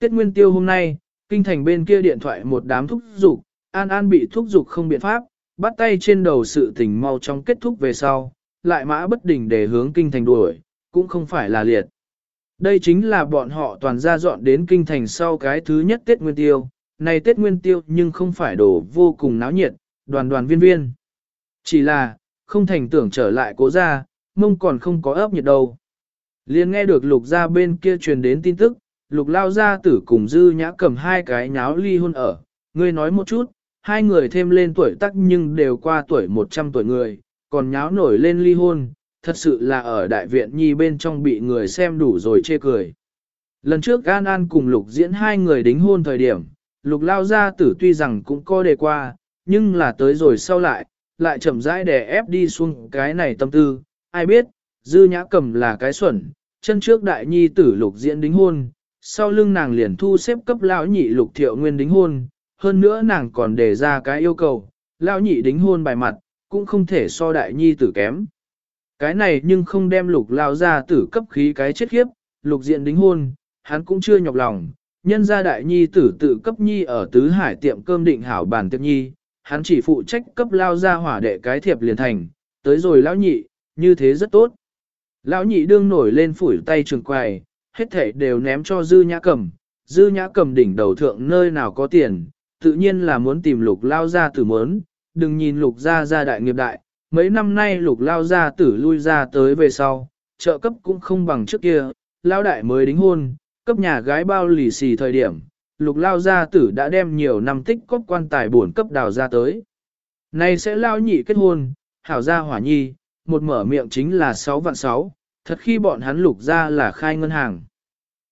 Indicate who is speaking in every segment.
Speaker 1: Tết Nguyên Tiêu hôm nay, kinh thành bên kia điện thoại một đám thúc dục, An An bị thúc dục không biện pháp, bắt tay trên đầu sự tình mau trong kết thúc về sau, lại mã bất đình để hướng kinh thành đuổi, cũng không phải là liệt. Đây chính là bọn họ toàn ra dọn đến kinh thành sau cái thứ nhất Tết Nguyên Tiêu, này Tết Nguyên Tiêu nhưng không phải đổ vô cùng náo nhiệt, đoàn đoàn viên viên. Chỉ là, không thành tưởng trở lại cố ra, mông còn không có ấp nhiệt đâu. Liên nghe được lục ra bên kia truyền đến tin tức, lục lao gia tử cùng dư nhã cầm hai cái nháo ly hôn ở. Ngươi nói một chút, hai người thêm lên tuổi tắc nhưng đều qua tuổi 100 tuổi người, còn nháo nổi lên ly hôn, thật sự là ở đại viện nhi bên trong bị người xem đủ rồi chê cười. Lần trước An An cùng Lục diễn hai người đính hôn thời điểm, Lục lao gia tử tuy rằng cũng có đề qua, nhưng là tới rồi sau lại, lại chậm rãi đè ép đi xuống cái này tâm tư, ai biết, dư nhã cầm là cái xuẩn, chân trước đại nhi tử Lục diễn đính hôn, sau lưng nàng liền thu xếp cấp lão nhị Lục thiệu nguyên đính hôn, hơn nữa nàng còn đề ra cái yêu cầu, lão nhị đính hôn bài mặt, cũng không thể so đại nhi tử kém. Cái này nhưng không đem lục lao ra tử cấp khí cái chết khiếp, lục diện đính hôn, hắn cũng chưa nhọc lòng, nhân gia đại nhi tử tự cấp nhi ở tứ hải tiệm cơm định hảo bản tiệc nhi, hắn chỉ phụ trách cấp lao ra hỏa đệ cái thiệp liền thành, tới rồi lão nhị, như thế rất tốt. Lão nhị đương nổi lên phủi tay trường quài, hết thảy đều ném cho dư nhã cầm, dư nhã cầm đỉnh đầu thượng nơi nào có tiền, tự nhiên là muốn tìm lục lao ra tử mớn, đừng nhìn lục ra ra đại nghiệp đại, mấy năm nay lục lao ra tử lui ra tới về sau, trợ cấp cũng không bằng trước kia, lao đại mới đính hôn, cấp nhà gái bao lì xì thời điểm, lục lao gia tử đã đem nhiều năm tích cóp quan tài bổn cấp đào ra tới. Này sẽ lao nhị kết hôn, hảo gia hỏa nhi, một mở miệng chính là 6 vạn 6, thật khi bọn hắn lục ra là khai ngân hàng.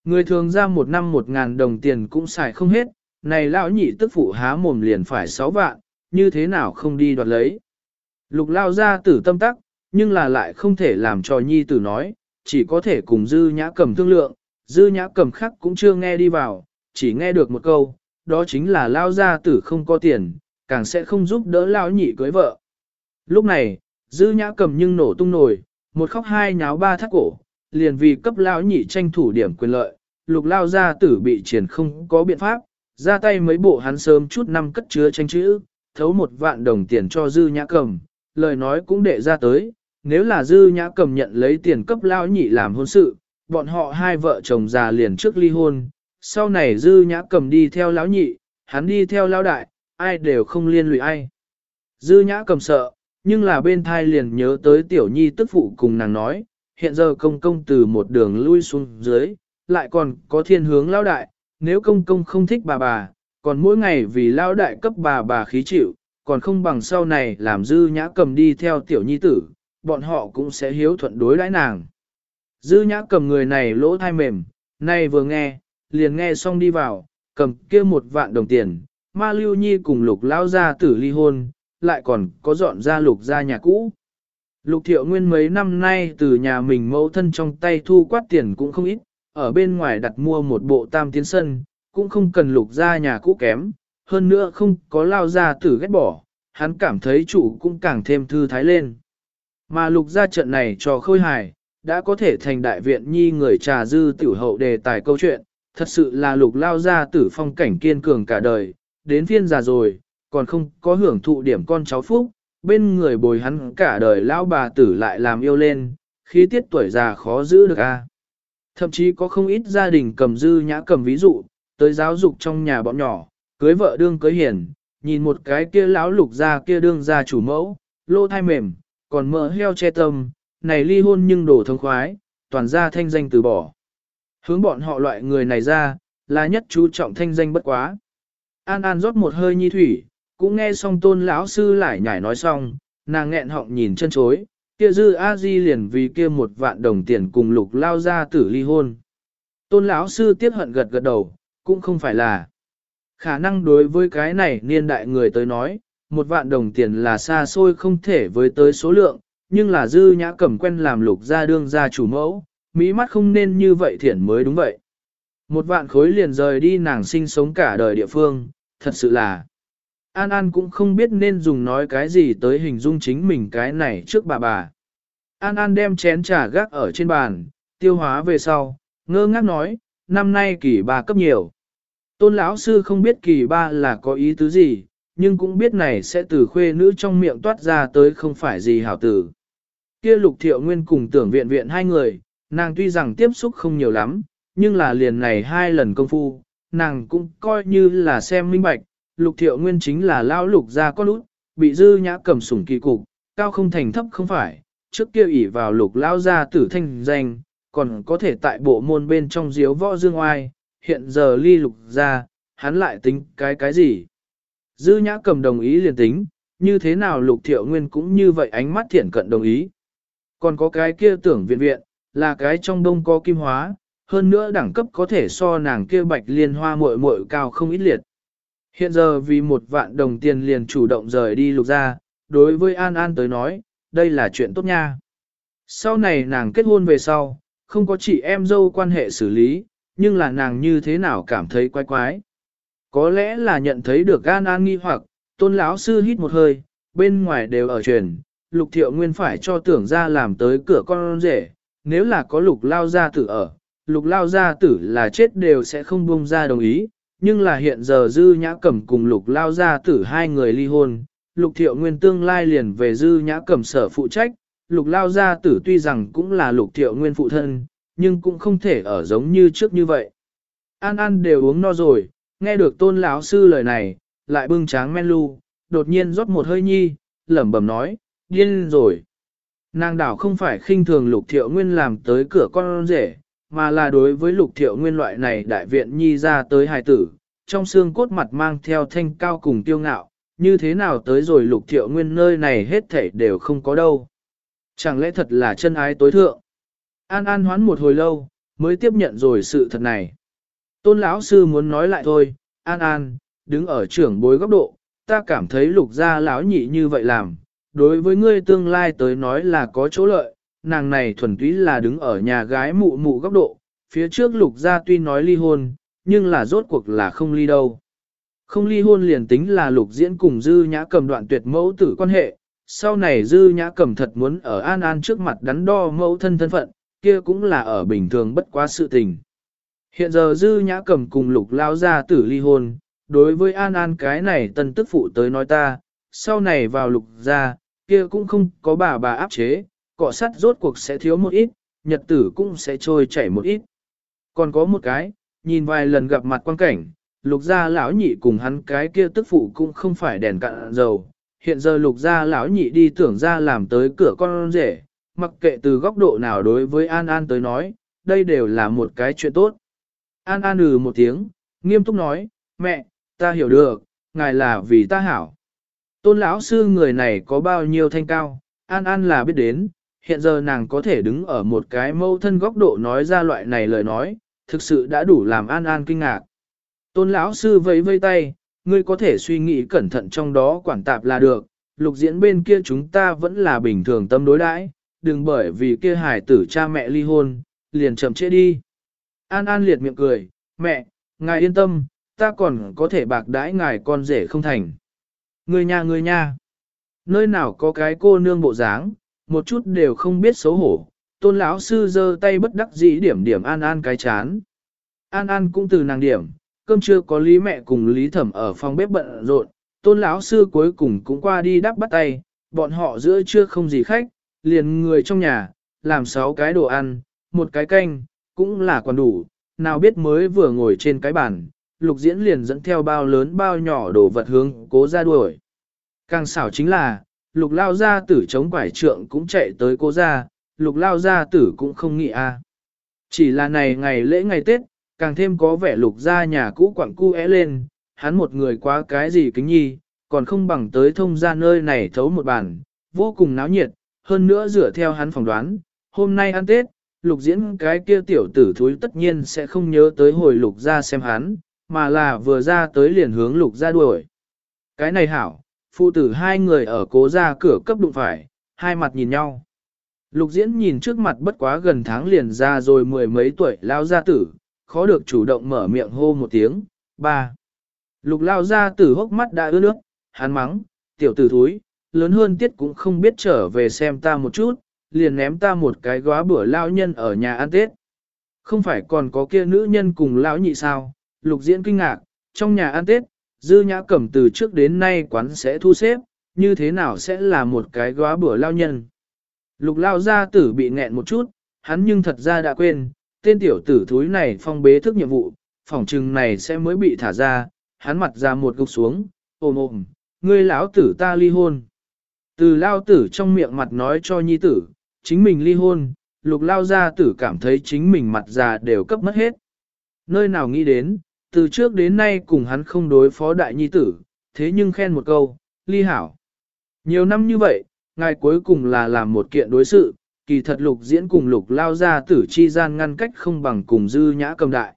Speaker 1: Người thường ra một năm một ngàn đồng tiền cũng xài không hết, này lão nhị tức phụ há mồm liền phải sáu vạn, như thế nào không đi đoạt lấy. Lục lao ra tử tâm tắc, nhưng là lại không thể làm cho nhi tử nói, chỉ có thể cùng dư nhã cầm thương lượng, dư nhã cầm khắc cũng chưa nghe đi vào, chỉ nghe được một câu, đó chính là lao gia tử không có tiền, càng sẽ không giúp đỡ lao nhị cưới vợ. Lúc này, dư nhã cầm nhưng nổ tung nổi, một khóc hai nháo ba thắt cổ, liền vì cấp lao nhị tranh thủ điểm quyền lợi, lục lao gia tử bị triển không có biện pháp, ra tay mấy bộ hắn sớm chút năm cất chứa tranh chữ, thấu một vạn đồng tiền cho dư nhã cầm, lời nói cũng đệ ra tới, nếu là dư nhã cầm nhận lấy tiền cấp lao nhị làm hôn sự, bọn họ hai vợ chồng già liền trước ly hôn, sau này dư nhã cầm đi theo lão nhị, hắn đi theo lão đại, ai đều không liên lụy ai. Dư nhã cầm sợ, nhưng là bên thai liền nhớ tới tiểu nhi tức phụ cùng nàng nói, hiện giờ công công từ một đường lui xuống dưới, lại còn có thiên hướng lao đại, nếu công công không thích bà bà, còn mỗi ngày vì lao đại cấp bà bà khí chịu, còn không bằng sau này làm dư nhã cầm đi theo tiểu nhi tử, bọn họ cũng sẽ hiếu thuận đối đãi nàng. Dư nhã cầm người này lỗ thai mềm, nay vừa nghe, liền nghe xong đi vào, cầm kia một vạn đồng tiền, ma lưu nhi cùng lục lao ra tử ly hôn, lại còn có dọn ra lục ra nhà cũ. Lục thiệu nguyên mấy năm nay từ nhà mình mẫu thân trong tay thu quát tiền cũng không ít, ở bên ngoài đặt mua một bộ tam tiến sân, cũng không cần lục ra nhà cũ kém, hơn nữa không có lao ra tử ghét bỏ, hắn cảm thấy chủ cũng càng thêm thư thái lên. Mà lục ra trận này cho khôi hài, đã có thể thành đại viện nhi người trà dư tiểu hậu đề tài câu chuyện, thật sự là lục lao ra tử phong cảnh kiên cường cả đời, đến phiên già rồi, còn không có hưởng thụ điểm con cháu phúc, bên người bồi hắn cả đời lão bà tử lại làm yêu lên, khí tiết tuổi già khó giữ được a. Thậm chí có không ít gia đình cầm dư nhã cầm ví dụ, tới giáo dục trong nhà bọn nhỏ, cưới vợ đương cưới hiền, nhìn một cái kia lão lục gia kia đương gia chủ mẫu, lô thai mềm, còn mỡ heo che tâm, này ly hôn nhưng đổ thông khoái, toàn gia thanh danh từ bỏ. Hướng bọn họ loại người này ra, là nhất chú trọng thanh danh bất quá. An An rót một hơi nhi thủy, cũng nghe xong tôn lão sư lại nhảy nói xong, nàng nghẹn họng nhìn chân chối, kia dư a di liền vì kia một vạn đồng tiền cùng lục lao ra tử ly hôn. Tôn lão sư tiếc hận gật gật đầu, cũng không phải là. Khả năng đối với cái này niên đại người tới nói, một vạn đồng tiền là xa xôi không thể với tới số lượng, nhưng là dư nhã cầm quen làm lục gia đương gia chủ mẫu, mỹ mắt không nên như vậy thiển mới đúng vậy. Một vạn khối liền rời đi nàng sinh sống cả đời địa phương, thật sự là. An An cũng không biết nên dùng nói cái gì tới hình dung chính mình cái này trước bà bà. An An đem chén trà gác ở trên bàn, tiêu hóa về sau, ngơ ngác nói, năm nay kỳ ba cấp nhiều, Tôn lão sư không biết kỳ ba là có ý tứ gì, nhưng cũng biết này sẽ từ khuê nữ trong miệng toát ra tới không phải gì hảo tử. Kia lục thiệu nguyên cùng tưởng viện viện hai người, nàng tuy rằng tiếp xúc không nhiều lắm, nhưng là liền này hai lần công phu, nàng cũng coi như là xem minh bạch, lục thiệu nguyên chính là lao lục ra con út, bị dư nhã cầm sủng kỳ cục, cao không thành thấp không phải, trước kia ỷ vào lục lao ra tử thanh danh, còn có thể tại bộ môn bên trong diếu võ dương oai, hiện giờ ly lục ra, hắn lại tính cái cái gì. Dư nhã cầm đồng ý liền tính, như thế nào lục thiệu nguyên cũng như vậy ánh mắt thiện cận đồng ý. Còn có cái kia tưởng viện viện, là cái trong đông có kim hóa, hơn nữa đẳng cấp có thể so nàng kia bạch liên hoa muội muội cao không ít liệt. Hiện giờ vì một vạn đồng tiền liền chủ động rời đi lục ra, đối với An An tới nói, đây là chuyện tốt nha. Sau này nàng kết hôn về sau, không có chị em dâu quan hệ xử lý, nhưng là nàng như thế nào cảm thấy quái quái. Có lẽ là nhận thấy được An An nghi hoặc, tôn lão sư hít một hơi, bên ngoài đều ở truyền, lục thiệu nguyên phải cho tưởng ra làm tới cửa con rể, nếu là có lục lao gia tử ở, lục lao gia tử là chết đều sẽ không buông ra đồng ý, nhưng là hiện giờ dư nhã cẩm cùng lục lao gia tử hai người ly hôn, lục thiệu nguyên tương lai liền về dư nhã cẩm sở phụ trách, lục lao gia tử tuy rằng cũng là lục thiệu nguyên phụ thân, nhưng cũng không thể ở giống như trước như vậy. An An đều uống no rồi, nghe được tôn lão sư lời này, lại bưng tráng men lu, đột nhiên rót một hơi nhi, lẩm bẩm nói, điên rồi. Nàng đảo không phải khinh thường lục thiệu nguyên làm tới cửa con rể, mà là đối với lục thiệu nguyên loại này đại viện nhi ra tới hài tử, trong xương cốt mặt mang theo thanh cao cùng tiêu ngạo, như thế nào tới rồi lục thiệu nguyên nơi này hết thảy đều không có đâu. Chẳng lẽ thật là chân ái tối thượng? An An hoán một hồi lâu, mới tiếp nhận rồi sự thật này. Tôn lão sư muốn nói lại thôi, An An, đứng ở trưởng bối góc độ, ta cảm thấy lục gia lão nhị như vậy làm, đối với ngươi tương lai tới nói là có chỗ lợi, nàng này thuần túy là đứng ở nhà gái mụ mụ góc độ, phía trước lục gia tuy nói ly hôn, nhưng là rốt cuộc là không ly đâu. Không ly hôn liền tính là lục diễn cùng dư nhã cầm đoạn tuyệt mẫu tử quan hệ, sau này dư nhã cầm thật muốn ở an an trước mặt đắn đo mẫu thân thân phận, kia cũng là ở bình thường bất quá sự tình. Hiện giờ dư nhã cầm cùng lục lao gia tử ly hôn, đối với an an cái này tân tức phụ tới nói ta, sau này vào lục gia, kia cũng không có bà bà áp chế, cọ sắt rốt cuộc sẽ thiếu một ít, nhật tử cũng sẽ trôi chảy một ít. Còn có một cái, nhìn vài lần gặp mặt quan cảnh, lục gia lão nhị cùng hắn cái kia tức phụ cũng không phải đèn cạn dầu. Hiện giờ lục gia lão nhị đi tưởng ra làm tới cửa con rể, mặc kệ từ góc độ nào đối với An An tới nói, đây đều là một cái chuyện tốt. An An ừ một tiếng, nghiêm túc nói, mẹ, ta hiểu được, ngài là vì ta hảo. Tôn lão sư người này có bao nhiêu thanh cao, An An là biết đến, hiện giờ nàng có thể đứng ở một cái mâu thân góc độ nói ra loại này lời nói, thực sự đã đủ làm An An kinh ngạc. Tôn lão sư vẫy vây tay, ngươi có thể suy nghĩ cẩn thận trong đó quản tạp là được, lục diễn bên kia chúng ta vẫn là bình thường tâm đối đãi, đừng bởi vì kia hải tử cha mẹ ly hôn, liền chậm trễ đi. An An liệt miệng cười, mẹ, ngài yên tâm, ta còn có thể bạc đãi ngài con rể không thành. Người nhà người nhà, nơi nào có cái cô nương bộ dáng, một chút đều không biết xấu hổ. Tôn lão sư giơ tay bất đắc dĩ điểm điểm An An cái chán. An An cũng từ nàng điểm, cơm trưa có lý mẹ cùng lý thẩm ở phòng bếp bận rộn, tôn lão sư cuối cùng cũng qua đi đắp bắt tay, bọn họ giữa trưa không gì khách, liền người trong nhà, làm sáu cái đồ ăn, một cái canh, cũng là còn đủ, nào biết mới vừa ngồi trên cái bàn, lục diễn liền dẫn theo bao lớn bao nhỏ đồ vật hướng cố ra đuổi. Càng xảo chính là, lục lao gia tử chống quải trượng cũng chạy tới cố ra, lục lao gia tử cũng không nghĩ a. Chỉ là này ngày lễ ngày Tết, càng thêm có vẻ lục gia nhà cũ quặng cu é lên, hắn một người quá cái gì kính nhi, còn không bằng tới thông ra nơi này thấu một bàn, vô cùng náo nhiệt, hơn nữa dựa theo hắn phỏng đoán, hôm nay ăn Tết, lục diễn cái kia tiểu tử thúi tất nhiên sẽ không nhớ tới hồi lục gia xem hắn, mà là vừa ra tới liền hướng lục gia đuổi. Cái này hảo, phụ tử hai người ở cố ra cửa cấp đụng phải, hai mặt nhìn nhau. Lục diễn nhìn trước mặt bất quá gần tháng liền ra rồi mười mấy tuổi lao gia tử, khó được chủ động mở miệng hô một tiếng, ba. Lục lao gia tử hốc mắt đã ướt nước, hắn mắng, tiểu tử thúi, lớn hơn tiết cũng không biết trở về xem ta một chút, liền ném ta một cái góa bữa lao nhân ở nhà ăn tết. Không phải còn có kia nữ nhân cùng lão nhị sao, lục diễn kinh ngạc, trong nhà ăn Tết, dư nhã cẩm từ trước đến nay quán sẽ thu xếp, như thế nào sẽ là một cái góa bữa lao nhân. Lục lao gia tử bị nghẹn một chút, hắn nhưng thật ra đã quên, tên tiểu tử thúi này phong bế thức nhiệm vụ, phòng trừng này sẽ mới bị thả ra, hắn mặt ra một gục xuống, ôm ôm, ngươi lão tử ta ly hôn. Từ lao tử trong miệng mặt nói cho nhi tử, chính mình ly hôn, lục lao gia tử cảm thấy chính mình mặt già đều cấp mất hết. Nơi nào nghĩ đến, từ trước đến nay cùng hắn không đối phó đại nhi tử, thế nhưng khen một câu, ly hảo. Nhiều năm như vậy, ngài cuối cùng là làm một kiện đối sự, kỳ thật lục diễn cùng lục lao gia tử chi gian ngăn cách không bằng cùng dư nhã cầm đại.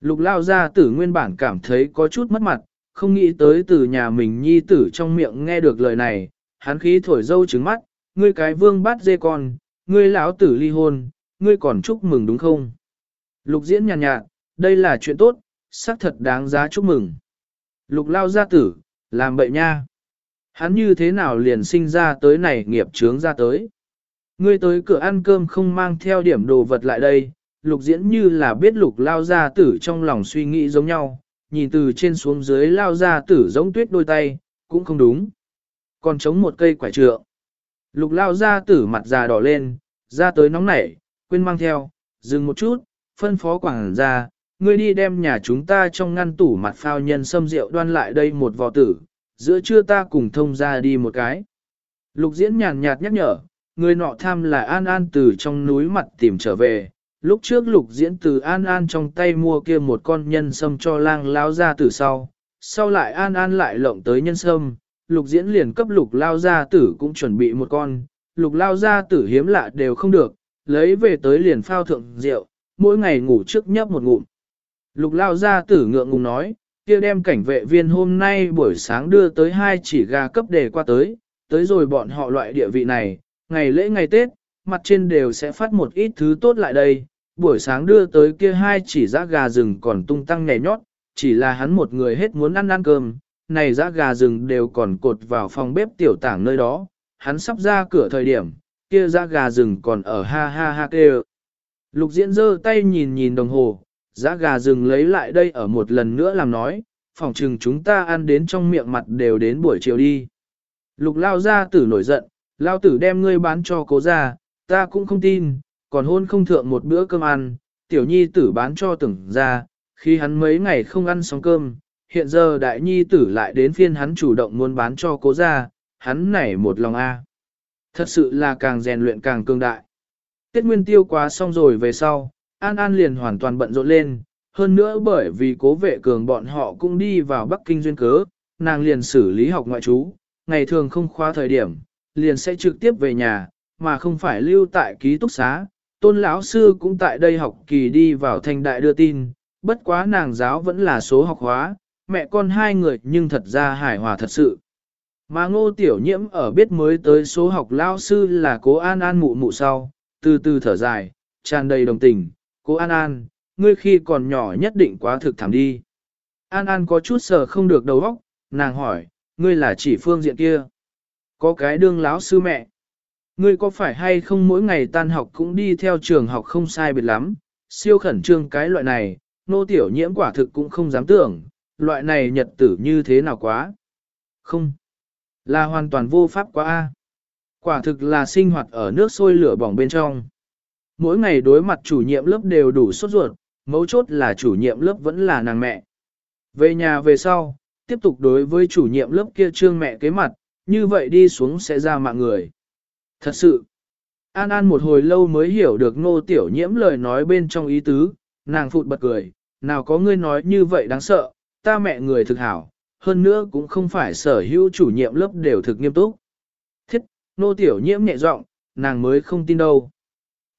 Speaker 1: Lục lao gia tử nguyên bản cảm thấy có chút mất mặt, không nghĩ tới từ nhà mình nhi tử trong miệng nghe được lời này, hắn khí thổi dâu trứng mắt, ngươi cái vương bát dê con, ngươi lão tử ly hôn, ngươi còn chúc mừng đúng không? Lục diễn nhàn nhạt, nhạt, đây là chuyện tốt, xác thật đáng giá chúc mừng. Lục lao gia tử, làm bậy nha. Hắn như thế nào liền sinh ra tới này nghiệp chướng ra tới. Ngươi tới cửa ăn cơm không mang theo điểm đồ vật lại đây, lục diễn như là biết lục lao gia tử trong lòng suy nghĩ giống nhau, nhìn từ trên xuống dưới lao gia tử giống tuyết đôi tay, cũng không đúng. Còn chống một cây quả trượng. Lục lao gia tử mặt già đỏ lên, ra tới nóng nảy, quên mang theo, dừng một chút, phân phó quảng ra, ngươi đi đem nhà chúng ta trong ngăn tủ mặt phao nhân sâm rượu đoan lại đây một vò tử, giữa trưa ta cùng thông ra đi một cái. Lục diễn nhàn nhạt nhắc nhở, người nọ tham là An An từ trong núi mặt tìm trở về. Lúc trước lục diễn từ An An trong tay mua kia một con nhân sâm cho lang lao ra từ sau, sau lại An An lại lộng tới nhân sâm, lục diễn liền cấp lục lao gia tử cũng chuẩn bị một con, lục lao gia tử hiếm lạ đều không được, lấy về tới liền phao thượng rượu, mỗi ngày ngủ trước nhấp một ngụm. Lục lao gia tử ngượng ngùng nói, kia đem cảnh vệ viên hôm nay buổi sáng đưa tới hai chỉ gà cấp đề qua tới, tới rồi bọn họ loại địa vị này, ngày lễ ngày Tết, mặt trên đều sẽ phát một ít thứ tốt lại đây, buổi sáng đưa tới kia hai chỉ giã gà rừng còn tung tăng nhẹ nhót, chỉ là hắn một người hết muốn ăn ăn cơm, này giã gà rừng đều còn cột vào phòng bếp tiểu tảng nơi đó, hắn sắp ra cửa thời điểm, kia giã gà rừng còn ở ha ha ha kêu. Lục diễn giơ tay nhìn nhìn đồng hồ, giã gà rừng lấy lại đây ở một lần nữa làm nói, phòng trừng chúng ta ăn đến trong miệng mặt đều đến buổi chiều đi. Lục lao ra tử nổi giận, lao tử đem ngươi bán cho cố ra, ta cũng không tin, còn hôn không thượng một bữa cơm ăn, tiểu nhi tử bán cho tưởng ra, khi hắn mấy ngày không ăn xong cơm, hiện giờ đại nhi tử lại đến phiên hắn chủ động muốn bán cho cố ra, hắn nảy một lòng A. Thật sự là càng rèn luyện càng cương đại. Tiết nguyên tiêu quá xong rồi về sau, An An liền hoàn toàn bận rộn lên, hơn nữa bởi vì cố vệ cường bọn họ cũng đi vào Bắc Kinh duyên cớ, nàng liền xử lý học ngoại trú, ngày thường không khóa thời điểm, liền sẽ trực tiếp về nhà, mà không phải lưu tại ký túc xá. Tôn lão sư cũng tại đây học kỳ đi vào thành đại đưa tin, bất quá nàng giáo vẫn là số học hóa, mẹ con hai người nhưng thật ra hài hòa thật sự. Mà ngô tiểu nhiễm ở biết mới tới số học lao sư là cố an an mụ mụ sau, từ từ thở dài, tràn đầy đồng tình, cố an an, ngươi khi còn nhỏ nhất định quá thực thảm đi. An an có chút sờ không được đầu óc, nàng hỏi, ngươi là chỉ phương diện kia. Có cái đương láo sư mẹ. Ngươi có phải hay không mỗi ngày tan học cũng đi theo trường học không sai biệt lắm, siêu khẩn trương cái loại này, nô tiểu nhiễm quả thực cũng không dám tưởng, loại này nhật tử như thế nào quá. Không, là hoàn toàn vô pháp quá a. Quả thực là sinh hoạt ở nước sôi lửa bỏng bên trong. Mỗi ngày đối mặt chủ nhiệm lớp đều đủ sốt ruột, mấu chốt là chủ nhiệm lớp vẫn là nàng mẹ. Về nhà về sau, tiếp tục đối với chủ nhiệm lớp kia trương mẹ kế mặt, như vậy đi xuống sẽ ra mạng người. Thật sự, An An một hồi lâu mới hiểu được nô tiểu nhiễm lời nói bên trong ý tứ, nàng phụt bật cười, nào có ngươi nói như vậy đáng sợ, ta mẹ người thực hảo, hơn nữa cũng không phải sở hữu chủ nhiệm lớp đều thực nghiêm túc. Thiết, nô tiểu nhiễm nhẹ giọng, nàng mới không tin đâu.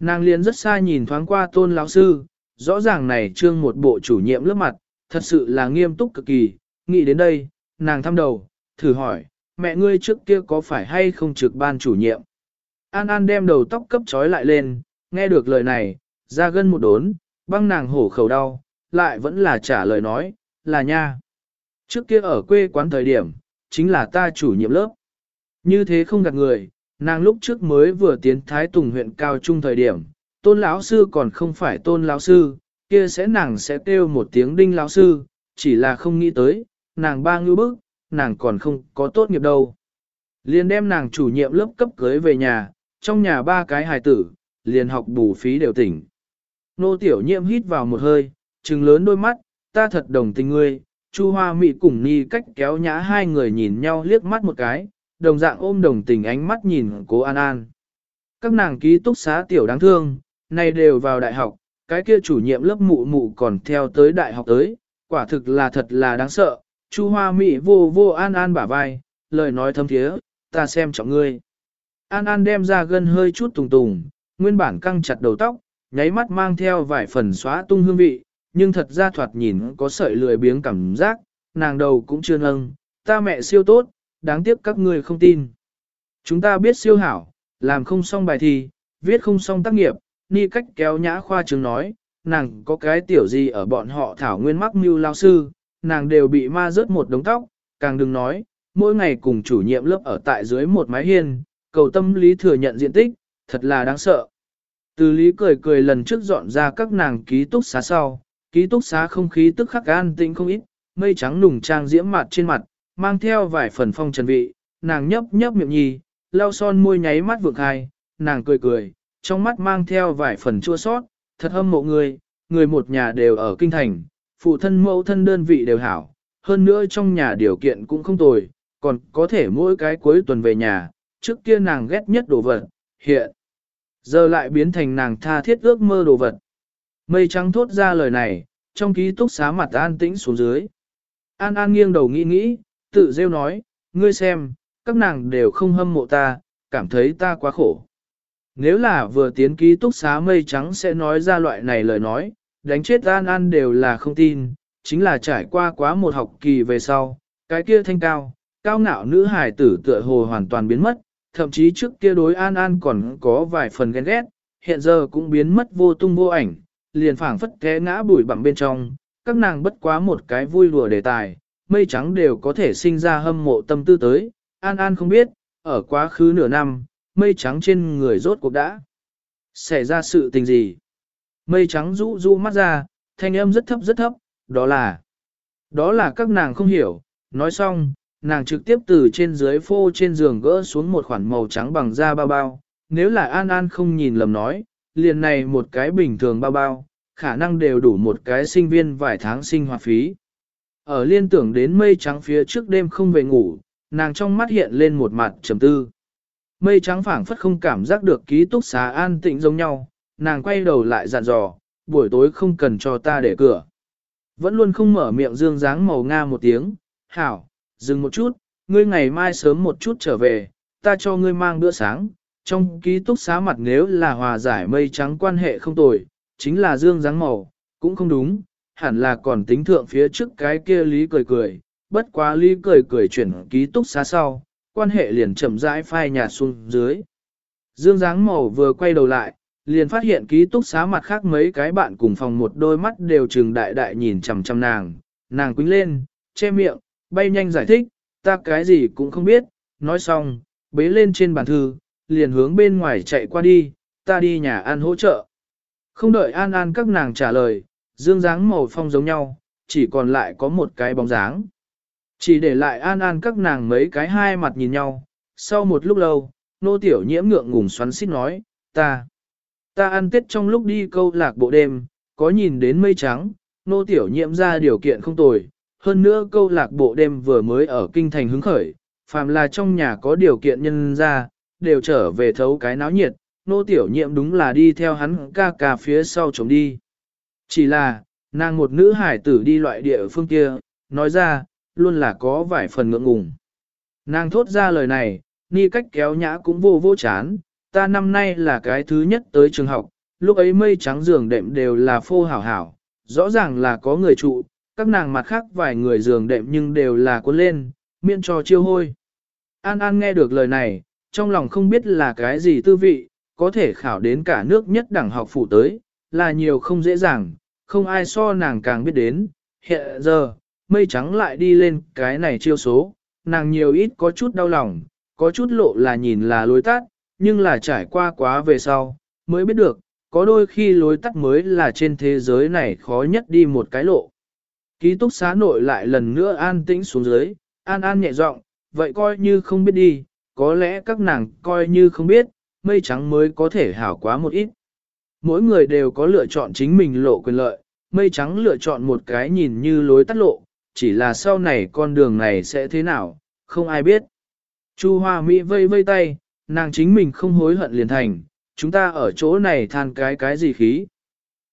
Speaker 1: Nàng liền rất xa nhìn thoáng qua tôn lão sư, rõ ràng này trương một bộ chủ nhiệm lớp mặt, thật sự là nghiêm túc cực kỳ, nghĩ đến đây, nàng thăm đầu, thử hỏi, mẹ ngươi trước kia có phải hay không trực ban chủ nhiệm? An An đem đầu tóc cấp trói lại lên, nghe được lời này, ra gân một đốn, băng nàng hổ khẩu đau, lại vẫn là trả lời nói, là nha. Trước kia ở quê quán thời điểm, chính là ta chủ nhiệm lớp. Như thế không gạt người, nàng lúc trước mới vừa tiến Thái Tùng huyện cao trung thời điểm, tôn lão sư còn không phải tôn lão sư, kia sẽ nàng sẽ kêu một tiếng đinh lão sư, chỉ là không nghĩ tới, nàng ba ngư bức, nàng còn không có tốt nghiệp đâu. Liền đem nàng chủ nhiệm lớp cấp cưới về nhà, trong nhà ba cái hài tử, liền học bù phí đều tỉnh. Nô tiểu nhiệm hít vào một hơi, trừng lớn đôi mắt, ta thật đồng tình ngươi, Chu Hoa Mị cùng Ni cách kéo nhã hai người nhìn nhau liếc mắt một cái, đồng dạng ôm đồng tình ánh mắt nhìn cố An An. Các nàng ký túc xá tiểu đáng thương, nay đều vào đại học, cái kia chủ nhiệm lớp mụ mụ còn theo tới đại học tới, quả thực là thật là đáng sợ. Chu Hoa Mị vô vô An An bả vai, lời nói thâm thiế, ta xem trọng ngươi. An An đem ra gân hơi chút tùng tùng, nguyên bản căng chặt đầu tóc, nháy mắt mang theo vài phần xóa tung hương vị, nhưng thật ra thoạt nhìn có sợi lười biếng cảm giác, nàng đầu cũng chưa nâng, ta mẹ siêu tốt, đáng tiếc các ngươi không tin. Chúng ta biết siêu hảo, làm không xong bài thi, viết không xong tác nghiệp, ni cách kéo nhã khoa trường nói, nàng có cái tiểu gì ở bọn họ thảo nguyên mắc mưu lao sư, nàng đều bị ma rớt một đống tóc, càng đừng nói, mỗi ngày cùng chủ nhiệm lớp ở tại dưới một mái hiên, cầu tâm lý thừa nhận diện tích, thật là đáng sợ. Từ lý cười cười lần trước dọn ra các nàng ký túc xá sau, ký túc xá không khí tức khắc an tĩnh không ít, mây trắng nùng trang diễm mặt trên mặt, mang theo vài phần phong trần vị, nàng nhấp nhấp miệng nhì, lau son môi nháy mắt vượng hai, nàng cười cười, trong mắt mang theo vài phần chua sót, thật hâm mộ người, người một nhà đều ở kinh thành, phụ thân mẫu thân đơn vị đều hảo, hơn nữa trong nhà điều kiện cũng không tồi, còn có thể mỗi cái cuối tuần về nhà, trước kia nàng ghét nhất đồ vật, hiện giờ lại biến thành nàng tha thiết ước mơ đồ vật. Mây trắng thốt ra lời này, trong ký túc xá mặt an tĩnh xuống dưới. An An nghiêng đầu nghĩ nghĩ, tự rêu nói, ngươi xem, các nàng đều không hâm mộ ta, cảm thấy ta quá khổ. Nếu là vừa tiến ký túc xá mây trắng sẽ nói ra loại này lời nói, đánh chết An An đều là không tin, chính là trải qua quá một học kỳ về sau, cái kia thanh cao, cao ngạo nữ hài tử tựa hồ hoàn toàn biến mất, thậm chí trước kia đối An An còn có vài phần ghen ghét, hiện giờ cũng biến mất vô tung vô ảnh, liền phảng phất té ngã bụi bặm bên trong, các nàng bất quá một cái vui lùa đề tài, mây trắng đều có thể sinh ra hâm mộ tâm tư tới, An An không biết, ở quá khứ nửa năm, mây trắng trên người rốt cuộc đã xảy ra sự tình gì. Mây trắng rũ rũ mắt ra, thanh âm rất thấp rất thấp, đó là, đó là các nàng không hiểu, nói xong, nàng trực tiếp từ trên dưới phô trên giường gỡ xuống một khoản màu trắng bằng da bao bao, nếu là An An không nhìn lầm nói, liền này một cái bình thường bao bao, khả năng đều đủ một cái sinh viên vài tháng sinh hoạt phí. Ở liên tưởng đến mây trắng phía trước đêm không về ngủ, nàng trong mắt hiện lên một mặt trầm tư. Mây trắng phảng phất không cảm giác được ký túc xá an tĩnh giống nhau, nàng quay đầu lại dặn dò, buổi tối không cần cho ta để cửa. Vẫn luôn không mở miệng dương dáng màu nga một tiếng, hảo, dừng một chút, ngươi ngày mai sớm một chút trở về, ta cho ngươi mang bữa sáng, trong ký túc xá mặt nếu là hòa giải mây trắng quan hệ không tồi, chính là dương dáng màu, cũng không đúng, hẳn là còn tính thượng phía trước cái kia lý cười cười, bất quá lý cười cười chuyển ký túc xá sau, quan hệ liền chậm rãi phai nhạt xuống dưới. Dương dáng màu vừa quay đầu lại, liền phát hiện ký túc xá mặt khác mấy cái bạn cùng phòng một đôi mắt đều trừng đại đại nhìn chằm chằm nàng, nàng quýnh lên, che miệng, bay nhanh giải thích, ta cái gì cũng không biết, nói xong, bế lên trên bàn thư, liền hướng bên ngoài chạy qua đi, ta đi nhà ăn hỗ trợ. Không đợi An An các nàng trả lời, dương dáng màu phong giống nhau, chỉ còn lại có một cái bóng dáng. Chỉ để lại An An các nàng mấy cái hai mặt nhìn nhau, sau một lúc lâu, nô tiểu nhiễm ngượng ngùng xoắn xít nói, ta, ta ăn tết trong lúc đi câu lạc bộ đêm, có nhìn đến mây trắng, nô tiểu nhiễm ra điều kiện không tồi, hơn nữa câu lạc bộ đêm vừa mới ở kinh thành hứng khởi, phàm là trong nhà có điều kiện nhân ra, đều trở về thấu cái náo nhiệt, nô tiểu nhiễm đúng là đi theo hắn ca ca phía sau chống đi. Chỉ là, nàng một nữ hải tử đi loại địa phương kia, nói ra, luôn là có vài phần ngượng ngùng. Nàng thốt ra lời này, ni cách kéo nhã cũng vô vô chán, ta năm nay là cái thứ nhất tới trường học, lúc ấy mây trắng giường đệm đều là phô hảo hảo, rõ ràng là có người trụ, các nàng mặt khác vài người giường đệm nhưng đều là cuốn lên, miễn cho chiêu hôi. An An nghe được lời này, trong lòng không biết là cái gì tư vị, có thể khảo đến cả nước nhất đẳng học phủ tới, là nhiều không dễ dàng, không ai so nàng càng biết đến. Hiện giờ, mây trắng lại đi lên cái này chiêu số, nàng nhiều ít có chút đau lòng, có chút lộ là nhìn là lối tắt, nhưng là trải qua quá về sau, mới biết được, có đôi khi lối tắt mới là trên thế giới này khó nhất đi một cái lộ. Ký túc xá nội lại lần nữa an tĩnh xuống dưới, an an nhẹ giọng, vậy coi như không biết đi, có lẽ các nàng coi như không biết, mây trắng mới có thể hảo quá một ít. Mỗi người đều có lựa chọn chính mình lộ quyền lợi, mây trắng lựa chọn một cái nhìn như lối tắt lộ, chỉ là sau này con đường này sẽ thế nào, không ai biết. Chu Hoa Mỹ vây vây tay, nàng chính mình không hối hận liền thành, chúng ta ở chỗ này than cái cái gì khí.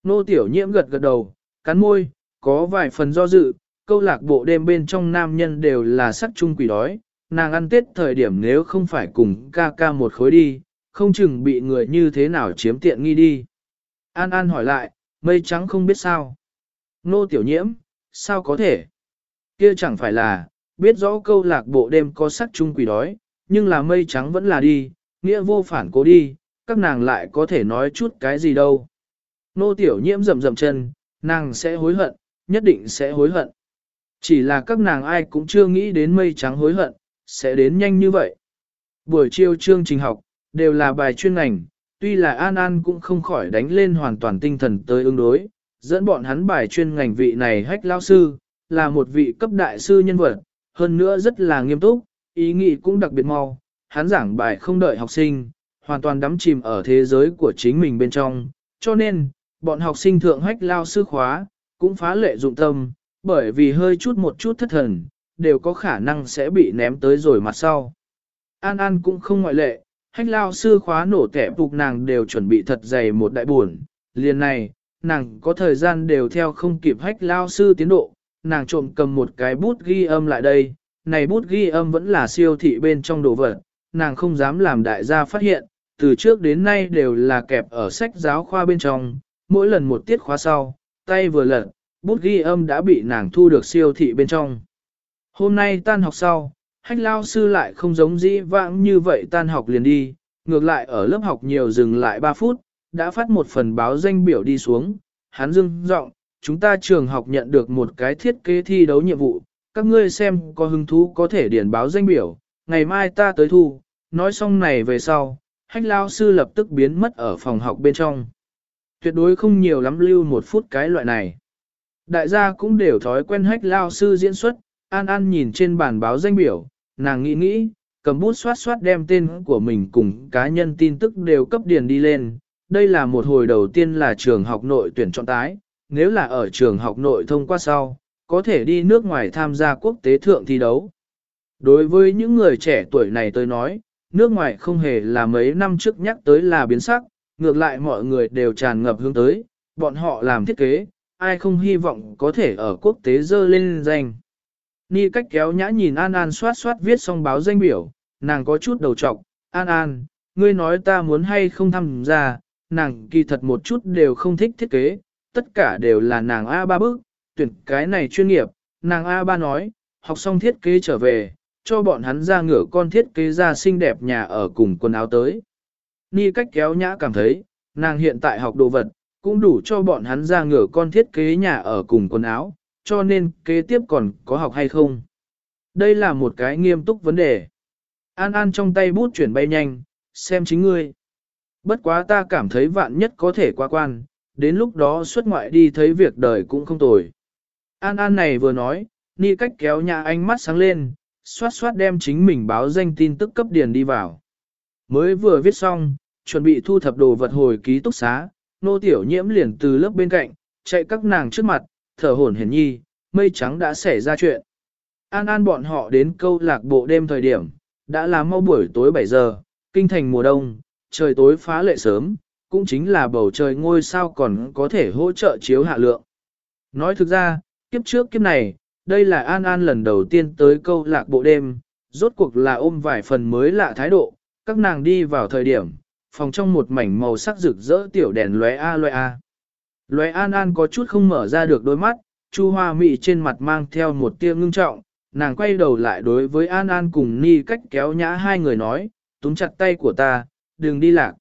Speaker 1: Nô tiểu nhiễm gật gật đầu, cắn môi, có vài phần do dự, câu lạc bộ đêm bên trong nam nhân đều là sắc chung quỷ đói, nàng ăn tết thời điểm nếu không phải cùng ca ca một khối đi, không chừng bị người như thế nào chiếm tiện nghi đi. An An hỏi lại, mây trắng không biết sao. Nô tiểu nhiễm, sao có thể? Kia chẳng phải là, biết rõ câu lạc bộ đêm có sắc chung quỷ đói, nhưng là mây trắng vẫn là đi, nghĩa vô phản cố đi, các nàng lại có thể nói chút cái gì đâu. Nô tiểu nhiễm rầm rầm chân, nàng sẽ hối hận, nhất định sẽ hối hận. Chỉ là các nàng ai cũng chưa nghĩ đến mây trắng hối hận, sẽ đến nhanh như vậy. Buổi chiều chương trình học, đều là bài chuyên ngành, tuy là An An cũng không khỏi đánh lên hoàn toàn tinh thần tới ứng đối, dẫn bọn hắn bài chuyên ngành vị này hách lao sư, là một vị cấp đại sư nhân vật, hơn nữa rất là nghiêm túc, ý nghĩ cũng đặc biệt mau, hắn giảng bài không đợi học sinh, hoàn toàn đắm chìm ở thế giới của chính mình bên trong, cho nên, bọn học sinh thượng hách lao sư khóa, cũng phá lệ dụng tâm, bởi vì hơi chút một chút thất thần, đều có khả năng sẽ bị ném tới rồi mặt sau. An An cũng không ngoại lệ, hách lao sư khóa nổ tẻ phục nàng đều chuẩn bị thật dày một đại buồn, liền này, nàng có thời gian đều theo không kịp hách lao sư tiến độ, nàng trộm cầm một cái bút ghi âm lại đây, này bút ghi âm vẫn là siêu thị bên trong đồ vật, nàng không dám làm đại gia phát hiện, từ trước đến nay đều là kẹp ở sách giáo khoa bên trong, mỗi lần một tiết khóa sau, tay vừa lật, bút ghi âm đã bị nàng thu được siêu thị bên trong. Hôm nay tan học sau, hách lao sư lại không giống dĩ vãng như vậy tan học liền đi, ngược lại ở lớp học nhiều dừng lại 3 phút, đã phát một phần báo danh biểu đi xuống, hắn dưng giọng chúng ta trường học nhận được một cái thiết kế thi đấu nhiệm vụ, các ngươi xem có hứng thú có thể điền báo danh biểu, ngày mai ta tới thu, nói xong này về sau, hách lao sư lập tức biến mất ở phòng học bên trong. Tuyệt đối không nhiều lắm lưu một phút cái loại này. Đại gia cũng đều thói quen hách lao sư diễn xuất, An An nhìn trên bản báo danh biểu, nàng nghĩ nghĩ, cầm bút xoát xoát đem tên của mình cùng cá nhân tin tức đều cấp điền đi lên. Đây là một hồi đầu tiên là trường học nội tuyển chọn tái, nếu là ở trường học nội thông qua sau, có thể đi nước ngoài tham gia quốc tế thượng thi đấu. Đối với những người trẻ tuổi này tôi nói, nước ngoài không hề là mấy năm trước nhắc tới là biến sắc, ngược lại mọi người đều tràn ngập hướng tới, bọn họ làm thiết kế, ai không hy vọng có thể ở quốc tế dơ lên danh. Ni cách kéo nhã nhìn An An soát soát viết xong báo danh biểu, nàng có chút đầu trọc, An An, ngươi nói ta muốn hay không tham gia, nàng kỳ thật một chút đều không thích thiết kế, tất cả đều là nàng A3 bước, tuyển cái này chuyên nghiệp, nàng A3 nói, học xong thiết kế trở về, cho bọn hắn ra ngửa con thiết kế ra xinh đẹp nhà ở cùng quần áo tới. Ni cách kéo nhã cảm thấy, nàng hiện tại học đồ vật, cũng đủ cho bọn hắn ra ngửa con thiết kế nhà ở cùng quần áo, cho nên kế tiếp còn có học hay không. Đây là một cái nghiêm túc vấn đề. An An trong tay bút chuyển bay nhanh, xem chính ngươi. Bất quá ta cảm thấy vạn nhất có thể qua quan, đến lúc đó xuất ngoại đi thấy việc đời cũng không tồi. An An này vừa nói, ni cách kéo nhà anh mắt sáng lên, xoát xoát đem chính mình báo danh tin tức cấp điền đi vào. Mới vừa viết xong, chuẩn bị thu thập đồ vật hồi ký túc xá, nô tiểu nhiễm liền từ lớp bên cạnh, chạy các nàng trước mặt, thở hổn hển nhi, mây trắng đã xảy ra chuyện. An An bọn họ đến câu lạc bộ đêm thời điểm, đã là mau buổi tối 7 giờ, kinh thành mùa đông, trời tối phá lệ sớm, cũng chính là bầu trời ngôi sao còn có thể hỗ trợ chiếu hạ lượng. Nói thực ra, kiếp trước kiếp này, đây là An An lần đầu tiên tới câu lạc bộ đêm, rốt cuộc là ôm vài phần mới lạ thái độ, các nàng đi vào thời điểm, phòng trong một mảnh màu sắc rực rỡ tiểu đèn lóe a lóe a. Loé An An có chút không mở ra được đôi mắt, Chu Hoa Mị trên mặt mang theo một tia ngưng trọng, nàng quay đầu lại đối với An An cùng Ni cách kéo nhã hai người nói, túm chặt tay của ta, đừng đi lạc.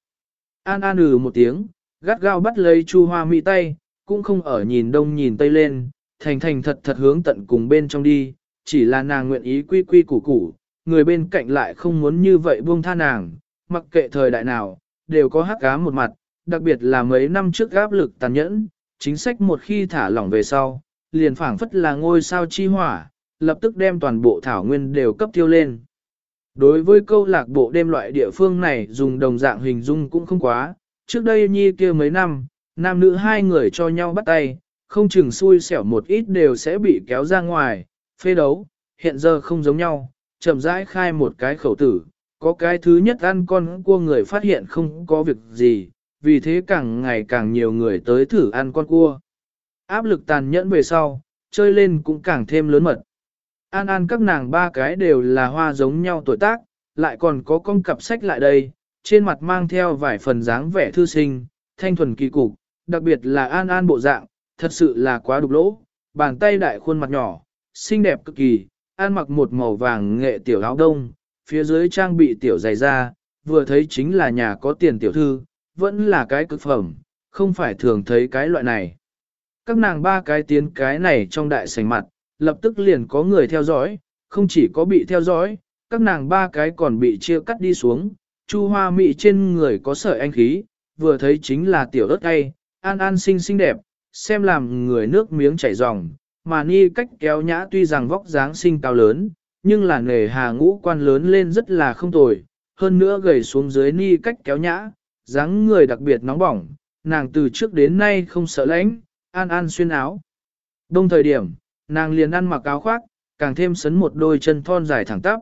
Speaker 1: An An ừ một tiếng, gắt gao bắt lấy Chu Hoa Mỹ tay, cũng không ở nhìn đông nhìn tây lên, thành thành thật thật hướng tận cùng bên trong đi, chỉ là nàng nguyện ý quy quy củ củ, người bên cạnh lại không muốn như vậy buông tha nàng, mặc kệ thời đại nào, đều có hắc cá một mặt, đặc biệt là mấy năm trước áp lực tàn nhẫn, chính sách một khi thả lỏng về sau, liền phảng phất là ngôi sao chi hỏa, lập tức đem toàn bộ thảo nguyên đều cấp tiêu lên. Đối với câu lạc bộ đêm loại địa phương này dùng đồng dạng hình dung cũng không quá, trước đây nhi kia mấy năm, nam nữ hai người cho nhau bắt tay, không chừng xui xẻo một ít đều sẽ bị kéo ra ngoài, phê đấu, hiện giờ không giống nhau, chậm rãi khai một cái khẩu tử, có cái thứ nhất ăn con cua người phát hiện không có việc gì, vì thế càng ngày càng nhiều người tới thử ăn con cua. Áp lực tàn nhẫn về sau, chơi lên cũng càng thêm lớn mật. An An các nàng ba cái đều là hoa giống nhau tuổi tác, lại còn có con cặp sách lại đây, trên mặt mang theo vài phần dáng vẻ thư sinh, thanh thuần kỳ cục, đặc biệt là An An bộ dạng, thật sự là quá đục lỗ, bàn tay đại khuôn mặt nhỏ, xinh đẹp cực kỳ, An mặc một màu vàng nghệ tiểu áo đông, phía dưới trang bị tiểu dày da, vừa thấy chính là nhà có tiền tiểu thư, vẫn là cái cực phẩm, không phải thường thấy cái loại này. Các nàng ba cái tiến cái này trong đại sảnh mặt, lập tức liền có người theo dõi, không chỉ có bị theo dõi, các nàng ba cái còn bị chia cắt đi xuống, chu hoa mị trên người có sợi anh khí, vừa thấy chính là tiểu ớt cay, an an xinh xinh đẹp, xem làm người nước miếng chảy ròng, mà ni cách kéo nhã tuy rằng vóc dáng sinh cao lớn, nhưng là nghề hà ngũ quan lớn lên rất là không tồi, hơn nữa gầy xuống dưới ni cách kéo nhã, dáng người đặc biệt nóng bỏng, nàng từ trước đến nay không sợ lạnh, an an xuyên áo. Đông thời điểm, nàng liền ăn mặc áo khoác, càng thêm sấn một đôi chân thon dài thẳng tắp.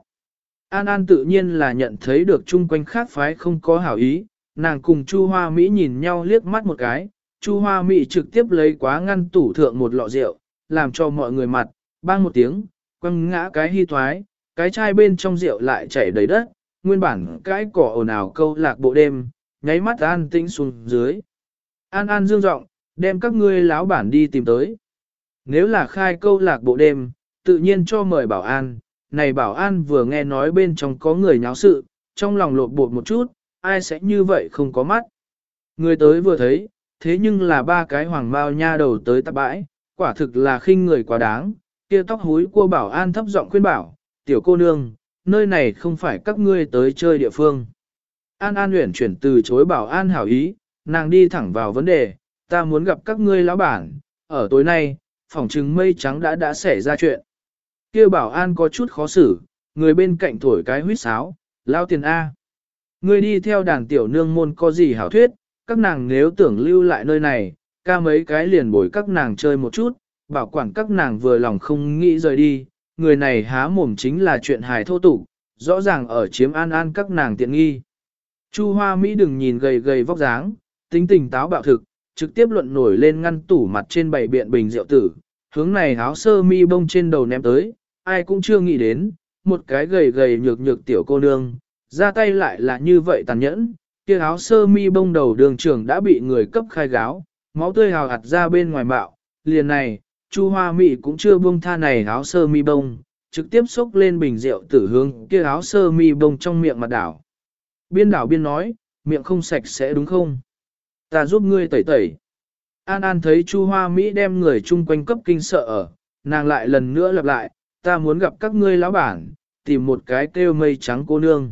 Speaker 1: An An tự nhiên là nhận thấy được chung quanh khác phái không có hảo ý, nàng cùng Chu Hoa Mỹ nhìn nhau liếc mắt một cái, Chu Hoa Mỹ trực tiếp lấy quá ngăn tủ thượng một lọ rượu, làm cho mọi người mặt, bang một tiếng, quăng ngã cái hy thoái, cái chai bên trong rượu lại chảy đầy đất, nguyên bản cái cỏ ồn ào câu lạc bộ đêm, nháy mắt an tĩnh xuống dưới. An An dương giọng đem các ngươi láo bản đi tìm tới. Nếu là khai câu lạc bộ đêm, tự nhiên cho mời bảo an, này bảo an vừa nghe nói bên trong có người nháo sự, trong lòng lột bột một chút, ai sẽ như vậy không có mắt. Người tới vừa thấy, thế nhưng là ba cái hoàng mao nha đầu tới tạp bãi, quả thực là khinh người quá đáng, kia tóc húi của bảo an thấp giọng khuyên bảo, tiểu cô nương, nơi này không phải các ngươi tới chơi địa phương. An An Uyển chuyển từ chối bảo an hảo ý, nàng đi thẳng vào vấn đề, ta muốn gặp các ngươi lão bản, ở tối nay, phòng trừng mây trắng đã đã xảy ra chuyện. kia bảo an có chút khó xử, người bên cạnh thổi cái huýt sáo, lao tiền A. Ngươi đi theo đàn tiểu nương môn có gì hảo thuyết, các nàng nếu tưởng lưu lại nơi này, ca mấy cái liền bồi các nàng chơi một chút, bảo quản các nàng vừa lòng không nghĩ rời đi, người này há mồm chính là chuyện hài thô tục, rõ ràng ở chiếm an an các nàng tiện nghi. Chu Hoa Mỹ đừng nhìn gầy gầy vóc dáng, tính tình táo bạo thực, trực tiếp luận nổi lên ngăn tủ mặt trên bảy biện bình rượu tử, hướng này áo sơ mi bông trên đầu ném tới, ai cũng chưa nghĩ đến, một cái gầy gầy nhược nhược tiểu cô nương, ra tay lại là như vậy tàn nhẫn, kia áo sơ mi bông đầu đường trưởng đã bị người cấp khai gáo, máu tươi hào hạt ra bên ngoài bạo, liền này, Chu Hoa Mỹ cũng chưa buông tha này áo sơ mi bông, trực tiếp xúc lên bình rượu tử hướng kia áo sơ mi bông trong miệng mặt đảo. Biên đảo biên nói, miệng không sạch sẽ đúng không? Ta giúp ngươi tẩy tẩy. An An thấy Chu Hoa Mỹ đem người chung quanh cấp kinh sợ ở, nàng lại lần nữa lặp lại, ta muốn gặp các ngươi lão bản, tìm một cái kêu mây trắng cô nương.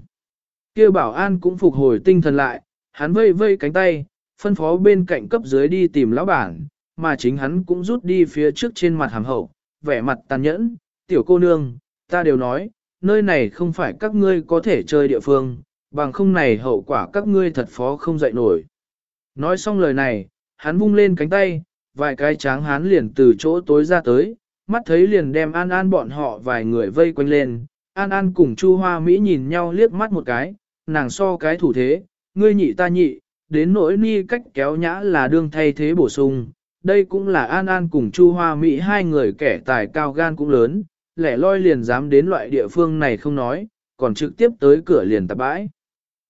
Speaker 1: Kêu bảo An cũng phục hồi tinh thần lại, hắn vây vây cánh tay, phân phó bên cạnh cấp dưới đi tìm lão bản, mà chính hắn cũng rút đi phía trước trên mặt hàm hậu, vẻ mặt tàn nhẫn, tiểu cô nương, ta đều nói, nơi này không phải các ngươi có thể chơi địa phương, bằng không này hậu quả các ngươi thật phó không dậy nổi. Nói xong lời này, hắn vung lên cánh tay, vài cái tráng hắn liền từ chỗ tối ra tới, mắt thấy liền đem An An bọn họ vài người vây quanh lên. An An cùng Chu Hoa Mỹ nhìn nhau liếc mắt một cái, nàng so cái thủ thế, ngươi nhị ta nhị, đến nỗi ni cách kéo nhã là đương thay thế bổ sung. Đây cũng là An An cùng Chu Hoa Mỹ hai người kẻ tài cao gan cũng lớn, lẻ loi liền dám đến loại địa phương này không nói, còn trực tiếp tới cửa liền tạp bãi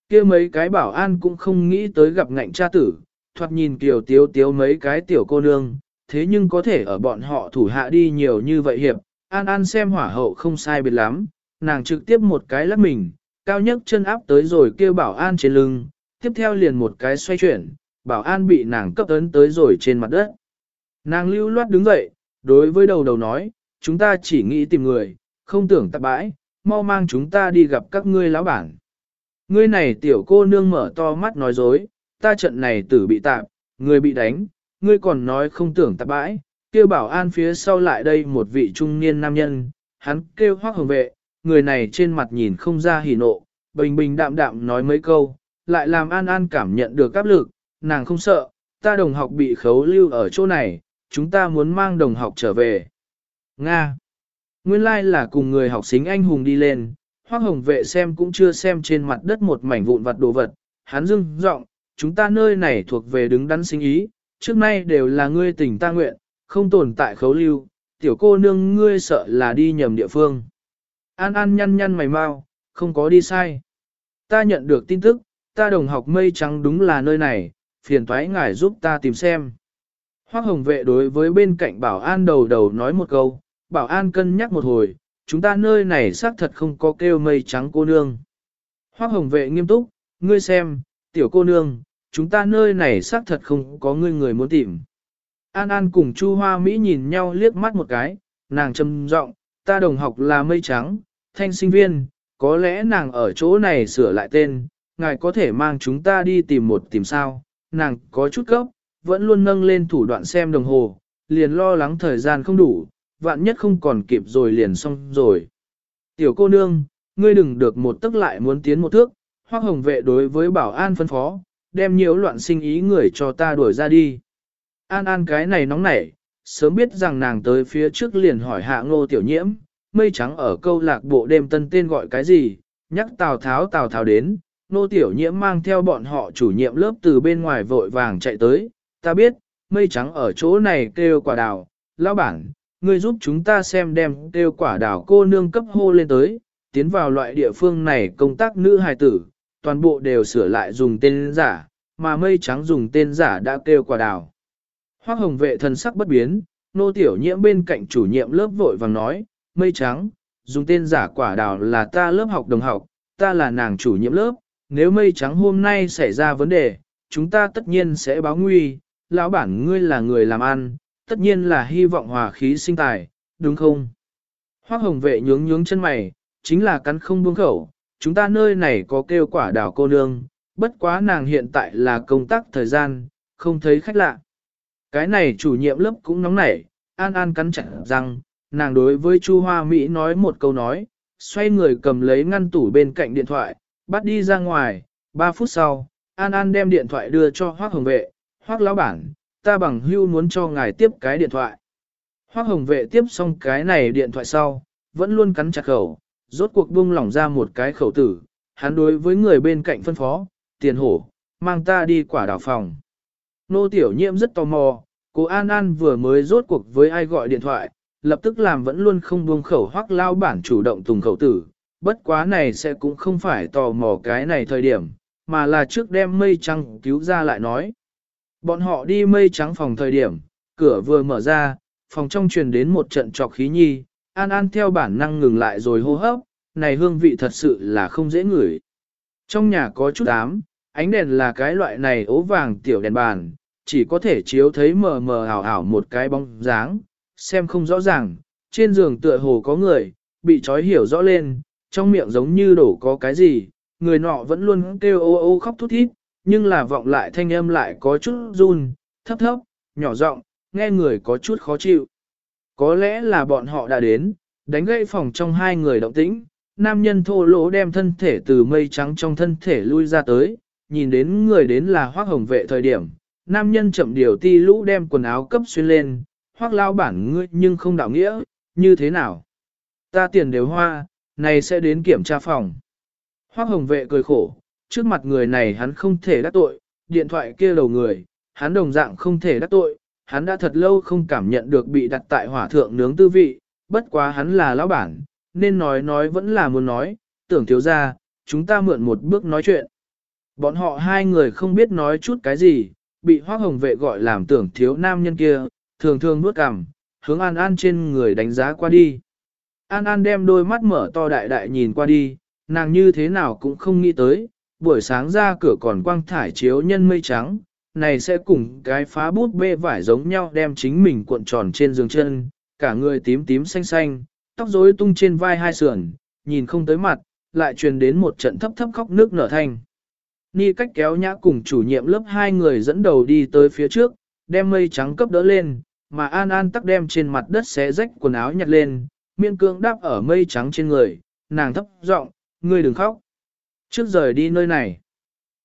Speaker 1: kia mấy cái bảo an cũng không nghĩ tới gặp ngạnh cha tử, thoạt nhìn kiều tiếu tiếu mấy cái tiểu cô nương, thế nhưng có thể ở bọn họ thủ hạ đi nhiều như vậy hiệp, an an xem hỏa hậu không sai biệt lắm, nàng trực tiếp một cái lắc mình, cao nhất chân áp tới rồi kêu bảo an trên lưng, tiếp theo liền một cái xoay chuyển, bảo an bị nàng cấp ấn tới rồi trên mặt đất. Nàng lưu loát đứng dậy, đối với đầu đầu nói, chúng ta chỉ nghĩ tìm người, không tưởng tạp bãi, mau mang chúng ta đi gặp các ngươi lão bản. Ngươi này tiểu cô nương mở to mắt nói dối, ta trận này tử bị tạm, ngươi bị đánh, ngươi còn nói không tưởng tạp bãi, Kêu bảo an phía sau lại đây một vị trung niên nam nhân, hắn kêu hoác hồng vệ, người này trên mặt nhìn không ra hỉ nộ, bình bình đạm đạm nói mấy câu, lại làm an an cảm nhận được áp lực, nàng không sợ, ta đồng học bị khấu lưu ở chỗ này, chúng ta muốn mang đồng học trở về. Nga Nguyên lai like là cùng người học sinh anh hùng đi lên, hoác hồng vệ xem cũng chưa xem trên mặt đất một mảnh vụn vặt đồ vật, hắn dưng giọng chúng ta nơi này thuộc về đứng đắn sinh ý, trước nay đều là ngươi tình ta nguyện, không tồn tại khấu lưu, tiểu cô nương ngươi sợ là đi nhầm địa phương. An An nhăn nhăn mày mau, không có đi sai. Ta nhận được tin tức, ta đồng học mây trắng đúng là nơi này, phiền thoái ngài giúp ta tìm xem. Hoác hồng vệ đối với bên cạnh bảo an đầu đầu nói một câu, bảo an cân nhắc một hồi, chúng ta nơi này xác thật không có kêu mây trắng cô nương. Hoác hồng vệ nghiêm túc, ngươi xem, tiểu cô nương, chúng ta nơi này xác thật không có ngươi người muốn tìm. An An cùng Chu Hoa Mỹ nhìn nhau liếc mắt một cái, nàng trầm giọng, ta đồng học là mây trắng, thanh sinh viên, có lẽ nàng ở chỗ này sửa lại tên, ngài có thể mang chúng ta đi tìm một tìm sao, nàng có chút cấp, vẫn luôn nâng lên thủ đoạn xem đồng hồ, liền lo lắng thời gian không đủ, vạn nhất không còn kịp rồi liền xong rồi. Tiểu cô nương, ngươi đừng được một tức lại muốn tiến một thước, hoác hồng vệ đối với bảo an phân phó, đem nhiễu loạn sinh ý người cho ta đuổi ra đi. An an cái này nóng nảy, sớm biết rằng nàng tới phía trước liền hỏi hạ ngô tiểu nhiễm, mây trắng ở câu lạc bộ đêm tân tên gọi cái gì, nhắc Tào Tháo Tào Tháo đến, ngô tiểu nhiễm mang theo bọn họ chủ nhiệm lớp từ bên ngoài vội vàng chạy tới, ta biết, mây trắng ở chỗ này kêu quả đào, lão bản, ngươi giúp chúng ta xem đem tiêu quả đào cô nương cấp hô lên tới, tiến vào loại địa phương này công tác nữ hài tử, toàn bộ đều sửa lại dùng tên giả, mà mây trắng dùng tên giả đã kêu quả đào. Hoác hồng vệ thần sắc bất biến, nô tiểu nhiễm bên cạnh chủ nhiệm lớp vội vàng nói, mây trắng, dùng tên giả quả đào là ta lớp học đồng học, ta là nàng chủ nhiệm lớp, nếu mây trắng hôm nay xảy ra vấn đề, chúng ta tất nhiên sẽ báo nguy, lão bản ngươi là người làm ăn, tất nhiên là hy vọng hòa khí sinh tài, đúng không? Hoác hồng vệ nhướng nhướng chân mày, chính là cắn không buông khẩu, chúng ta nơi này có kêu quả đào cô nương, bất quá nàng hiện tại là công tác thời gian, không thấy khách lạ. Cái này chủ nhiệm lớp cũng nóng nảy, an an cắn chặt răng, nàng đối với Chu Hoa Mỹ nói một câu nói, xoay người cầm lấy ngăn tủ bên cạnh điện thoại, bắt đi ra ngoài, 3 phút sau, An An đem điện thoại đưa cho Hoác Hồng Vệ, Hoác lão bản, ta bằng hưu muốn cho ngài tiếp cái điện thoại. Hoác Hồng Vệ tiếp xong cái này điện thoại sau, vẫn luôn cắn chặt khẩu, rốt cuộc buông lỏng ra một cái khẩu tử, hắn đối với người bên cạnh phân phó, tiền hổ, mang ta đi quả đảo phòng. Nô tiểu nhiễm rất tò mò, cô An An vừa mới rốt cuộc với ai gọi điện thoại, lập tức làm vẫn luôn không buông khẩu hoác lao bản chủ động tùng khẩu tử, bất quá này sẽ cũng không phải tò mò cái này thời điểm, mà là trước đem mây trăng cứu ra lại nói. Bọn họ đi mây trắng phòng thời điểm, cửa vừa mở ra, phòng trong truyền đến một trận trọc khí nhi, An An theo bản năng ngừng lại rồi hô hấp, này hương vị thật sự là không dễ ngửi. Trong nhà có chút ám, ánh đèn là cái loại này ố vàng tiểu đèn bàn, chỉ có thể chiếu thấy mờ mờ ảo ảo một cái bóng dáng, xem không rõ ràng, trên giường tựa hồ có người, bị trói hiểu rõ lên, trong miệng giống như đổ có cái gì, người nọ vẫn luôn kêu ô ô khóc thút thít, nhưng là vọng lại thanh âm lại có chút run, thấp thấp, nhỏ giọng, nghe người có chút khó chịu. Có lẽ là bọn họ đã đến, đánh gãy phòng trong hai người động tĩnh, nam nhân thô lỗ đem thân thể từ mây trắng trong thân thể lui ra tới, nhìn đến người đến là hoác hồng vệ thời điểm, nam nhân chậm điều ti lũ đem quần áo cấp xuyên lên, hoác lao bản ngươi nhưng không đạo nghĩa, như thế nào? Ta tiền đều hoa, này sẽ đến kiểm tra phòng. Hoác hồng vệ cười khổ, trước mặt người này hắn không thể đắc tội, điện thoại kia đầu người, hắn đồng dạng không thể đắc tội, hắn đã thật lâu không cảm nhận được bị đặt tại hỏa thượng nướng tư vị, bất quá hắn là lão bản, nên nói nói vẫn là muốn nói, tưởng thiếu ra, chúng ta mượn một bước nói chuyện. Bọn họ hai người không biết nói chút cái gì, bị hoác hồng vệ gọi làm tưởng thiếu nam nhân kia, thường thường nuốt cằm, hướng An An trên người đánh giá qua đi. An An đem đôi mắt mở to đại đại nhìn qua đi, nàng như thế nào cũng không nghĩ tới, buổi sáng ra cửa còn quang thải chiếu nhân mây trắng, này sẽ cùng cái phá bút bê vải giống nhau đem chính mình cuộn tròn trên giường chân, cả người tím tím xanh xanh, tóc rối tung trên vai hai sườn, nhìn không tới mặt, lại truyền đến một trận thấp thấp khóc nước nở thanh. Ni cách kéo nhã cùng chủ nhiệm lớp hai người dẫn đầu đi tới phía trước, đem mây trắng cấp đỡ lên, mà An An tắc đem trên mặt đất xé rách quần áo nhặt lên, miên cương đáp ở mây trắng trên người, nàng thấp giọng, ngươi đừng khóc. Trước rời đi nơi này.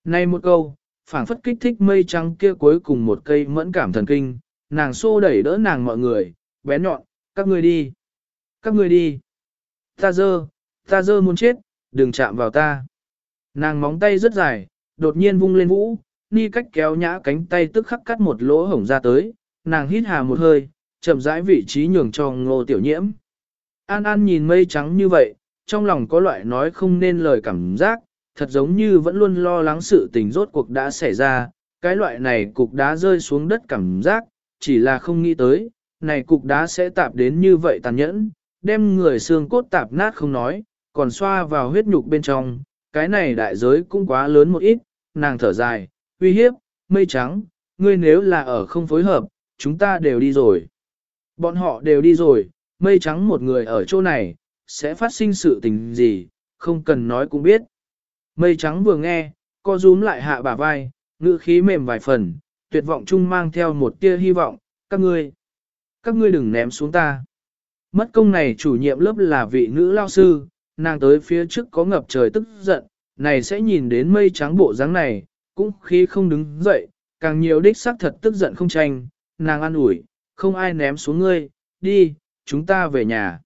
Speaker 1: Này một câu, phảng phất kích thích mây trắng kia cuối cùng một cây mẫn cảm thần kinh, nàng xô đẩy đỡ nàng mọi người, bé nhọn, các ngươi đi. Các ngươi đi. Ta dơ, ta dơ muốn chết, đừng chạm vào ta. Nàng móng tay rất dài, đột nhiên vung lên vũ, ni cách kéo nhã cánh tay tức khắc cắt một lỗ hổng ra tới, nàng hít hà một hơi, chậm rãi vị trí nhường cho ngô tiểu nhiễm. An An nhìn mây trắng như vậy, trong lòng có loại nói không nên lời cảm giác, thật giống như vẫn luôn lo lắng sự tình rốt cuộc đã xảy ra, cái loại này cục đá rơi xuống đất cảm giác, chỉ là không nghĩ tới, này cục đá sẽ tạp đến như vậy tàn nhẫn, đem người xương cốt tạp nát không nói, còn xoa vào huyết nhục bên trong, cái này đại giới cũng quá lớn một ít, nàng thở dài, uy hiếp, mây trắng, ngươi nếu là ở không phối hợp, chúng ta đều đi rồi. Bọn họ đều đi rồi, mây trắng một người ở chỗ này, sẽ phát sinh sự tình gì, không cần nói cũng biết. Mây trắng vừa nghe, co rúm lại hạ bả vai, ngữ khí mềm vài phần, tuyệt vọng chung mang theo một tia hy vọng, các ngươi, các ngươi đừng ném xuống ta. Mất công này chủ nhiệm lớp là vị nữ lao sư, nàng tới phía trước có ngập trời tức giận, này sẽ nhìn đến mây trắng bộ dáng này, cũng khí không đứng dậy, càng nhiều đích xác thật tức giận không tranh, nàng an ủi, không ai ném xuống ngươi, đi, chúng ta về nhà.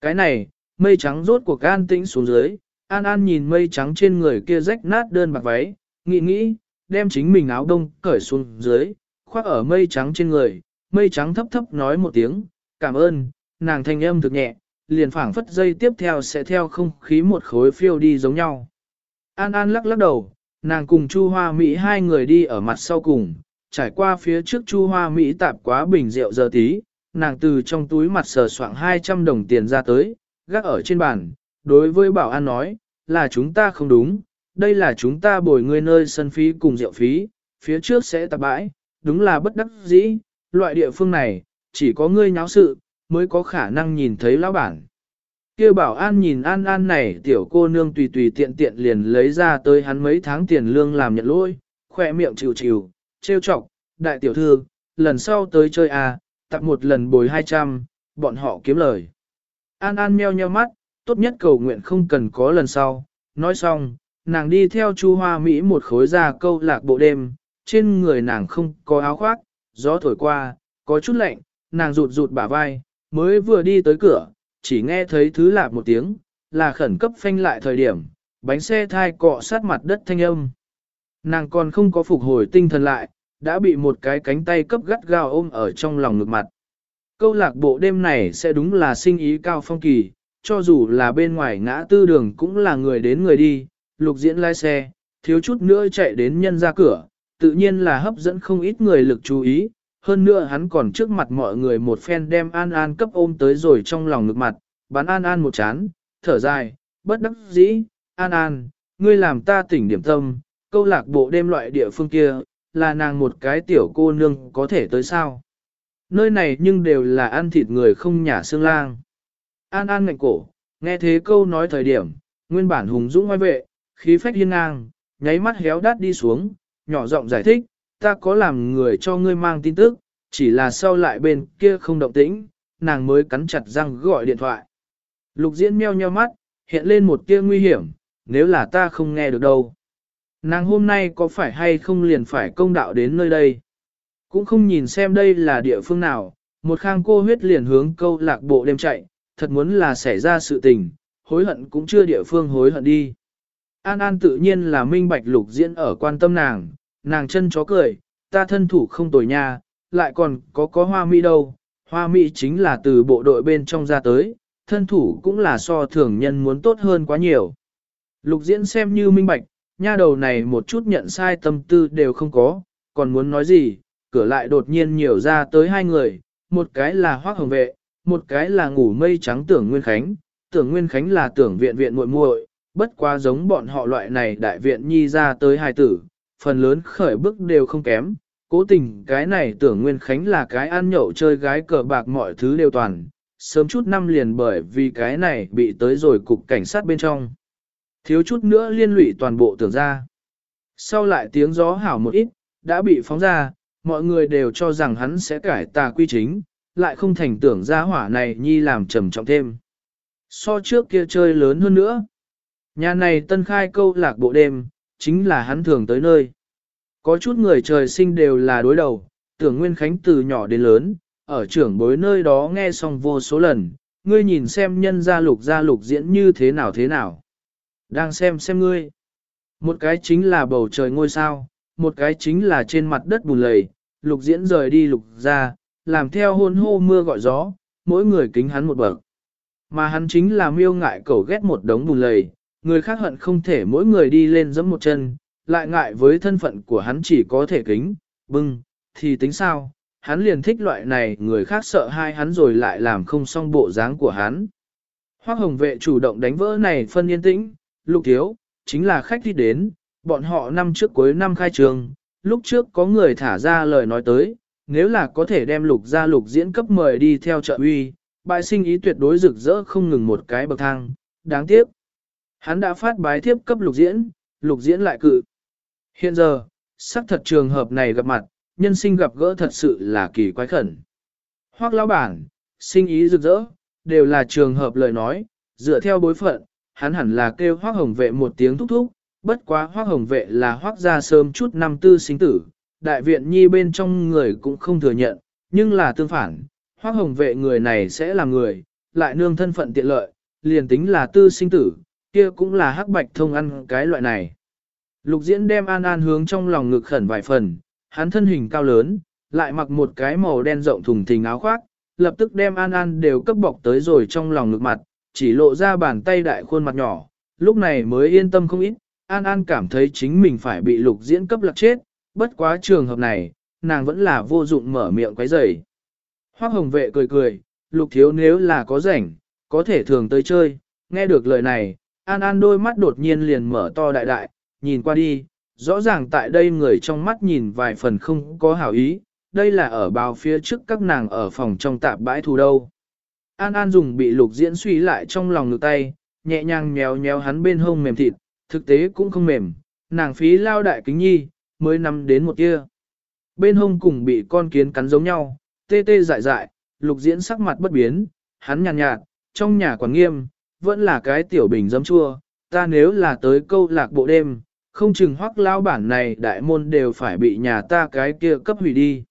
Speaker 1: Cái này, mây trắng rốt cuộc gan tĩnh xuống dưới, an an nhìn mây trắng trên người kia rách nát đơn bạc váy, nghĩ nghĩ, đem chính mình áo đông cởi xuống dưới, khoác ở mây trắng trên người, mây trắng thấp thấp nói một tiếng, cảm ơn, nàng thanh âm thực nhẹ, liền phảng phất dây tiếp theo sẽ theo không khí một khối phiêu đi giống nhau. An An lắc lắc đầu, nàng cùng Chu Hoa Mỹ hai người đi ở mặt sau cùng, trải qua phía trước Chu Hoa Mỹ tạp quá bình rượu giờ tí, nàng từ trong túi mặt sờ soạng 200 đồng tiền ra tới, gác ở trên bàn, đối với bảo an nói, là chúng ta không đúng, đây là chúng ta bồi ngươi nơi sân phí cùng rượu phí, phía trước sẽ tạp bãi, đúng là bất đắc dĩ, loại địa phương này, chỉ có ngươi nháo sự, mới có khả năng nhìn thấy lão bản. Kia bảo an nhìn an an này tiểu cô nương tùy tùy tiện tiện liền lấy ra tới hắn mấy tháng tiền lương làm nhận lỗi, khỏe miệng chịu chịu, trêu chọc, đại tiểu thư, lần sau tới chơi à, tặng một lần bồi 200, bọn họ kiếm lời. An An meo nheo mắt, tốt nhất cầu nguyện không cần có lần sau. Nói xong, nàng đi theo Chu Hoa Mỹ một khối ra câu lạc bộ đêm, trên người nàng không có áo khoác, gió thổi qua, có chút lạnh, nàng rụt rụt bả vai, mới vừa đi tới cửa, chỉ nghe thấy thứ lạp một tiếng, là khẩn cấp phanh lại thời điểm, bánh xe thai cọ sát mặt đất thanh âm. Nàng còn không có phục hồi tinh thần lại, đã bị một cái cánh tay cấp gắt gao ôm ở trong lòng ngực mặt. Câu lạc bộ đêm này sẽ đúng là sinh ý cao phong kỳ, cho dù là bên ngoài ngã tư đường cũng là người đến người đi, lục diễn lái xe, thiếu chút nữa chạy đến nhân ra cửa, tự nhiên là hấp dẫn không ít người lực chú ý, hơn nữa hắn còn trước mặt mọi người một phen đem An An cấp ôm tới rồi trong lòng ngực mặt, bắn An An một chán, thở dài, bất đắc dĩ, An An, ngươi làm ta tỉnh điểm tâm, câu lạc bộ đêm loại địa phương kia, là nàng một cái tiểu cô nương có thể tới sao. Nơi này nhưng đều là ăn thịt người không nhả xương lang. An An ngạnh cổ, nghe thế câu nói thời điểm, nguyên bản hùng dũng ngoài vệ, khí phách hiên ngang, nháy mắt héo đắt đi xuống, nhỏ giọng giải thích, ta có làm người cho ngươi mang tin tức, chỉ là sau lại bên kia không động tĩnh, nàng mới cắn chặt răng gọi điện thoại. Lục diễn meo nheo mắt, hiện lên một tia nguy hiểm, nếu là ta không nghe được đâu. Nàng hôm nay có phải hay không liền phải công đạo đến nơi đây. Cũng không nhìn xem đây là địa phương nào, một khang cô huyết liền hướng câu lạc bộ đêm chạy, thật muốn là xảy ra sự tình, hối hận cũng chưa địa phương hối hận đi. An An tự nhiên là minh bạch lục diễn ở quan tâm nàng, nàng chân chó cười, ta thân thủ không tồi nha, lại còn có có hoa mỹ đâu, hoa mỹ chính là từ bộ đội bên trong ra tới, thân thủ cũng là so thường nhân muốn tốt hơn quá nhiều. Lục diễn xem như minh bạch, nha đầu này một chút nhận sai tâm tư đều không có, còn muốn nói gì, cửa lại đột nhiên nhiều ra tới hai người, một cái là hoác hồng vệ, một cái là ngủ mây trắng tưởng Nguyên Khánh, tưởng Nguyên Khánh là tưởng viện viện muội muội, bất quá giống bọn họ loại này đại viện nhi ra tới hài tử, phần lớn khởi bước đều không kém. Cố tình cái này tưởng Nguyên Khánh là cái ăn nhậu chơi gái cờ bạc mọi thứ đều toàn, sớm chút năm liền bởi vì cái này bị tới rồi cục cảnh sát bên trong. Thiếu chút nữa liên lụy toàn bộ tưởng ra. Sau lại tiếng gió hảo một ít, đã bị phóng ra, mọi người đều cho rằng hắn sẽ cải tà quy chính, lại không thành tưởng ra hỏa này nhi làm trầm trọng thêm. So trước kia chơi lớn hơn nữa. Nhà này tân khai câu lạc bộ đêm, chính là hắn thường tới nơi. Có chút người trời sinh đều là đối đầu, tưởng Nguyên Khánh từ nhỏ đến lớn, ở trưởng bối nơi đó nghe xong vô số lần, ngươi nhìn xem nhân gia lục gia lục diễn như thế nào thế nào. Đang xem xem ngươi. Một cái chính là bầu trời ngôi sao, một cái chính là trên mặt đất bùn lầy, lục diễn rời đi lục ra, làm theo hôn hô mưa gọi gió, mỗi người kính hắn một bậc. Mà hắn chính là miêu ngại cầu ghét một đống bùn lầy, người khác hận không thể mỗi người đi lên giẫm một chân, lại ngại với thân phận của hắn chỉ có thể kính, bưng, thì tính sao, hắn liền thích loại này người khác sợ hai hắn rồi lại làm không xong bộ dáng của hắn. Hoác hồng vệ chủ động đánh vỡ này phân yên tĩnh, lục thiếu, chính là khách đi đến, bọn họ năm trước cuối năm khai trường, lúc trước có người thả ra lời nói tới, nếu là có thể đem lục ra lục diễn cấp mời đi theo trợ uy, bại sinh ý tuyệt đối rực rỡ không ngừng một cái bậc thang, đáng tiếc. Hắn đã phát bái thiếp cấp lục diễn, lục diễn lại cự. Hiện giờ, sắc thật trường hợp này gặp mặt, nhân sinh gặp gỡ thật sự là kỳ quái khẩn. Hoác lão bản, sinh ý rực rỡ, đều là trường hợp lời nói, dựa theo bối phận, hắn hẳn là kêu hoác hồng vệ một tiếng thúc thúc, bất quá hoác hồng vệ là hoác ra sớm chút năm tư sinh tử, đại viện nhi bên trong người cũng không thừa nhận, nhưng là tương phản, hoác hồng vệ người này sẽ là người, lại nương thân phận tiện lợi, liền tính là tư sinh tử, kia cũng là hắc bạch thông ăn cái loại này. Lục diễn đem an an hướng trong lòng ngực khẩn vài phần, hắn thân hình cao lớn, lại mặc một cái màu đen rộng thùng thình áo khoác, lập tức đem an an đều cấp bọc tới rồi trong lòng ngực mặt, chỉ lộ ra bàn tay đại khuôn mặt nhỏ, lúc này mới yên tâm không ít, an an cảm thấy chính mình phải bị lục diễn cấp lạc chết, bất quá trường hợp này, nàng vẫn là vô dụng mở miệng quấy rầy. Hoác hồng vệ cười cười, lục thiếu nếu là có rảnh, có thể thường tới chơi, nghe được lời này, an an đôi mắt đột nhiên liền mở to đại đại, nhìn qua đi, rõ ràng tại đây người trong mắt nhìn vài phần không có hảo ý, đây là ở bao phía trước các nàng ở phòng trong tạp bãi thù đâu. An An dùng bị lục diễn suy lại trong lòng ngực tay, nhẹ nhàng nhéo nhéo hắn bên hông mềm thịt, thực tế cũng không mềm, nàng phí lao đại kính nhi, mới nắm đến một kia. Bên hông cùng bị con kiến cắn giống nhau, tê tê dại dại, lục diễn sắc mặt bất biến, hắn nhàn nhạt, nhạt, trong nhà quản nghiêm, vẫn là cái tiểu bình dấm chua, ta nếu là tới câu lạc bộ đêm, không chừng hoắc lao bản này đại môn đều phải bị nhà ta cái kia cấp hủy đi.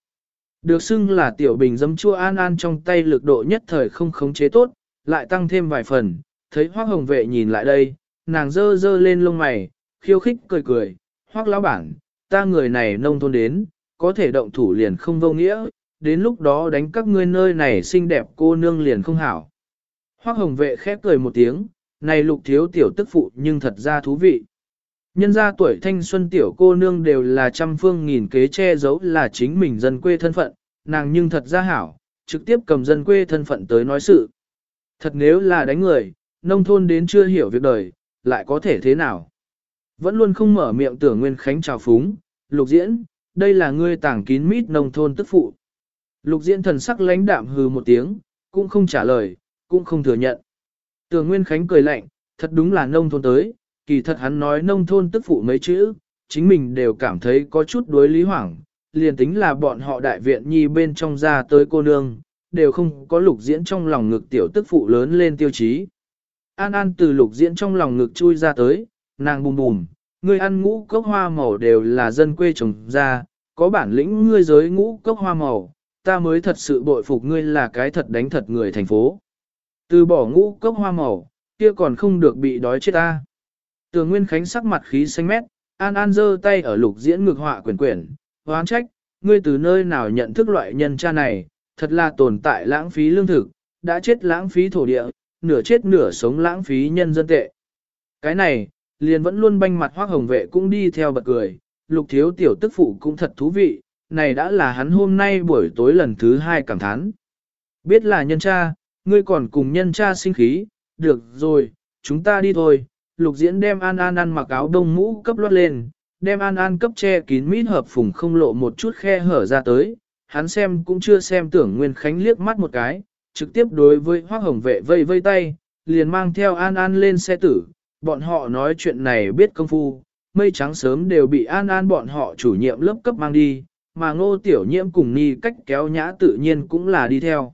Speaker 1: Được xưng là tiểu bình dấm chua an an trong tay lực độ nhất thời không khống chế tốt, lại tăng thêm vài phần, thấy hoắc hồng vệ nhìn lại đây, nàng dơ dơ lên lông mày, khiêu khích cười cười, hoắc lão bản, ta người này nông thôn đến, có thể động thủ liền không vô nghĩa, đến lúc đó đánh các ngươi nơi này xinh đẹp cô nương liền không hảo. Hoắc hồng vệ khép cười một tiếng, này lục thiếu tiểu tức phụ nhưng thật ra thú vị. Nhân ra tuổi thanh xuân tiểu cô nương đều là trăm phương nghìn kế che giấu là chính mình dân quê thân phận, nàng nhưng thật ra hảo, trực tiếp cầm dân quê thân phận tới nói sự. Thật nếu là đánh người, nông thôn đến chưa hiểu việc đời, lại có thể thế nào? Vẫn luôn không mở miệng tưởng Nguyên Khánh chào phúng, lục diễn, đây là ngươi tảng kín mít nông thôn tức phụ. Lục diễn thần sắc lãnh đạm hừ một tiếng, cũng không trả lời, cũng không thừa nhận. Tưởng Nguyên Khánh cười lạnh, thật đúng là nông thôn tới, kỳ thật hắn nói nông thôn tức phụ mấy chữ, chính mình đều cảm thấy có chút đối lý hoảng, liền tính là bọn họ đại viện nhi bên trong ra tới cô nương, đều không có lục diễn trong lòng ngực tiểu tức phụ lớn lên tiêu chí. An An từ lục diễn trong lòng ngực chui ra tới, nàng bùm bùm, ngươi ăn ngũ cốc hoa màu đều là dân quê trồng ra, có bản lĩnh ngươi giới ngũ cốc hoa màu, ta mới thật sự bội phục ngươi là cái thật đánh thật người thành phố. Từ bỏ ngũ cốc hoa màu, kia còn không được bị đói chết ta. Tường Nguyên Khánh sắc mặt khí xanh mét, An An giơ tay ở lục diễn ngược họa quyển quyển, hoán trách, ngươi từ nơi nào nhận thức loại nhân cha này, thật là tồn tại lãng phí lương thực, đã chết lãng phí thổ địa, nửa chết nửa sống lãng phí nhân dân tệ. Cái này, liền vẫn luôn banh mặt hoác hồng vệ cũng đi theo bật cười, lục thiếu tiểu tức phụ cũng thật thú vị, này đã là hắn hôm nay buổi tối lần thứ hai cảm thán. Biết là nhân cha, ngươi còn cùng nhân cha sinh khí, được rồi, chúng ta đi thôi, lục diễn đem An An ăn mặc áo đông mũ cấp lót lên, đem An An cấp che kín mít hợp phùng không lộ một chút khe hở ra tới, hắn xem cũng chưa xem tưởng Nguyên Khánh liếc mắt một cái, trực tiếp đối với Hoác Hồng vệ vây vây tay, liền mang theo An An lên xe tử, bọn họ nói chuyện này biết công phu, mây trắng sớm đều bị An An bọn họ chủ nhiệm lớp cấp mang đi, mà ngô tiểu nhiễm cùng ni cách kéo nhã tự nhiên cũng là đi theo.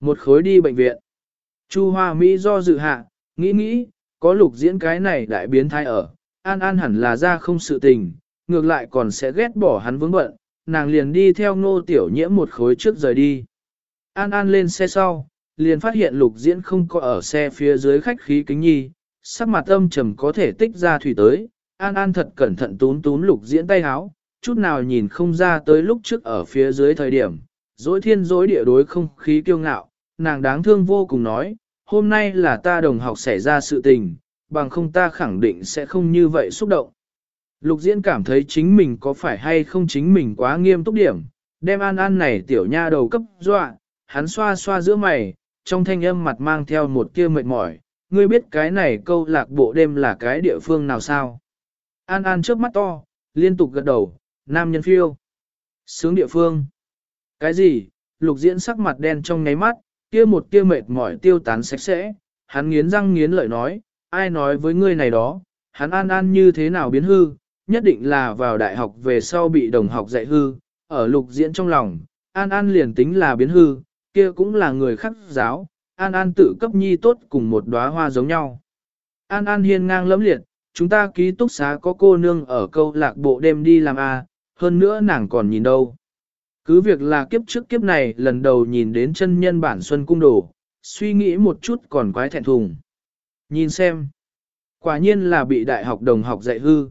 Speaker 1: Một khối đi bệnh viện. Chu Hoa Mỹ do dự hạ, nghĩ nghĩ, có lục diễn cái này đại biến thái ở, an an hẳn là ra không sự tình, ngược lại còn sẽ ghét bỏ hắn vướng bận, nàng liền đi theo ngô tiểu nhiễm một khối trước rời đi. An an lên xe sau, liền phát hiện lục diễn không có ở xe phía dưới khách khí kính nhi, sắc mặt âm trầm có thể tích ra thủy tới, an an thật cẩn thận tún tún lục diễn tay háo, chút nào nhìn không ra tới lúc trước ở phía dưới thời điểm, dối thiên dối địa đối không khí kiêu ngạo, nàng đáng thương vô cùng nói, hôm nay là ta đồng học xảy ra sự tình, bằng không ta khẳng định sẽ không như vậy xúc động. Lục diễn cảm thấy chính mình có phải hay không chính mình quá nghiêm túc điểm, đem an an này tiểu nha đầu cấp dọa, hắn xoa xoa giữa mày, trong thanh âm mặt mang theo một kia mệt mỏi, ngươi biết cái này câu lạc bộ đêm là cái địa phương nào sao? An An trước mắt to, liên tục gật đầu, nam nhân phiêu. Sướng địa phương. Cái gì? Lục diễn sắc mặt đen trong ngáy mắt, kia một kia mệt mỏi tiêu tán sạch sẽ, hắn nghiến răng nghiến lợi nói, ai nói với ngươi này đó, hắn An An như thế nào biến hư, nhất định là vào đại học về sau bị đồng học dạy hư, ở lục diễn trong lòng, An An liền tính là biến hư, kia cũng là người khắc giáo, An An tự cấp nhi tốt cùng một đóa hoa giống nhau. An An hiên ngang lẫm liệt, chúng ta ký túc xá có cô nương ở câu lạc bộ đêm đi làm A, hơn nữa nàng còn nhìn đâu. Cứ việc là kiếp trước kiếp này lần đầu nhìn đến chân nhân bản xuân cung đồ, suy nghĩ một chút còn quái thẹn thùng. Nhìn xem. Quả nhiên là bị đại học đồng học dạy hư.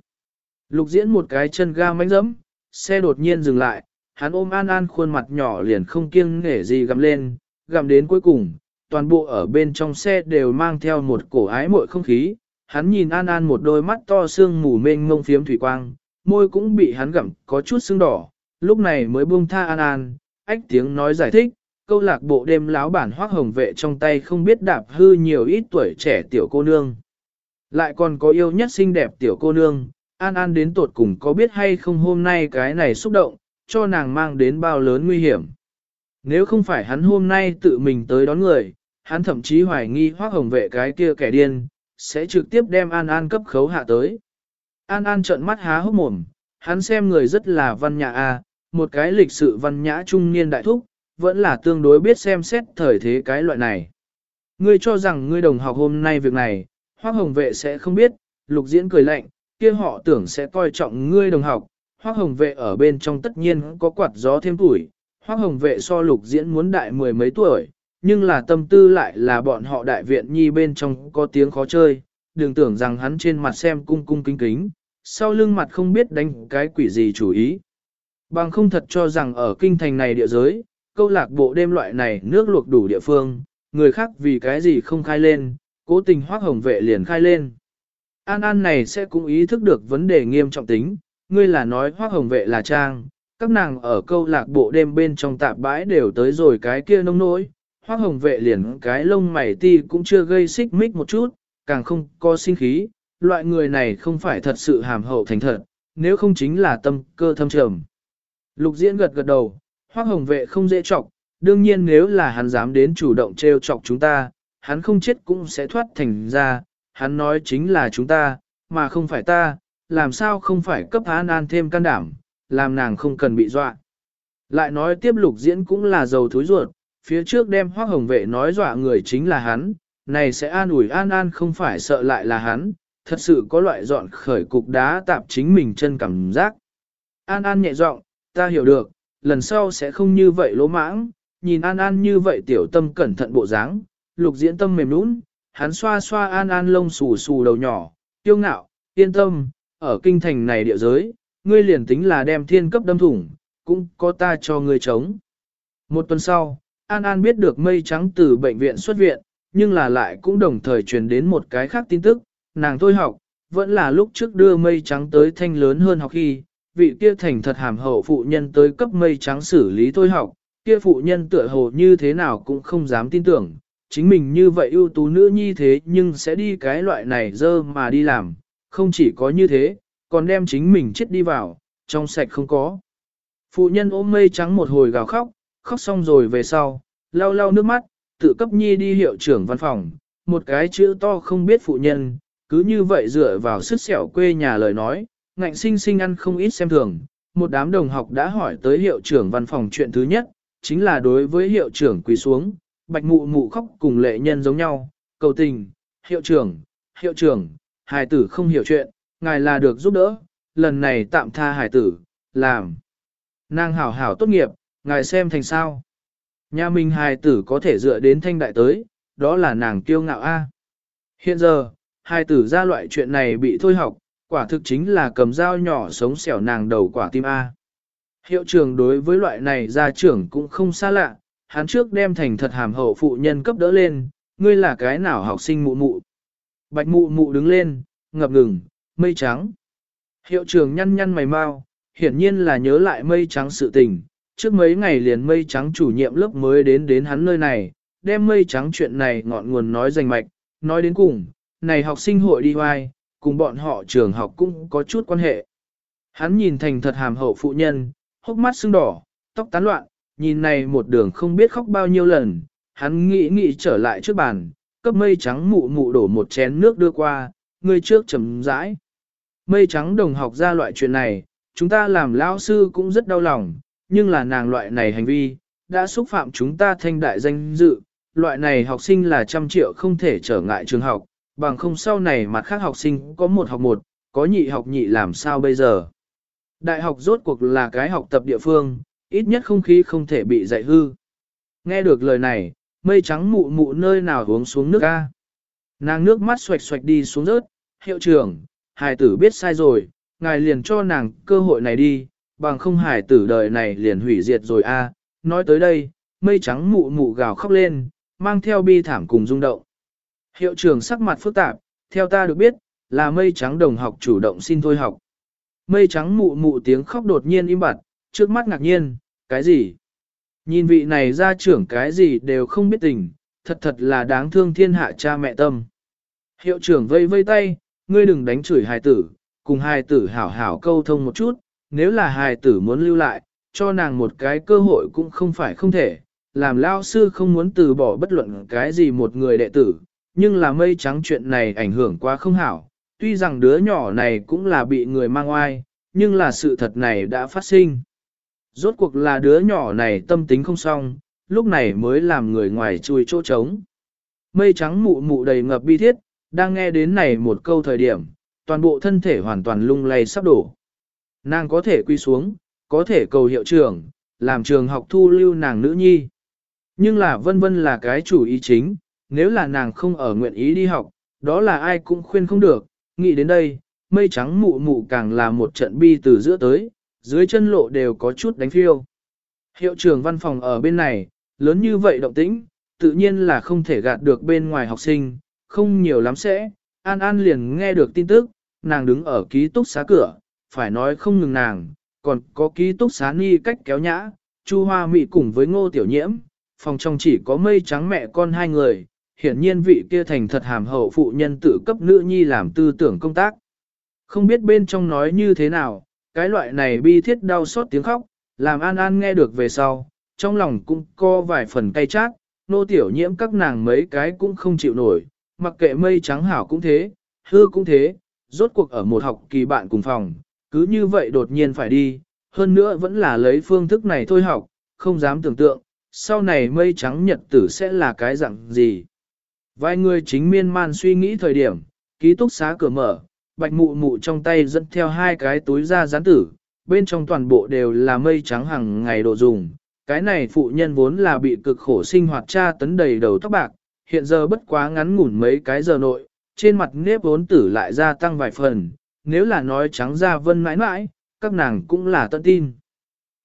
Speaker 1: Lục diễn một cái chân ga mánh dẫm, xe đột nhiên dừng lại, hắn ôm An An khuôn mặt nhỏ liền không kiêng nghể gì gặm lên, gặm đến cuối cùng, toàn bộ ở bên trong xe đều mang theo một cổ ái mội không khí. Hắn nhìn An An một đôi mắt to sương mù mênh ngông phiếm thủy quang, môi cũng bị hắn gặm có chút sưng đỏ, lúc này mới buông tha An An, ách tiếng nói giải thích, câu lạc bộ đêm láo bản hoác hồng vệ trong tay không biết đạp hư nhiều ít tuổi trẻ tiểu cô nương. Lại còn có yêu nhất xinh đẹp tiểu cô nương, An An đến tột cùng có biết hay không hôm nay cái này xúc động, cho nàng mang đến bao lớn nguy hiểm. Nếu không phải hắn hôm nay tự mình tới đón người, hắn thậm chí hoài nghi hoác hồng vệ cái kia kẻ điên, sẽ trực tiếp đem An An cấp khấu hạ tới. An An trợn mắt há hốc mồm, hắn xem người rất là văn nhã a, một cái lịch sự văn nhã trung niên đại thúc, vẫn là tương đối biết xem xét thời thế cái loại này. Ngươi cho rằng ngươi đồng học hôm nay việc này, hoác hồng vệ sẽ không biết, lục diễn cười lạnh, kia họ tưởng sẽ coi trọng ngươi đồng học, hoác hồng vệ ở bên trong tất nhiên có quạt gió thêm tuổi, hoác hồng vệ so lục diễn muốn đại mười mấy tuổi, nhưng là tâm tư lại là bọn họ đại viện nhi bên trong có tiếng khó chơi, đừng tưởng rằng hắn trên mặt xem cung cung kính kính, sau lưng mặt không biết đánh cái quỷ gì chủ ý. Bằng không thật cho rằng ở kinh thành này địa giới, câu lạc bộ đêm loại này nước luộc đủ địa phương, người khác vì cái gì không khai lên, cố tình hoác hồng vệ liền khai lên. An An này sẽ cũng ý thức được vấn đề nghiêm trọng tính, ngươi là nói hoác hồng vệ là trang, các nàng ở câu lạc bộ đêm bên trong tạp bãi đều tới rồi cái kia nông nỗi, hoác hồng vệ liền cái lông mày ti cũng chưa gây xích mích một chút, càng không có sinh khí, loại người này không phải thật sự hàm hậu thành thật, nếu không chính là tâm cơ thâm trầm. Lục diễn gật gật đầu, hoác hồng vệ không dễ chọc, đương nhiên nếu là hắn dám đến chủ động trêu chọc chúng ta, hắn không chết cũng sẽ thoát thành ra, hắn nói chính là chúng ta, mà không phải ta, làm sao không phải cấp án An thêm can đảm, làm nàng không cần bị dọa. Lại nói tiếp lục diễn cũng là dầu thối ruột, phía trước đem hoác hồng vệ nói dọa người chính là hắn, này sẽ an ủi An An không phải sợ lại là hắn, thật sự có loại dọn khởi cục đá tạp chính mình chân cảm giác. An An nhẹ giọng, ta hiểu được, lần sau sẽ không như vậy lỗ mãng, nhìn An An như vậy tiểu tâm cẩn thận bộ dáng, lục diễn tâm mềm nũng, hắn xoa xoa An An lông xù xù đầu nhỏ, tiêu ngạo, yên tâm, ở kinh thành này địa giới, ngươi liền tính là đem thiên cấp đâm thủng, cũng có ta cho ngươi chống. Một tuần sau, An An biết được mây trắng từ bệnh viện xuất viện, nhưng là lại cũng đồng thời truyền đến một cái khác tin tức, nàng thôi học, vẫn là lúc trước đưa mây trắng tới thanh lớn hơn học khi, vị kia thành thật hàm hậu phụ nhân tới cấp mây trắng xử lý thôi học, kia phụ nhân tựa hồ như thế nào cũng không dám tin tưởng, chính mình như vậy ưu tú nữ nhi thế nhưng sẽ đi cái loại này dơ mà đi làm, không chỉ có như thế, còn đem chính mình chết đi vào, trong sạch không có. Phụ nhân ôm mây trắng một hồi gào khóc, khóc xong rồi về sau, lau lau nước mắt, tự cấp nhi đi hiệu trưởng văn phòng, một cái chữ to không biết phụ nhân, cứ như vậy dựa vào sức sẹo quê nhà lời nói, ngạnh sinh sinh ăn không ít xem thường, một đám đồng học đã hỏi tới hiệu trưởng văn phòng chuyện thứ nhất, chính là đối với hiệu trưởng quỳ xuống, bạch mụ mụ khóc cùng lệ nhân giống nhau, cầu tình, hiệu trưởng, hiệu trưởng, hài tử không hiểu chuyện, ngài là được giúp đỡ, lần này tạm tha Hải tử, làm. Nàng hảo hảo tốt nghiệp, ngài xem thành sao. Nhà mình hài tử có thể dựa đến thanh đại tới, đó là nàng kiêu ngạo a. Hiện giờ, hài tử ra loại chuyện này bị thôi học, quả thực chính là cầm dao nhỏ sống xẻo nàng đầu quả tim A. Hiệu trưởng đối với loại này gia trưởng cũng không xa lạ, hắn trước đem thành thật hàm hậu phụ nhân cấp đỡ lên, ngươi là cái nào học sinh mụ mụ. Bạch mụ mụ đứng lên, ngập ngừng, mây trắng. Hiệu trưởng nhăn nhăn mày mau, hiển nhiên là nhớ lại mây trắng sự tình. Trước mấy ngày liền mây trắng chủ nhiệm lớp mới đến đến hắn nơi này, đem mây trắng chuyện này ngọn nguồn nói rành mạch, nói đến cùng, này học sinh hội đi hoài, cùng bọn họ trường học cũng có chút quan hệ. Hắn nhìn thành thật hàm hậu phụ nhân, hốc mắt sưng đỏ, tóc tán loạn, nhìn này một đường không biết khóc bao nhiêu lần, hắn nghĩ nghĩ trở lại trước bàn, cấp mây trắng mụ mụ đổ một chén nước đưa qua, người trước chấm rãi. Mây trắng đồng học ra loại chuyện này, chúng ta làm lão sư cũng rất đau lòng, nhưng là nàng loại này hành vi, đã xúc phạm chúng ta thanh đại danh dự, loại này học sinh là trăm triệu không thể trở ngại trường học, bằng không sau này mặt khác học sinh có một học một, có nhị học nhị làm sao bây giờ. Đại học rốt cuộc là cái học tập địa phương, ít nhất không khí không thể bị dạy hư. Nghe được lời này, mây trắng mụ mụ nơi nào uống xuống nước ca. Nàng nước mắt xoạch xoạch đi xuống rớt, hiệu trưởng, hải tử biết sai rồi, ngài liền cho nàng cơ hội này đi, bằng không hải tử đời này liền hủy diệt rồi a. Nói tới đây, mây trắng mụ mụ gào khóc lên, mang theo bi thảm cùng rung động. Hiệu trưởng sắc mặt phức tạp, theo ta được biết, là mây trắng đồng học chủ động xin thôi học. Mây trắng mụ mụ tiếng khóc đột nhiên im bặt, trước mắt ngạc nhiên, cái gì? Nhìn vị này ra trưởng cái gì đều không biết tình, thật thật là đáng thương thiên hạ cha mẹ tâm. Hiệu trưởng vây vây tay, ngươi đừng đánh chửi hài tử, cùng hài tử hảo hảo câu thông một chút, nếu là hài tử muốn lưu lại, cho nàng một cái cơ hội cũng không phải không thể, làm lao sư không muốn từ bỏ bất luận cái gì một người đệ tử, nhưng là mây trắng chuyện này ảnh hưởng quá không hảo, tuy rằng đứa nhỏ này cũng là bị người mang oai, nhưng là sự thật này đã phát sinh. Rốt cuộc là đứa nhỏ này tâm tính không xong, lúc này mới làm người ngoài chui chỗ trống. Mây trắng mụ mụ đầy ngập bi thiết, đang nghe đến này một câu thời điểm, toàn bộ thân thể hoàn toàn lung lay sắp đổ. Nàng có thể quy xuống, có thể cầu hiệu trưởng, làm trường học thu lưu nàng nữ nhi. Nhưng là vân vân là cái chủ ý chính, nếu là nàng không ở nguyện ý đi học, đó là ai cũng khuyên không được, nghĩ đến đây, mây trắng mụ mụ càng là một trận bi từ giữa tới, dưới chân lộ đều có chút đánh phiêu. Hiệu trưởng văn phòng ở bên này, lớn như vậy động tĩnh, tự nhiên là không thể gạt được bên ngoài học sinh, không nhiều lắm sẽ, An An liền nghe được tin tức, nàng đứng ở ký túc xá cửa, phải nói không ngừng nàng, còn có ký túc xá ni cách kéo nhã, Chu Hoa Mị cùng với ngô tiểu nhiễm, phòng trong chỉ có mây trắng mẹ con hai người, hiển nhiên vị kia thành thật hàm hậu phụ nhân tự cấp nữ nhi làm tư tưởng công tác. Không biết bên trong nói như thế nào, cái loại này bi thiết đau xót tiếng khóc, làm An An nghe được về sau, trong lòng cũng có vài phần cay chát, nô tiểu nhiễm các nàng mấy cái cũng không chịu nổi, mặc kệ mây trắng hảo cũng thế, hư cũng thế, rốt cuộc ở một học kỳ bạn cùng phòng, cứ như vậy đột nhiên phải đi, hơn nữa vẫn là lấy phương thức này thôi học, không dám tưởng tượng, sau này mây trắng nhật tử sẽ là cái dạng gì. Vài người chính miên man suy nghĩ thời điểm, ký túc xá cửa mở, bạch mụ mụ trong tay dẫn theo hai cái túi da rán tử, bên trong toàn bộ đều là mây trắng hàng ngày đồ dùng. Cái này phụ nhân vốn là bị cực khổ sinh hoạt tra tấn đầy đầu tóc bạc, hiện giờ bất quá ngắn ngủn mấy cái giờ nội, trên mặt nếp vốn tử lại gia tăng vài phần, nếu là nói trắng ra vân mãi mãi, các nàng cũng là tận tin.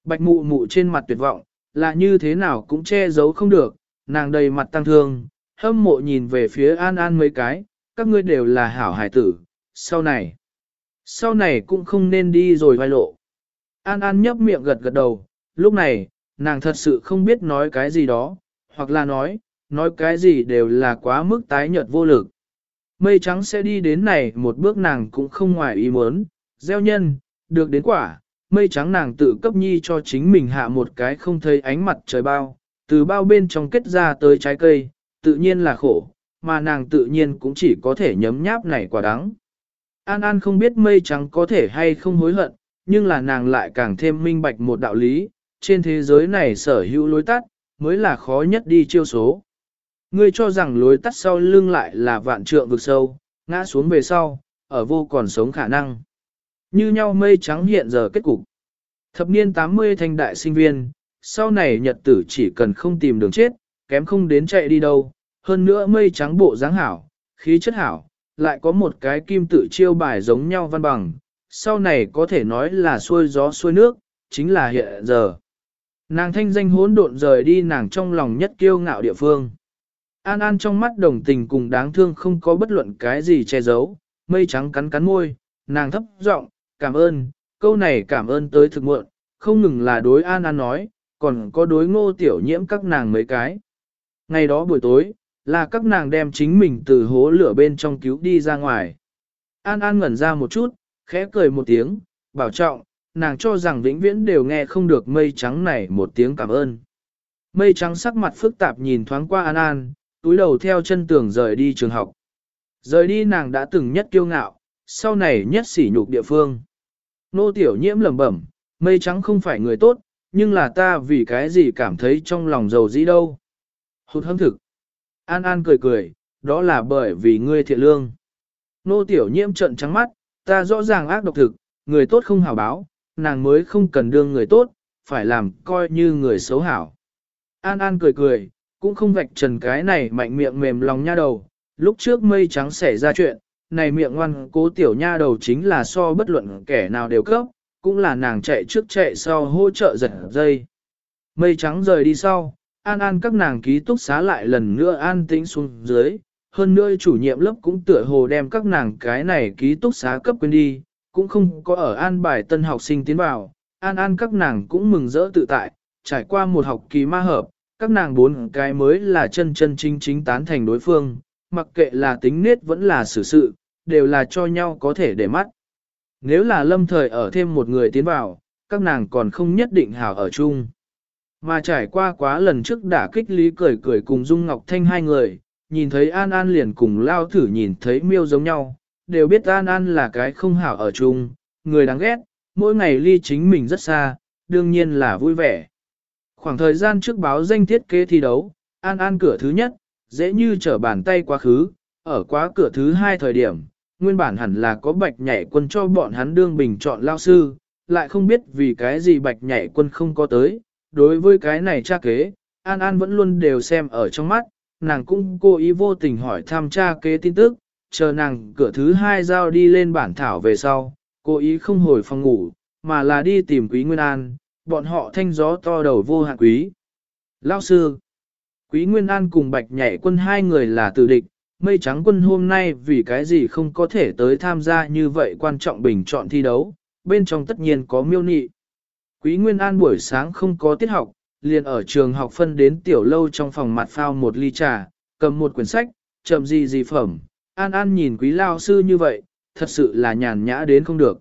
Speaker 1: Bạch mụ mụ trên mặt tuyệt vọng, là như thế nào cũng che giấu không được, nàng đầy mặt tăng thương, hâm mộ nhìn về phía An An mấy cái, các ngươi đều là hảo hải tử, sau này, sau này cũng không nên đi rồi vai lộ. An An nhấp miệng gật gật đầu, lúc này, nàng thật sự không biết nói cái gì đó, hoặc là nói, nói cái gì đều là quá mức tái nhợt vô lực. Mây trắng sẽ đi đến này một bước nàng cũng không ngoài ý muốn, gieo nhân, được đến quả, mây trắng nàng tự cấp nhi cho chính mình hạ một cái không thấy ánh mặt trời bao, từ bao bên trong kết ra tới trái cây, tự nhiên là khổ, mà nàng tự nhiên cũng chỉ có thể nhấm nháp này quả đắng. An An không biết mây trắng có thể hay không hối hận, nhưng là nàng lại càng thêm minh bạch một đạo lý, trên thế giới này sở hữu lối tắt, mới là khó nhất đi chiêu số. Ngươi cho rằng lối tắt sau lưng lại là vạn trượng vực sâu, ngã xuống về sau, ở vô còn sống khả năng. Như nhau mây trắng hiện giờ kết cục. Thập niên 80 thanh đại sinh viên, sau này nhật tử chỉ cần không tìm đường chết, kém không đến chạy đi đâu. Hơn nữa mây trắng bộ dáng hảo, khí chất hảo, lại có một cái kim tự chiêu bài giống nhau văn bằng. Sau này có thể nói là xuôi gió xuôi nước, chính là hiện giờ. Nàng thanh danh hỗn độn rời đi nàng trong lòng nhất kiêu ngạo địa phương. An An trong mắt đồng tình cùng đáng thương không có bất luận cái gì che giấu, mây trắng cắn cắn môi, nàng thấp giọng, cảm ơn, câu này cảm ơn tới thực muộn, không ngừng là đối An An nói, còn có đối ngô tiểu nhiễm các nàng mấy cái. Ngày đó buổi tối, là các nàng đem chính mình từ hố lửa bên trong cứu đi ra ngoài. An An ngẩn ra một chút, khẽ cười một tiếng, bảo trọng, nàng cho rằng vĩnh viễn đều nghe không được mây trắng này một tiếng cảm ơn. Mây trắng sắc mặt phức tạp nhìn thoáng qua An An, túi đầu theo chân tường rời đi trường học. Rời đi nàng đã từng nhất kiêu ngạo, sau này nhất sỉ nhục địa phương. Nô tiểu nhiễm lẩm bẩm, mây trắng không phải người tốt, nhưng là ta vì cái gì cảm thấy trong lòng giàu dĩ đâu. Hụt hâm thực. An An cười cười, đó là bởi vì ngươi thiện lương. Nô tiểu nhiễm trận trắng mắt, ta rõ ràng ác độc thực, người tốt không hảo báo, nàng mới không cần đương người tốt, phải làm coi như người xấu hảo. An An cười cười, cũng không vạch trần cái này mạnh miệng mềm lòng nha đầu, lúc trước mây trắng xảy ra chuyện, này miệng ngoan cố tiểu nha đầu chính là so bất luận kẻ nào đều cấp, cũng là nàng chạy trước chạy sau hỗ trợ giật dây. Mây trắng rời đi sau, an an các nàng ký túc xá lại lần nữa an tĩnh xuống dưới, hơn nữa chủ nhiệm lớp cũng tựa hồ đem các nàng cái này ký túc xá cấp quên đi, cũng không có ở an bài tân học sinh tiến vào, an an các nàng cũng mừng rỡ tự tại, trải qua một học kỳ ma hợp, các nàng bốn cái mới là chân chân chính chính tán thành đối phương, mặc kệ là tính nết vẫn là xử sự, đều là cho nhau có thể để mắt. Nếu là lâm thời ở thêm một người tiến vào, các nàng còn không nhất định hảo ở chung. Mà trải qua quá lần trước đã kích lý cười cười cùng Dung Ngọc Thanh hai người, nhìn thấy An An liền cùng lao thử nhìn thấy miêu giống nhau, đều biết An An là cái không hảo ở chung, người đáng ghét, mỗi ngày ly chính mình rất xa, đương nhiên là vui vẻ. Khoảng thời gian trước báo danh thiết kế thi đấu, An An cửa thứ nhất, dễ như trở bàn tay quá khứ, ở quá cửa thứ hai thời điểm, nguyên bản hẳn là có bạch nhảy quân cho bọn hắn đương bình chọn lao sư, lại không biết vì cái gì bạch nhảy quân không có tới. Đối với cái này cha kế, An An vẫn luôn đều xem ở trong mắt, nàng cũng cố ý vô tình hỏi thăm cha kế tin tức, chờ nàng cửa thứ hai giao đi lên bản thảo về sau, cố ý không hồi phòng ngủ, mà là đi tìm quý Nguyên An, bọn họ thanh gió to đầu vô hạn quý. Lao sư, quý Nguyên An cùng bạch nhảy quân hai người là tử địch, mây trắng quân hôm nay vì cái gì không có thể tới tham gia như vậy quan trọng bình chọn thi đấu, bên trong tất nhiên có miêu nị. Quý Nguyên An buổi sáng không có tiết học, liền ở trường học phân đến tiểu lâu trong phòng mặt phao một ly trà, cầm một quyển sách, chậm gì gì phẩm. An An nhìn quý lao sư như vậy, thật sự là nhàn nhã đến không được.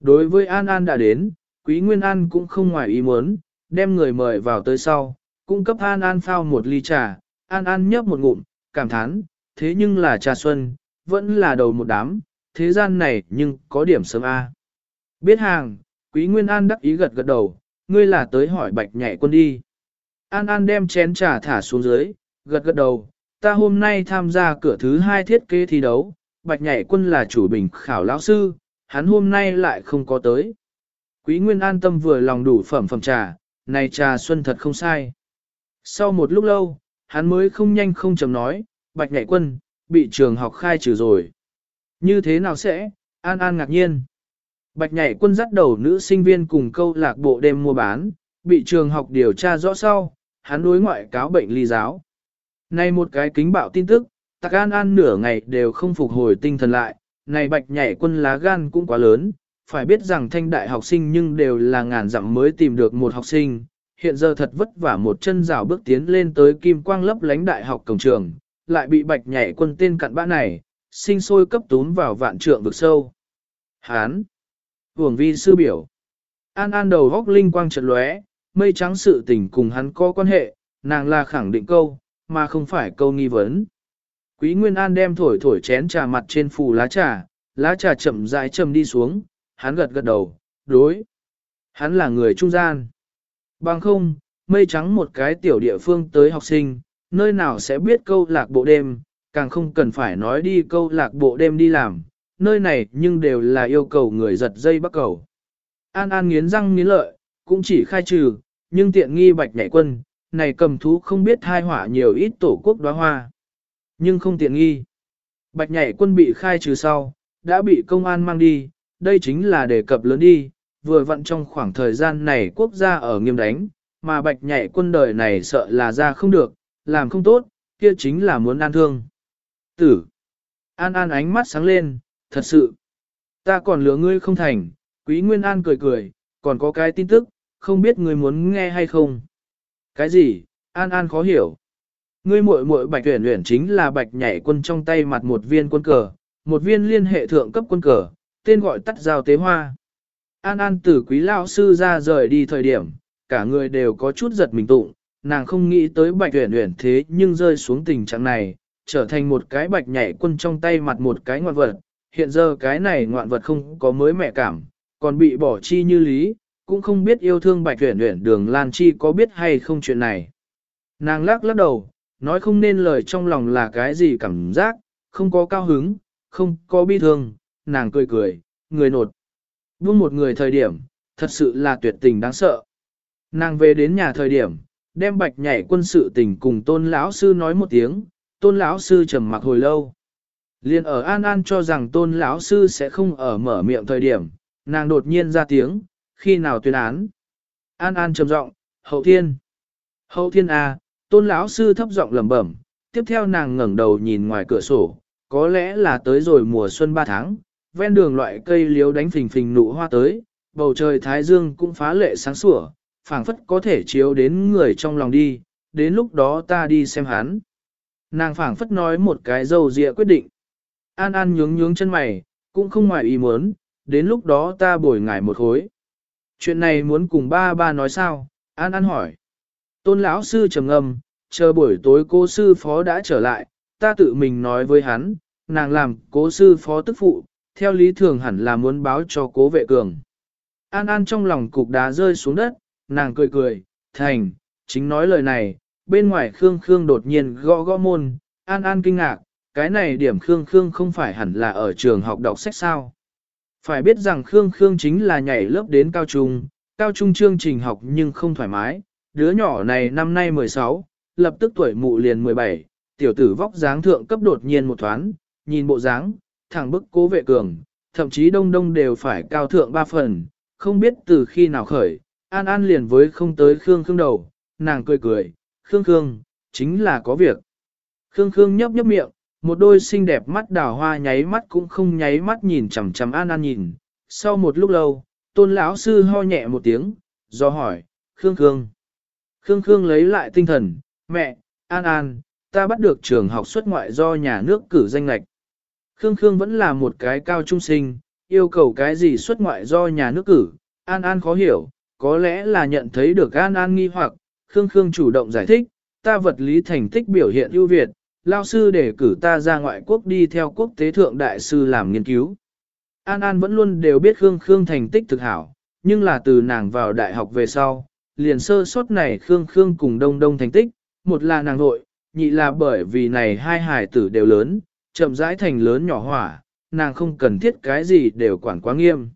Speaker 1: Đối với An An đã đến, quý Nguyên An cũng không ngoài ý muốn, đem người mời vào tới sau, cung cấp An An phao một ly trà, An An nhấp một ngụm, cảm thán, thế nhưng là trà xuân, vẫn là đầu một đám, thế gian này nhưng có điểm sớm A. Biết hàng, quý Nguyên An đắc ý gật gật đầu, ngươi là tới hỏi bạch nhảy quân đi. An An đem chén trà thả xuống dưới, gật gật đầu, ta hôm nay tham gia cửa thứ hai thiết kế thi đấu, bạch nhảy quân là chủ bình khảo lão sư, hắn hôm nay lại không có tới. Quý Nguyên an tâm vừa lòng đủ phẩm phẩm trà, này trà xuân thật không sai. Sau một lúc lâu, hắn mới không nhanh không chậm nói, bạch nhảy quân, bị trường học khai trừ rồi. Như thế nào sẽ, an an ngạc nhiên. Bạch nhảy quân dắt đầu nữ sinh viên cùng câu lạc bộ đêm mua bán, bị trường học điều tra rõ sau, hắn đối ngoại cáo bệnh ly giáo. Này một cái kính bạo tin tức, tạc an an nửa ngày đều không phục hồi tinh thần lại, này bạch nhảy quân lá gan cũng quá lớn, phải biết rằng thanh đại học sinh nhưng đều là ngàn dặm mới tìm được một học sinh, hiện giờ thật vất vả một chân rào bước tiến lên tới kim quang lấp lánh đại học cổng trường, lại bị bạch nhảy quân tên cặn bã này, sinh sôi cấp tún vào vạn trượng vực sâu. Hán! Hưởng vi sư biểu. An An đầu góc linh quang trật lóe, mây trắng sự tình cùng hắn có quan hệ, nàng là khẳng định câu, mà không phải câu nghi vấn. Quý Nguyên An đem thổi thổi chén trà mặt trên phù lá trà, lá trà chậm rãi chậm đi xuống, hắn gật gật đầu, đối. Hắn là người trung gian. Bằng không, mây trắng một cái tiểu địa phương tới học sinh, nơi nào sẽ biết câu lạc bộ đêm, càng không cần phải nói đi câu lạc bộ đêm đi làm, nơi này nhưng đều là yêu cầu người giật dây bắt cầu. An An nghiến răng nghiến lợi, cũng chỉ khai trừ, nhưng tiện nghi bạch nhảy quân, này cầm thú không biết thai hỏa nhiều ít tổ quốc đóa hoa. Nhưng không tiện nghi. Bạch nhảy quân bị khai trừ sau, đã bị công an mang đi, đây chính là đề cập lớn đi, vừa vặn trong khoảng thời gian này quốc gia ở nghiêm đánh, mà bạch nhảy quân đời này sợ là ra không được, làm không tốt, kia chính là muốn an thương. Tử. An An ánh mắt sáng lên, thật sự. Ta còn lừa ngươi không thành, quý Nguyên An cười cười, còn có cái tin tức, không biết ngươi muốn nghe hay không. Cái gì, An An khó hiểu. Ngươi muội muội bạch tuyển luyện chính là bạch nhảy quân trong tay mặt một viên quân cờ, một viên liên hệ thượng cấp quân cờ, tên gọi tắt giao tế hoa. An An từ quý lao sư ra rời đi thời điểm, cả người đều có chút giật mình tụng, nàng không nghĩ tới bạch tuyển luyện thế nhưng rơi xuống tình trạng này, trở thành một cái bạch nhảy quân trong tay mặt một cái ngoạn vật. Hiện giờ cái này ngoạn vật không có mới mẹ cảm, còn bị bỏ chi như lý, cũng không biết yêu thương bạch tuyển luyện đường Lan Chi có biết hay không chuyện này. Nàng lắc lắc đầu, nói không nên lời trong lòng là cái gì cảm giác, không có cao hứng, không có bi thương, nàng cười cười, người nột. Buông một người thời điểm, thật sự là tuyệt tình đáng sợ. Nàng về đến nhà thời điểm, đem bạch nhảy quân sự tình cùng tôn lão sư nói một tiếng, tôn lão sư trầm mặc hồi lâu. Liên ở An An cho rằng tôn lão sư sẽ không ở mở miệng thời điểm, nàng đột nhiên ra tiếng, khi nào tuyên án. An An trầm giọng, hậu thiên. Hậu thiên à, tôn lão sư thấp giọng lẩm bẩm, tiếp theo nàng ngẩng đầu nhìn ngoài cửa sổ, có lẽ là tới rồi mùa xuân ba tháng, ven đường loại cây liếu đánh phình phình nụ hoa tới, bầu trời thái dương cũng phá lệ sáng sủa, phảng phất có thể chiếu đến người trong lòng đi, đến lúc đó ta đi xem hắn. Nàng phảng phất nói một cái dâu dịa quyết định. An An nhướng nhướng chân mày, cũng không ngoài ý muốn, đến lúc đó ta bồi ngải một khối. Chuyện này muốn cùng ba ba nói sao? An An hỏi. Tôn lão sư trầm ngâm, chờ buổi tối cô sư phó đã trở lại, ta tự mình nói với hắn, nàng làm cố sư phó tức phụ, theo lý thường hẳn là muốn báo cho cố vệ cường. An An trong lòng cục đá rơi xuống đất, nàng cười cười, thành, chính nói lời này, bên ngoài Khương Khương đột nhiên gõ gõ môn, An An kinh ngạc, cái này điểm Khương Khương không phải hẳn là ở trường học đọc sách sao. Phải biết rằng Khương Khương chính là nhảy lớp đến cao trung, cao trung chương trình học nhưng không thoải mái, đứa nhỏ này năm nay 16, lập tức tuổi mụ liền 17, tiểu tử vóc dáng thượng cấp đột nhiên một thoáng, nhìn bộ dáng, thẳng bức cố vệ cường, thậm chí đông đông đều phải cao thượng ba phần, không biết từ khi nào khởi, An An liền với không tới Khương Khương đầu, nàng cười cười, Khương Khương, chính là có việc. Khương Khương nhấp nhấp miệng, một đôi xinh đẹp mắt đào hoa nháy mắt cũng không nháy mắt nhìn chằm chằm An An nhìn. Sau một lúc lâu, tôn lão sư ho nhẹ một tiếng, do hỏi, Khương Khương. Khương Khương lấy lại tinh thần, mẹ, An An, ta bắt được trường học xuất ngoại do nhà nước cử danh lạch. Khương Khương vẫn là một cái cao trung sinh, yêu cầu cái gì xuất ngoại do nhà nước cử, An An khó hiểu, có lẽ là nhận thấy được An An nghi hoặc, Khương Khương chủ động giải thích, ta vật lý thành tích biểu hiện ưu việt, lao sư để cử ta ra ngoại quốc đi theo quốc tế thượng đại sư làm nghiên cứu. An An vẫn luôn đều biết Khương Khương thành tích thực hảo, nhưng là từ nàng vào đại học về sau, liền sơ sót này Khương Khương cùng đông đông thành tích, một là nàng nội, nhị là bởi vì này hai hải tử đều lớn, chậm rãi thành lớn nhỏ hỏa, nàng không cần thiết cái gì đều quản quá nghiêm.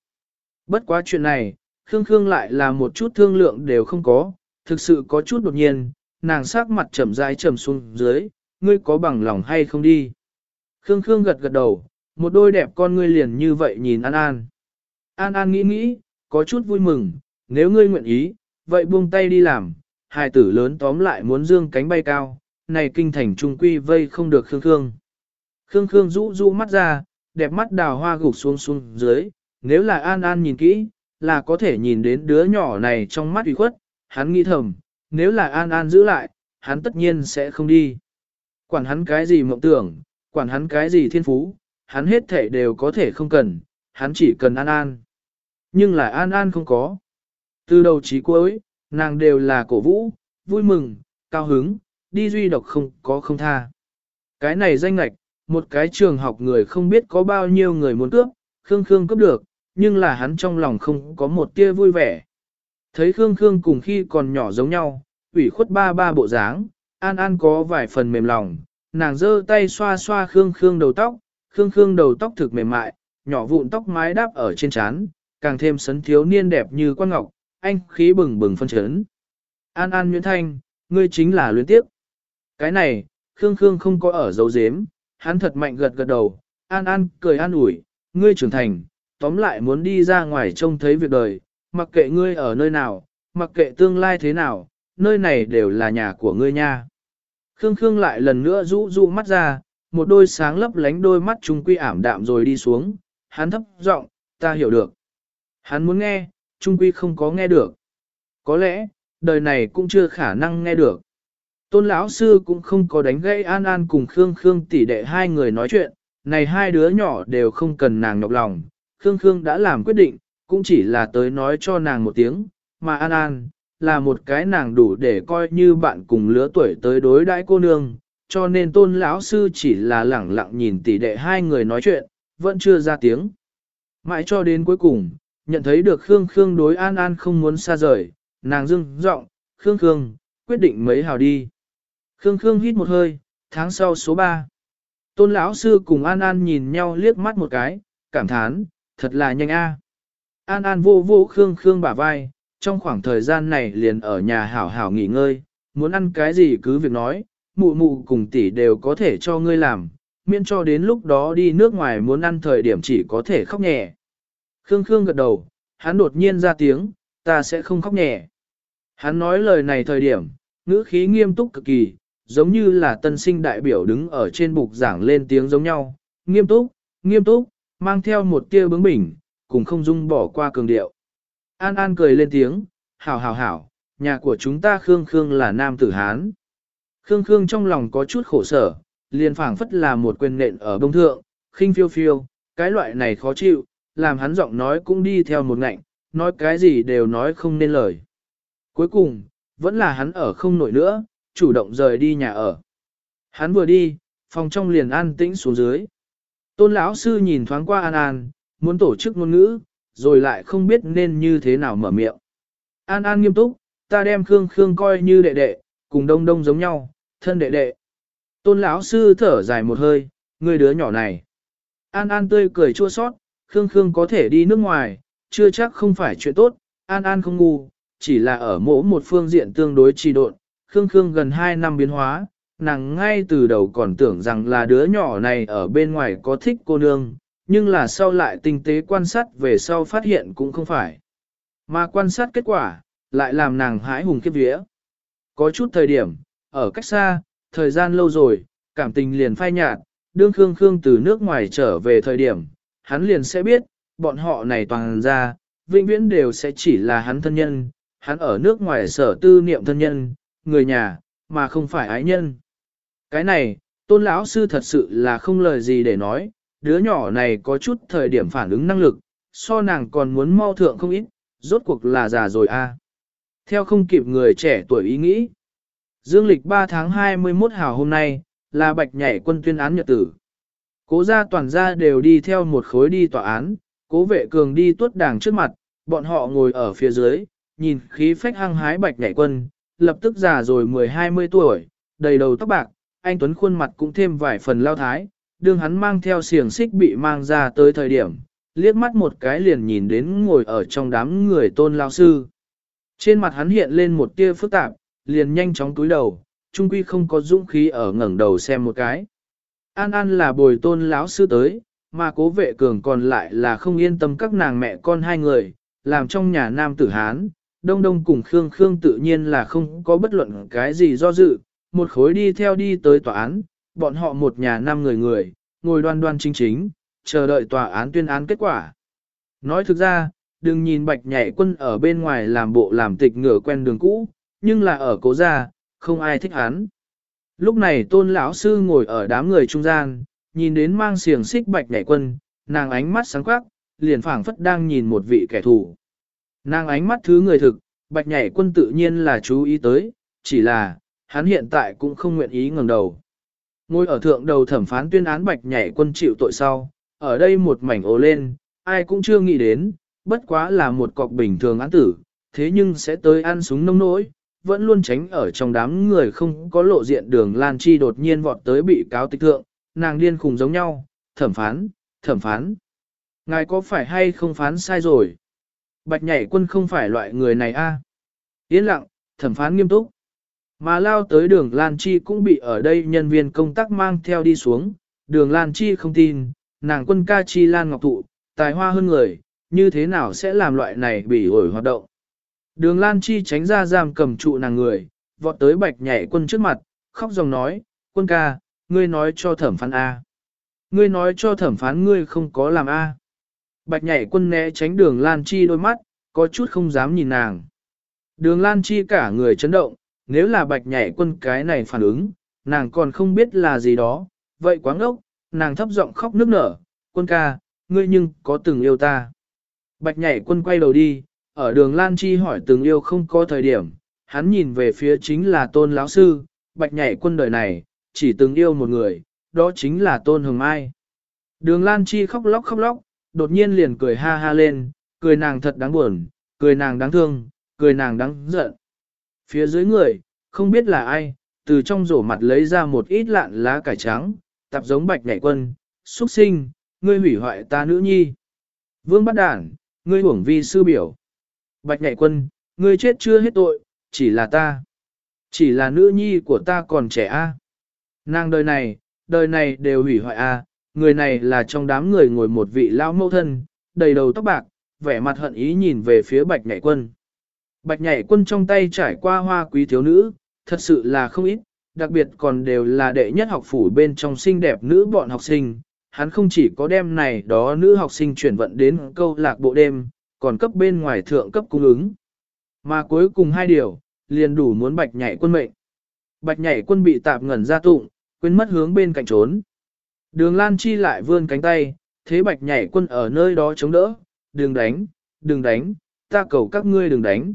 Speaker 1: Bất quá chuyện này, Khương Khương lại là một chút thương lượng đều không có, thực sự có chút đột nhiên, nàng sắc mặt chậm rãi trầm xuống dưới, ngươi có bằng lòng hay không đi. Khương Khương gật gật đầu, một đôi đẹp con ngươi liền như vậy nhìn An An. An An nghĩ nghĩ, có chút vui mừng, nếu ngươi nguyện ý, vậy buông tay đi làm, hài tử lớn tóm lại muốn dương cánh bay cao, này kinh thành trung quy vây không được Khương Khương. Khương Khương rũ rũ mắt ra, đẹp mắt đào hoa gục xuống xuống dưới, nếu là An An nhìn kỹ, là có thể nhìn đến đứa nhỏ này trong mắt ủy khuất, hắn nghĩ thầm, nếu là An An giữ lại, hắn tất nhiên sẽ không đi. Quản hắn cái gì mộng tưởng, quản hắn cái gì thiên phú, hắn hết thể đều có thể không cần, hắn chỉ cần An An. Nhưng là An An không có. Từ đầu chí cuối, nàng đều là cổ vũ, vui mừng, cao hứng, đi duy độc không có không tha. Cái này danh lạch, một cái trường học người không biết có bao nhiêu người muốn cướp, Khương Khương cướp được, nhưng là hắn trong lòng không có một tia vui vẻ. Thấy Khương Khương cùng khi còn nhỏ giống nhau, ủy khuất ba ba bộ dáng, An An có vài phần mềm lòng, nàng giơ tay xoa xoa Khương Khương đầu tóc, Khương Khương đầu tóc thực mềm mại, nhỏ vụn tóc mái đáp ở trên trán, càng thêm sấn thiếu niên đẹp như quan ngọc, anh khí bừng bừng phân chấn. An An Nguyễn Thanh, ngươi chính là luyến tiếp. Cái này, Khương Khương không có ở dấu dếm, hắn thật mạnh gật gật đầu, An An cười an ủi, ngươi trưởng thành, tóm lại muốn đi ra ngoài trông thấy việc đời, mặc kệ ngươi ở nơi nào, mặc kệ tương lai thế nào, nơi này đều là nhà của ngươi nha. Khương Khương lại lần nữa rũ rũ mắt ra, một đôi sáng lấp lánh đôi mắt trung quy ảm đạm rồi đi xuống, hắn thấp giọng, ta hiểu được. Hắn muốn nghe, trung quy không có nghe được. Có lẽ, đời này cũng chưa khả năng nghe được. Tôn lão sư cũng không có đánh gãy An An cùng Khương Khương tỷ đệ hai người nói chuyện, này hai đứa nhỏ đều không cần nàng nhọc lòng, Khương Khương đã làm quyết định, cũng chỉ là tới nói cho nàng một tiếng, mà An An, là một cái nàng đủ để coi như bạn cùng lứa tuổi tới đối đãi cô nương, cho nên tôn lão sư chỉ là lẳng lặng nhìn tỷ đệ hai người nói chuyện, vẫn chưa ra tiếng. Mãi cho đến cuối cùng, nhận thấy được Khương Khương đối An An không muốn xa rời, nàng dưng giọng Khương Khương, quyết định mấy hào đi. Khương Khương hít một hơi, tháng sau số 3. Tôn lão sư cùng An An nhìn nhau liếc mắt một cái, cảm thán, thật là nhanh a. An An vô vô Khương Khương bả vai, trong khoảng thời gian này liền ở nhà hảo hảo nghỉ ngơi, muốn ăn cái gì cứ việc nói, mụ mụ cùng tỷ đều có thể cho ngươi làm, miễn cho đến lúc đó đi nước ngoài muốn ăn thời điểm chỉ có thể khóc nhẹ. Khương Khương gật đầu, hắn đột nhiên ra tiếng, ta sẽ không khóc nhẹ. Hắn nói lời này thời điểm, ngữ khí nghiêm túc cực kỳ, giống như là tân sinh đại biểu đứng ở trên bục giảng lên tiếng giống nhau, nghiêm túc, nghiêm túc, mang theo một tia bướng bỉnh, cùng không dung bỏ qua cường điệu. An An cười lên tiếng, hảo hảo hảo, nhà của chúng ta Khương Khương là nam tử Hán. Khương Khương trong lòng có chút khổ sở, liền phảng phất là một quyền nện ở bông thượng, khinh phiêu phiêu, cái loại này khó chịu, làm hắn giọng nói cũng đi theo một ngạnh, nói cái gì đều nói không nên lời. Cuối cùng, vẫn là hắn ở không nổi nữa, chủ động rời đi nhà ở. Hắn vừa đi, phòng trong liền an tĩnh xuống dưới. Tôn lão sư nhìn thoáng qua An An, muốn tổ chức ngôn ngữ, rồi lại không biết nên như thế nào mở miệng. An An nghiêm túc, ta đem Khương Khương coi như đệ đệ, cùng đông đông giống nhau, thân đệ đệ. Tôn lão sư thở dài một hơi, người đứa nhỏ này. An An tươi cười chua sót, Khương Khương có thể đi nước ngoài, chưa chắc không phải chuyện tốt, An An không ngu, chỉ là ở mỗi một phương diện tương đối trì độn. Khương Khương gần 2 năm biến hóa, nàng ngay từ đầu còn tưởng rằng là đứa nhỏ này ở bên ngoài có thích cô nương, nhưng là sau lại tinh tế quan sát về sau phát hiện cũng không phải. Mà quan sát kết quả, lại làm nàng hãi hùng kiếp vía. Có chút thời điểm, ở cách xa, thời gian lâu rồi, cảm tình liền phai nhạt, đương Khương Khương từ nước ngoài trở về thời điểm, hắn liền sẽ biết, bọn họ này toàn ra, vĩnh viễn đều sẽ chỉ là hắn thân nhân, hắn ở nước ngoài sở tư niệm thân nhân, người nhà, mà không phải ái nhân. Cái này, tôn lão sư thật sự là không lời gì để nói, đứa nhỏ này có chút thời điểm phản ứng năng lực, so nàng còn muốn mau thượng không ít, rốt cuộc là già rồi a. Theo không kịp người trẻ tuổi ý nghĩ. Dương lịch 3 tháng 21 hào hôm nay, là bạch nhảy quân tuyên án nhật tử. Cố gia toàn gia đều đi theo một khối đi tòa án, cố vệ cường đi tuốt đảng trước mặt, bọn họ ngồi ở phía dưới, nhìn khí phách hăng hái bạch nhảy quân, lập tức già rồi 10-20 tuổi, đầy đầu tóc bạc, anh Tuấn khuôn mặt cũng thêm vài phần lao thái, đương hắn mang theo xiềng xích bị mang ra tới thời điểm, liếc mắt một cái liền nhìn đến ngồi ở trong đám người tôn lao sư. Trên mặt hắn hiện lên một tia phức tạp, liền nhanh chóng túi đầu, trung quy không có dũng khí ở ngẩng đầu xem một cái. An An là bồi tôn lão sư tới, mà cố vệ cường còn lại là không yên tâm các nàng mẹ con hai người, làm trong nhà nam tử Hán, Đông Đông cùng Khương Khương tự nhiên là không có bất luận cái gì do dự, một khối đi theo đi tới tòa án, bọn họ một nhà năm người người, ngồi đoan đoan chính chính, chờ đợi tòa án tuyên án kết quả. Nói thực ra, đừng nhìn bạch nhảy quân ở bên ngoài làm bộ làm tịch ngửa quen đường cũ, nhưng là ở cố gia, không ai thích hắn. Lúc này tôn lão sư ngồi ở đám người trung gian, nhìn đến mang xiềng xích bạch nhảy quân, nàng ánh mắt sáng quắc, liền phảng phất đang nhìn một vị kẻ thù. Nàng ánh mắt thứ người thực, bạch nhảy quân tự nhiên là chú ý tới, chỉ là, hắn hiện tại cũng không nguyện ý ngẩng đầu. Ngôi ở thượng đầu thẩm phán tuyên án bạch nhảy quân chịu tội sau, ở đây một mảnh ồ lên, ai cũng chưa nghĩ đến, bất quá là một cọc bình thường án tử, thế nhưng sẽ tới ăn súng nông nỗi, vẫn luôn tránh ở trong đám người không có lộ diện đường Lan Chi đột nhiên vọt tới bị cáo tịch thượng, nàng điên khùng giống nhau, thẩm phán, thẩm phán. Ngài có phải hay không phán sai rồi? Bạch nhảy quân không phải loại người này a. À? Yên lặng, thẩm phán nghiêm túc. Mà lao tới đường Lan Chi cũng bị ở đây nhân viên công tác mang theo đi xuống, đường Lan Chi không tin, nàng quân ca chi Lan Ngọc Thụ, tài hoa hơn người, như thế nào sẽ làm loại này bị ổi hoạt động. Đường Lan Chi tránh ra giam cầm trụ nàng người, vọt tới bạch nhảy quân trước mặt, khóc dòng nói, quân ca, ngươi nói cho thẩm phán A. Ngươi nói cho thẩm phán ngươi không có làm A. Bạch nhảy quân né tránh đường Lan Chi đôi mắt, có chút không dám nhìn nàng. Đường Lan Chi cả người chấn động, nếu là bạch nhảy quân cái này phản ứng, nàng còn không biết là gì đó, vậy quá ngốc, nàng thấp giọng khóc nước nở, quân ca, ngươi nhưng có từng yêu ta. Bạch nhảy quân quay đầu đi, ở đường Lan Chi hỏi từng yêu không có thời điểm, hắn nhìn về phía chính là tôn lão sư, bạch nhảy quân đời này, chỉ từng yêu một người, đó chính là tôn hồng mai. Đường Lan Chi khóc lóc khóc lóc, đột nhiên liền cười ha ha lên, cười nàng thật đáng buồn, cười nàng đáng thương, cười nàng đáng giận. Phía dưới người, không biết là ai, từ trong rổ mặt lấy ra một ít lạn lá cải trắng, tập giống bạch nhảy quân, xuất sinh, ngươi hủy hoại ta nữ nhi. Vương bắt đản, ngươi hưởng vi sư biểu. Bạch nhảy quân, ngươi chết chưa hết tội, chỉ là ta. Chỉ là nữ nhi của ta còn trẻ a. Nàng đời này, đời này đều hủy hoại a. Người này là trong đám người ngồi một vị lão mẫu thân, đầy đầu tóc bạc, vẻ mặt hận ý nhìn về phía bạch nhảy quân. Bạch nhảy quân trong tay trải qua hoa quý thiếu nữ, thật sự là không ít, đặc biệt còn đều là đệ nhất học phủ bên trong xinh đẹp nữ bọn học sinh. Hắn không chỉ có đem này đó nữ học sinh chuyển vận đến câu lạc bộ đêm, còn cấp bên ngoài thượng cấp cung ứng. Mà cuối cùng hai điều, liền đủ muốn bạch nhảy quân mệnh. Bạch nhảy quân bị tạp ngẩn ra tụng, quên mất hướng bên cạnh trốn. Đường Lan Chi lại vươn cánh tay, thế bạch nhảy quân ở nơi đó chống đỡ, đừng đánh, đừng đánh, ta cầu các ngươi đừng đánh.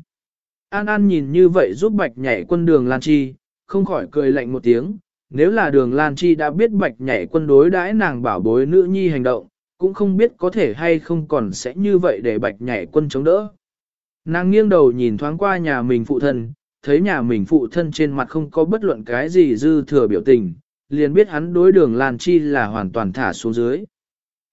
Speaker 1: An An nhìn như vậy giúp bạch nhảy quân đường Lan Chi, không khỏi cười lạnh một tiếng, nếu là đường Lan Chi đã biết bạch nhảy quân đối đãi nàng bảo bối nữ nhi hành động, cũng không biết có thể hay không còn sẽ như vậy để bạch nhảy quân chống đỡ. Nàng nghiêng đầu nhìn thoáng qua nhà mình phụ thân, thấy nhà mình phụ thân trên mặt không có bất luận cái gì dư thừa biểu tình, liền biết hắn đối đường Lan Chi là hoàn toàn thả xuống dưới.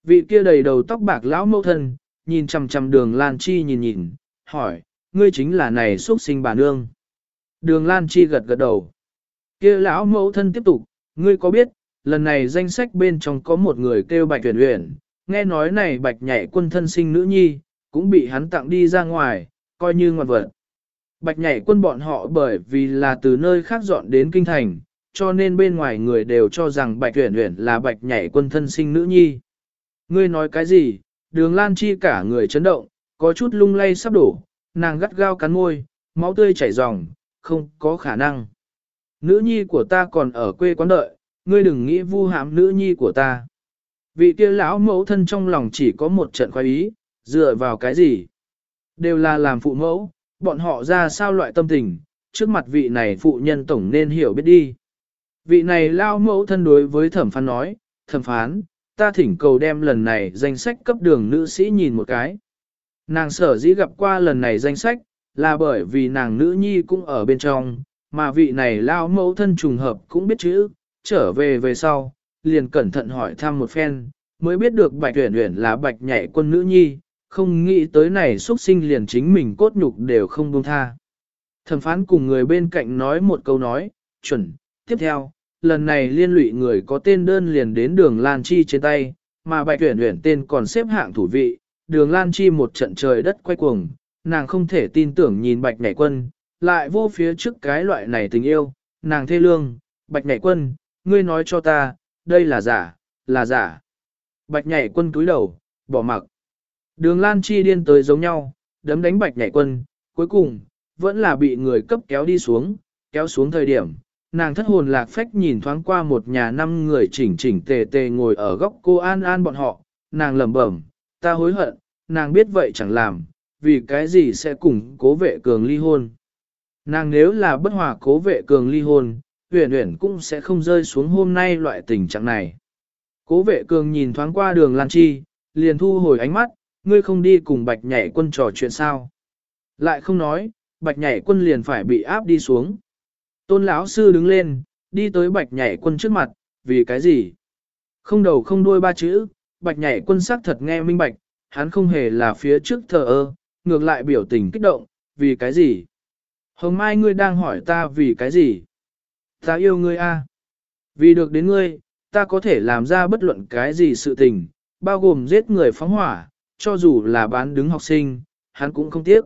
Speaker 1: Vị kia đầy đầu tóc bạc lão mẫu thân, nhìn chằm chằm đường Lan Chi nhìn nhìn, hỏi, ngươi chính là này xuất sinh bà nương. Đường Lan Chi gật gật đầu. Kia lão mẫu thân tiếp tục, ngươi có biết, lần này danh sách bên trong có một người kêu Bạch Huyền Huyền, nghe nói này Bạch nhảy quân thân sinh nữ nhi, cũng bị hắn tặng đi ra ngoài, coi như ngoạn vật. Bạch nhảy quân bọn họ bởi vì là từ nơi khác dọn đến kinh thành, cho nên bên ngoài người đều cho rằng Bạch uyển uyển là Bạch nhảy quân thân sinh nữ nhi. Ngươi nói cái gì? Đường Lan Chi cả người chấn động, có chút lung lay sắp đổ, nàng gắt gao cắn môi, máu tươi chảy ròng, không có khả năng. Nữ nhi của ta còn ở quê quán đợi, ngươi đừng nghĩ vu hãm nữ nhi của ta. Vị kia lão mẫu thân trong lòng chỉ có một trận khoái ý, dựa vào cái gì? Đều là làm phụ mẫu, bọn họ ra sao loại tâm tình, trước mặt vị này phụ nhân tổng nên hiểu biết đi. Vị này lao mẫu thân đối với thẩm phán nói, thẩm phán, ta thỉnh cầu đem lần này danh sách cấp đường nữ sĩ nhìn một cái. Nàng sở dĩ gặp qua lần này danh sách, là bởi vì nàng nữ nhi cũng ở bên trong, mà vị này lao mẫu thân trùng hợp cũng biết chữ, trở về về sau, liền cẩn thận hỏi thăm một phen, mới biết được bạch tuyển tuyển là bạch nhảy quân nữ nhi, không nghĩ tới này xuất sinh liền chính mình cốt nhục đều không buông tha. Thẩm phán cùng người bên cạnh nói một câu nói, chuẩn, tiếp theo, lần này liên lụy người có tên đơn liền đến đường Lan Chi trên tay, mà bạch tuyển tuyển tên còn xếp hạng thủ vị, đường Lan Chi một trận trời đất quay cuồng, nàng không thể tin tưởng nhìn bạch nhảy quân, lại vô phía trước cái loại này tình yêu, nàng thê lương, bạch nhảy quân, ngươi nói cho ta, đây là giả, là giả. Bạch nhảy quân cúi đầu, bỏ mặc. Đường Lan Chi điên tới giống nhau, đấm đánh bạch nhảy quân, cuối cùng, vẫn là bị người cấp kéo đi xuống, kéo xuống thời điểm. Nàng thất hồn lạc phách nhìn thoáng qua một nhà năm người chỉnh chỉnh tề tề ngồi ở góc cô An An bọn họ, nàng lẩm bẩm, ta hối hận, nàng biết vậy chẳng làm, vì cái gì sẽ cùng cố vệ cường ly hôn. Nàng nếu là bất hòa cố vệ cường ly hôn, huyền huyền cũng sẽ không rơi xuống hôm nay loại tình trạng này. Cố vệ cường nhìn thoáng qua đường Lan Chi, liền thu hồi ánh mắt, Ngươi không đi cùng bạch nhảy quân trò chuyện sao? Lại không nói, bạch nhảy quân liền phải bị áp đi xuống. Tôn lão sư đứng lên, đi tới bạch nhảy quân trước mặt, vì cái gì? Không đầu không đuôi ba chữ, bạch nhảy quân sắc thật nghe minh bạch, hắn không hề là phía trước thờ ơ, ngược lại biểu tình kích động, vì cái gì? Hồng Mai ngươi đang hỏi ta vì cái gì? Ta yêu ngươi a. Vì được đến ngươi, ta có thể làm ra bất luận cái gì sự tình, bao gồm giết người phóng hỏa, cho dù là bán đứng học sinh, hắn cũng không tiếc.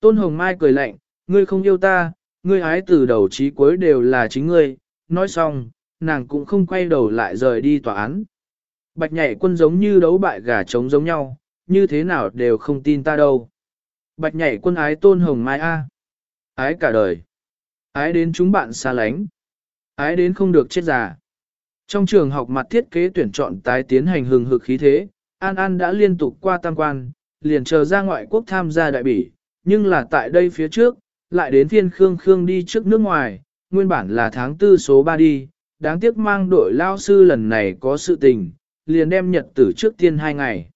Speaker 1: Tôn Hồng Mai cười lạnh, ngươi không yêu ta, ngươi ái từ đầu chí cuối đều là chính ngươi, nói xong, nàng cũng không quay đầu lại rời đi tòa án. Bạch nhảy quân giống như đấu bại gà trống giống nhau, như thế nào đều không tin ta đâu. Bạch nhảy quân ái tôn hồng mai A. Ái cả đời. Ái đến chúng bạn xa lánh. Ái đến không được chết già. Trong trường học mặt thiết kế tuyển chọn tái tiến hành hừng hực khí thế, An An đã liên tục qua tam quan, liền chờ ra ngoại quốc tham gia đại bỉ, nhưng là tại đây phía trước, lại đến phiên Khương Khương đi trước nước ngoài, nguyên bản là tháng tư số 3 đi, đáng tiếc mang đội lao sư lần này có sự tình, liền đem nhật tử trước tiên hai ngày.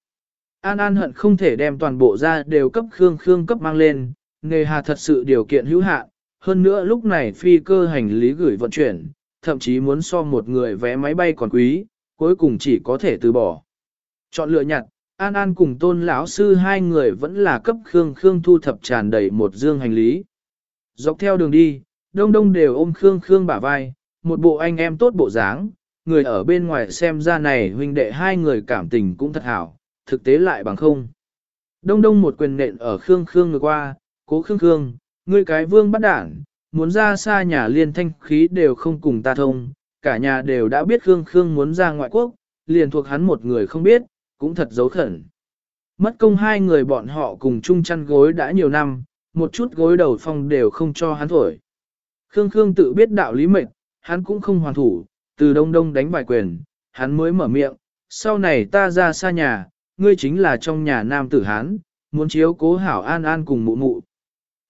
Speaker 1: An An hận không thể đem toàn bộ ra đều cấp Khương Khương cấp mang lên, nghề hà thật sự điều kiện hữu hạn, hơn nữa lúc này phi cơ hành lý gửi vận chuyển, thậm chí muốn so một người vé máy bay còn quý, cuối cùng chỉ có thể từ bỏ. Chọn lựa nhặt, An An cùng tôn lão sư hai người vẫn là cấp Khương Khương thu thập tràn đầy một dương hành lý. Dọc theo đường đi, đông đông đều ôm Khương Khương bả vai, một bộ anh em tốt bộ dáng, người ở bên ngoài xem ra này huynh đệ hai người cảm tình cũng thật hảo, thực tế lại bằng không. Đông đông một quyền nện ở Khương Khương ngược qua, cố Khương Khương, ngươi cái vương bắt đảng, muốn ra xa nhà liên thanh khí đều không cùng ta thông, cả nhà đều đã biết Khương Khương muốn ra ngoại quốc, liền thuộc hắn một người không biết, cũng thật dấu khẩn. Mất công hai người bọn họ cùng chung chăn gối đã nhiều năm, một chút gối đầu phong đều không cho hắn thổi. Khương Khương tự biết đạo lý mệnh, hắn cũng không hoàn thủ, từ đông đông đánh bài quyền, hắn mới mở miệng, sau này ta ra xa nhà, ngươi chính là trong nhà nam tử hắn, muốn chiếu cố hảo an an cùng mụ mụ.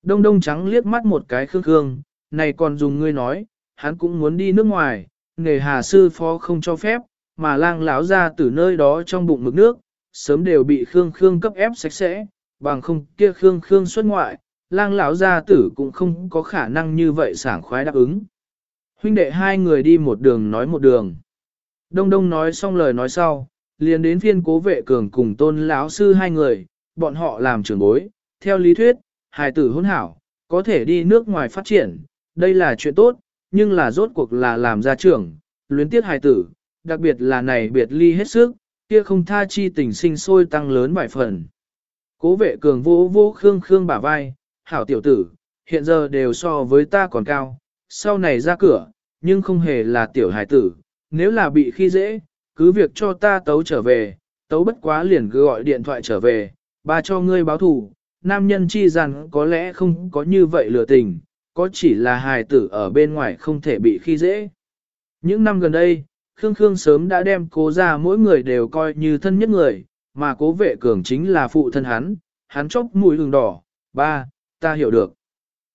Speaker 1: Đông đông trắng liếc mắt một cái khương khương, này còn dùng ngươi nói, hắn cũng muốn đi nước ngoài, nghề hà sư phó không cho phép, mà lang lão ra từ nơi đó trong bụng mực nước, sớm đều bị khương khương cấp ép sạch sẽ, bằng không kia khương khương xuất ngoại, lang lão gia tử cũng không có khả năng như vậy sảng khoái đáp ứng. Huynh đệ hai người đi một đường nói một đường. Đông đông nói xong lời nói sau, liền đến phiên cố vệ cường cùng tôn lão sư hai người, bọn họ làm trưởng bối, theo lý thuyết, hài tử hôn hảo, có thể đi nước ngoài phát triển, đây là chuyện tốt, nhưng là rốt cuộc là làm gia trưởng, luyến tiết hài tử, đặc biệt là này biệt ly hết sức, kia không tha chi tình sinh sôi tăng lớn vài phần. Cố vệ cường vô vô khương khương bả vai, hảo tiểu tử, hiện giờ đều so với ta còn cao, sau này ra cửa, nhưng không hề là tiểu hải tử, nếu là bị khi dễ, cứ việc cho ta tấu trở về, tấu bất quá liền cứ gọi điện thoại trở về, ba cho ngươi báo thù, nam nhân chi rằng có lẽ không có như vậy lừa tình, có chỉ là hài tử ở bên ngoài không thể bị khi dễ. Những năm gần đây, Khương Khương sớm đã đem cố ra mỗi người đều coi như thân nhất người, mà cố vệ cường chính là phụ thân hắn, hắn chốc mũi hừng đỏ, ba, ta hiểu được.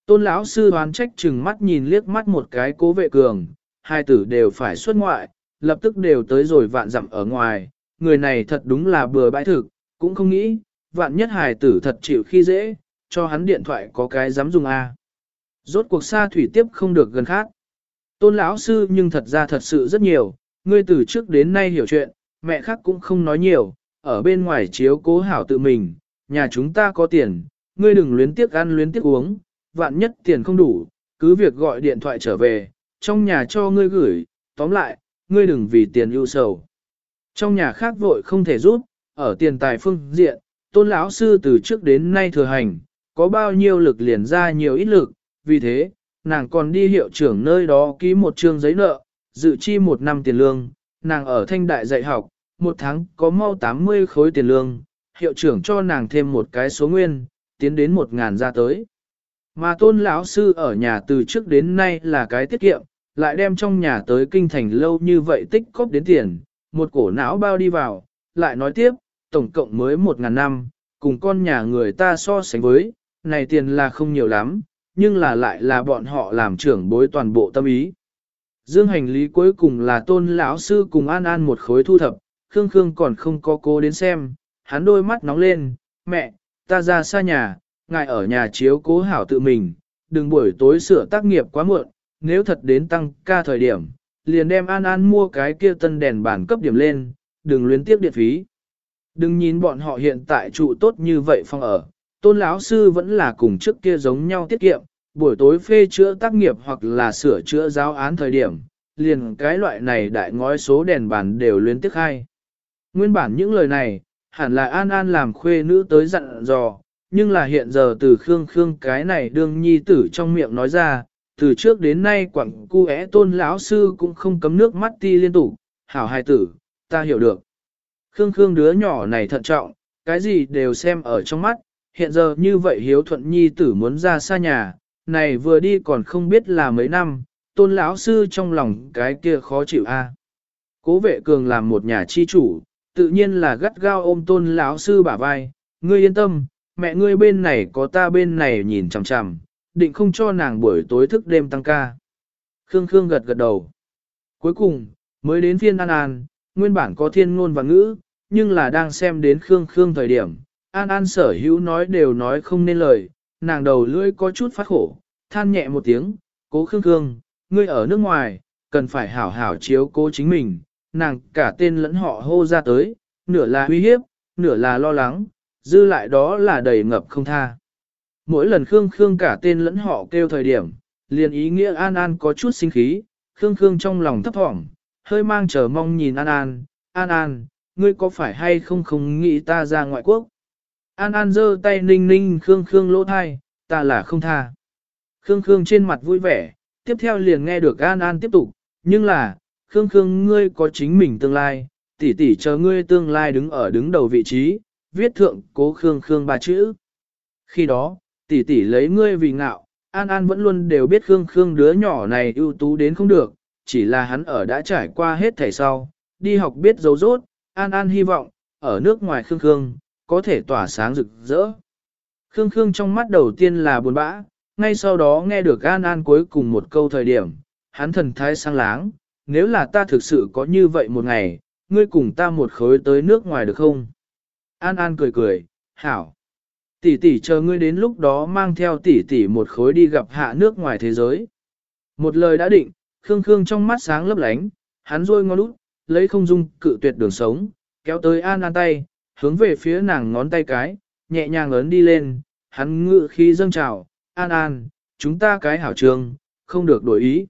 Speaker 1: Tôn lão sư hoán trách chừng mắt nhìn liếc mắt một cái cố vệ cường, hai tử đều phải xuất ngoại, lập tức đều tới rồi vạn dặm ở ngoài, người này thật đúng là bừa bãi thực, cũng không nghĩ, vạn nhất hài tử thật chịu khi dễ, cho hắn điện thoại có cái dám dùng A. Rốt cuộc xa thủy tiếp không được gần khác. Tôn lão sư nhưng thật ra thật sự rất nhiều, ngươi từ trước đến nay hiểu chuyện, mẹ khác cũng không nói nhiều, ở bên ngoài chiếu cố hảo tự mình, nhà chúng ta có tiền, ngươi đừng luyến tiếc ăn luyến tiếc uống, vạn nhất tiền không đủ, cứ việc gọi điện thoại trở về, trong nhà cho ngươi gửi, tóm lại, ngươi đừng vì tiền ưu sầu. Trong nhà khác vội không thể rút, ở tiền tài phương diện, tôn lão sư từ trước đến nay thừa hành, có bao nhiêu lực liền ra nhiều ít lực, vì thế, nàng còn đi hiệu trưởng nơi đó ký một chương giấy nợ, dự chi một năm tiền lương, nàng ở thanh đại dạy học, một tháng có mau 80 khối tiền lương, hiệu trưởng cho nàng thêm một cái số nguyên, tiến đến một ngàn ra tới. Mà tôn lão sư ở nhà từ trước đến nay là cái tiết kiệm, lại đem trong nhà tới kinh thành lâu như vậy tích cóp đến tiền, một cổ não bao đi vào, lại nói tiếp, tổng cộng mới một ngàn năm, cùng con nhà người ta so sánh với, này tiền là không nhiều lắm, nhưng là lại là bọn họ làm trưởng bối toàn bộ tâm ý. Dương hành lý cuối cùng là tôn lão sư cùng an an một khối thu thập, Khương Khương còn không có cố đến xem, hắn đôi mắt nóng lên, mẹ, ta ra xa nhà, ngài ở nhà chiếu cố hảo tự mình, đừng buổi tối sửa tác nghiệp quá muộn, nếu thật đến tăng ca thời điểm, liền đem An An mua cái kia tân đèn bản cấp điểm lên, đừng luyến tiếp điện phí. Đừng nhìn bọn họ hiện tại trụ tốt như vậy phong ở, tôn lão sư vẫn là cùng trước kia giống nhau tiết kiệm, buổi tối phê chữa tác nghiệp hoặc là sửa chữa giáo án thời điểm, liền cái loại này đại ngói số đèn bàn đều luyến tiếc hay. Nguyên bản những lời này, hẳn là An An làm khuê nữ tới dặn dò, nhưng là hiện giờ từ Khương Khương cái này đương nhi tử trong miệng nói ra, từ trước đến nay quảng cu é tôn lão sư cũng không cấm nước mắt ti liên tục, hảo hài tử, ta hiểu được. Khương Khương đứa nhỏ này thận trọng, cái gì đều xem ở trong mắt, hiện giờ như vậy hiếu thuận nhi tử muốn ra xa nhà, này vừa đi còn không biết là mấy năm, tôn lão sư trong lòng cái kia khó chịu a. Cố vệ cường làm một nhà chi chủ, tự nhiên là gắt gao ôm tôn lão sư bả vai, ngươi yên tâm, mẹ ngươi bên này có ta bên này nhìn chằm chằm, định không cho nàng buổi tối thức đêm tăng ca. Khương Khương gật gật đầu. Cuối cùng, mới đến phiên An An, nguyên bản có thiên ngôn và ngữ, nhưng là đang xem đến Khương Khương thời điểm, An An sở hữu nói đều nói không nên lời, nàng đầu lưỡi có chút phát khổ, than nhẹ một tiếng, cố Khương Khương, ngươi ở nước ngoài, cần phải hảo hảo chiếu cố chính mình, nàng cả tên lẫn họ hô ra tới, nửa là uy hiếp, nửa là lo lắng, dư lại đó là đầy ngập không tha. Mỗi lần Khương Khương cả tên lẫn họ kêu thời điểm, liền ý nghĩa An An có chút sinh khí, Khương Khương trong lòng thấp thỏm, hơi mang chờ mong nhìn An An, An An, ngươi có phải hay không không nghĩ ta ra ngoại quốc? An An giơ tay ninh ninh Khương Khương lỗ thai, ta là không tha. Khương Khương trên mặt vui vẻ, tiếp theo liền nghe được An An tiếp tục, nhưng là, Khương Khương ngươi có chính mình tương lai, tỷ tỷ chờ ngươi tương lai đứng ở đứng đầu vị trí, viết thượng cố Khương Khương ba chữ. Khi đó, tỷ tỷ lấy ngươi vì ngạo, An An vẫn luôn đều biết Khương Khương đứa nhỏ này ưu tú đến không được, chỉ là hắn ở đã trải qua hết thảy sau, đi học biết dấu rốt, An An hy vọng, ở nước ngoài Khương Khương, có thể tỏa sáng rực rỡ. Khương Khương trong mắt đầu tiên là buồn bã, ngay sau đó nghe được An An cuối cùng một câu thời điểm, hắn thần thái sang láng, nếu là ta thực sự có như vậy một ngày, ngươi cùng ta một khối tới nước ngoài được không? An An cười cười, hảo. Tỷ tỷ chờ ngươi đến lúc đó mang theo tỷ tỷ một khối đi gặp hạ nước ngoài thế giới. Một lời đã định, Khương Khương trong mắt sáng lấp lánh, hắn rôi ngón út, lấy không dung cự tuyệt đường sống, kéo tới An An tay, hướng về phía nàng ngón tay cái, nhẹ nhàng lớn đi lên, hắn ngự khi dâng trào, An An, chúng ta cái hảo trường, không được đổi ý.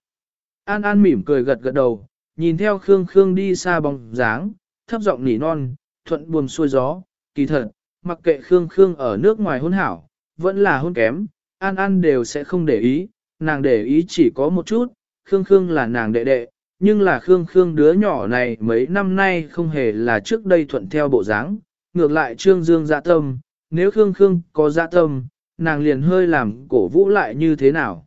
Speaker 1: An An mỉm cười gật gật đầu, nhìn theo Khương Khương đi xa bóng dáng, thấp giọng nỉ non, thuận buồm xuôi gió, kỳ thật, mặc kệ Khương Khương ở nước ngoài hôn hảo, vẫn là hôn kém, An An đều sẽ không để ý, nàng để ý chỉ có một chút, Khương Khương là nàng đệ đệ, nhưng là Khương Khương đứa nhỏ này mấy năm nay không hề là trước đây thuận theo bộ dáng, ngược lại Trương Dương dạ tâm, nếu Khương Khương có dạ tâm, nàng liền hơi làm cổ vũ lại như thế nào.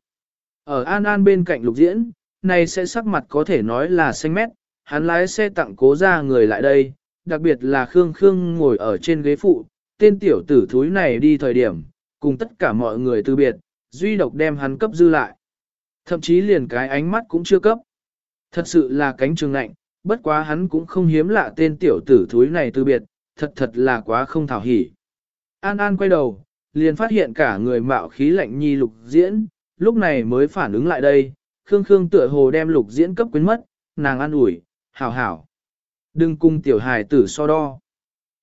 Speaker 1: Ở An An bên cạnh lục diễn, này sẽ sắc mặt có thể nói là xanh mét, hắn lái xe tặng cố ra người lại đây, đặc biệt là Khương Khương ngồi ở trên ghế phụ, tên tiểu tử thúi này đi thời điểm, cùng tất cả mọi người từ biệt, duy độc đem hắn cấp dư lại. Thậm chí liền cái ánh mắt cũng chưa cấp. Thật sự là cánh trường lạnh, bất quá hắn cũng không hiếm lạ tên tiểu tử thúi này từ biệt, thật thật là quá không thảo hỉ. An An quay đầu, liền phát hiện cả người mạo khí lạnh nhi lục diễn, lúc này mới phản ứng lại đây, Khương Khương tựa hồ đem lục diễn cấp quyến mất, nàng an ủi, hảo hảo. Đừng cung tiểu hài tử so đo.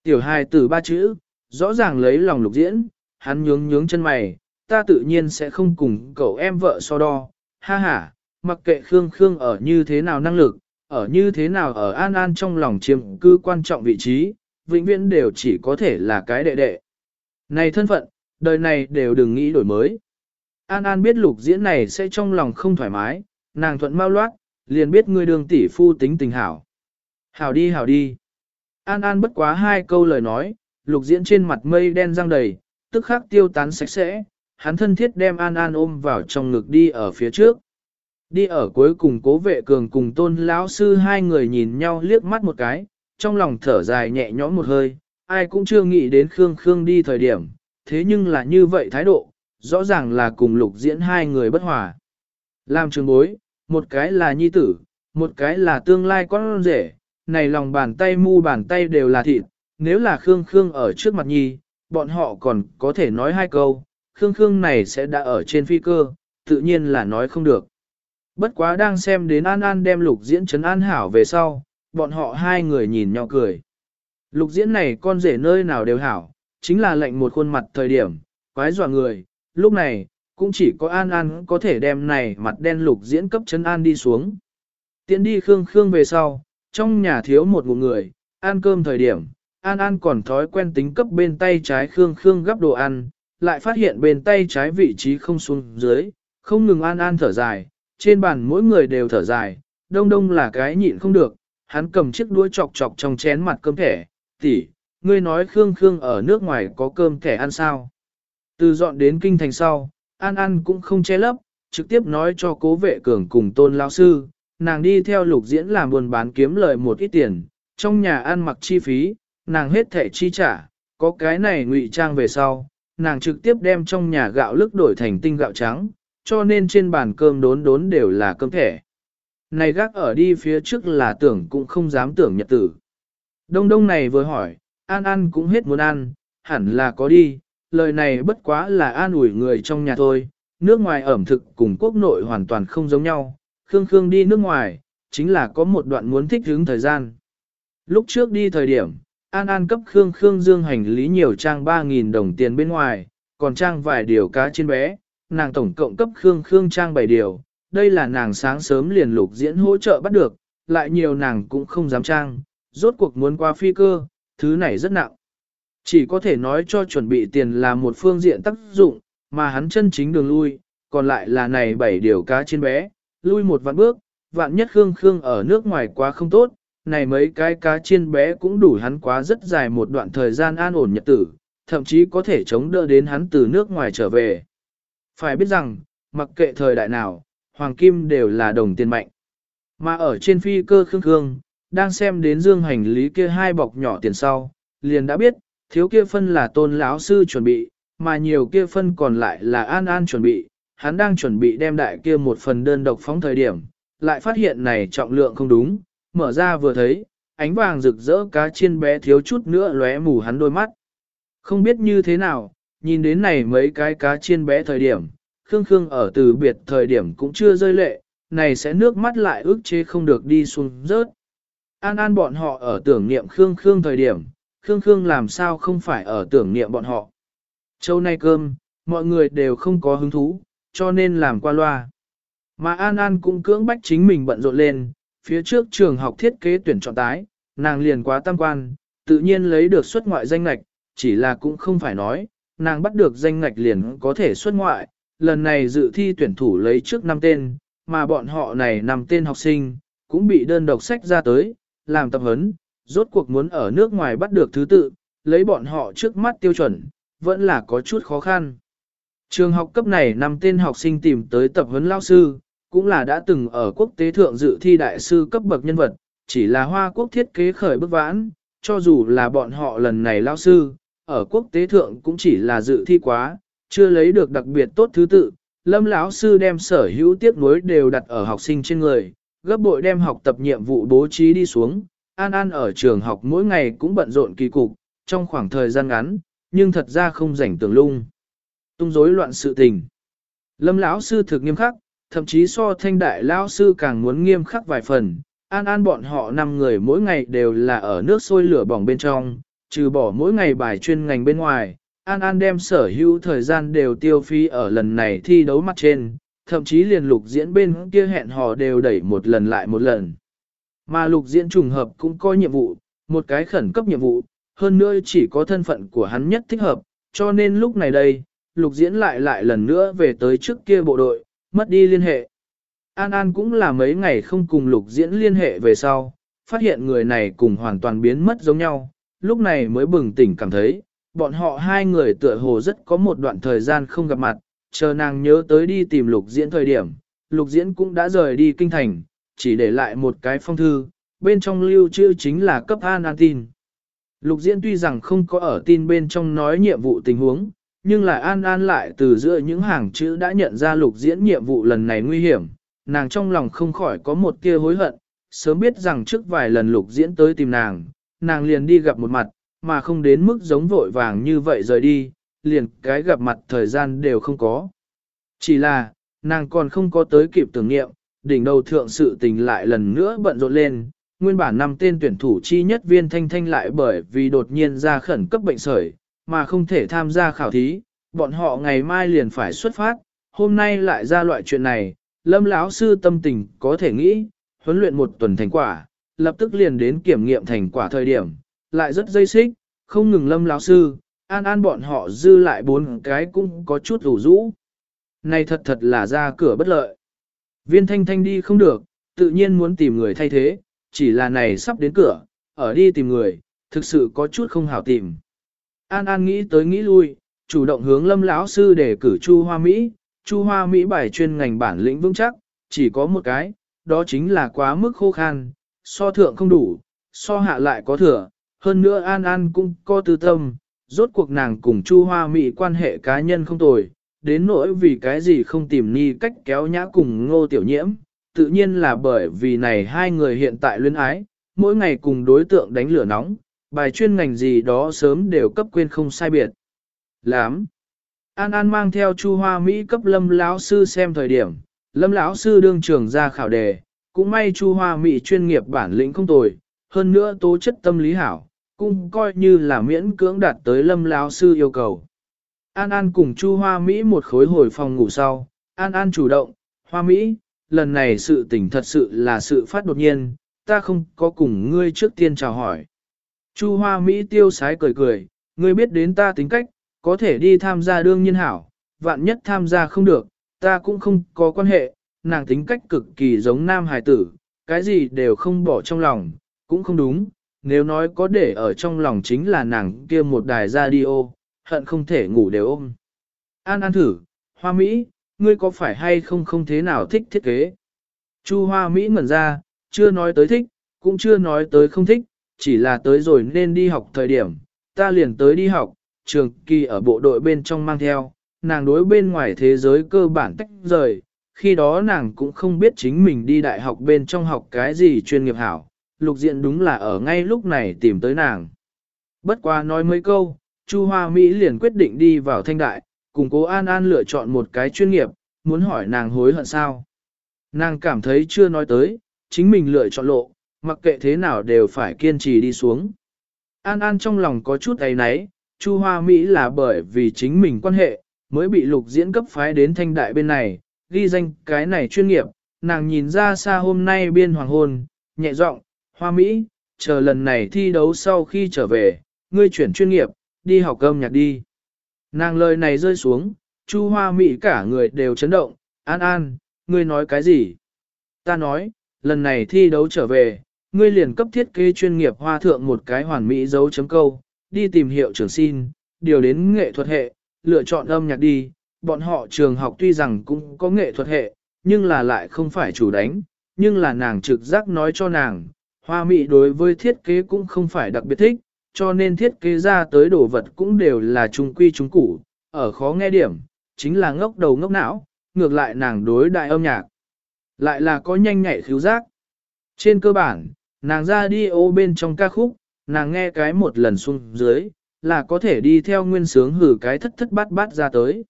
Speaker 1: Tiểu hài tử ba chữ, rõ ràng lấy lòng lục diễn, hắn nhướng nhướng chân mày, ta tự nhiên sẽ không cùng cậu em vợ so đo, ha ha, mặc kệ Khương Khương ở như thế nào năng lực, ở như thế nào ở an an trong lòng chiếm cư quan trọng vị trí, vĩnh viễn đều chỉ có thể là cái đệ đệ. Này thân phận, đời này đều đừng nghĩ đổi mới. An An biết lục diễn này sẽ trong lòng không thoải mái, nàng thuận mau loát, liền biết người đường tỷ phu tính tình hảo. Hảo đi hảo đi. An An bất quá hai câu lời nói, lục diễn trên mặt mây đen răng đầy, tức khắc tiêu tán sạch sẽ, hắn thân thiết đem An An ôm vào trong ngực đi ở phía trước. Đi ở cuối cùng cố vệ cường cùng tôn lão sư hai người nhìn nhau liếc mắt một cái, trong lòng thở dài nhẹ nhõm một hơi, ai cũng chưa nghĩ đến Khương Khương đi thời điểm, thế nhưng là như vậy thái độ, rõ ràng là cùng lục diễn hai người bất hòa. Làm trường bối, một cái là nhi tử, một cái là tương lai con rể, này lòng bàn tay mu bàn tay đều là thịt, nếu là Khương Khương ở trước mặt nhi, bọn họ còn có thể nói hai câu, Khương Khương này sẽ đã ở trên phi cơ, tự nhiên là nói không được. Bất quá đang xem đến An An đem lục diễn trấn an hảo về sau, bọn họ hai người nhìn nhau cười. Lục diễn này con rể nơi nào đều hảo, chính là lệnh một khuôn mặt thời điểm, quái dọa người, lúc này, cũng chỉ có An An có thể đem này mặt đen lục diễn cấp chân An đi xuống. Tiến đi Khương Khương về sau, trong nhà thiếu một ngụm người, ăn cơm thời điểm, An An còn thói quen tính cấp bên tay trái Khương Khương gấp đồ ăn, lại phát hiện bên tay trái vị trí không xuống dưới, không ngừng An An thở dài, trên bàn mỗi người đều thở dài, đông đông là cái nhịn không được, hắn cầm chiếc đũa chọc chọc trong chén mặt cơm thẻ, tỷ, ngươi nói Khương Khương ở nước ngoài có cơm thẻ ăn sao. Từ dọn đến kinh thành sau, An An cũng không che lấp, trực tiếp nói cho cố vệ cường cùng tôn lao sư, nàng đi theo lục diễn làm buôn bán kiếm lợi một ít tiền, trong nhà ăn mặc chi phí, nàng hết thẻ chi trả, có cái này ngụy trang về sau, nàng trực tiếp đem trong nhà gạo lức đổi thành tinh gạo trắng, cho nên trên bàn cơm đốn đốn đều là cơm thẻ. Này gác ở đi phía trước là tưởng cũng không dám tưởng nhật tử. Đông đông này vừa hỏi, An An cũng hết muốn ăn, hẳn là có đi, lời này bất quá là an ủi người trong nhà thôi, nước ngoài ẩm thực cùng quốc nội hoàn toàn không giống nhau, Khương Khương đi nước ngoài, chính là có một đoạn muốn thích hướng thời gian. Lúc trước đi thời điểm, An An cấp Khương Khương Dương hành lý nhiều trang 3.000 đồng tiền bên ngoài, còn trang vài điều cá trên bé, nàng tổng cộng cấp Khương Khương trang 7 điều, đây là nàng sáng sớm liền lục diễn hỗ trợ bắt được, lại nhiều nàng cũng không dám trang, rốt cuộc muốn qua phi cơ, thứ này rất nặng. Chỉ có thể nói cho chuẩn bị tiền là một phương diện tác dụng, mà hắn chân chính đường lui, còn lại là này bảy điều cá trên bé, lui một vạn bước, vạn nhất Khương Khương ở nước ngoài quá không tốt, này mấy cái cá chiên bé cũng đủ hắn quá rất dài một đoạn thời gian an ổn nhật tử, thậm chí có thể chống đỡ đến hắn từ nước ngoài trở về. Phải biết rằng, mặc kệ thời đại nào, hoàng kim đều là đồng tiền mạnh. Mà ở trên phi cơ Khương Khương, đang xem đến dương hành lý kia hai bọc nhỏ tiền sau, liền đã biết, thiếu kia phân là tôn lão sư chuẩn bị, mà nhiều kia phân còn lại là an an chuẩn bị, hắn đang chuẩn bị đem đại kia một phần đơn độc phóng thời điểm, lại phát hiện này trọng lượng không đúng, mở ra vừa thấy, ánh vàng rực rỡ cá chiên bé thiếu chút nữa lóe mù hắn đôi mắt. Không biết như thế nào, nhìn đến này mấy cái cá chiên bé thời điểm, Khương Khương ở từ biệt thời điểm cũng chưa rơi lệ, này sẽ nước mắt lại ước chế không được đi xuống rớt. An an bọn họ ở tưởng niệm Khương Khương thời điểm, Khương Khương làm sao không phải ở tưởng niệm bọn họ. Châu nay cơm, mọi người đều không có hứng thú, cho nên làm qua loa. Mà An An cũng cưỡng bách chính mình bận rộn lên, phía trước trường học thiết kế tuyển chọn tái, nàng liền quá tam quan, tự nhiên lấy được xuất ngoại danh ngạch, chỉ là cũng không phải nói, nàng bắt được danh ngạch liền có thể xuất ngoại, lần này dự thi tuyển thủ lấy trước năm tên, mà bọn họ này nằm tên học sinh, cũng bị đơn độc sách ra tới, làm tập huấn, rốt cuộc muốn ở nước ngoài bắt được thứ tự, lấy bọn họ trước mắt tiêu chuẩn, vẫn là có chút khó khăn. Trường học cấp này năm tên học sinh tìm tới tập huấn lao sư, cũng là đã từng ở quốc tế thượng dự thi đại sư cấp bậc nhân vật, chỉ là hoa quốc thiết kế khởi bức vãn, cho dù là bọn họ lần này lao sư, ở quốc tế thượng cũng chỉ là dự thi quá, chưa lấy được đặc biệt tốt thứ tự. Lâm lão sư đem sở hữu tiếc nuối đều đặt ở học sinh trên người, gấp bội đem học tập nhiệm vụ bố trí đi xuống. An An ở trường học mỗi ngày cũng bận rộn kỳ cục, trong khoảng thời gian ngắn, nhưng thật ra không rảnh tưởng lung. Tung rối loạn sự tình. Lâm lão sư thực nghiêm khắc, thậm chí so thanh đại lão sư càng muốn nghiêm khắc vài phần. An An bọn họ năm người mỗi ngày đều là ở nước sôi lửa bỏng bên trong, trừ bỏ mỗi ngày bài chuyên ngành bên ngoài, An An đem sở hữu thời gian đều tiêu phí ở lần này thi đấu mặt trên, thậm chí liền lục diễn bên kia hẹn hò đều đẩy một lần lại một lần. Mà lục diễn trùng hợp cũng có nhiệm vụ, một cái khẩn cấp nhiệm vụ, hơn nữa chỉ có thân phận của hắn nhất thích hợp, cho nên lúc này đây, lục diễn lại lại lần nữa về tới trước kia bộ đội, mất đi liên hệ. An An cũng là mấy ngày không cùng lục diễn liên hệ về sau, phát hiện người này cùng hoàn toàn biến mất giống nhau, lúc này mới bừng tỉnh cảm thấy, bọn họ hai người tựa hồ rất có một đoạn thời gian không gặp mặt, chờ nàng nhớ tới đi tìm lục diễn thời điểm, lục diễn cũng đã rời đi kinh thành, chỉ để lại một cái phong thư, bên trong lưu trữ chính là cấp an an tin. Lục diễn tuy rằng không có ở tin bên trong nói nhiệm vụ tình huống, nhưng lại an an lại từ giữa những hàng chữ đã nhận ra lục diễn nhiệm vụ lần này nguy hiểm, nàng trong lòng không khỏi có một tia hối hận, sớm biết rằng trước vài lần lục diễn tới tìm nàng, nàng liền đi gặp một mặt, mà không đến mức giống vội vàng như vậy rời đi, liền cái gặp mặt thời gian đều không có. Chỉ là, nàng còn không có tới kịp tưởng nghiệm, đỉnh đầu thượng sự tình lại lần nữa bận rộn lên, nguyên bản năm tên tuyển thủ chi nhất viên thanh thanh lại bởi vì đột nhiên ra khẩn cấp bệnh sởi, mà không thể tham gia khảo thí, bọn họ ngày mai liền phải xuất phát, hôm nay lại ra loại chuyện này, lâm lão sư tâm tình có thể nghĩ, huấn luyện một tuần thành quả, lập tức liền đến kiểm nghiệm thành quả thời điểm, lại rất dây xích, không ngừng lâm lão sư, an an bọn họ dư lại bốn cái cũng có chút ủ rũ. Này thật thật là ra cửa bất lợi. Viên thanh thanh đi không được, tự nhiên muốn tìm người thay thế, chỉ là này sắp đến cửa, ở đi tìm người, thực sự có chút không hảo tìm. An An nghĩ tới nghĩ lui, chủ động hướng lâm lão sư để cử Chu Hoa Mỹ, Chu Hoa Mỹ bài chuyên ngành bản lĩnh vững chắc, chỉ có một cái, đó chính là quá mức khô khan, so thượng không đủ, so hạ lại có thừa, hơn nữa An An cũng có tư tâm, rốt cuộc nàng cùng Chu Hoa Mỹ quan hệ cá nhân không tồi, đến nỗi vì cái gì không tìm ni cách kéo nhã cùng ngô tiểu nhiễm, tự nhiên là bởi vì này hai người hiện tại luyến ái, mỗi ngày cùng đối tượng đánh lửa nóng, bài chuyên ngành gì đó sớm đều cấp quên không sai biệt. Lám. An An mang theo Chu Hoa Mỹ cấp Lâm lão sư xem thời điểm, Lâm lão sư đương trường ra khảo đề, cũng may Chu Hoa Mỹ chuyên nghiệp bản lĩnh không tồi, hơn nữa tố chất tâm lý hảo, cũng coi như là miễn cưỡng đạt tới Lâm lão sư yêu cầu. An An cùng Chu Hoa Mỹ một khối hồi phòng ngủ sau, An An chủ động, Hoa Mỹ, lần này sự tình thật sự là sự phát đột nhiên, ta không có cùng ngươi trước tiên chào hỏi. Chu Hoa Mỹ tiêu sái cười cười, ngươi biết đến ta tính cách, có thể đi tham gia đương nhiên hảo, vạn nhất tham gia không được, ta cũng không có quan hệ, nàng tính cách cực kỳ giống nam hài tử, cái gì đều không bỏ trong lòng, cũng không đúng, nếu nói có để ở trong lòng chính là nàng kia một đài radio, hận không thể ngủ đều ôm. An An thử, Hoa Mỹ, ngươi có phải hay không không thế nào thích thiết kế? Chu Hoa Mỹ ngẩn ra, chưa nói tới thích, cũng chưa nói tới không thích, chỉ là tới rồi nên đi học thời điểm, ta liền tới đi học, trường kỳ ở bộ đội bên trong mang theo, nàng đối bên ngoài thế giới cơ bản tách rời, khi đó nàng cũng không biết chính mình đi đại học bên trong học cái gì chuyên nghiệp hảo, lục diện đúng là ở ngay lúc này tìm tới nàng. Bất qua nói mấy câu, Chu Hoa Mỹ liền quyết định đi vào thanh đại, cùng cố An An lựa chọn một cái chuyên nghiệp, muốn hỏi nàng hối hận sao. Nàng cảm thấy chưa nói tới, chính mình lựa chọn lộ, mặc kệ thế nào đều phải kiên trì đi xuống. An An trong lòng có chút ấy náy, Chu Hoa Mỹ là bởi vì chính mình quan hệ, mới bị lục diễn cấp phái đến thanh đại bên này, ghi danh cái này chuyên nghiệp, nàng nhìn ra xa hôm nay biên hoàng hôn, nhẹ giọng, Hoa Mỹ, chờ lần này thi đấu sau khi trở về, ngươi chuyển chuyên nghiệp, đi học âm nhạc đi. Nàng lời này rơi xuống, Chu Hoa Mỹ cả người đều chấn động, An An, ngươi nói cái gì? Ta nói, lần này thi đấu trở về, ngươi liền cấp thiết kế chuyên nghiệp hoa thượng một cái hoàn mỹ dấu chấm câu, đi tìm hiệu trưởng xin, điều đến nghệ thuật hệ, lựa chọn âm nhạc đi, bọn họ trường học tuy rằng cũng có nghệ thuật hệ, nhưng là lại không phải chủ đánh, nhưng là nàng trực giác nói cho nàng, hoa mỹ đối với thiết kế cũng không phải đặc biệt thích, cho nên thiết kế ra tới đồ vật cũng đều là trung quy trung củ, ở khó nghe điểm, chính là ngốc đầu ngốc não, ngược lại nàng đối đại âm nhạc. Lại là có nhanh nhạy khiếu giác. Trên cơ bản, nàng ra đi ô bên trong ca khúc, nàng nghe cái một lần xuống dưới, là có thể đi theo nguyên sướng hử cái thất thất bát bát ra tới.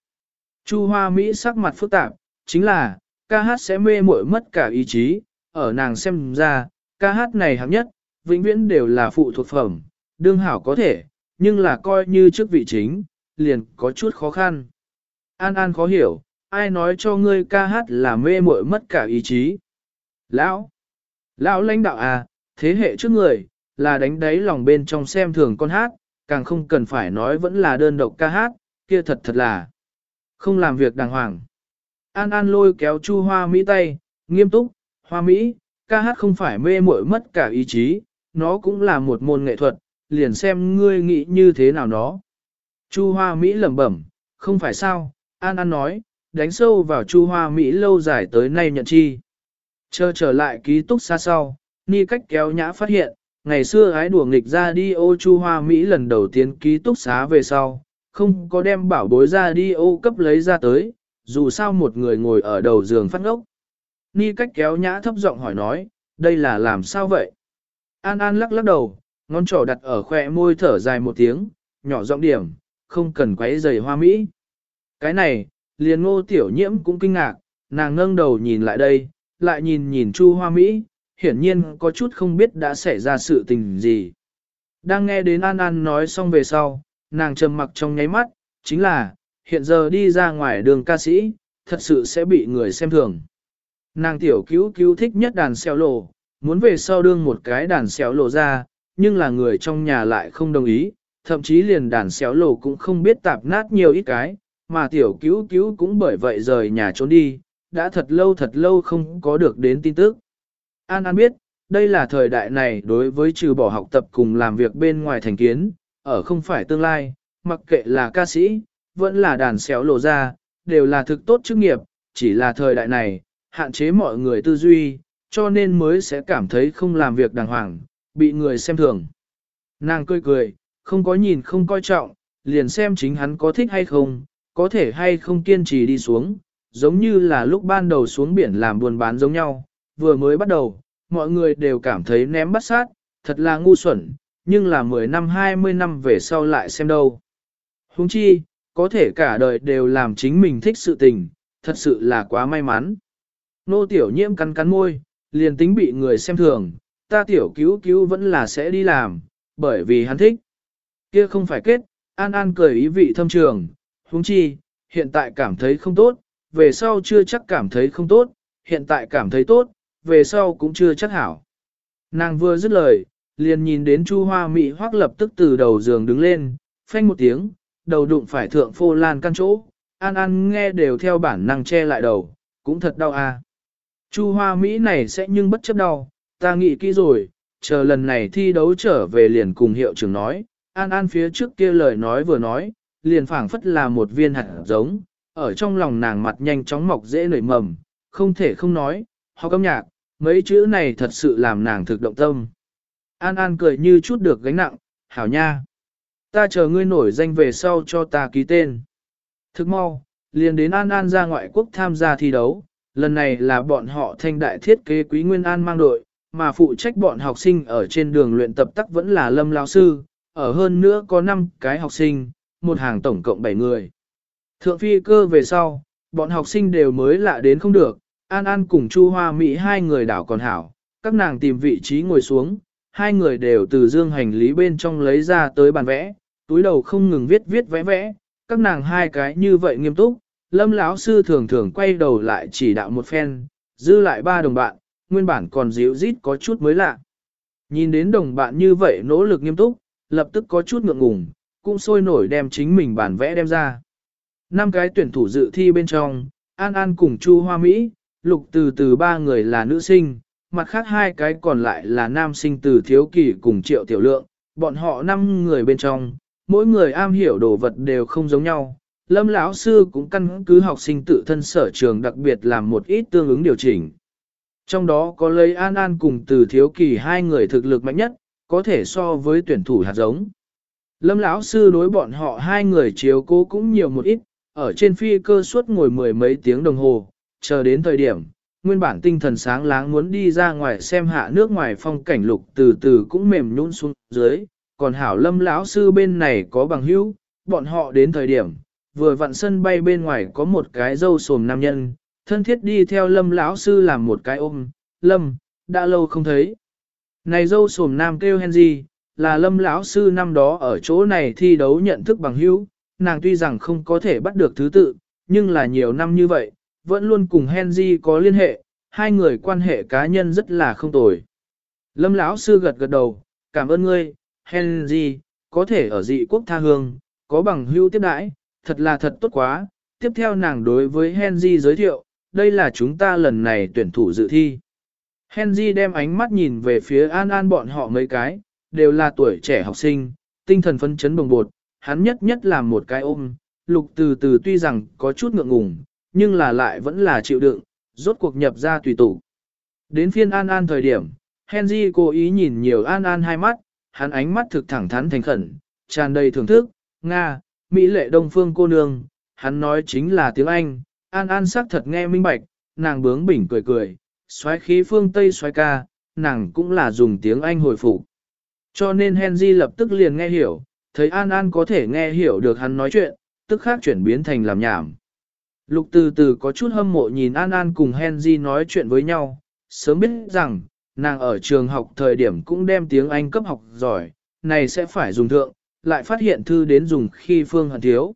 Speaker 1: Chu Hoa Mỹ sắc mặt phức tạp, chính là, ca hát sẽ mê muội mất cả ý chí, ở nàng xem ra, ca hát này hạng nhất, vĩnh viễn đều là phụ thuộc phẩm, đương hảo có thể, nhưng là coi như trước vị chính, liền có chút khó khăn. An An khó hiểu, ai nói cho ngươi ca hát là mê muội mất cả ý chí. Lão, lão lãnh đạo à, thế hệ trước người, là đánh đáy lòng bên trong xem thường con hát, càng không cần phải nói vẫn là đơn độc ca hát, kia thật thật là không làm việc đàng hoàng. An An lôi kéo Chu Hoa Mỹ tay, nghiêm túc, Hoa Mỹ, ca hát không phải mê muội mất cả ý chí, nó cũng là một môn nghệ thuật, liền xem ngươi nghĩ như thế nào nó. Chu Hoa Mỹ lẩm bẩm, không phải sao, An An nói, đánh sâu vào Chu Hoa Mỹ lâu dài tới nay nhận chi. Chờ trở lại ký túc xa sau, Ni cách kéo nhã phát hiện, ngày xưa ái đùa nghịch ra đi ô Chu Hoa Mỹ lần đầu tiên ký túc xá về sau, không có đem bảo bối ra đi ô cấp lấy ra tới, dù sao một người ngồi ở đầu giường phát ngốc. Ni cách kéo nhã thấp giọng hỏi nói, đây là làm sao vậy? An An lắc lắc đầu, ngón trỏ đặt ở khoe môi thở dài một tiếng, nhỏ giọng điểm, không cần quấy giày hoa mỹ. Cái này, liền ngô tiểu nhiễm cũng kinh ngạc, nàng ngâng đầu nhìn lại đây, lại nhìn nhìn chu hoa mỹ, hiển nhiên có chút không biết đã xảy ra sự tình gì. Đang nghe đến An An nói xong về sau, nàng trầm mặc trong nháy mắt, chính là, hiện giờ đi ra ngoài đường ca sĩ, thật sự sẽ bị người xem thường. Nàng tiểu cứu cứu thích nhất đàn xeo lộ, muốn về sau đương một cái đàn xéo lộ ra, nhưng là người trong nhà lại không đồng ý, thậm chí liền đàn xéo lộ cũng không biết tạp nát nhiều ít cái, mà tiểu cứu cứu cũng bởi vậy rời nhà trốn đi, đã thật lâu thật lâu không có được đến tin tức. An An biết, đây là thời đại này đối với trừ bỏ học tập cùng làm việc bên ngoài thành kiến, ở không phải tương lai, mặc kệ là ca sĩ, vẫn là đàn xéo lộ ra, đều là thực tốt chức nghiệp, chỉ là thời đại này, hạn chế mọi người tư duy, cho nên mới sẽ cảm thấy không làm việc đàng hoàng, bị người xem thường. Nàng cười cười, không có nhìn không coi trọng, liền xem chính hắn có thích hay không, có thể hay không kiên trì đi xuống, giống như là lúc ban đầu xuống biển làm buôn bán giống nhau, vừa mới bắt đầu, mọi người đều cảm thấy ném bắt sát, thật là ngu xuẩn, nhưng là 10 năm 20 năm về sau lại xem đâu. Huống chi, có thể cả đời đều làm chính mình thích sự tình, thật sự là quá may mắn. Nô tiểu nhiễm cắn cắn môi, liền tính bị người xem thường, ta tiểu cứu cứu vẫn là sẽ đi làm, bởi vì hắn thích. Kia không phải kết, An An cười ý vị thâm trường, huống chi, hiện tại cảm thấy không tốt, về sau chưa chắc cảm thấy không tốt, hiện tại cảm thấy tốt, về sau cũng chưa chắc hảo. Nàng vừa dứt lời, liền nhìn đến Chu Hoa Mỹ hoắc lập tức từ đầu giường đứng lên, phanh một tiếng, đầu đụng phải thượng phô lan căn chỗ, An An nghe đều theo bản năng che lại đầu, cũng thật đau à. Chu Hoa Mỹ này sẽ nhưng bất chấp đau, ta nghĩ kỹ rồi, chờ lần này thi đấu trở về liền cùng hiệu trưởng nói, An An phía trước kia lời nói vừa nói, liền phảng phất là một viên hạt giống, ở trong lòng nàng mặt nhanh chóng mọc dễ nảy mầm, không thể không nói, họ âm nhạc, mấy chữ này thật sự làm nàng thực động tâm. An An cười như chút được gánh nặng, hảo nha. Ta chờ ngươi nổi danh về sau cho ta ký tên. Thức mau, liền đến An An ra ngoại quốc tham gia thi đấu, lần này là bọn họ thanh đại thiết kế quý Nguyên An mang đội, mà phụ trách bọn học sinh ở trên đường luyện tập tắc vẫn là Lâm Lão Sư, ở hơn nữa có 5 cái học sinh, một hàng tổng cộng 7 người. Thượng phi cơ về sau, bọn học sinh đều mới lạ đến không được, An An cùng Chu Hoa Mỹ hai người đảo còn hảo, các nàng tìm vị trí ngồi xuống, hai người đều từ dương hành lý bên trong lấy ra tới bàn vẽ, túi đầu không ngừng viết viết vẽ vẽ, các nàng hai cái như vậy nghiêm túc, Lâm lão sư thường thường quay đầu lại chỉ đạo một phen, dư lại ba đồng bạn, nguyên bản còn dịu rít có chút mới lạ. Nhìn đến đồng bạn như vậy nỗ lực nghiêm túc, lập tức có chút ngượng ngùng, cũng sôi nổi đem chính mình bản vẽ đem ra. Năm cái tuyển thủ dự thi bên trong, An An cùng Chu Hoa Mỹ, lục từ từ ba người là nữ sinh, mặt khác hai cái còn lại là nam sinh từ thiếu kỳ cùng triệu tiểu lượng, bọn họ năm người bên trong, mỗi người am hiểu đồ vật đều không giống nhau, Lâm lão sư cũng căn cứ học sinh tự thân sở trường đặc biệt làm một ít tương ứng điều chỉnh. Trong đó có lấy An An cùng từ thiếu kỳ hai người thực lực mạnh nhất, có thể so với tuyển thủ hạt giống. Lâm lão sư đối bọn họ hai người chiếu cố cũng nhiều một ít, ở trên phi cơ suốt ngồi mười mấy tiếng đồng hồ, chờ đến thời điểm, nguyên bản tinh thần sáng láng muốn đi ra ngoài xem hạ nước ngoài phong cảnh lục từ từ cũng mềm nhũn xuống dưới, còn hảo lâm lão sư bên này có bằng hữu, bọn họ đến thời điểm, vừa vặn sân bay bên ngoài có một cái dâu sồm nam nhân, thân thiết đi theo lâm lão sư làm một cái ôm, lâm, đã lâu không thấy. Này dâu sổm nam kêu Henry, là lâm lão sư năm đó ở chỗ này thi đấu nhận thức bằng hữu, nàng tuy rằng không có thể bắt được thứ tự, nhưng là nhiều năm như vậy, vẫn luôn cùng Henry có liên hệ, hai người quan hệ cá nhân rất là không tồi. Lâm lão sư gật gật đầu, cảm ơn ngươi, Henry, có thể ở dị quốc tha hương, có bằng hữu tiếp đãi, thật là thật tốt quá. Tiếp theo nàng đối với Henry giới thiệu, đây là chúng ta lần này tuyển thủ dự thi. Henry đem ánh mắt nhìn về phía An An bọn họ mấy cái, đều là tuổi trẻ học sinh, tinh thần phấn chấn bồng bột, hắn nhất nhất làm một cái ôm, lục từ từ tuy rằng có chút ngượng ngùng, nhưng là lại vẫn là chịu đựng, rốt cuộc nhập ra tùy tủ. Đến phiên An An thời điểm, Henry cố ý nhìn nhiều An An hai mắt, hắn ánh mắt thực thẳng thắn thành khẩn, tràn đầy thưởng thức, Nga, Mỹ lệ đông phương cô nương, hắn nói chính là tiếng Anh, An An sắc thật nghe minh bạch, nàng bướng bỉnh cười cười, xoáy khí phương Tây xoáy ca, nàng cũng là dùng tiếng Anh hồi phục. Cho nên Henry lập tức liền nghe hiểu, thấy An An có thể nghe hiểu được hắn nói chuyện, tức khác chuyển biến thành làm nhảm. Lục từ từ có chút hâm mộ nhìn An An cùng Henry nói chuyện với nhau, sớm biết rằng, nàng ở trường học thời điểm cũng đem tiếng Anh cấp học giỏi, này sẽ phải dùng thượng, lại phát hiện thư đến dùng khi phương hận thiếu.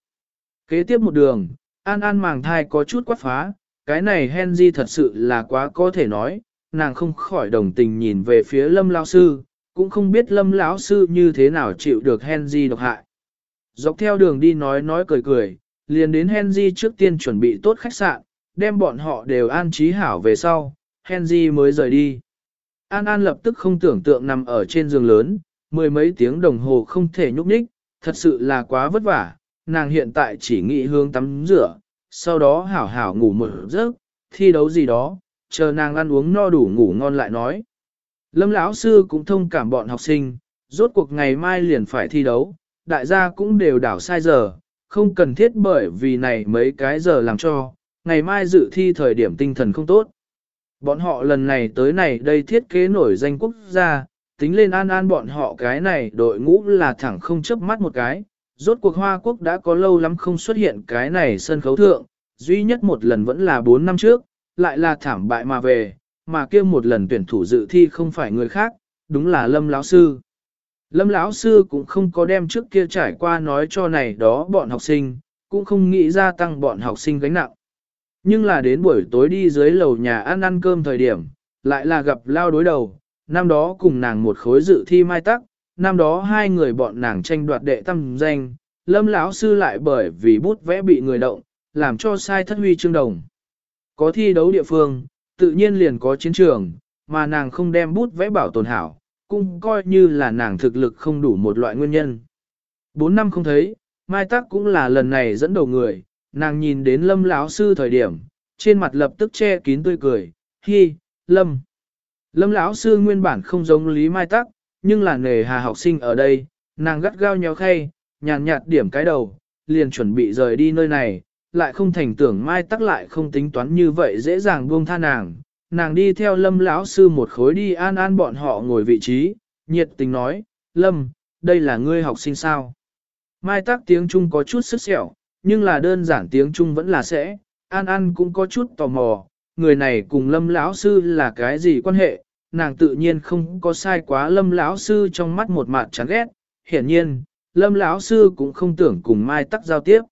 Speaker 1: Kế tiếp một đường, An An màng thai có chút quát phá, cái này Henry thật sự là quá có thể nói, nàng không khỏi đồng tình nhìn về phía lâm lao sư, cũng không biết lâm lão sư như thế nào chịu được Henry độc hại. Dọc theo đường đi nói nói cười cười, liền đến Henry trước tiên chuẩn bị tốt khách sạn, đem bọn họ đều an trí hảo về sau, Henry mới rời đi. An An lập tức không tưởng tượng nằm ở trên giường lớn, mười mấy tiếng đồng hồ không thể nhúc nhích, thật sự là quá vất vả, nàng hiện tại chỉ nghĩ hương tắm rửa, sau đó hảo hảo ngủ một giấc, thi đấu gì đó, chờ nàng ăn uống no đủ ngủ ngon lại nói. Lâm lão sư cũng thông cảm bọn học sinh, rốt cuộc ngày mai liền phải thi đấu, đại gia cũng đều đảo sai giờ, không cần thiết bởi vì này mấy cái giờ làm cho, ngày mai dự thi thời điểm tinh thần không tốt. Bọn họ lần này tới này đây thiết kế nổi danh quốc gia, tính lên an an bọn họ cái này đội ngũ là thẳng không chớp mắt một cái, rốt cuộc Hoa Quốc đã có lâu lắm không xuất hiện cái này sân khấu thượng, duy nhất một lần vẫn là 4 năm trước, lại là thảm bại mà về, mà kia một lần tuyển thủ dự thi không phải người khác, đúng là Lâm lão sư. Lâm lão sư cũng không có đem trước kia trải qua nói cho này đó bọn học sinh, cũng không nghĩ ra tăng bọn học sinh gánh nặng. Nhưng là đến buổi tối đi dưới lầu nhà ăn ăn cơm thời điểm, lại là gặp lao đối đầu, năm đó cùng nàng một khối dự thi mai tắc, năm đó hai người bọn nàng tranh đoạt đệ tâm danh, lâm lão sư lại bởi vì bút vẽ bị người động, làm cho sai thất huy chương đồng. Có thi đấu địa phương, tự nhiên liền có chiến trường, mà nàng không đem bút vẽ bảo tồn hảo, cũng coi như là nàng thực lực không đủ một loại nguyên nhân. Bốn năm không thấy, Mai Tắc cũng là lần này dẫn đầu người, nàng nhìn đến lâm lão sư thời điểm, trên mặt lập tức che kín tươi cười, hi, lâm. Lâm lão sư nguyên bản không giống Lý Mai Tắc, nhưng là nghề hà học sinh ở đây, nàng gắt gao nhéo khay, nhàn nhạt điểm cái đầu, liền chuẩn bị rời đi nơi này, lại không thành tưởng Mai Tắc lại không tính toán như vậy dễ dàng buông tha nàng. Nàng đi theo Lâm lão sư một khối đi an an bọn họ ngồi vị trí, nhiệt tình nói, Lâm, đây là ngươi học sinh sao? Mai Tắc tiếng Trung có chút sức sẹo, nhưng là đơn giản tiếng Trung vẫn là sẽ, An An cũng có chút tò mò, người này cùng Lâm lão sư là cái gì quan hệ, nàng tự nhiên không có sai quá Lâm lão sư trong mắt một mặt chán ghét, hiển nhiên, Lâm lão sư cũng không tưởng cùng Mai Tắc giao tiếp.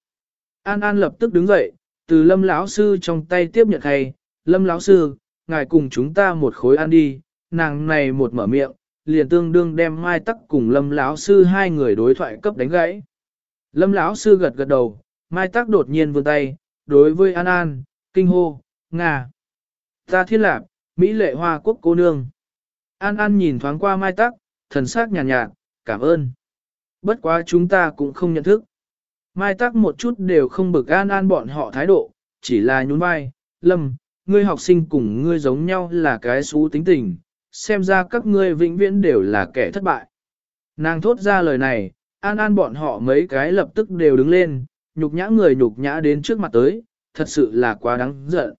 Speaker 1: An An lập tức đứng dậy, từ Lâm lão sư trong tay tiếp nhận hay "Lâm lão sư, ngài cùng chúng ta một khối ăn đi." Nàng này một mở miệng, liền tương đương đem Mai Tắc cùng Lâm lão sư hai người đối thoại cấp đánh gãy. Lâm lão sư gật gật đầu, Mai Tắc đột nhiên vươn tay, đối với An An, kinh hô, "Nga!" Ta thiên lạp Mỹ lệ hoa quốc cô nương. An An nhìn thoáng qua Mai Tắc, thần sắc nhàn nhạt, nhạt, cảm ơn. Bất quá chúng ta cũng không nhận thức. Mai Tắc một chút đều không bực An An bọn họ thái độ, chỉ là nhún vai, Lâm, ngươi học sinh cùng ngươi giống nhau là cái xú tính tình, xem ra các ngươi vĩnh viễn đều là kẻ thất bại. Nàng thốt ra lời này, An An bọn họ mấy cái lập tức đều đứng lên, nhục nhã người nhục nhã đến trước mặt tới, thật sự là quá đáng giận.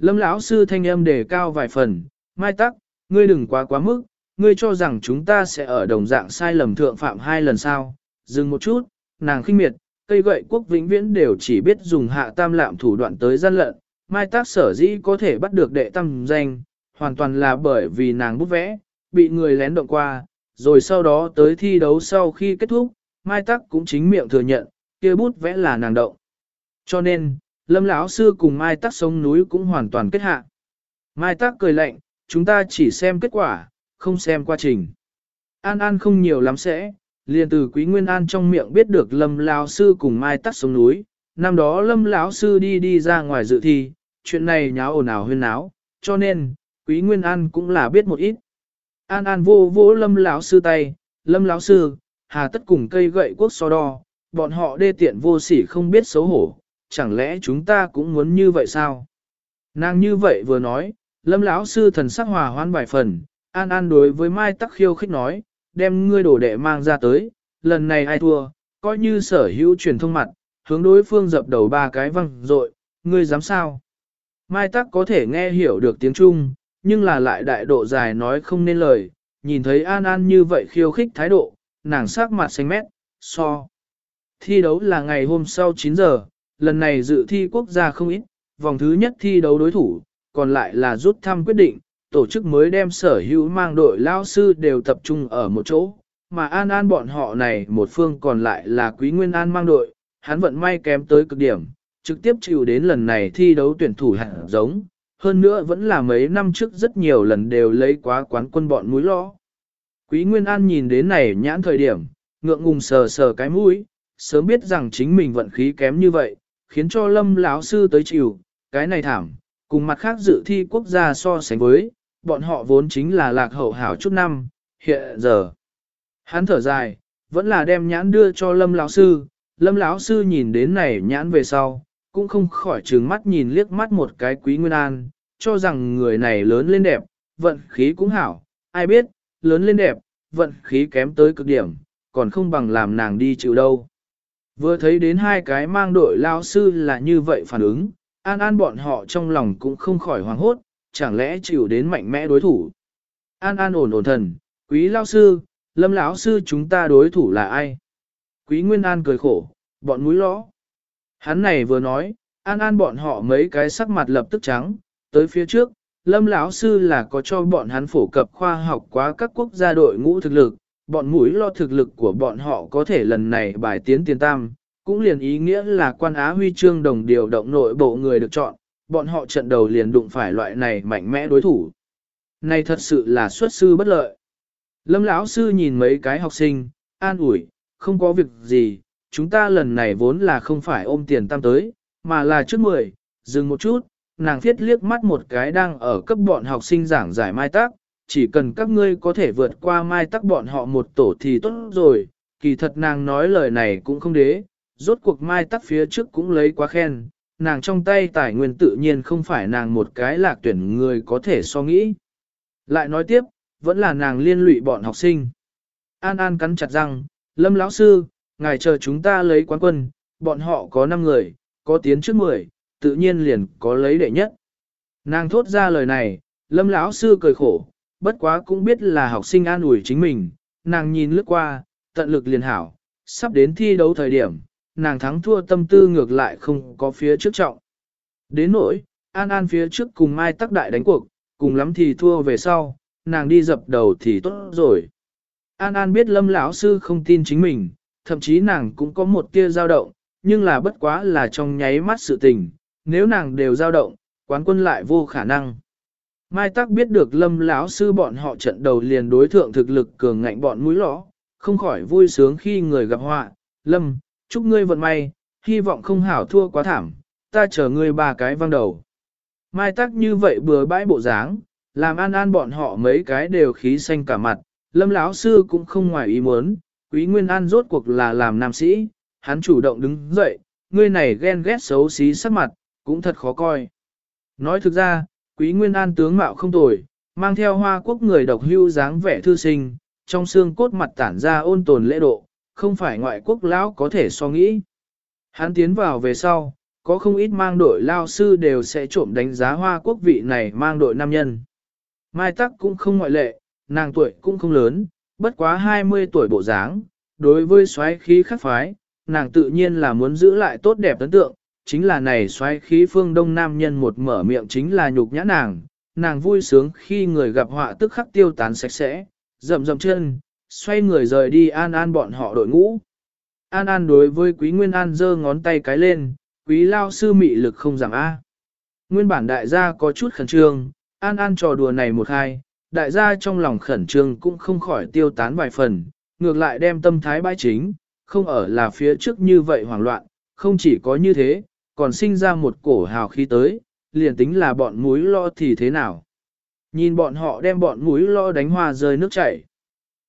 Speaker 1: Lâm lão sư thanh âm đề cao vài phần, Mai Tắc, ngươi đừng quá quá mức, ngươi cho rằng chúng ta sẽ ở đồng dạng sai lầm thượng phạm hai lần sau. Dừng một chút, nàng khinh miệt, cây gậy quốc vĩnh viễn đều chỉ biết dùng hạ tam lạm thủ đoạn tới gian lận, mai tác sở dĩ có thể bắt được đệ tam danh, hoàn toàn là bởi vì nàng bút vẽ, bị người lén động qua, rồi sau đó tới thi đấu sau khi kết thúc, mai tác cũng chính miệng thừa nhận, kia bút vẽ là nàng động. Cho nên, lâm lão sư cùng mai tác sông núi cũng hoàn toàn kết hạ. Mai tác cười lạnh, chúng ta chỉ xem kết quả, không xem quá trình. An An không nhiều lắm sẽ, liền từ Quý Nguyên An trong miệng biết được Lâm lão sư cùng Mai Tắc sông núi, năm đó Lâm lão sư đi đi ra ngoài dự thi, chuyện này nháo ồn ào huyên náo, cho nên Quý Nguyên An cũng là biết một ít. An An vô vô Lâm lão sư tay, Lâm lão sư, hà tất cùng cây gậy quốc so đo, bọn họ đê tiện vô sỉ không biết xấu hổ, chẳng lẽ chúng ta cũng muốn như vậy sao? Nàng như vậy vừa nói, Lâm lão sư thần sắc hòa hoan vài phần, An An đối với Mai Tắc khiêu khích nói, đem ngươi đổ đệ mang ra tới, lần này ai thua, coi như sở hữu truyền thông mặt, hướng đối phương dập đầu ba cái văng rội, ngươi dám sao? Mai Tắc có thể nghe hiểu được tiếng Trung, nhưng là lại đại độ dài nói không nên lời, nhìn thấy An An như vậy khiêu khích thái độ, nàng sắc mặt xanh mét, so. Thi đấu là ngày hôm sau 9 giờ, lần này dự thi quốc gia không ít, vòng thứ nhất thi đấu đối thủ, còn lại là rút thăm quyết định, tổ chức mới đem sở hữu mang đội lao sư đều tập trung ở một chỗ, mà An An bọn họ này một phương còn lại là Quý Nguyên An mang đội, hắn vận may kém tới cực điểm, trực tiếp chịu đến lần này thi đấu tuyển thủ hạng giống, hơn nữa vẫn là mấy năm trước rất nhiều lần đều lấy quá quán quân bọn mũi lo. Quý Nguyên An nhìn đến này nhãn thời điểm, ngượng ngùng sờ sờ cái mũi, sớm biết rằng chính mình vận khí kém như vậy, khiến cho lâm lão sư tới chịu, cái này thảm, cùng mặt khác dự thi quốc gia so sánh với, bọn họ vốn chính là lạc hậu hảo chút năm, hiện giờ. Hắn thở dài, vẫn là đem nhãn đưa cho lâm lão sư, lâm lão sư nhìn đến này nhãn về sau, cũng không khỏi trừng mắt nhìn liếc mắt một cái quý nguyên an, cho rằng người này lớn lên đẹp, vận khí cũng hảo, ai biết, lớn lên đẹp, vận khí kém tới cực điểm, còn không bằng làm nàng đi chịu đâu. Vừa thấy đến hai cái mang đội lao sư là như vậy phản ứng, an an bọn họ trong lòng cũng không khỏi hoảng hốt, chẳng lẽ chịu đến mạnh mẽ đối thủ. An an ổn ổn thần, quý lao sư, lâm lão sư chúng ta đối thủ là ai? Quý Nguyên An cười khổ, bọn mũi lõ. Hắn này vừa nói, an an bọn họ mấy cái sắc mặt lập tức trắng, tới phía trước, lâm lão sư là có cho bọn hắn phổ cập khoa học quá các quốc gia đội ngũ thực lực, bọn mũi lo thực lực của bọn họ có thể lần này bài tiến tiền tam, cũng liền ý nghĩa là quan á huy chương đồng điều động nội bộ người được chọn, bọn họ trận đầu liền đụng phải loại này mạnh mẽ đối thủ. Này thật sự là xuất sư bất lợi. Lâm lão sư nhìn mấy cái học sinh, an ủi, không có việc gì, chúng ta lần này vốn là không phải ôm tiền tam tới, mà là trước mười, dừng một chút, nàng thiết liếc mắt một cái đang ở cấp bọn học sinh giảng giải mai tác, chỉ cần các ngươi có thể vượt qua mai tắc bọn họ một tổ thì tốt rồi, kỳ thật nàng nói lời này cũng không đế, rốt cuộc mai tắc phía trước cũng lấy quá khen, nàng trong tay tài nguyên tự nhiên không phải nàng một cái lạc tuyển người có thể so nghĩ. Lại nói tiếp, vẫn là nàng liên lụy bọn học sinh. An An cắn chặt răng, Lâm lão sư, ngài chờ chúng ta lấy quán quân, bọn họ có 5 người, có tiến trước 10, tự nhiên liền có lấy đệ nhất. Nàng thốt ra lời này, Lâm lão sư cười khổ, bất quá cũng biết là học sinh an ủi chính mình, nàng nhìn lướt qua, tận lực liền hảo, sắp đến thi đấu thời điểm, nàng thắng thua tâm tư ngược lại không có phía trước trọng. Đến nỗi, An An phía trước cùng Mai Tắc Đại đánh cuộc, cùng lắm thì thua về sau, nàng đi dập đầu thì tốt rồi. An An biết Lâm lão sư không tin chính mình, thậm chí nàng cũng có một tia dao động, nhưng là bất quá là trong nháy mắt sự tình, nếu nàng đều dao động, quán quân lại vô khả năng. Mai Tắc biết được Lâm lão sư bọn họ trận đầu liền đối thượng thực lực cường ngạnh bọn mũi lõ, không khỏi vui sướng khi người gặp họa. Lâm, chúc ngươi vận may, hy vọng không hảo thua quá thảm, ta chờ ngươi ba cái văng đầu. Mai Tắc như vậy bừa bãi bộ dáng, làm an an bọn họ mấy cái đều khí xanh cả mặt. Lâm lão sư cũng không ngoài ý muốn, quý nguyên an rốt cuộc là làm nam sĩ, hắn chủ động đứng dậy, ngươi này ghen ghét xấu xí sắc mặt, cũng thật khó coi. Nói thực ra, Quý Nguyên An tướng mạo không tồi, mang theo hoa quốc người độc hưu dáng vẻ thư sinh, trong xương cốt mặt tản ra ôn tồn lễ độ, không phải ngoại quốc lão có thể so nghĩ. Hắn tiến vào về sau, có không ít mang đội lao sư đều sẽ trộm đánh giá hoa quốc vị này mang đội nam nhân. Mai Tắc cũng không ngoại lệ, nàng tuổi cũng không lớn, bất quá 20 tuổi bộ dáng, đối với xoáy khí khắc phái, nàng tự nhiên là muốn giữ lại tốt đẹp ấn tượng, chính là này xoay khí phương đông nam nhân một mở miệng chính là nhục nhã nàng, nàng vui sướng khi người gặp họa tức khắc tiêu tán sạch sẽ, rậm rậm chân, xoay người rời đi an an bọn họ đội ngũ. An an đối với quý nguyên an giơ ngón tay cái lên, quý lao sư mị lực không giảm A. Nguyên bản đại gia có chút khẩn trương, an an trò đùa này một hai, đại gia trong lòng khẩn trương cũng không khỏi tiêu tán vài phần, ngược lại đem tâm thái bãi chính, không ở là phía trước như vậy hoảng loạn, không chỉ có như thế, còn sinh ra một cổ hào khí tới, liền tính là bọn mũi lo thì thế nào. Nhìn bọn họ đem bọn mũi lo đánh hoa rơi nước chảy.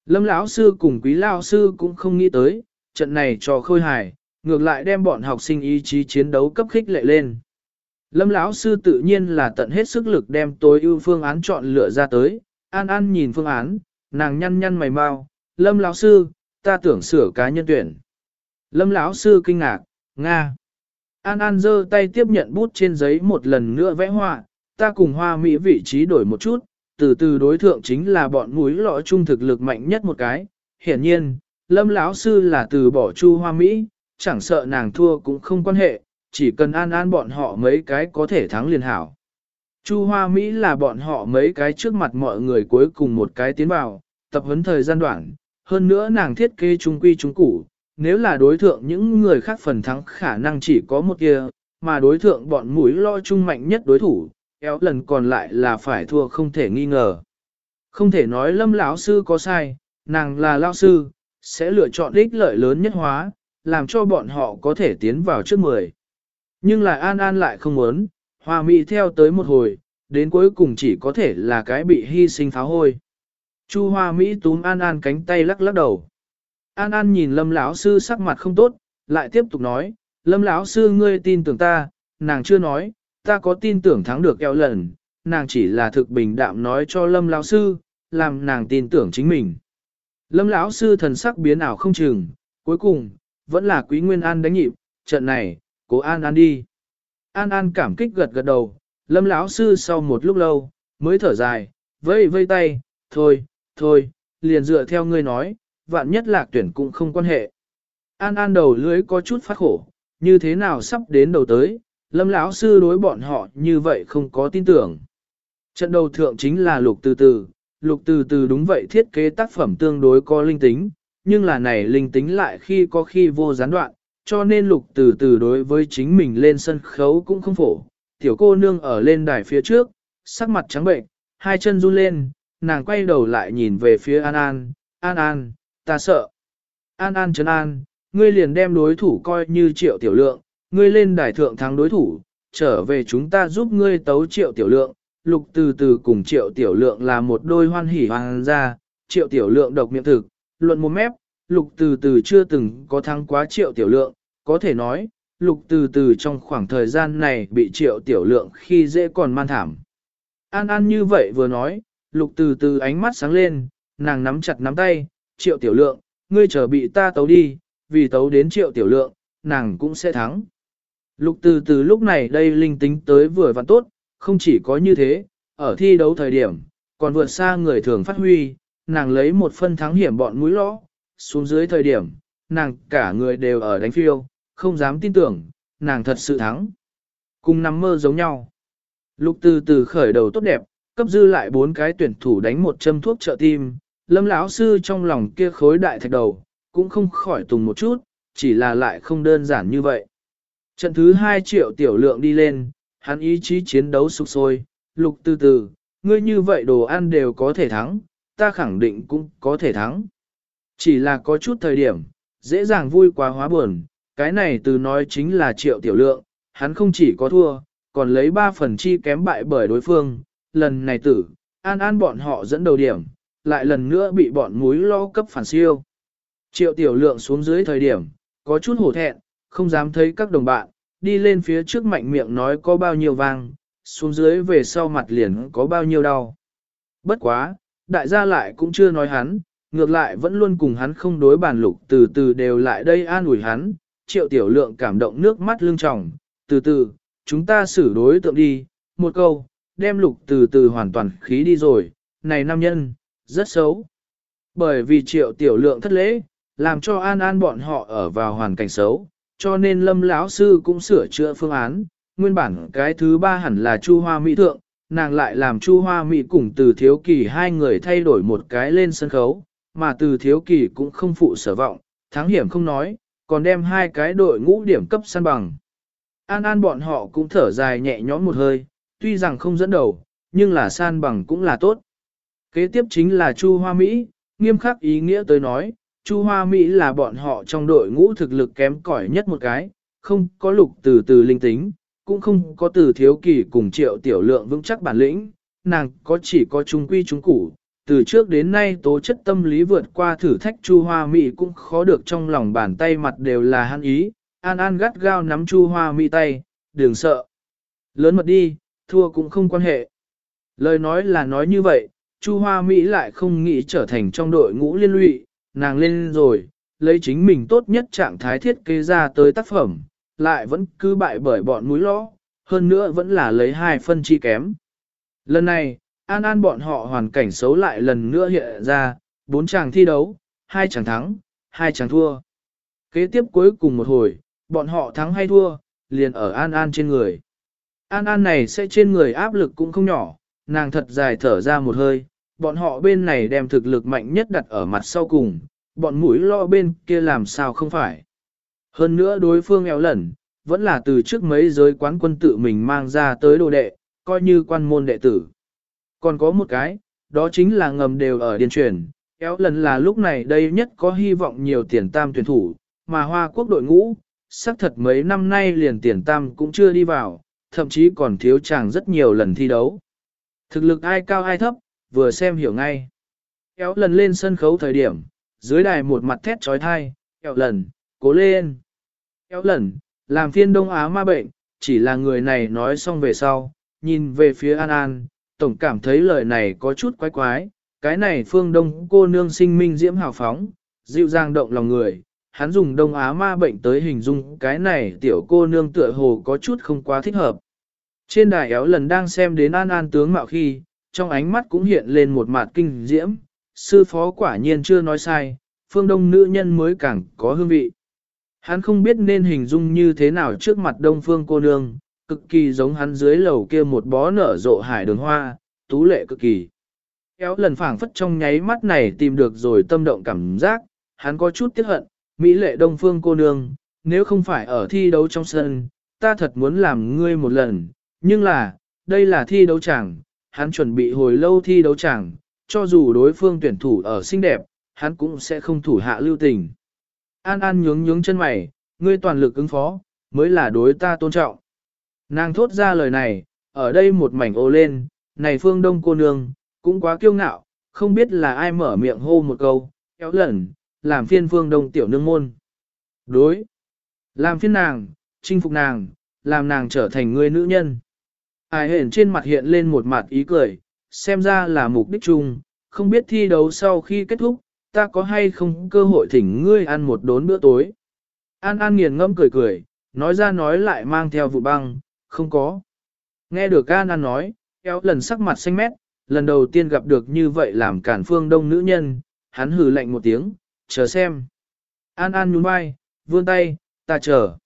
Speaker 1: Lâm lão sư cùng quý lão sư cũng không nghĩ tới, trận này cho khôi hài, ngược lại đem bọn học sinh ý chí chiến đấu cấp khích lệ lên. Lâm lão sư tự nhiên là tận hết sức lực đem tối ưu phương án chọn lựa ra tới, an an nhìn phương án, nàng nhăn nhăn mày mau, Lâm lão sư, ta tưởng sửa cá nhân tuyển. Lâm lão sư kinh ngạc, Nga. An An giơ tay tiếp nhận bút trên giấy một lần nữa vẽ họa, ta cùng hoa mỹ vị trí đổi một chút, từ từ đối thượng chính là bọn mũi lọ trung thực lực mạnh nhất một cái. Hiển nhiên, lâm lão sư là từ bỏ chu hoa Mỹ, chẳng sợ nàng thua cũng không quan hệ, chỉ cần an an bọn họ mấy cái có thể thắng liền hảo. Chu Hoa Mỹ là bọn họ mấy cái trước mặt mọi người cuối cùng một cái tiến vào, tập huấn thời gian đoạn, hơn nữa nàng thiết kế trung quy trung củ, nếu là đối thượng những người khác phần thắng khả năng chỉ có một kia, mà đối thượng bọn mũi lo trung mạnh nhất đối thủ, kéo lần còn lại là phải thua không thể nghi ngờ. Không thể nói lâm lão sư có sai, nàng là lão sư, sẽ lựa chọn ích lợi lớn nhất hóa, làm cho bọn họ có thể tiến vào trước mười. Nhưng lại An An lại không muốn, Hoa Mỹ theo tới một hồi, đến cuối cùng chỉ có thể là cái bị hy sinh pháo hôi. Chu Hoa Mỹ túm An An cánh tay lắc lắc đầu. An An nhìn Lâm lão sư sắc mặt không tốt, lại tiếp tục nói, Lâm lão sư ngươi tin tưởng ta, nàng chưa nói, ta có tin tưởng thắng được eo lần, nàng chỉ là thực bình đạm nói cho Lâm lão sư, làm nàng tin tưởng chính mình. Lâm lão sư thần sắc biến ảo không chừng, cuối cùng, vẫn là Quý Nguyên An đánh nhịp, trận này, cố An An đi. An An cảm kích gật gật đầu, Lâm lão sư sau một lúc lâu, mới thở dài, vây vây tay, thôi, thôi, liền dựa theo ngươi nói, vạn nhất lạc tuyển cũng không quan hệ. An An đầu lưới có chút phát khổ, như thế nào sắp đến đầu tới, Lâm lão sư đối bọn họ như vậy không có tin tưởng. Trận đầu thượng chính là lục từ từ, lục từ từ đúng vậy thiết kế tác phẩm tương đối có linh tính, nhưng là này linh tính lại khi có khi vô gián đoạn, cho nên lục từ từ đối với chính mình lên sân khấu cũng không phổ. Tiểu cô nương ở lên đài phía trước, sắc mặt trắng bệnh, hai chân run lên, nàng quay đầu lại nhìn về phía An An, An An, ta sợ. An An chân an, ngươi liền đem đối thủ coi như triệu tiểu lượng, ngươi lên đài thượng thắng đối thủ, trở về chúng ta giúp ngươi tấu triệu tiểu lượng. Lục từ từ cùng triệu tiểu lượng là một đôi hoan hỉ hoàng gia, triệu tiểu lượng độc miệng thực, luận một mép, lục từ từ chưa từng có thắng quá triệu tiểu lượng, có thể nói, lục từ từ trong khoảng thời gian này bị triệu tiểu lượng khi dễ còn man thảm. An An như vậy vừa nói, lục từ từ ánh mắt sáng lên, nàng nắm chặt nắm tay, triệu tiểu lượng, ngươi chờ bị ta tấu đi, vì tấu đến triệu tiểu lượng, nàng cũng sẽ thắng. Lục từ từ lúc này đây linh tính tới vừa vặn tốt, không chỉ có như thế, ở thi đấu thời điểm, còn vượt xa người thường phát huy, nàng lấy một phân thắng hiểm bọn mũi lõ, xuống dưới thời điểm, nàng cả người đều ở đánh phiêu, không dám tin tưởng, nàng thật sự thắng. Cùng nằm mơ giống nhau. Lục từ từ khởi đầu tốt đẹp, cấp dư lại bốn cái tuyển thủ đánh một châm thuốc trợ tim, lâm lão sư trong lòng kia khối đại thạch đầu, cũng không khỏi tùng một chút, chỉ là lại không đơn giản như vậy. Trận thứ 2 triệu tiểu lượng đi lên, hắn ý chí chiến đấu sục sôi, lục từ từ, ngươi như vậy đồ ăn đều có thể thắng, ta khẳng định cũng có thể thắng. Chỉ là có chút thời điểm, dễ dàng vui quá hóa buồn, cái này từ nói chính là triệu tiểu lượng, hắn không chỉ có thua, còn lấy 3 phần chi kém bại bởi đối phương, lần này tử, an an bọn họ dẫn đầu điểm, lại lần nữa bị bọn múi lo cấp phản siêu. Triệu tiểu lượng xuống dưới thời điểm, có chút hổ thẹn, không dám thấy các đồng bạn, đi lên phía trước mạnh miệng nói có bao nhiêu vang, xuống dưới về sau mặt liền có bao nhiêu đau. Bất quá, đại gia lại cũng chưa nói hắn, ngược lại vẫn luôn cùng hắn không đối bàn lục từ từ đều lại đây an ủi hắn, triệu tiểu lượng cảm động nước mắt lưng tròng, từ từ, chúng ta xử đối tượng đi, một câu, đem lục từ từ hoàn toàn khí đi rồi, này nam nhân, rất xấu. Bởi vì triệu tiểu lượng thất lễ, làm cho an an bọn họ ở vào hoàn cảnh xấu, cho nên lâm lão sư cũng sửa chữa phương án, nguyên bản cái thứ ba hẳn là chu hoa mỹ thượng, nàng lại làm chu hoa mỹ cùng từ thiếu kỳ hai người thay đổi một cái lên sân khấu, mà từ thiếu kỳ cũng không phụ sở vọng, thắng hiểm không nói, còn đem hai cái đội ngũ điểm cấp săn bằng. An An bọn họ cũng thở dài nhẹ nhõm một hơi, tuy rằng không dẫn đầu, nhưng là san bằng cũng là tốt. Kế tiếp chính là Chu Hoa Mỹ, nghiêm khắc ý nghĩa tới nói, Chu Hoa Mỹ là bọn họ trong đội ngũ thực lực kém cỏi nhất một cái, không có lục từ từ linh tính, cũng không có từ thiếu kỳ cùng triệu tiểu lượng vững chắc bản lĩnh, nàng có chỉ có trung quy trung củ, từ trước đến nay tố chất tâm lý vượt qua thử thách Chu Hoa Mỹ cũng khó được trong lòng bàn tay mặt đều là hắn ý, An An gắt gao nắm Chu Hoa Mỹ tay, đừng sợ. Lớn mật đi, thua cũng không quan hệ. Lời nói là nói như vậy, Chu Hoa Mỹ lại không nghĩ trở thành trong đội ngũ liên lụy, nàng lên rồi, lấy chính mình tốt nhất trạng thái thiết kế ra tới tác phẩm, lại vẫn cứ bại bởi bọn mũi lõ, hơn nữa vẫn là lấy hai phân chi kém. Lần này, An An bọn họ hoàn cảnh xấu lại lần nữa hiện ra, bốn chàng thi đấu, hai chàng thắng, hai chàng thua. Kế tiếp cuối cùng một hồi, bọn họ thắng hay thua, liền ở An An trên người. An An này sẽ trên người áp lực cũng không nhỏ, nàng thật dài thở ra một hơi, bọn họ bên này đem thực lực mạnh nhất đặt ở mặt sau cùng, bọn mũi lo bên kia làm sao không phải. Hơn nữa đối phương eo lẩn, vẫn là từ trước mấy giới quán quân tự mình mang ra tới đồ đệ, coi như quan môn đệ tử. Còn có một cái, đó chính là ngầm đều ở điên truyền, eo lần là lúc này đây nhất có hy vọng nhiều tiền tam tuyển thủ, mà hoa quốc đội ngũ, xác thật mấy năm nay liền tiền tam cũng chưa đi vào, thậm chí còn thiếu chàng rất nhiều lần thi đấu. Thực lực ai cao ai thấp, vừa xem hiểu ngay. Kéo lần lên sân khấu thời điểm, dưới đài một mặt thét trói thai, kéo lần, cố lên. Kéo lần, làm phiên Đông Á ma bệnh, chỉ là người này nói xong về sau, nhìn về phía An An, tổng cảm thấy lời này có chút quái quái, cái này phương Đông cô nương sinh minh diễm hào phóng, dịu dàng động lòng người, hắn dùng Đông Á ma bệnh tới hình dung cái này tiểu cô nương tựa hồ có chút không quá thích hợp. Trên đài éo lần đang xem đến An An tướng mạo khi, trong ánh mắt cũng hiện lên một mặt kinh diễm, sư phó quả nhiên chưa nói sai, phương đông nữ nhân mới càng có hương vị. Hắn không biết nên hình dung như thế nào trước mặt đông phương cô nương, cực kỳ giống hắn dưới lầu kia một bó nở rộ hải đường hoa, tú lệ cực kỳ. Kéo lần phảng phất trong nháy mắt này tìm được rồi tâm động cảm giác, hắn có chút tiếc hận, Mỹ lệ đông phương cô nương, nếu không phải ở thi đấu trong sân, ta thật muốn làm ngươi một lần, nhưng là, đây là thi đấu chẳng, hắn chuẩn bị hồi lâu thi đấu chẳng, cho dù đối phương tuyển thủ ở xinh đẹp, hắn cũng sẽ không thủ hạ lưu tình. An An nhướng nhướng chân mày, ngươi toàn lực ứng phó, mới là đối ta tôn trọng. Nàng thốt ra lời này, ở đây một mảnh ô lên, này phương đông cô nương, cũng quá kiêu ngạo, không biết là ai mở miệng hô một câu, kéo lẩn, làm phiên phương đông tiểu nương môn. Đối, làm phiên nàng, chinh phục nàng, làm nàng trở thành người nữ nhân. Ai hển trên mặt hiện lên một mặt ý cười, xem ra là mục đích chung, không biết thi đấu sau khi kết thúc, ta có hay không cơ hội thỉnh ngươi ăn một đốn bữa tối. An An nghiền ngâm cười cười, nói ra nói lại mang theo vụ băng, không có. Nghe được An An nói, kéo lần sắc mặt xanh mét, lần đầu tiên gặp được như vậy làm cản phương đông nữ nhân, hắn hừ lạnh một tiếng, chờ xem. An An nhún vai, vươn tay, ta chờ.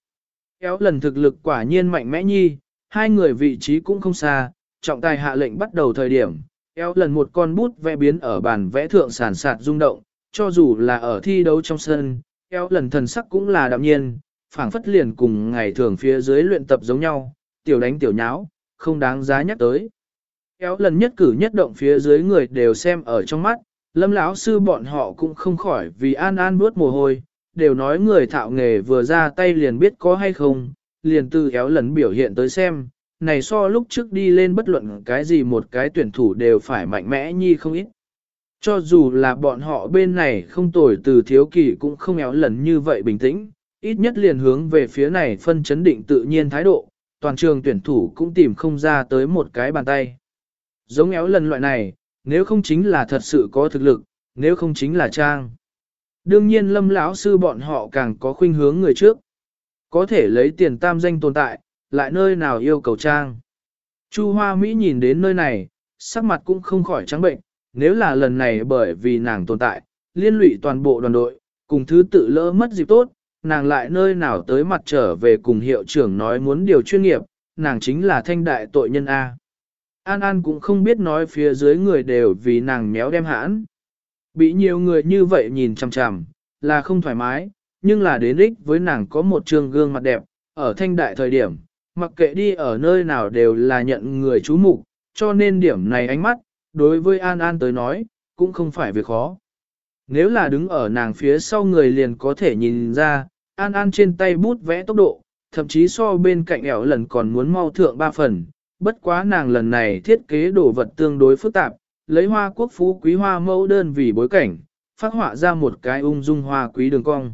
Speaker 1: Kéo lần thực lực quả nhiên mạnh mẽ nhi, hai người vị trí cũng không xa, trọng tài hạ lệnh bắt đầu thời điểm. eo lần một con bút vẽ biến ở bàn vẽ thượng sản sạt rung động, cho dù là ở thi đấu trong sân, eo lần thần sắc cũng là đạm nhiên, phảng phất liền cùng ngày thường phía dưới luyện tập giống nhau, tiểu đánh tiểu nháo, không đáng giá nhắc tới. Eo lần nhất cử nhất động phía dưới người đều xem ở trong mắt, lâm lão sư bọn họ cũng không khỏi vì an an bước mồ hôi, đều nói người thạo nghề vừa ra tay liền biết có hay không, liền từ éo lần biểu hiện tới xem, này so lúc trước đi lên bất luận cái gì một cái tuyển thủ đều phải mạnh mẽ nhi không ít. Cho dù là bọn họ bên này không tồi từ thiếu kỳ cũng không éo lần như vậy bình tĩnh, ít nhất liền hướng về phía này phân chấn định tự nhiên thái độ, toàn trường tuyển thủ cũng tìm không ra tới một cái bàn tay. Giống éo lần loại này, nếu không chính là thật sự có thực lực, nếu không chính là trang. Đương nhiên lâm lão sư bọn họ càng có khuynh hướng người trước. Có thể lấy tiền tam danh tồn tại, lại nơi nào yêu cầu trang. Chu Hoa Mỹ nhìn đến nơi này, sắc mặt cũng không khỏi trắng bệnh, nếu là lần này bởi vì nàng tồn tại, liên lụy toàn bộ đoàn đội, cùng thứ tự lỡ mất dịp tốt, nàng lại nơi nào tới mặt trở về cùng hiệu trưởng nói muốn điều chuyên nghiệp, nàng chính là thanh đại tội nhân A. An An cũng không biết nói phía dưới người đều vì nàng méo đem hãn. Bị nhiều người như vậy nhìn chằm chằm, là không thoải mái, nhưng là đến ích với nàng có một trường gương mặt đẹp, ở thanh đại thời điểm, mặc kệ đi ở nơi nào đều là nhận người chú mục, cho nên điểm này ánh mắt, đối với An An tới nói, cũng không phải việc khó. Nếu là đứng ở nàng phía sau người liền có thể nhìn ra, An An trên tay bút vẽ tốc độ, thậm chí so bên cạnh ẻo lần còn muốn mau thượng ba phần, bất quá nàng lần này thiết kế đồ vật tương đối phức tạp, lấy hoa quốc phú quý hoa mẫu đơn vì bối cảnh, phát họa ra một cái ung dung hoa quý đường cong.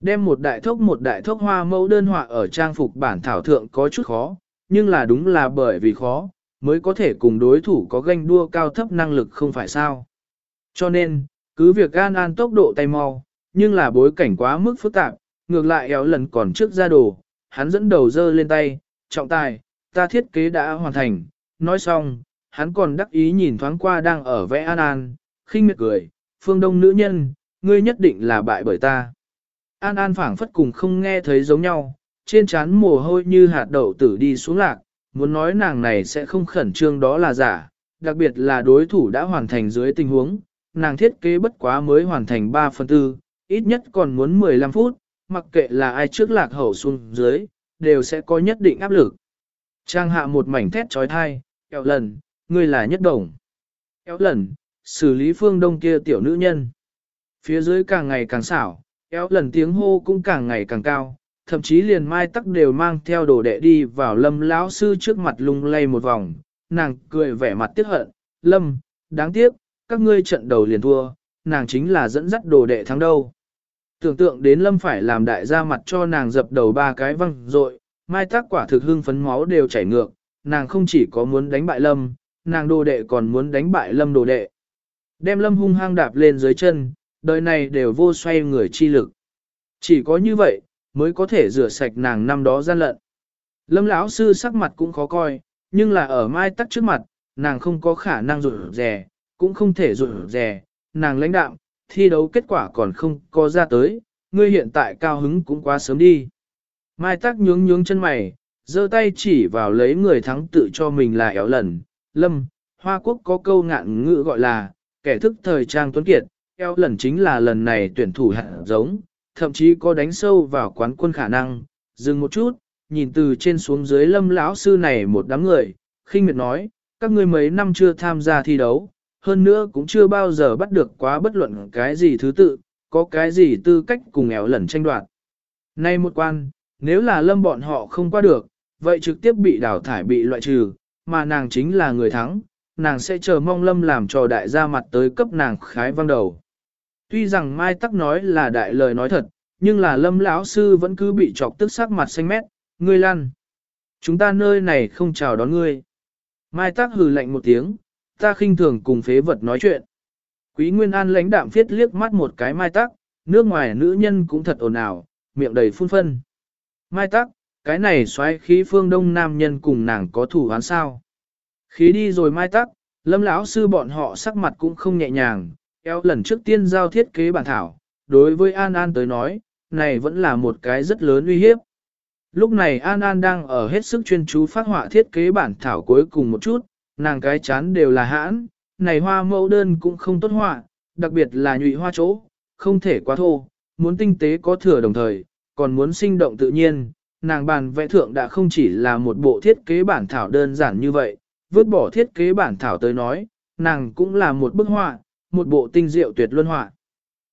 Speaker 1: Đem một đại thốc một đại thốc hoa mẫu đơn họa ở trang phục bản thảo thượng có chút khó, nhưng là đúng là bởi vì khó, mới có thể cùng đối thủ có ganh đua cao thấp năng lực không phải sao. Cho nên, cứ việc gan an tốc độ tay mau, nhưng là bối cảnh quá mức phức tạp, ngược lại éo lần còn trước ra đồ, hắn dẫn đầu dơ lên tay, trọng tài, ta thiết kế đã hoàn thành, nói xong, hắn còn đắc ý nhìn thoáng qua đang ở vẽ An An, khinh miệt cười, phương đông nữ nhân, ngươi nhất định là bại bởi ta. An An phảng phất cùng không nghe thấy giống nhau, trên trán mồ hôi như hạt đậu tử đi xuống lạc, muốn nói nàng này sẽ không khẩn trương đó là giả, đặc biệt là đối thủ đã hoàn thành dưới tình huống, nàng thiết kế bất quá mới hoàn thành 3 phần tư, ít nhất còn muốn 15 phút, mặc kệ là ai trước lạc hậu xuống dưới, đều sẽ có nhất định áp lực. Trang hạ một mảnh thét trói thai, kéo lần, ngươi là nhất đồng. kéo lần, xử lý phương đông kia tiểu nữ nhân. Phía dưới càng ngày càng xảo, eo lần tiếng hô cũng càng ngày càng cao, thậm chí liền mai tắc đều mang theo đồ đệ đi vào lâm lão sư trước mặt lung lay một vòng, nàng cười vẻ mặt tiếc hận, lâm, đáng tiếc, các ngươi trận đầu liền thua, nàng chính là dẫn dắt đồ đệ thắng đâu. Tưởng tượng đến lâm phải làm đại gia mặt cho nàng dập đầu ba cái văng rồi, mai tắc quả thực hưng phấn máu đều chảy ngược, nàng không chỉ có muốn đánh bại lâm, nàng đồ đệ còn muốn đánh bại lâm đồ đệ. Đem lâm hung hăng đạp lên dưới chân, đời này đều vô xoay người chi lực. Chỉ có như vậy, mới có thể rửa sạch nàng năm đó gian lận. Lâm lão sư sắc mặt cũng khó coi, nhưng là ở mai tắc trước mặt, nàng không có khả năng rụt rè, cũng không thể rụt rè, nàng lãnh đạo, thi đấu kết quả còn không có ra tới, ngươi hiện tại cao hứng cũng quá sớm đi. Mai tắc nhướng nhướng chân mày, giơ tay chỉ vào lấy người thắng tự cho mình là éo lần, lâm, Hoa Quốc có câu ngạn ngữ gọi là, kẻ thức thời trang tuấn kiệt, eo lần chính là lần này tuyển thủ hạt giống, thậm chí có đánh sâu vào quán quân khả năng, dừng một chút, nhìn từ trên xuống dưới lâm lão sư này một đám người, khinh miệt nói, các ngươi mấy năm chưa tham gia thi đấu, hơn nữa cũng chưa bao giờ bắt được quá bất luận cái gì thứ tự, có cái gì tư cách cùng eo lần tranh đoạt. Nay một quan, nếu là lâm bọn họ không qua được, vậy trực tiếp bị đào thải bị loại trừ, mà nàng chính là người thắng, nàng sẽ chờ mong lâm làm cho đại gia mặt tới cấp nàng khái văng đầu. Tuy rằng Mai Tắc nói là đại lời nói thật, nhưng là lâm lão sư vẫn cứ bị chọc tức sắc mặt xanh mét, ngươi lăn. Chúng ta nơi này không chào đón ngươi. Mai Tắc hừ lạnh một tiếng, ta khinh thường cùng phế vật nói chuyện. Quý Nguyên An lãnh đạm phiết liếc mắt một cái Mai Tắc, nước ngoài nữ nhân cũng thật ồn ào, miệng đầy phun phân. Mai Tắc, cái này xoáy khí phương đông nam nhân cùng nàng có thủ án sao. Khí đi rồi Mai Tắc, lâm lão sư bọn họ sắc mặt cũng không nhẹ nhàng, eo lần trước tiên giao thiết kế bản thảo, đối với An An tới nói, này vẫn là một cái rất lớn uy hiếp. Lúc này An An đang ở hết sức chuyên chú phát họa thiết kế bản thảo cuối cùng một chút, nàng cái chán đều là hãn, này hoa mẫu đơn cũng không tốt họa, đặc biệt là nhụy hoa chỗ, không thể quá thô, muốn tinh tế có thừa đồng thời, còn muốn sinh động tự nhiên. Nàng bàn vẽ thượng đã không chỉ là một bộ thiết kế bản thảo đơn giản như vậy, vứt bỏ thiết kế bản thảo tới nói, nàng cũng là một bức họa, một bộ tinh diệu tuyệt luân họa.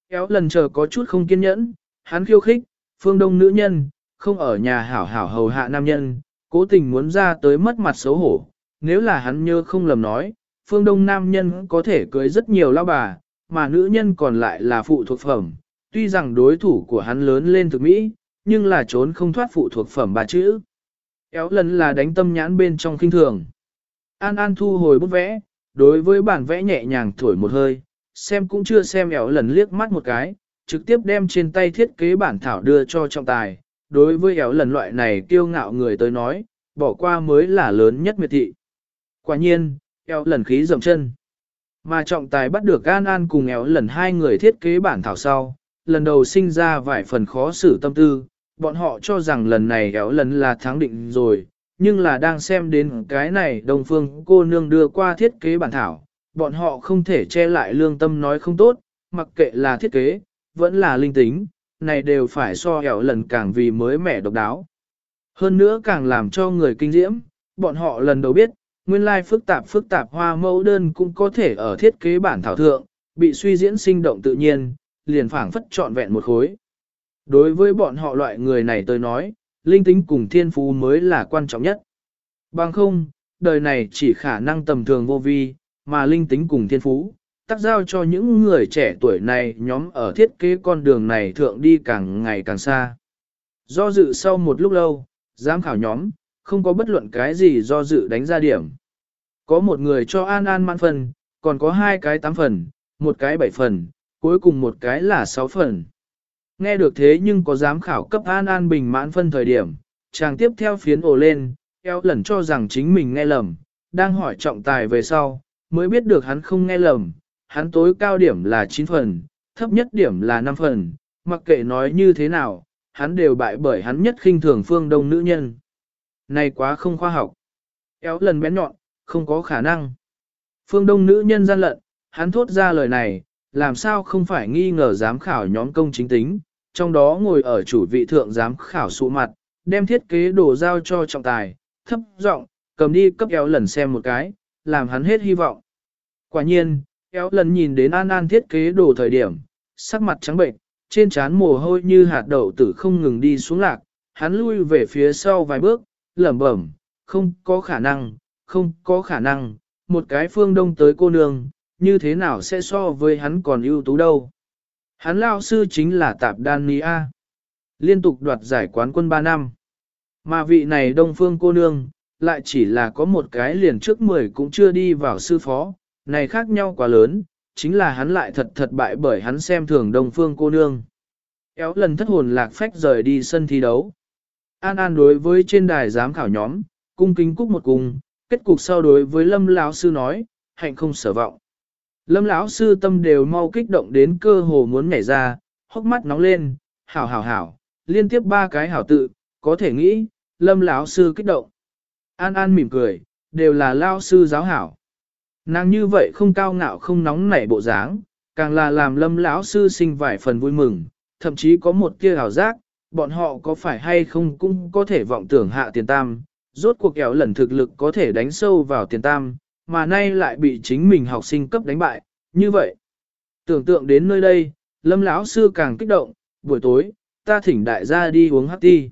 Speaker 1: Kéo lần chờ có chút không kiên nhẫn, hắn khiêu khích, phương đông nữ nhân, không ở nhà hảo hảo hầu hạ nam nhân, cố tình muốn ra tới mất mặt xấu hổ. Nếu là hắn nhớ không lầm nói, phương đông nam nhân có thể cưới rất nhiều lao bà, mà nữ nhân còn lại là phụ thuộc phẩm. Tuy rằng đối thủ của hắn lớn lên thực mỹ, nhưng là trốn không thoát phụ thuộc phẩm bà chữ. Kéo lần là đánh tâm nhãn bên trong kinh thường. An An thu hồi bút vẽ, đối với bản vẽ nhẹ nhàng thổi một hơi, xem cũng chưa xem ẻo lần liếc mắt một cái, trực tiếp đem trên tay thiết kế bản thảo đưa cho trọng tài. Đối với ẻo lần loại này kiêu ngạo người tới nói, bỏ qua mới là lớn nhất miệt thị. Quả nhiên, ẻo lần khí dầm chân. Mà trọng tài bắt được An An cùng ẻo lần hai người thiết kế bản thảo sau, lần đầu sinh ra vài phần khó xử tâm tư, bọn họ cho rằng lần này ẻo lần là thắng định rồi, nhưng là đang xem đến cái này đồng phương cô nương đưa qua thiết kế bản thảo, bọn họ không thể che lại lương tâm nói không tốt, mặc kệ là thiết kế, vẫn là linh tính, này đều phải so hẻo lần càng vì mới mẻ độc đáo. Hơn nữa càng làm cho người kinh diễm, bọn họ lần đầu biết, nguyên lai phức tạp phức tạp hoa mẫu đơn cũng có thể ở thiết kế bản thảo thượng, bị suy diễn sinh động tự nhiên, liền phảng phất trọn vẹn một khối. Đối với bọn họ loại người này tôi nói, linh tính cùng thiên phú mới là quan trọng nhất. Bằng không, đời này chỉ khả năng tầm thường vô vi, mà linh tính cùng thiên phú, tác giao cho những người trẻ tuổi này nhóm ở thiết kế con đường này thượng đi càng ngày càng xa. Do dự sau một lúc lâu, giám khảo nhóm, không có bất luận cái gì do dự đánh ra điểm. Có một người cho An An mãn phần, còn có hai cái tám phần, một cái bảy phần, cuối cùng một cái là sáu phần. Nghe được thế nhưng có giám khảo cấp An An bình mãn phân thời điểm, chàng tiếp theo phiến ồ lên, eo lần cho rằng chính mình nghe lầm, đang hỏi trọng tài về sau, mới biết được hắn không nghe lầm, hắn tối cao điểm là 9 phần, thấp nhất điểm là 5 phần, mặc kệ nói như thế nào, hắn đều bại bởi hắn nhất khinh thường phương đông nữ nhân. Này quá không khoa học. Éo lần bén nhọn, không có khả năng. Phương đông nữ nhân gian lận, hắn thốt ra lời này, làm sao không phải nghi ngờ giám khảo nhóm công chính tính, trong đó ngồi ở chủ vị thượng giám khảo sụ mặt, đem thiết kế đồ giao cho trọng tài, thấp giọng cầm đi cấp éo lần xem một cái, làm hắn hết hy vọng. Quả nhiên, kéo lần nhìn đến An An thiết kế đồ thời điểm, sắc mặt trắng bệnh, trên trán mồ hôi như hạt đậu tử không ngừng đi xuống lạc, hắn lui về phía sau vài bước, lẩm bẩm, không có khả năng, không có khả năng, một cái phương đông tới cô nương, như thế nào sẽ so với hắn còn ưu tú đâu. Hắn lao sư chính là Tạp Đan Ni A. Liên tục đoạt giải quán quân 3 năm. Mà vị này đông phương cô nương, lại chỉ là có một cái liền trước 10 cũng chưa đi vào sư phó, này khác nhau quá lớn, chính là hắn lại thật thật bại bởi hắn xem thường đông phương cô nương. Kéo lần thất hồn lạc phách rời đi sân thi đấu. An An đối với trên đài giám khảo nhóm, cung kính cúc một cung, kết cục sau đối với lâm lão sư nói, hạnh không sở vọng. Lâm lão sư tâm đều mau kích động đến cơ hồ muốn nhảy ra, hốc mắt nóng lên, hảo hảo hảo, liên tiếp ba cái hảo tự, có thể nghĩ, lâm lão sư kích động. An An mỉm cười, đều là Lão sư giáo hảo. Nàng như vậy không cao ngạo không nóng nảy bộ dáng, càng là làm lâm lão sư sinh vài phần vui mừng, thậm chí có một tia hảo giác, bọn họ có phải hay không cũng có thể vọng tưởng hạ tiền tam, rốt cuộc kéo lần thực lực có thể đánh sâu vào tiền tam, mà nay lại bị chính mình học sinh cấp đánh bại, như vậy. Tưởng tượng đến nơi đây, lâm lão sư càng kích động, buổi tối, ta thỉnh đại gia đi uống hắc ti.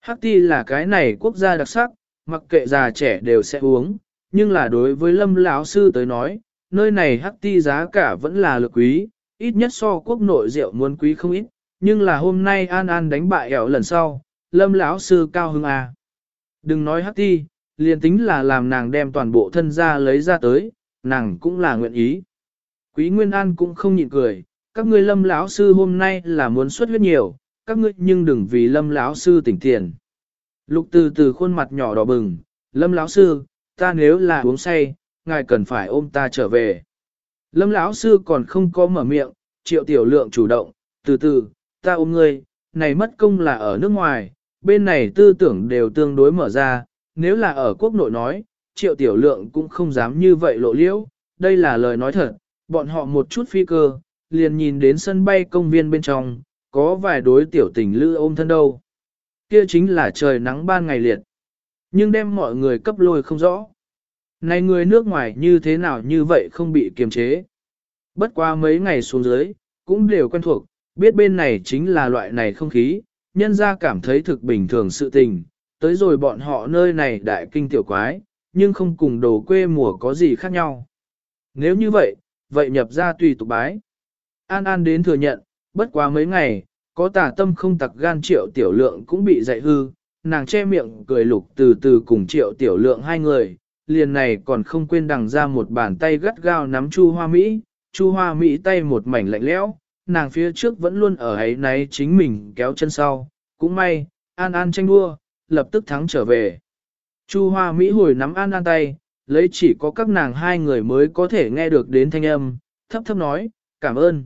Speaker 1: Hắc ti là cái này quốc gia đặc sắc, mặc kệ già trẻ đều sẽ uống, nhưng là đối với lâm lão sư tới nói, nơi này hắc ti giá cả vẫn là lực quý, ít nhất so quốc nội rượu muốn quý không ít, nhưng là hôm nay An An đánh bại ẻo lần sau, lâm lão sư cao hứng à. Đừng nói hắc ti, liền tính là làm nàng đem toàn bộ thân ra lấy ra tới, nàng cũng là nguyện ý. Quý Nguyên An cũng không nhịn cười, các ngươi lâm lão sư hôm nay là muốn xuất huyết nhiều, các ngươi nhưng đừng vì lâm lão sư tỉnh tiền. Lục từ từ khuôn mặt nhỏ đỏ bừng, lâm lão sư, ta nếu là uống say, ngài cần phải ôm ta trở về. Lâm lão sư còn không có mở miệng, triệu tiểu lượng chủ động, từ từ, ta ôm ngươi, này mất công là ở nước ngoài, bên này tư tưởng đều tương đối mở ra, nếu là ở quốc nội nói, triệu tiểu lượng cũng không dám như vậy lộ liễu, đây là lời nói thật, bọn họ một chút phi cơ, liền nhìn đến sân bay công viên bên trong, có vài đối tiểu tình lữ ôm thân đâu. Kia chính là trời nắng ban ngày liệt, nhưng đem mọi người cấp lôi không rõ. Này người nước ngoài như thế nào như vậy không bị kiềm chế. Bất qua mấy ngày xuống dưới, cũng đều quen thuộc, biết bên này chính là loại này không khí, nhân ra cảm thấy thực bình thường sự tình, tới rồi bọn họ nơi này đại kinh tiểu quái, nhưng không cùng đồ quê mùa có gì khác nhau. Nếu như vậy, vậy nhập ra tùy tục bái. An An đến thừa nhận, bất quá mấy ngày, có tả tâm không tặc gan triệu tiểu lượng cũng bị dạy hư, nàng che miệng cười lục từ từ cùng triệu tiểu lượng hai người, liền này còn không quên đằng ra một bàn tay gắt gao nắm chu hoa Mỹ, chu hoa Mỹ tay một mảnh lạnh lẽo, nàng phía trước vẫn luôn ở ấy náy chính mình kéo chân sau, cũng may, An An tranh đua, lập tức thắng trở về. Chu Hoa Mỹ hồi nắm An An tay, lấy chỉ có các nàng hai người mới có thể nghe được đến thanh âm, thấp thấp nói, cảm ơn.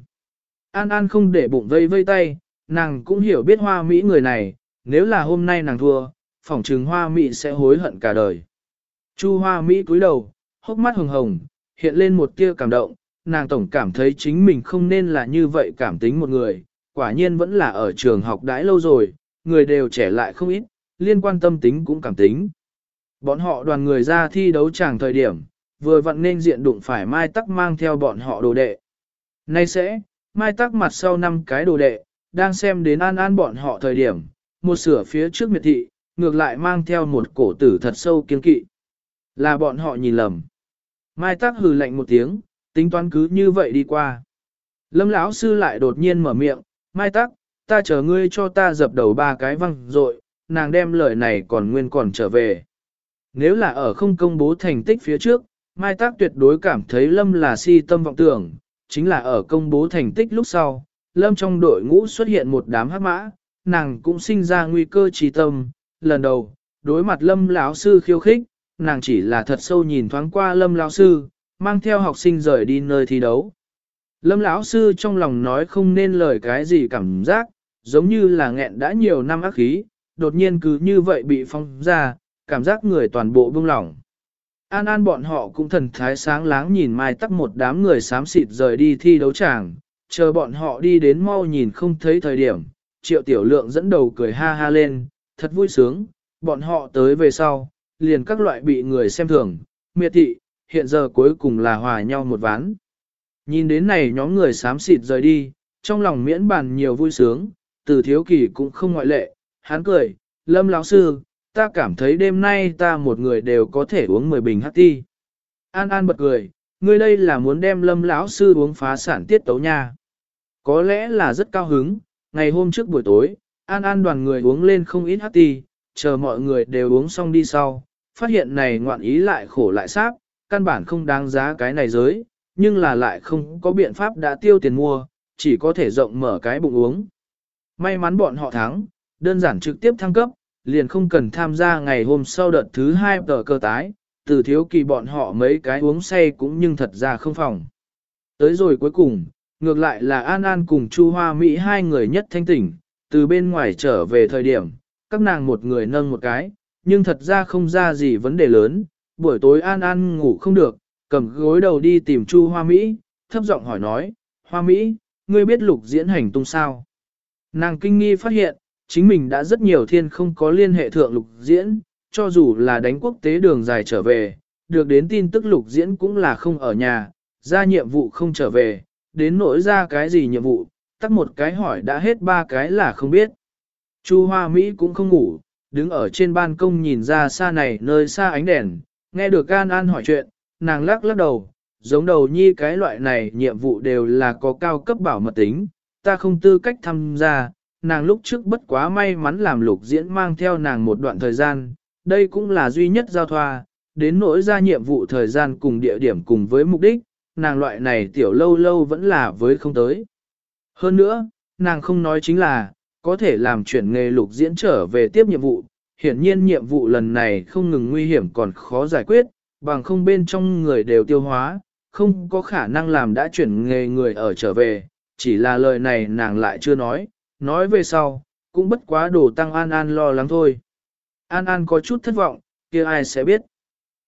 Speaker 1: An An không để bụng vây vây tay, nàng cũng hiểu biết Hoa Mỹ người này, nếu là hôm nay nàng thua, phỏng trừng Hoa Mỹ sẽ hối hận cả đời. Chu Hoa Mỹ cúi đầu, hốc mắt hồng hồng, hiện lên một tia cảm động, nàng tổng cảm thấy chính mình không nên là như vậy cảm tính một người, quả nhiên vẫn là ở trường học đãi lâu rồi, người đều trẻ lại không ít, liên quan tâm tính cũng cảm tính. Bọn họ đoàn người ra thi đấu chẳng thời điểm, vừa vặn nên diện đụng phải Mai Tắc mang theo bọn họ đồ đệ. Nay sẽ, Mai Tắc mặt sau năm cái đồ đệ, đang xem đến an an bọn họ thời điểm, một sửa phía trước miệt thị, ngược lại mang theo một cổ tử thật sâu kiên kỵ. Là bọn họ nhìn lầm. Mai Tắc hừ lạnh một tiếng, tính toán cứ như vậy đi qua. Lâm lão sư lại đột nhiên mở miệng, Mai Tắc, ta chờ ngươi cho ta dập đầu ba cái văng rồi, nàng đem lời này còn nguyên còn trở về. Nếu là ở không công bố thành tích phía trước, Mai Tác tuyệt đối cảm thấy Lâm là si tâm vọng tưởng, chính là ở công bố thành tích lúc sau, Lâm trong đội ngũ xuất hiện một đám hắc mã, nàng cũng sinh ra nguy cơ trí tâm, lần đầu, đối mặt Lâm lão sư khiêu khích, nàng chỉ là thật sâu nhìn thoáng qua lâm lão sư, mang theo học sinh rời đi nơi thi đấu. Lâm lão sư trong lòng nói không nên lời cái gì cảm giác, giống như là nghẹn đã nhiều năm ác khí, đột nhiên cứ như vậy bị phong ra, cảm giác người toàn bộ buông lỏng. An An bọn họ cũng thần thái sáng láng nhìn mai tắc một đám người xám xịt rời đi thi đấu tràng, chờ bọn họ đi đến mau nhìn không thấy thời điểm, triệu tiểu lượng dẫn đầu cười ha ha lên, thật vui sướng, bọn họ tới về sau, liền các loại bị người xem thường, miệt thị, hiện giờ cuối cùng là hòa nhau một ván. Nhìn đến này nhóm người xám xịt rời đi, trong lòng miễn bàn nhiều vui sướng, từ thiếu kỳ cũng không ngoại lệ, hắn cười, lâm lão sư, ta cảm thấy đêm nay ta một người đều có thể uống 10 bình hát ti. An An bật cười, ngươi đây là muốn đem lâm lão sư uống phá sản tiết tấu nha. Có lẽ là rất cao hứng, ngày hôm trước buổi tối, An An đoàn người uống lên không ít hát ti, chờ mọi người đều uống xong đi sau, phát hiện này ngoạn ý lại khổ lại sáp, căn bản không đáng giá cái này giới, nhưng là lại không có biện pháp đã tiêu tiền mua, chỉ có thể rộng mở cái bụng uống. May mắn bọn họ thắng, đơn giản trực tiếp thăng cấp, liền không cần tham gia ngày hôm sau đợt thứ hai tờ cơ tái, từ thiếu kỳ bọn họ mấy cái uống say cũng nhưng thật ra không phòng. Tới rồi cuối cùng, ngược lại là An An cùng Chu Hoa Mỹ hai người nhất thanh tỉnh, từ bên ngoài trở về thời điểm, các nàng một người nâng một cái, nhưng thật ra không ra gì vấn đề lớn, buổi tối An An ngủ không được, cầm gối đầu đi tìm Chu Hoa Mỹ, thấp giọng hỏi nói, Hoa Mỹ, ngươi biết lục diễn hành tung sao? Nàng kinh nghi phát hiện, chính mình đã rất nhiều thiên không có liên hệ thượng lục diễn, cho dù là đánh quốc tế đường dài trở về, được đến tin tức lục diễn cũng là không ở nhà, ra nhiệm vụ không trở về, đến nỗi ra cái gì nhiệm vụ, tắt một cái hỏi đã hết ba cái là không biết. Chu Hoa Mỹ cũng không ngủ, đứng ở trên ban công nhìn ra xa này nơi xa ánh đèn, nghe được Gan An hỏi chuyện, nàng lắc lắc đầu, giống đầu nhi cái loại này nhiệm vụ đều là có cao cấp bảo mật tính, ta không tư cách tham gia, nàng lúc trước bất quá may mắn làm lục diễn mang theo nàng một đoạn thời gian, đây cũng là duy nhất giao thoa, đến nỗi ra nhiệm vụ thời gian cùng địa điểm cùng với mục đích, nàng loại này tiểu lâu lâu vẫn là với không tới. Hơn nữa, nàng không nói chính là, có thể làm chuyển nghề lục diễn trở về tiếp nhiệm vụ, hiển nhiên nhiệm vụ lần này không ngừng nguy hiểm còn khó giải quyết, bằng không bên trong người đều tiêu hóa, không có khả năng làm đã chuyển nghề người ở trở về, chỉ là lời này nàng lại chưa nói, nói về sau, cũng bất quá đổ tăng An An lo lắng thôi. An An có chút thất vọng, kia ai sẽ biết.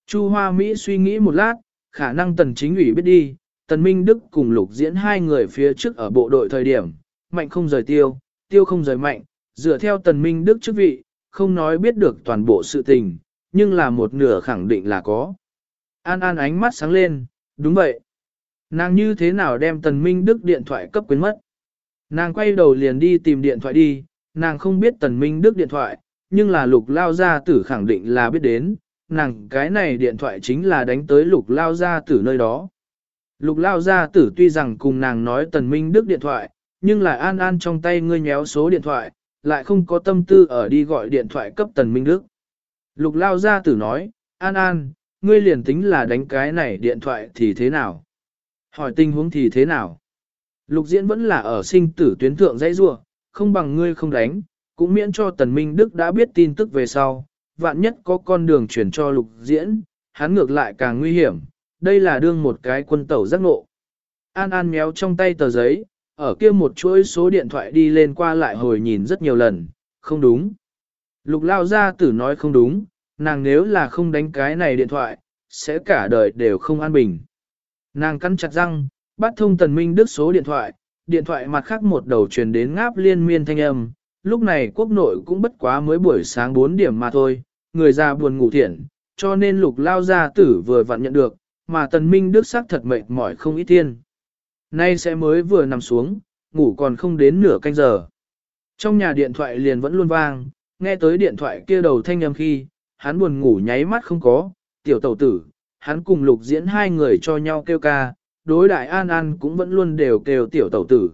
Speaker 1: Chu Hoa Mỹ suy nghĩ một lát, khả năng tần chính ủy biết đi, tần Minh Đức cùng lục diễn hai người phía trước ở bộ đội thời điểm, mạnh không rời tiêu, tiêu không rời mạnh, dựa theo tần Minh Đức chức vị, không nói biết được toàn bộ sự tình, nhưng là một nửa khẳng định là có. An An ánh mắt sáng lên, đúng vậy. Nàng như thế nào đem tần Minh Đức điện thoại cấp quyến mất? Nàng quay đầu liền đi tìm điện thoại đi, nàng không biết tần Minh Đức điện thoại, nhưng là lục lao gia tử khẳng định là biết đến, nàng cái này điện thoại chính là đánh tới lục lao gia tử nơi đó. Lục lao gia tử tuy rằng cùng nàng nói tần Minh Đức điện thoại, nhưng lại an an trong tay ngươi nhéo số điện thoại, lại không có tâm tư ở đi gọi điện thoại cấp tần Minh Đức. Lục lao gia tử nói, an an, ngươi liền tính là đánh cái này điện thoại thì thế nào? Hỏi tình huống thì thế nào? Lục diễn vẫn là ở sinh tử tuyến thượng dãy rua, không bằng ngươi không đánh, cũng miễn cho tần minh đức đã biết tin tức về sau, vạn nhất có con đường chuyển cho lục diễn, hắn ngược lại càng nguy hiểm, đây là đương một cái quân tẩu giác ngộ. An An méo trong tay tờ giấy, ở kia một chuỗi số điện thoại đi lên qua lại hồi nhìn rất nhiều lần, không đúng. Lục lao ra tử nói không đúng, nàng nếu là không đánh cái này điện thoại, sẽ cả đời đều không an bình. Nàng cắn chặt răng, bắt thông tần minh đức số điện thoại, điện thoại mặt khác một đầu truyền đến ngáp liên miên thanh âm. Lúc này quốc nội cũng bất quá mới buổi sáng 4 điểm mà thôi, người già buồn ngủ thiện, cho nên lục lao gia tử vừa vặn nhận được, mà tần minh đức sắc thật mệt mỏi không ít thiên. Nay sẽ mới vừa nằm xuống, ngủ còn không đến nửa canh giờ. Trong nhà điện thoại liền vẫn luôn vang, nghe tới điện thoại kia đầu thanh âm khi, hắn buồn ngủ nháy mắt không có, tiểu tẩu tử, hắn cùng lục diễn hai người cho nhau kêu ca, đối đại An An cũng vẫn luôn đều kêu tiểu tẩu tử.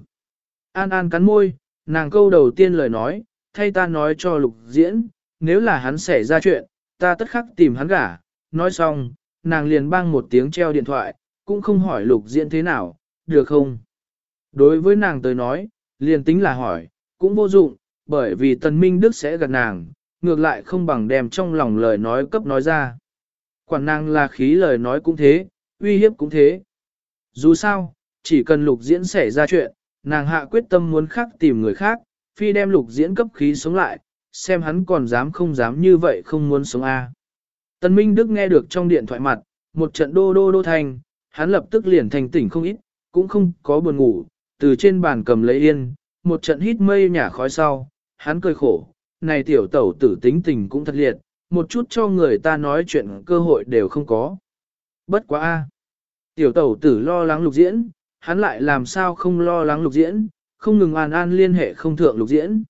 Speaker 1: An An cắn môi, nàng câu đầu tiên lời nói, thay ta nói cho lục diễn, nếu là hắn xảy ra chuyện, ta tất khắc tìm hắn gả, nói xong, nàng liền bang một tiếng treo điện thoại, cũng không hỏi lục diễn thế nào, được không? Đối với nàng tới nói, liền tính là hỏi, cũng vô dụng, bởi vì tần minh đức sẽ gần nàng, ngược lại không bằng đem trong lòng lời nói cấp nói ra. Quản nàng là khí lời nói cũng thế, uy hiếp cũng thế. Dù sao, chỉ cần lục diễn xảy ra chuyện, nàng hạ quyết tâm muốn khác tìm người khác, phi đem lục diễn cấp khí sống lại, xem hắn còn dám không dám như vậy không muốn sống à. A. Tân Minh Đức nghe được trong điện thoại mặt, một trận đô đô đô thành, hắn lập tức liền thành tỉnh không ít, cũng không có buồn ngủ, từ trên bàn cầm lấy yên, một trận hít mây nhả khói sau, hắn cười khổ, này tiểu tẩu tử tính tình cũng thật liệt, một chút cho người ta nói chuyện cơ hội đều không có. Bất quá a, Tiểu tẩu tử lo lắng lục diễn, hắn lại làm sao không lo lắng lục diễn, không ngừng an an liên hệ không thượng lục diễn.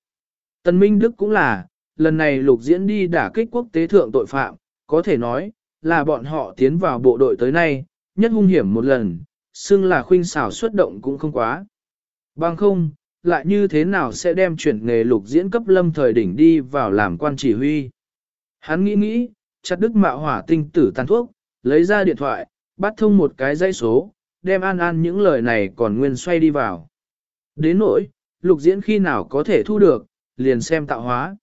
Speaker 1: Tần Minh Đức cũng là, lần này lục diễn đi đả kích quốc tế thượng tội phạm, có thể nói, là bọn họ tiến vào bộ đội tới nay, nhất hung hiểm một lần, xưng là khuynh xảo xuất động cũng không quá. Bằng không, lại như thế nào sẽ đem chuyển nghề lục diễn cấp lâm thời đỉnh đi vào làm quan chỉ huy. Hắn nghĩ nghĩ, chặt đứt mạo hỏa tinh tử tàn thuốc, lấy ra điện thoại, bắt thông một cái dây số, đem an an những lời này còn nguyên xoay đi vào. Đến nỗi, lục diễn khi nào có thể thu được, liền xem tạo hóa.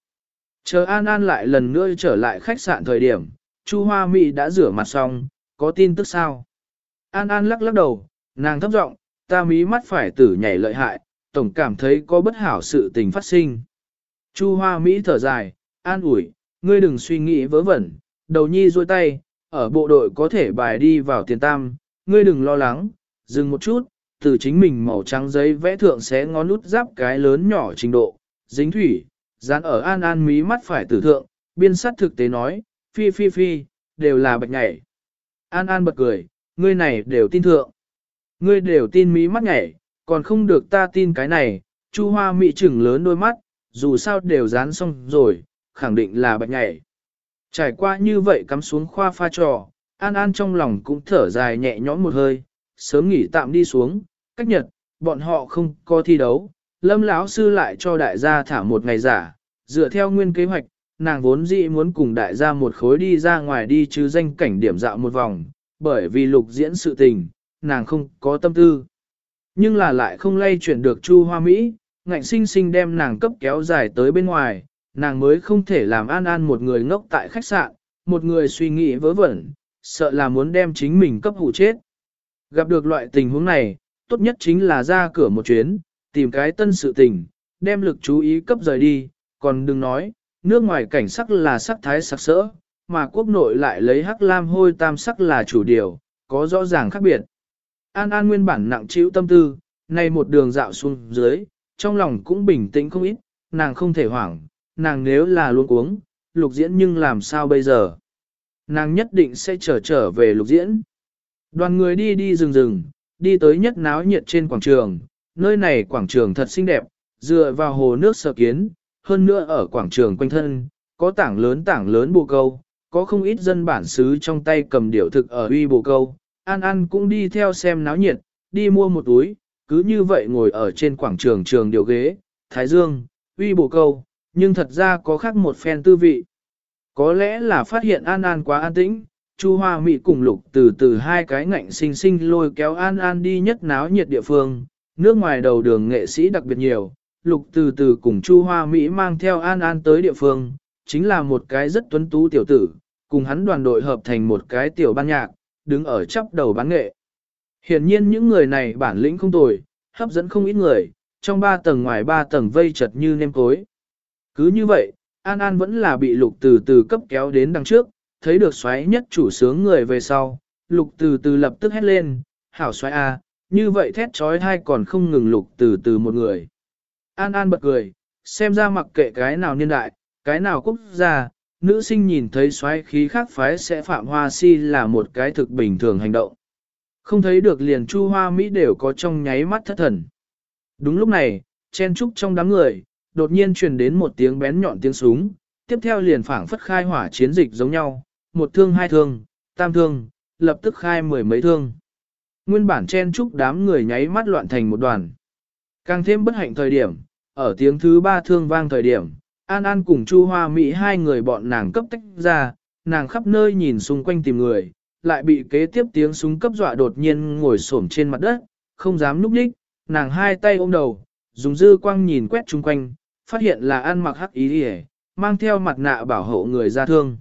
Speaker 1: Chờ An An lại lần nữa trở lại khách sạn thời điểm, Chu Hoa Mỹ đã rửa mặt xong, có tin tức sao? An An lắc lắc đầu, nàng thấp giọng, ta mí mắt phải tử nhảy lợi hại, tổng cảm thấy có bất hảo sự tình phát sinh. Chu Hoa Mỹ thở dài, an ủi, ngươi đừng suy nghĩ vớ vẩn, đầu nhi duỗi tay, ở bộ đội có thể bài đi vào tiền tam, ngươi đừng lo lắng, dừng một chút, từ chính mình màu trắng giấy vẽ thượng xé ngón nút giáp cái lớn nhỏ trình độ, dính thủy, dán ở an an mí mắt phải tử thượng, biên sát thực tế nói, phi phi phi, đều là bạch nhảy. An an bật cười, ngươi này đều tin thượng. Ngươi đều tin mí mắt nhảy, còn không được ta tin cái này, Chu Hoa mị trừng lớn đôi mắt, dù sao đều dán xong rồi, khẳng định là bạch nhảy. Trải qua như vậy cắm xuống khoa pha trò, An An trong lòng cũng thở dài nhẹ nhõm một hơi, sớm nghỉ tạm đi xuống, cách nhật, bọn họ không có thi đấu, Lâm lão sư lại cho đại gia thả một ngày giả, dựa theo nguyên kế hoạch, nàng vốn dĩ muốn cùng đại gia một khối đi ra ngoài đi chứ danh cảnh điểm dạo một vòng, bởi vì lục diễn sự tình, nàng không có tâm tư. Nhưng là lại không lay chuyển được Chu Hoa Mỹ, ngạnh sinh sinh đem nàng cấp kéo dài tới bên ngoài, nàng mới không thể làm an an một người ngốc tại khách sạn, một người suy nghĩ vớ vẩn, sợ là muốn đem chính mình cấp hụ chết. Gặp được loại tình huống này, tốt nhất chính là ra cửa một chuyến, tìm cái tân sự tình, đem lực chú ý cấp rời đi, còn đừng nói, nước ngoài cảnh sắc là sắc thái sắc sỡ, mà quốc nội lại lấy hắc lam hôi tam sắc là chủ điều, có rõ ràng khác biệt. An An nguyên bản nặng chịu tâm tư, nay một đường dạo xuống dưới, trong lòng cũng bình tĩnh không ít, nàng không thể hoảng, nàng nếu là luôn uống, lục diễn nhưng làm sao bây giờ? Nàng nhất định sẽ trở trở về lục diễn. Đoàn người đi đi rừng rừng, đi tới nhất náo nhiệt trên quảng trường, nơi này quảng trường thật xinh đẹp, dựa vào hồ nước sở kiến, hơn nữa ở quảng trường quanh thân, có tảng lớn tảng lớn bồ câu, có không ít dân bản xứ trong tay cầm điểu thực ở uy bồ câu, An An cũng đi theo xem náo nhiệt, đi mua một túi, cứ như vậy ngồi ở trên quảng trường trường điều ghế, Thái Dương, uy bồ câu, nhưng thật ra có khác một phen tư vị. Có lẽ là phát hiện An An quá an tĩnh, Chu Hoa Mỹ cùng Lục từ từ hai cái ngạnh sinh sinh lôi kéo An An đi nhất náo nhiệt địa phương, nước ngoài đầu đường nghệ sĩ đặc biệt nhiều, Lục từ từ cùng Chu Hoa Mỹ mang theo An An tới địa phương, chính là một cái rất tuấn tú tiểu tử, cùng hắn đoàn đội hợp thành một cái tiểu ban nhạc, đứng ở chắp đầu bán nghệ. Hiển nhiên những người này bản lĩnh không tồi, hấp dẫn không ít người, trong ba tầng ngoài ba tầng vây chật như nêm cối. Cứ như vậy, An An vẫn là bị lục từ từ cấp kéo đến đằng trước, thấy được xoáy nhất chủ sướng người về sau, lục từ từ lập tức hét lên, hảo xoáy A, như vậy thét trói thai còn không ngừng lục từ từ một người. An An bật cười, xem ra mặc kệ cái nào niên đại, cái nào quốc gia, nữ sinh nhìn thấy xoáy khí khác phái sẽ phạm hoa si là một cái thực bình thường hành động. Không thấy được liền chu hoa Mỹ đều có trong nháy mắt thất thần. Đúng lúc này, chen trúc trong đám người, đột nhiên truyền đến một tiếng bén nhọn tiếng súng, tiếp theo liền phảng phất khai hỏa chiến dịch giống nhau, một thương hai thương, tam thương, lập tức khai mười mấy thương. Nguyên bản chen trúc đám người nháy mắt loạn thành một đoàn. Càng thêm bất hạnh thời điểm, ở tiếng thứ ba thương vang thời điểm, An An cùng Chu Hoa Mỹ hai người bọn nàng cấp tách ra, nàng khắp nơi nhìn xung quanh tìm người, lại bị kế tiếp tiếng súng cấp dọa đột nhiên ngồi xổm trên mặt đất, không dám núp đích, nàng hai tay ôm đầu, dùng dư quang nhìn quét chung quanh, phát hiện là An mặc hắc ý đi mang theo mặt nạ bảo hộ người ra thương.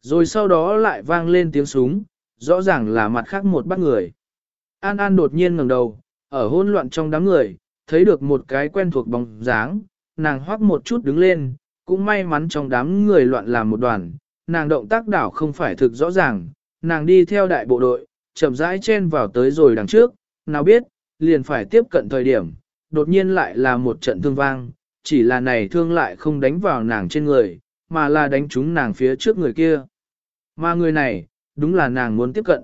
Speaker 1: Rồi sau đó lại vang lên tiếng súng, rõ ràng là mặt khác một bắt người. An An đột nhiên ngẩng đầu, ở hỗn loạn trong đám người, thấy được một cái quen thuộc bóng dáng, nàng hoắc một chút đứng lên, cũng may mắn trong đám người loạn làm một đoàn, nàng động tác đảo không phải thực rõ ràng, nàng đi theo đại bộ đội, chậm rãi chen vào tới rồi đằng trước, nào biết, liền phải tiếp cận thời điểm, đột nhiên lại là một trận thương vang, chỉ là này thương lại không đánh vào nàng trên người, mà là đánh trúng nàng phía trước người kia. Mà người này, đúng là nàng muốn tiếp cận.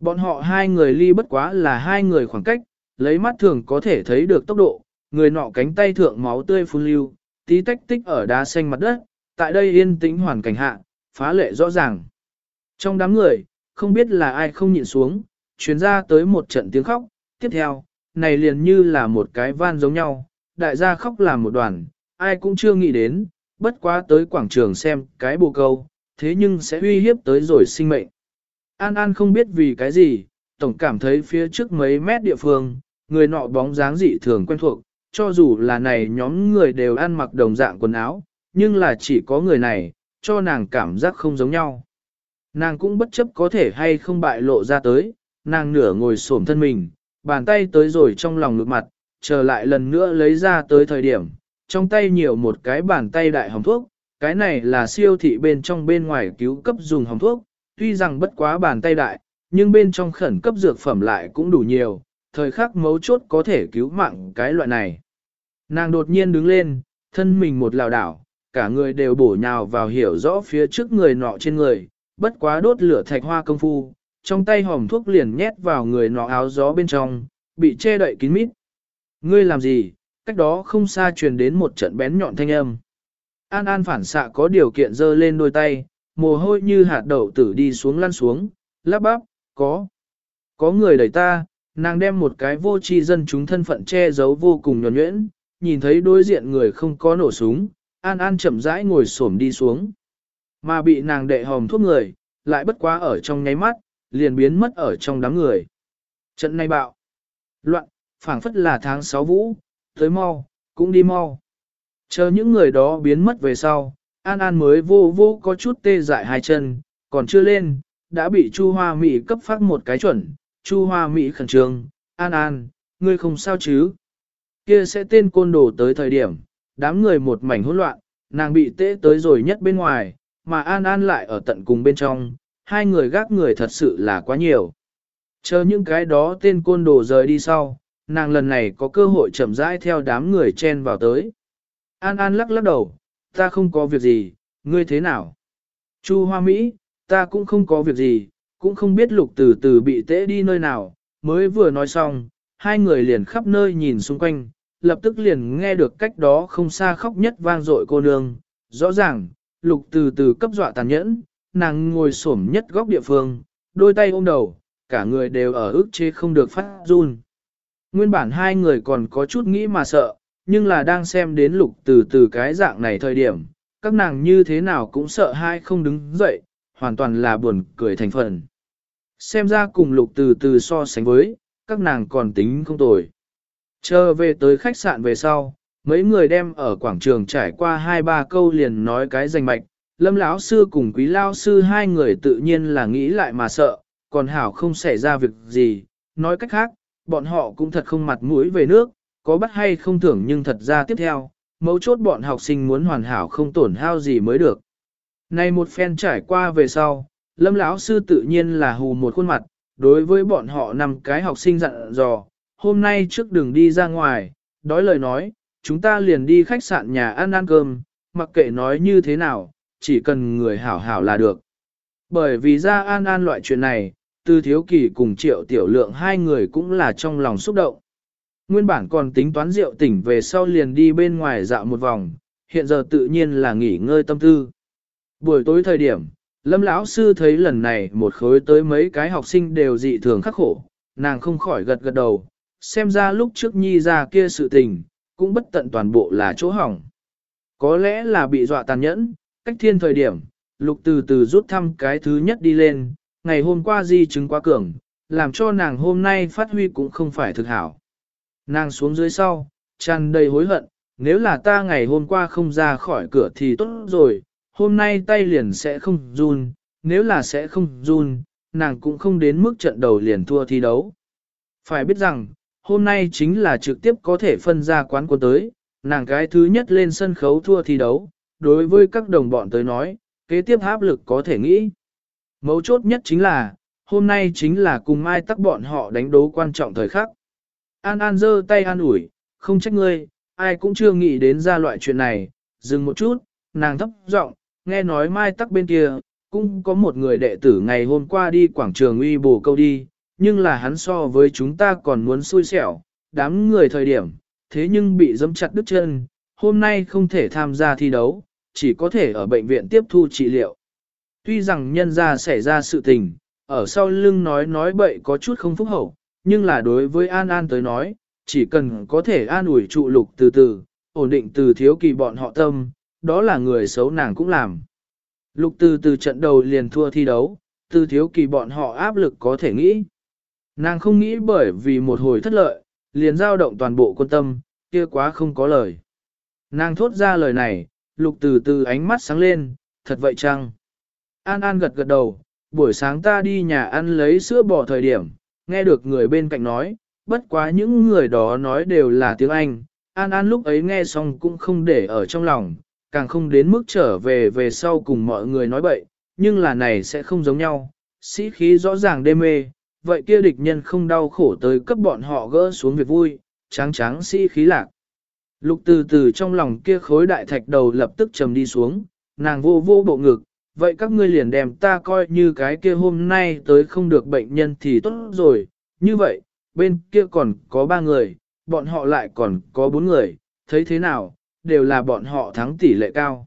Speaker 1: Bọn họ hai người ly bất quá là hai người khoảng cách, lấy mắt thường có thể thấy được tốc độ, người nọ cánh tay thượng máu tươi phun lưu, tí tách tích ở đá xanh mặt đất, tại đây yên tĩnh hoàn cảnh hạ, phá lệ rõ ràng. Trong đám người, không biết là ai không nhịn xuống, chuyến ra tới một trận tiếng khóc, tiếp theo, này liền như là một cái van giống nhau, đại gia khóc làm một đoàn, ai cũng chưa nghĩ đến, bất quá tới quảng trường xem cái bồ câu, thế nhưng sẽ uy hiếp tới rồi sinh mệnh. An An không biết vì cái gì, tổng cảm thấy phía trước mấy mét địa phương, người nọ bóng dáng dị thường quen thuộc, cho dù là này nhóm người đều ăn mặc đồng dạng quần áo, nhưng là chỉ có người này, cho nàng cảm giác không giống nhau. Nàng cũng bất chấp có thể hay không bại lộ ra tới, nàng nửa ngồi xổm thân mình, bàn tay tới rồi trong lòng ngực mặt, trở lại lần nữa lấy ra tới thời điểm, trong tay nhiều một cái bàn tay đại hồng thuốc, cái này là siêu thị bên trong bên ngoài cứu cấp dùng hồng thuốc, tuy rằng bất quá bàn tay đại, nhưng bên trong khẩn cấp dược phẩm lại cũng đủ nhiều, thời khắc mấu chốt có thể cứu mạng cái loại này. Nàng đột nhiên đứng lên, thân mình một lào đảo, cả người đều bổ nhào vào hiểu rõ phía trước người nọ trên người, bất quá đốt lửa thạch hoa công phu, trong tay hòm thuốc liền nhét vào người nọ áo gió bên trong, bị che đậy kín mít. Ngươi làm gì, cách đó không xa truyền đến một trận bén nhọn thanh âm. An An phản xạ có điều kiện dơ lên đôi tay, mồ hôi như hạt đậu tử đi xuống lăn xuống, lắp bắp, có. Có người đẩy ta, nàng đem một cái vô tri dân chúng thân phận che giấu vô cùng nhuẩn nhuyễn, nhìn thấy đối diện người không có nổ súng, An An chậm rãi ngồi xổm đi xuống. Mà bị nàng đệ hòm thuốc người, lại bất quá ở trong nháy mắt, liền biến mất ở trong đám người. Trận này bạo. Loạn, phảng phất là tháng 6 vũ, tới mau, cũng đi mau. Chờ những người đó biến mất về sau, An An mới vô vô có chút tê dại hai chân, còn chưa lên, đã bị Chu Hoa Mỹ cấp phát một cái chuẩn. Chu Hoa Mỹ khẩn trương, An An, ngươi không sao chứ? Kia sẽ tên côn đồ tới thời điểm, đám người một mảnh hỗn loạn, nàng bị tê tới rồi nhất bên ngoài, mà An An lại ở tận cùng bên trong, hai người gác người thật sự là quá nhiều. Chờ những cái đó tên côn đồ rời đi sau, nàng lần này có cơ hội chậm rãi theo đám người chen vào tới. An An lắc lắc đầu, ta không có việc gì, ngươi thế nào? Chu Hoa Mỹ, ta cũng không có việc gì, cũng không biết lục từ từ bị tễ đi nơi nào, mới vừa nói xong, hai người liền khắp nơi nhìn xung quanh, lập tức liền nghe được cách đó không xa khóc nhất vang dội cô nương, rõ ràng, lục từ từ cấp dọa tàn nhẫn, nàng ngồi xổm nhất góc địa phương, đôi tay ôm đầu, cả người đều ở ức chế không được phát run. Nguyên bản hai người còn có chút nghĩ mà sợ, nhưng là đang xem đến lục từ từ cái dạng này thời điểm, các nàng như thế nào cũng sợ hai không đứng dậy, hoàn toàn là buồn cười thành phần. Xem ra cùng lục từ từ so sánh với, các nàng còn tính không tồi. Chờ về tới khách sạn về sau, mấy người đem ở quảng trường trải qua hai ba câu liền nói cái danh mạch, lâm lão sư cùng quý lao sư hai người tự nhiên là nghĩ lại mà sợ, còn hảo không xảy ra việc gì, nói cách khác, bọn họ cũng thật không mặt mũi về nước, có bắt hay không thưởng nhưng thật ra tiếp theo, mấu chốt bọn học sinh muốn hoàn hảo không tổn hao gì mới được. Này một phen trải qua về sau, lâm lão sư tự nhiên là hù một khuôn mặt, đối với bọn họ năm cái học sinh dặn dò, hôm nay trước đường đi ra ngoài, đói lời nói, chúng ta liền đi khách sạn nhà ăn ăn cơm, mặc kệ nói như thế nào, chỉ cần người hảo hảo là được. Bởi vì ra an an loại chuyện này, từ thiếu kỳ cùng triệu tiểu lượng hai người cũng là trong lòng xúc động. Nguyên bản còn tính toán rượu tỉnh về sau liền đi bên ngoài dạo một vòng, hiện giờ tự nhiên là nghỉ ngơi tâm tư. Buổi tối thời điểm, Lâm lão sư thấy lần này một khối tới mấy cái học sinh đều dị thường khắc khổ, nàng không khỏi gật gật đầu, xem ra lúc trước nhi ra kia sự tình, cũng bất tận toàn bộ là chỗ hỏng. Có lẽ là bị dọa tàn nhẫn, cách thiên thời điểm, lục từ từ rút thăm cái thứ nhất đi lên, ngày hôm qua di chứng quá cường, làm cho nàng hôm nay phát huy cũng không phải thực hảo. Nàng xuống dưới sau, tràn đầy hối hận, nếu là ta ngày hôm qua không ra khỏi cửa thì tốt rồi, hôm nay tay liền sẽ không run, nếu là sẽ không run, nàng cũng không đến mức trận đầu liền thua thi đấu. Phải biết rằng, hôm nay chính là trực tiếp có thể phân ra quán quân tới, nàng cái thứ nhất lên sân khấu thua thi đấu, đối với các đồng bọn tới nói, kế tiếp áp lực có thể nghĩ. Mấu chốt nhất chính là, hôm nay chính là cùng mai tắc bọn họ đánh đấu quan trọng thời khắc. An An giơ tay an ủi, không trách ngươi, ai cũng chưa nghĩ đến ra loại chuyện này, dừng một chút, nàng thấp giọng, nghe nói mai tắc bên kia, cũng có một người đệ tử ngày hôm qua đi quảng trường uy bổ câu đi, nhưng là hắn so với chúng ta còn muốn xui xẻo, đám người thời điểm, thế nhưng bị dẫm chặt đứt chân, hôm nay không thể tham gia thi đấu, chỉ có thể ở bệnh viện tiếp thu trị liệu. Tuy rằng nhân ra xảy ra sự tình, ở sau lưng nói nói bậy có chút không phúc hậu, nhưng là đối với An An tới nói, chỉ cần có thể an ủi trụ lục từ từ, ổn định từ thiếu kỳ bọn họ tâm, đó là người xấu nàng cũng làm. Lục từ từ trận đầu liền thua thi đấu, từ thiếu kỳ bọn họ áp lực có thể nghĩ. Nàng không nghĩ bởi vì một hồi thất lợi, liền giao động toàn bộ quân tâm, kia quá không có lời. Nàng thốt ra lời này, lục từ từ ánh mắt sáng lên, thật vậy chăng? An An gật gật đầu, buổi sáng ta đi nhà ăn lấy sữa bò thời điểm, nghe được người bên cạnh nói, bất quá những người đó nói đều là tiếng Anh. An An lúc ấy nghe xong cũng không để ở trong lòng, càng không đến mức trở về về sau cùng mọi người nói bậy, nhưng là này sẽ không giống nhau, sĩ khí rõ ràng đê mê, vậy kia địch nhân không đau khổ tới cấp bọn họ gỡ xuống việc vui, tráng tráng sĩ khí lạc. Lục từ từ trong lòng kia khối đại thạch đầu lập tức trầm đi xuống, nàng vô vô bộ ngực, vậy các ngươi liền đem ta coi như cái kia hôm nay tới không được bệnh nhân thì tốt rồi, như vậy, bên kia còn có ba người, bọn họ lại còn có bốn người, thấy thế nào, đều là bọn họ thắng tỷ lệ cao.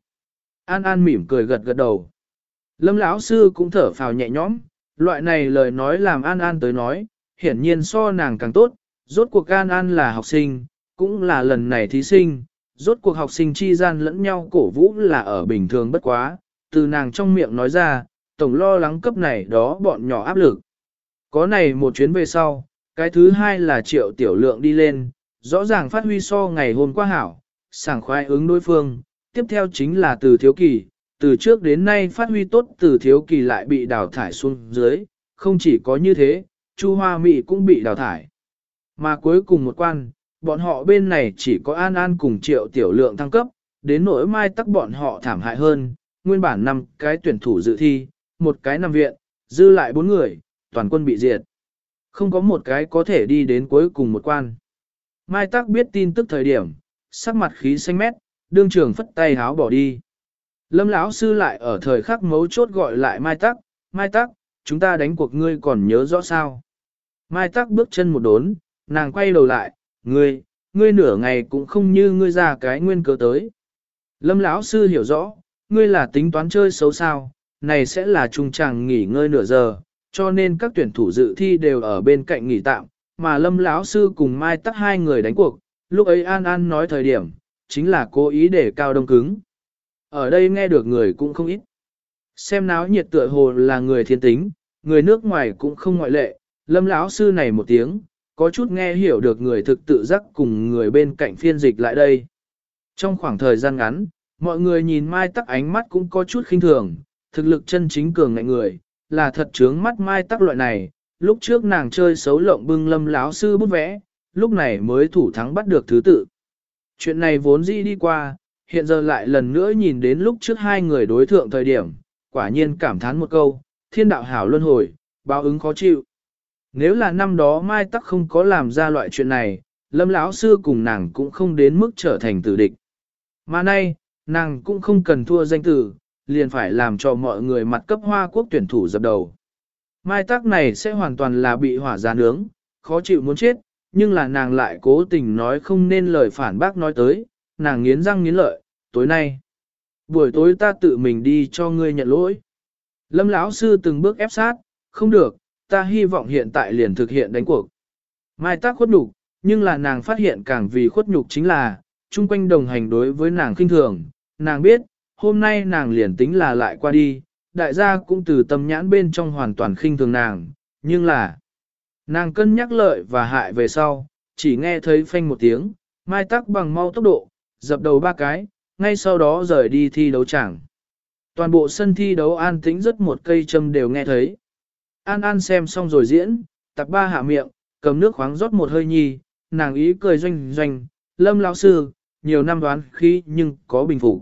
Speaker 1: An An mỉm cười gật gật đầu. Lâm lão sư cũng thở phào nhẹ nhõm, loại này lời nói làm An An tới nói, hiển nhiên so nàng càng tốt, rốt cuộc An An là học sinh, cũng là lần này thí sinh, rốt cuộc học sinh chi gian lẫn nhau cổ vũ là ở bình thường bất quá, từ nàng trong miệng nói ra, tổng lo lắng cấp này đó bọn nhỏ áp lực. Có này một chuyến về sau, cái thứ hai là triệu tiểu lượng đi lên, rõ ràng phát huy so ngày hôm qua hảo, sảng khoái ứng đối phương, tiếp theo chính là từ thiếu kỳ, từ trước đến nay phát huy tốt từ thiếu kỳ lại bị đào thải xuống dưới, không chỉ có như thế, Chu Hoa Mỹ cũng bị đào thải. Mà cuối cùng một quan, bọn họ bên này chỉ có An An cùng triệu tiểu lượng thăng cấp, đến nỗi mai tắc bọn họ thảm hại hơn, nguyên bản năm cái tuyển thủ dự thi, một cái nằm viện, dư lại bốn người, toàn quân bị diệt. Không có một cái có thể đi đến cuối cùng một quan. Mai tắc biết tin tức thời điểm, sắc mặt khí xanh mét, đương trường phất tay háo bỏ đi. Lâm lão sư lại ở thời khắc mấu chốt gọi lại Mai Tắc, Mai Tắc, chúng ta đánh cuộc ngươi còn nhớ rõ sao. Mai Tắc bước chân một đốn, nàng quay đầu lại, ngươi, ngươi nửa ngày cũng không như ngươi ra cái nguyên cớ tới. Lâm lão sư hiểu rõ, ngươi là tính toán chơi xấu sao, này sẽ là trung chàng nghỉ ngơi nửa giờ, cho nên các tuyển thủ dự thi đều ở bên cạnh nghỉ tạm, mà Lâm lão sư cùng Mai Tắc hai người đánh cuộc, lúc ấy An An nói thời điểm, chính là cố ý để cao đông cứng. Ở đây nghe được người cũng không ít. Xem náo nhiệt tựa hồ là người thiên tính, người nước ngoài cũng không ngoại lệ, lâm lão sư này một tiếng, có chút nghe hiểu được người thực tự giác cùng người bên cạnh phiên dịch lại đây. Trong khoảng thời gian ngắn, mọi người nhìn Mai Tắc ánh mắt cũng có chút khinh thường, thực lực chân chính cường ngại người, là thật trướng mắt Mai Tắc loại này, lúc trước nàng chơi xấu lộng bưng lâm lão sư bút vẽ, lúc này mới thủ thắng bắt được thứ tự. Chuyện này vốn dĩ đi qua, hiện giờ lại lần nữa nhìn đến lúc trước hai người đối thượng thời điểm, quả nhiên cảm thán một câu, thiên đạo hảo luân hồi, báo ứng khó chịu. Nếu là năm đó Mai Tắc không có làm ra loại chuyện này, Lâm lão sư cùng nàng cũng không đến mức trở thành tử địch. Mà nay, nàng cũng không cần thua danh tử, liền phải làm cho mọi người mặt cấp hoa quốc tuyển thủ dập đầu. Mai tác này sẽ hoàn toàn là bị hỏa giá nướng, khó chịu muốn chết, nhưng là nàng lại cố tình nói không nên lời phản bác nói tới, nàng nghiến răng nghiến lợi, tối nay. Buổi tối ta tự mình đi cho ngươi nhận lỗi. Lâm lão sư từng bước ép sát, không được, ta hy vọng hiện tại liền thực hiện đánh cuộc. Mai tác khuất nhục, nhưng là nàng phát hiện càng vì khuất nhục chính là, chung quanh đồng hành đối với nàng khinh thường, nàng biết, hôm nay nàng liền tính là lại qua đi, đại gia cũng từ tâm nhãn bên trong hoàn toàn khinh thường nàng, nhưng là, nàng cân nhắc lợi và hại về sau, chỉ nghe thấy phanh một tiếng, mai tắc bằng mau tốc độ, dập đầu ba cái, ngay sau đó rời đi thi đấu chẳng. Toàn bộ sân thi đấu an tĩnh rất một cây châm đều nghe thấy. An An xem xong rồi diễn, tập ba hạ miệng, cầm nước khoáng rót một hơi nhi, nàng ý cười doanh doanh, lâm lão sư, nhiều năm đoán khí nhưng có bình phục.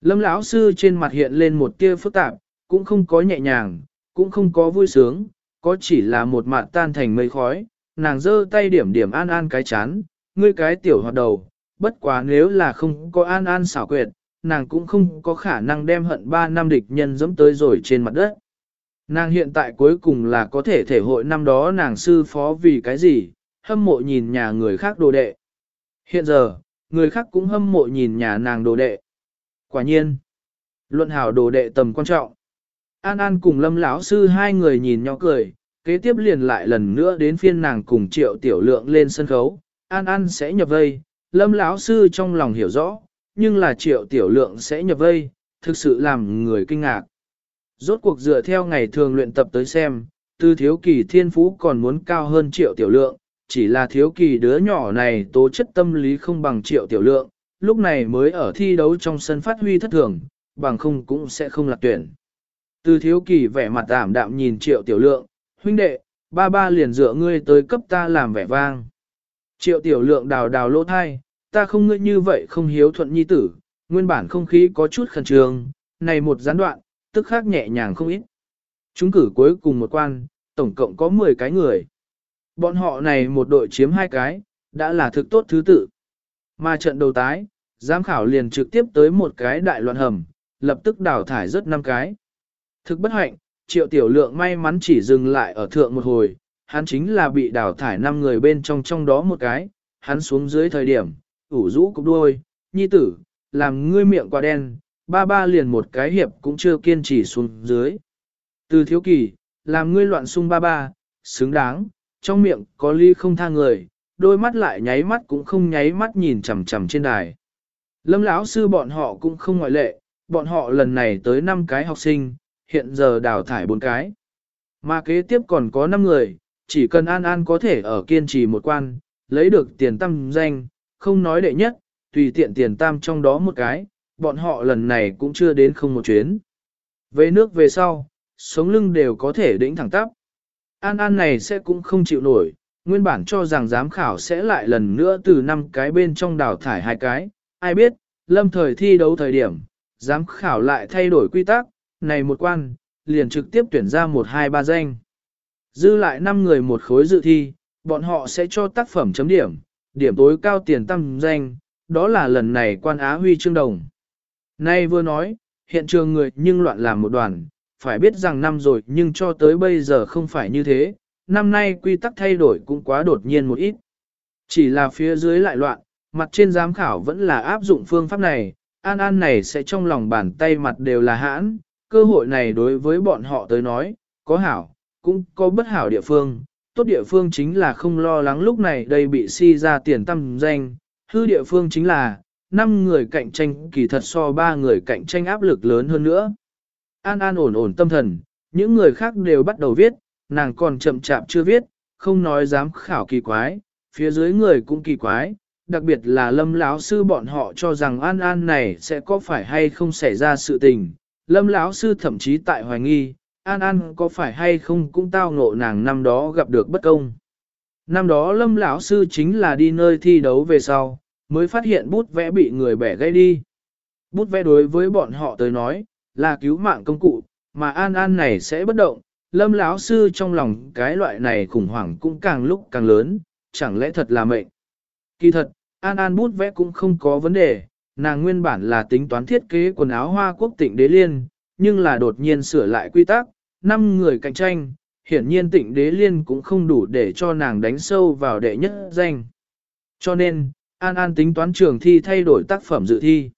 Speaker 1: Lâm lão sư trên mặt hiện lên một tia phức tạp, cũng không có nhẹ nhàng, cũng không có vui sướng, có chỉ là một mặt tan thành mây khói, nàng giơ tay điểm điểm an an cái chán, ngươi cái tiểu hoạt đầu, bất quá nếu là không có an an xảo quyệt, nàng cũng không có khả năng đem hận ba năm địch nhân dẫm tới rồi trên mặt đất. Nàng hiện tại cuối cùng là có thể thể hội năm đó nàng sư phó vì cái gì, hâm mộ nhìn nhà người khác đồ đệ. Hiện giờ, người khác cũng hâm mộ nhìn nhà nàng đồ đệ. Quả nhiên, luận hảo đồ đệ tầm quan trọng. An An cùng Lâm lão sư hai người nhìn nhau cười, kế tiếp liền lại lần nữa đến phiên nàng cùng Triệu Tiểu Lượng lên sân khấu. An An sẽ nhập vây, Lâm lão sư trong lòng hiểu rõ, nhưng là Triệu Tiểu Lượng sẽ nhập vây, thực sự làm người kinh ngạc. Rốt cuộc dựa theo ngày thường luyện tập tới xem, từ thiếu kỳ thiên phú còn muốn cao hơn Triệu Tiểu Lượng, chỉ là thiếu kỳ đứa nhỏ này tố chất tâm lý không bằng Triệu Tiểu Lượng, lúc này mới ở thi đấu trong sân phát huy thất thường, bằng không cũng sẽ không lạc tuyển. Từ thiếu kỳ vẻ mặt ảm đạm nhìn triệu tiểu lượng, huynh đệ, ba ba liền dựa ngươi tới cấp ta làm vẻ vang. Triệu tiểu lượng đào đào lỗ thai, ta không ngươi như vậy không hiếu thuận nhi tử, nguyên bản không khí có chút khẩn trương, này một gián đoạn, tức khác nhẹ nhàng không ít. Chúng cử cuối cùng một quan, tổng cộng có 10 cái người. Bọn họ này một đội chiếm hai cái, đã là thực tốt thứ tự. Mà trận đầu tái, giám khảo liền trực tiếp tới một cái đại loạn hầm, lập tức đào thải rất năm cái. Thực bất hạnh, triệu tiểu lượng may mắn chỉ dừng lại ở thượng một hồi, hắn chính là bị đào thải năm người bên trong trong đó một cái, hắn xuống dưới thời điểm, ủ rũ cục đuôi, nhi tử, làm ngươi miệng quá đen, ba ba liền một cái hiệp cũng chưa kiên trì xuống dưới. Từ thiếu kỳ, làm ngươi loạn sung ba ba, xứng đáng, trong miệng có ly không tha người, đôi mắt lại nháy mắt cũng không nháy mắt nhìn chằm chằm trên đài. Lâm lão sư bọn họ cũng không ngoại lệ, bọn họ lần này tới 5 cái học sinh, hiện giờ đào thải 4 cái. Mà kế tiếp còn có 5 người, chỉ cần An An có thể ở kiên trì một quan, lấy được tiền tam danh, không nói đệ nhất, tùy tiện tiền tam trong đó một cái, bọn họ lần này cũng chưa đến không một chuyến. Về nước về sau, sống lưng đều có thể đỉnh thẳng tắp. An An này sẽ cũng không chịu nổi, nguyên bản cho rằng giám khảo sẽ lại lần nữa từ năm cái bên trong đào thải hai cái, ai biết, lâm thời thi đấu thời điểm, giám khảo lại thay đổi quy tắc, này một quan, liền trực tiếp tuyển ra một hai ba danh. Dư lại 5 người một khối dự thi, bọn họ sẽ cho tác phẩm chấm điểm, điểm tối cao tiền tăng danh, đó là lần này quan Á Huy Trương Đồng. Nay vừa nói, hiện trường người nhưng loạn làm một đoàn, phải biết rằng năm rồi nhưng cho tới bây giờ không phải như thế, năm nay quy tắc thay đổi cũng quá đột nhiên một ít. Chỉ là phía dưới lại loạn, mặt trên giám khảo vẫn là áp dụng phương pháp này, An An này sẽ trong lòng bàn tay mặt đều là hãn, cơ hội này đối với bọn họ tới nói, có hảo, cũng có bất hảo địa phương. Tốt địa phương chính là không lo lắng lúc này đây bị si ra tiền tâm danh, hư địa phương chính là, 5 người cạnh tranh kỳ thật so 3 người cạnh tranh áp lực lớn hơn nữa. An An ổn ổn tâm thần, những người khác đều bắt đầu viết, nàng còn chậm chạp chưa viết, không nói dám khảo kỳ quái, phía dưới người cũng kỳ quái, đặc biệt là lâm lão sư bọn họ cho rằng an an này sẽ có phải hay không xảy ra sự tình. Lâm lão sư thậm chí tại hoài nghi, an an có phải hay không cũng tao ngộ nàng năm đó gặp được bất công. Năm đó lâm lão sư chính là đi nơi thi đấu về sau, mới phát hiện bút vẽ bị người bẻ gây đi. Bút vẽ đối với bọn họ tới nói, là cứu mạng công cụ, mà an an này sẽ bất động. Lâm lão sư trong lòng cái loại này khủng hoảng cũng càng lúc càng lớn, chẳng lẽ thật là mệnh. Kỳ thật, An An bút vẽ cũng không có vấn đề, nàng nguyên bản là tính toán thiết kế quần áo hoa quốc tịnh đế liên, nhưng là đột nhiên sửa lại quy tắc, 5 người cạnh tranh, hiển nhiên tịnh đế liên cũng không đủ để cho nàng đánh sâu vào đệ nhất danh. Cho nên, An An tính toán trường thi thay đổi tác phẩm dự thi.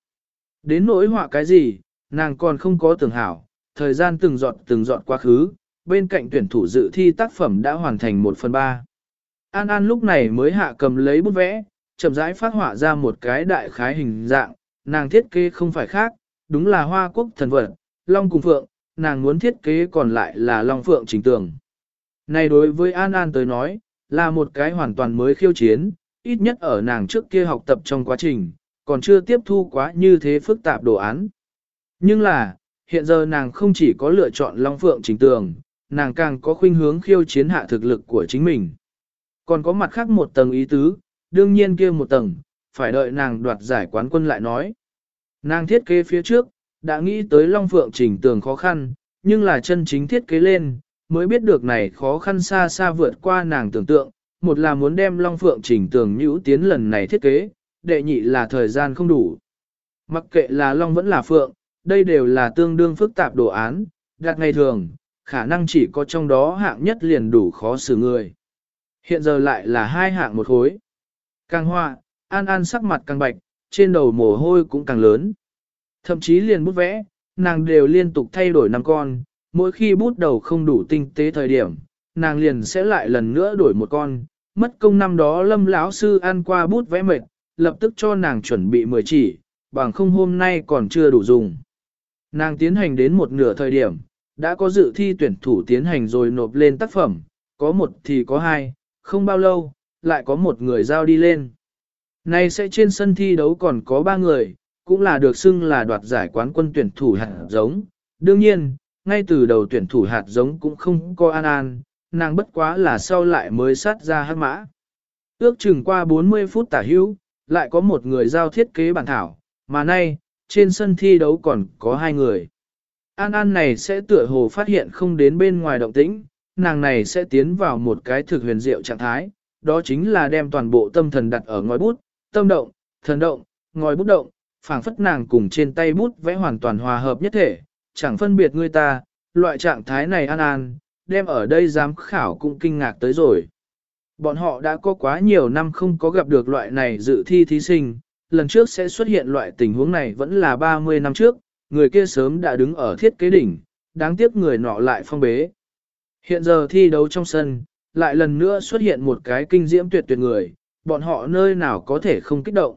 Speaker 1: Đến nỗi họa cái gì, nàng còn không có tưởng hảo, thời gian từng giọt từng giọt quá khứ, bên cạnh tuyển thủ dự thi tác phẩm đã hoàn thành 1 phần 3. An An lúc này mới hạ cầm lấy bút vẽ, chậm rãi phát họa ra một cái đại khái hình dạng, nàng thiết kế không phải khác, đúng là hoa quốc thần vật, long cùng phượng, nàng muốn thiết kế còn lại là long phượng chính tường. Này đối với An An tới nói, là một cái hoàn toàn mới khiêu chiến, ít nhất ở nàng trước kia học tập trong quá trình, còn chưa tiếp thu quá như thế phức tạp đồ án. Nhưng là, hiện giờ nàng không chỉ có lựa chọn Long Phượng chính Tường, nàng càng có khuynh hướng khiêu chiến hạ thực lực của chính mình. Còn có mặt khác một tầng ý tứ, đương nhiên kia một tầng, phải đợi nàng đoạt giải quán quân lại nói. Nàng thiết kế phía trước, đã nghĩ tới Long Phượng Trình Tường khó khăn, nhưng là chân chính thiết kế lên, mới biết được này khó khăn xa xa vượt qua nàng tưởng tượng, một là muốn đem Long Phượng Trình Tường nhũ tiến lần này thiết kế, đệ nhị là thời gian không đủ. Mặc kệ là Long vẫn là Phượng, đây đều là tương đương phức tạp đồ án, đặt ngày thường, khả năng chỉ có trong đó hạng nhất liền đủ khó xử người. Hiện giờ lại là hai hạng một khối. Càng hoa, an an sắc mặt càng bạch, trên đầu mồ hôi cũng càng lớn. Thậm chí liền bút vẽ, nàng đều liên tục thay đổi năm con, mỗi khi bút đầu không đủ tinh tế thời điểm, nàng liền sẽ lại lần nữa đổi một con. Mất công năm đó lâm lão sư ăn qua bút vẽ mệt, lập tức cho nàng chuẩn bị 10 chỉ, bằng không hôm nay còn chưa đủ dùng. Nàng tiến hành đến một nửa thời điểm, đã có dự thi tuyển thủ tiến hành rồi nộp lên tác phẩm, có một thì có hai, không bao lâu, lại có một người giao đi lên. Nay sẽ trên sân thi đấu còn có ba người, cũng là được xưng là đoạt giải quán quân tuyển thủ hạt giống. Đương nhiên, ngay từ đầu tuyển thủ hạt giống cũng không có an an, nàng bất quá là sau lại mới sát ra hát mã. Ước chừng qua 40 phút tả hữu, lại có một người giao thiết kế bản thảo, mà nay, trên sân thi đấu còn có hai người. An An này sẽ tựa hồ phát hiện không đến bên ngoài động tĩnh, nàng này sẽ tiến vào một cái thực huyền diệu trạng thái, đó chính là đem toàn bộ tâm thần đặt ở ngòi bút, tâm động, thần động, ngòi bút động, phảng phất nàng cùng trên tay bút vẽ hoàn toàn hòa hợp nhất thể, chẳng phân biệt người ta, loại trạng thái này An An, đem ở đây giám khảo cũng kinh ngạc tới rồi. Bọn họ đã có quá nhiều năm không có gặp được loại này dự thi thí sinh, lần trước sẽ xuất hiện loại tình huống này vẫn là 30 năm trước, người kia sớm đã đứng ở thiết kế đỉnh, đáng tiếc người nọ lại phong bế. Hiện giờ thi đấu trong sân, lại lần nữa xuất hiện một cái kinh diễm tuyệt tuyệt người, bọn họ nơi nào có thể không kích động.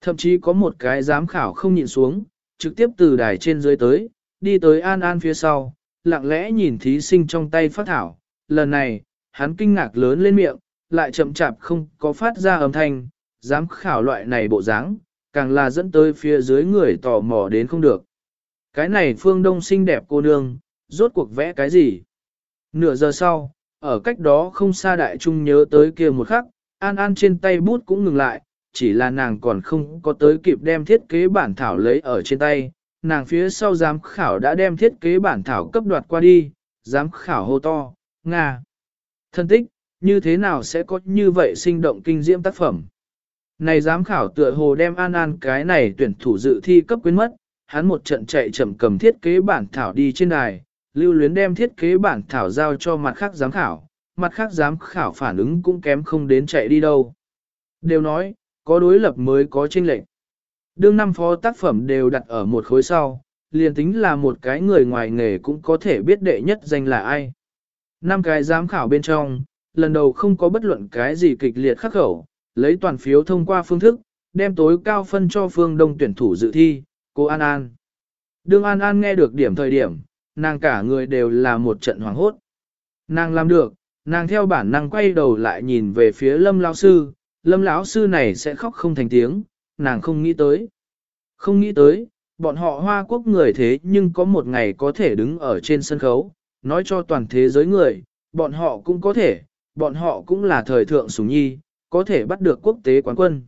Speaker 1: Thậm chí có một cái giám khảo không nhìn xuống, trực tiếp từ đài trên dưới tới, đi tới An An phía sau, lặng lẽ nhìn thí sinh trong tay phát thảo. Lần này, hắn kinh ngạc lớn lên miệng, lại chậm chạp không có phát ra âm thanh, dám khảo loại này bộ dáng, càng là dẫn tới phía dưới người tò mò đến không được. Cái này phương đông xinh đẹp cô nương, rốt cuộc vẽ cái gì? Nửa giờ sau, ở cách đó không xa đại trung nhớ tới kia một khắc, An An trên tay bút cũng ngừng lại, chỉ là nàng còn không có tới kịp đem thiết kế bản thảo lấy ở trên tay, nàng phía sau giám khảo đã đem thiết kế bản thảo cấp đoạt qua đi, giám khảo hô to, Nga. Thân tích, như thế nào sẽ có như vậy sinh động kinh diễm tác phẩm? Này giám khảo tựa hồ đem An An cái này tuyển thủ dự thi cấp quyến mất, hắn một trận chạy chậm cầm thiết kế bản thảo đi trên đài, lưu luyến đem thiết kế bản thảo giao cho mặt khác giám khảo, mặt khác giám khảo phản ứng cũng kém không đến chạy đi đâu. Đều nói, có đối lập mới có tranh lệch. Đương năm phó tác phẩm đều đặt ở một khối sau, liền tính là một cái người ngoài nghề cũng có thể biết đệ nhất danh là ai. Năm cái giám khảo bên trong, lần đầu không có bất luận cái gì kịch liệt khắc khẩu, lấy toàn phiếu thông qua phương thức, đem tối cao phân cho phương đông tuyển thủ dự thi, cô An An. Đương An An nghe được điểm thời điểm, nàng cả người đều là một trận hoảng hốt. Nàng làm được, nàng theo bản năng quay đầu lại nhìn về phía lâm lão sư, lâm lão sư này sẽ khóc không thành tiếng, nàng không nghĩ tới. Không nghĩ tới, bọn họ hoa quốc người thế nhưng có một ngày có thể đứng ở trên sân khấu, nói cho toàn thế giới người, bọn họ cũng có thể, bọn họ cũng là thời thượng sủng nhi, có thể bắt được quốc tế quán quân.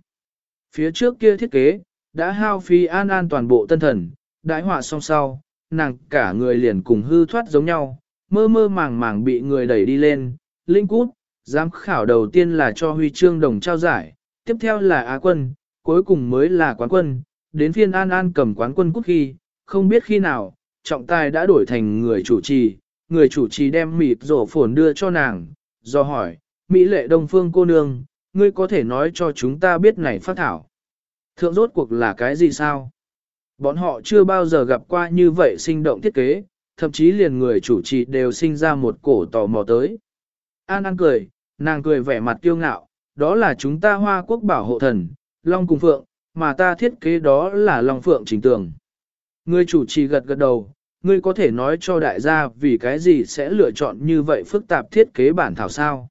Speaker 1: Phía trước kia thiết kế, đã hao phí an an toàn bộ tân thần, đại họa song sau, nàng cả người liền cùng hư thoát giống nhau, mơ mơ màng màng bị người đẩy đi lên, linh cút, giám khảo đầu tiên là cho huy chương đồng trao giải, tiếp theo là Á quân, cuối cùng mới là quán quân, đến phiên An An cầm quán quân cút khi, không biết khi nào, trọng tài đã đổi thành người chủ trì, người chủ trì đem mịt rổ phồn đưa cho nàng, do hỏi, Mỹ lệ đông phương cô nương, ngươi có thể nói cho chúng ta biết này phát thảo. Thượng rốt cuộc là cái gì sao? Bọn họ chưa bao giờ gặp qua như vậy sinh động thiết kế, thậm chí liền người chủ trì đều sinh ra một cổ tò mò tới. An An cười, nàng cười vẻ mặt kiêu ngạo, đó là chúng ta hoa quốc bảo hộ thần, Long cùng Phượng, mà ta thiết kế đó là Long Phượng trình tường. Người chủ trì gật gật đầu, ngươi có thể nói cho đại gia vì cái gì sẽ lựa chọn như vậy phức tạp thiết kế bản thảo sao.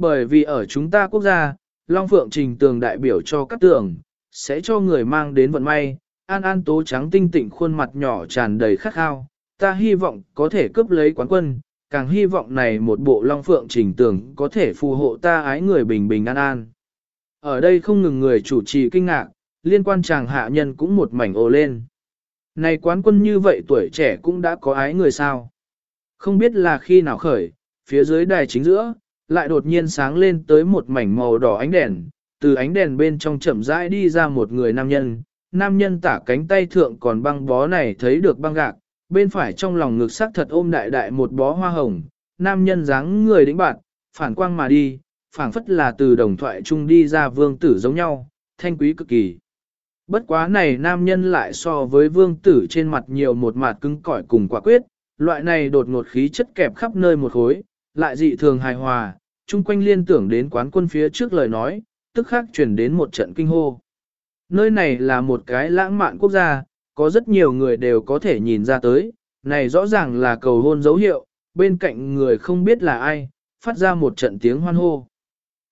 Speaker 1: Bởi vì ở chúng ta quốc gia, Long Phượng trình tường đại biểu cho các tường, sẽ cho người mang đến vận may, An An tố trắng tinh tịnh khuôn mặt nhỏ tràn đầy khát khao, ta hy vọng có thể cướp lấy quán quân, càng hy vọng này một bộ long phượng trình tường có thể phù hộ ta ái người bình bình an an. Ở đây không ngừng người chủ trì kinh ngạc, liên quan chàng hạ nhân cũng một mảnh ồ lên. Này quán quân như vậy tuổi trẻ cũng đã có ái người sao. Không biết là khi nào khởi, phía dưới đài chính giữa, lại đột nhiên sáng lên tới một mảnh màu đỏ ánh đèn, từ ánh đèn bên trong chậm rãi đi ra một người nam nhân, nam nhân tả cánh tay thượng còn băng bó này thấy được băng gạc, bên phải trong lòng ngực sắc thật ôm đại đại một bó hoa hồng, nam nhân dáng người đĩnh bạn, phản quang mà đi, phảng phất là từ đồng thoại chung đi ra vương tử giống nhau, thanh quý cực kỳ. Bất quá này nam nhân lại so với vương tử trên mặt nhiều một mặt cứng cỏi cùng quả quyết, loại này đột ngột khí chất kẹp khắp nơi một khối, lại dị thường hài hòa, chung quanh liên tưởng đến quán quân phía trước lời nói, tức khắc chuyển đến một trận kinh hô. Nơi này là một cái lãng mạn quốc gia, có rất nhiều người đều có thể nhìn ra tới, này rõ ràng là cầu hôn dấu hiệu, bên cạnh người không biết là ai, phát ra một trận tiếng hoan hô.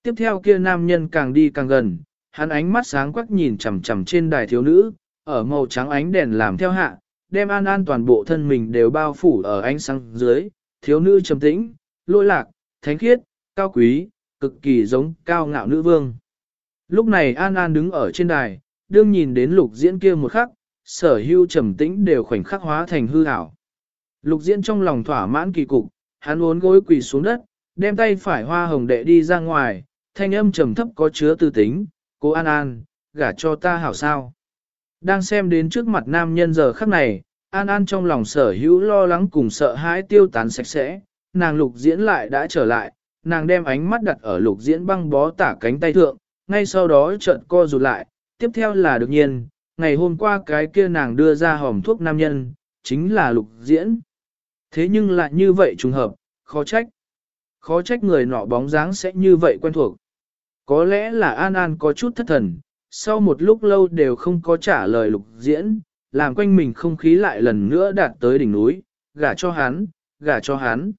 Speaker 1: Tiếp theo kia nam nhân càng đi càng gần, hắn ánh mắt sáng quắc nhìn chằm chằm trên đài thiếu nữ, ở màu trắng ánh đèn làm theo hạ, đem an an toàn bộ thân mình đều bao phủ ở ánh sáng dưới, thiếu nữ trầm tĩnh, lỗi lạc, thánh khiết, cao quý, cực kỳ giống cao ngạo nữ vương. Lúc này An An đứng ở trên đài, đương nhìn đến lục diễn kia một khắc, sở hưu trầm tĩnh đều khoảnh khắc hóa thành hư ảo. Lục diễn trong lòng thỏa mãn kỳ cục, hắn uốn gối quỳ xuống đất, đem tay phải hoa hồng đệ đi ra ngoài, thanh âm trầm thấp có chứa tư tính, cô An An, gả cho ta hảo sao. Đang xem đến trước mặt nam nhân giờ khắc này, An An trong lòng sở hữu lo lắng cùng sợ hãi tiêu tán sạch sẽ, nàng lục diễn lại đã trở lại, nàng đem ánh mắt đặt ở lục diễn băng bó tả cánh tay thượng, ngay sau đó chợt co rụt lại, tiếp theo là đương nhiên, ngày hôm qua cái kia nàng đưa ra hòm thuốc nam nhân, chính là lục diễn. Thế nhưng lại như vậy trùng hợp, khó trách. Khó trách người nọ bóng dáng sẽ như vậy quen thuộc. Có lẽ là An An có chút thất thần, sau một lúc lâu đều không có trả lời lục diễn, làm quanh mình không khí lại lần nữa đạt tới đỉnh núi, gả cho hắn, gả cho hắn.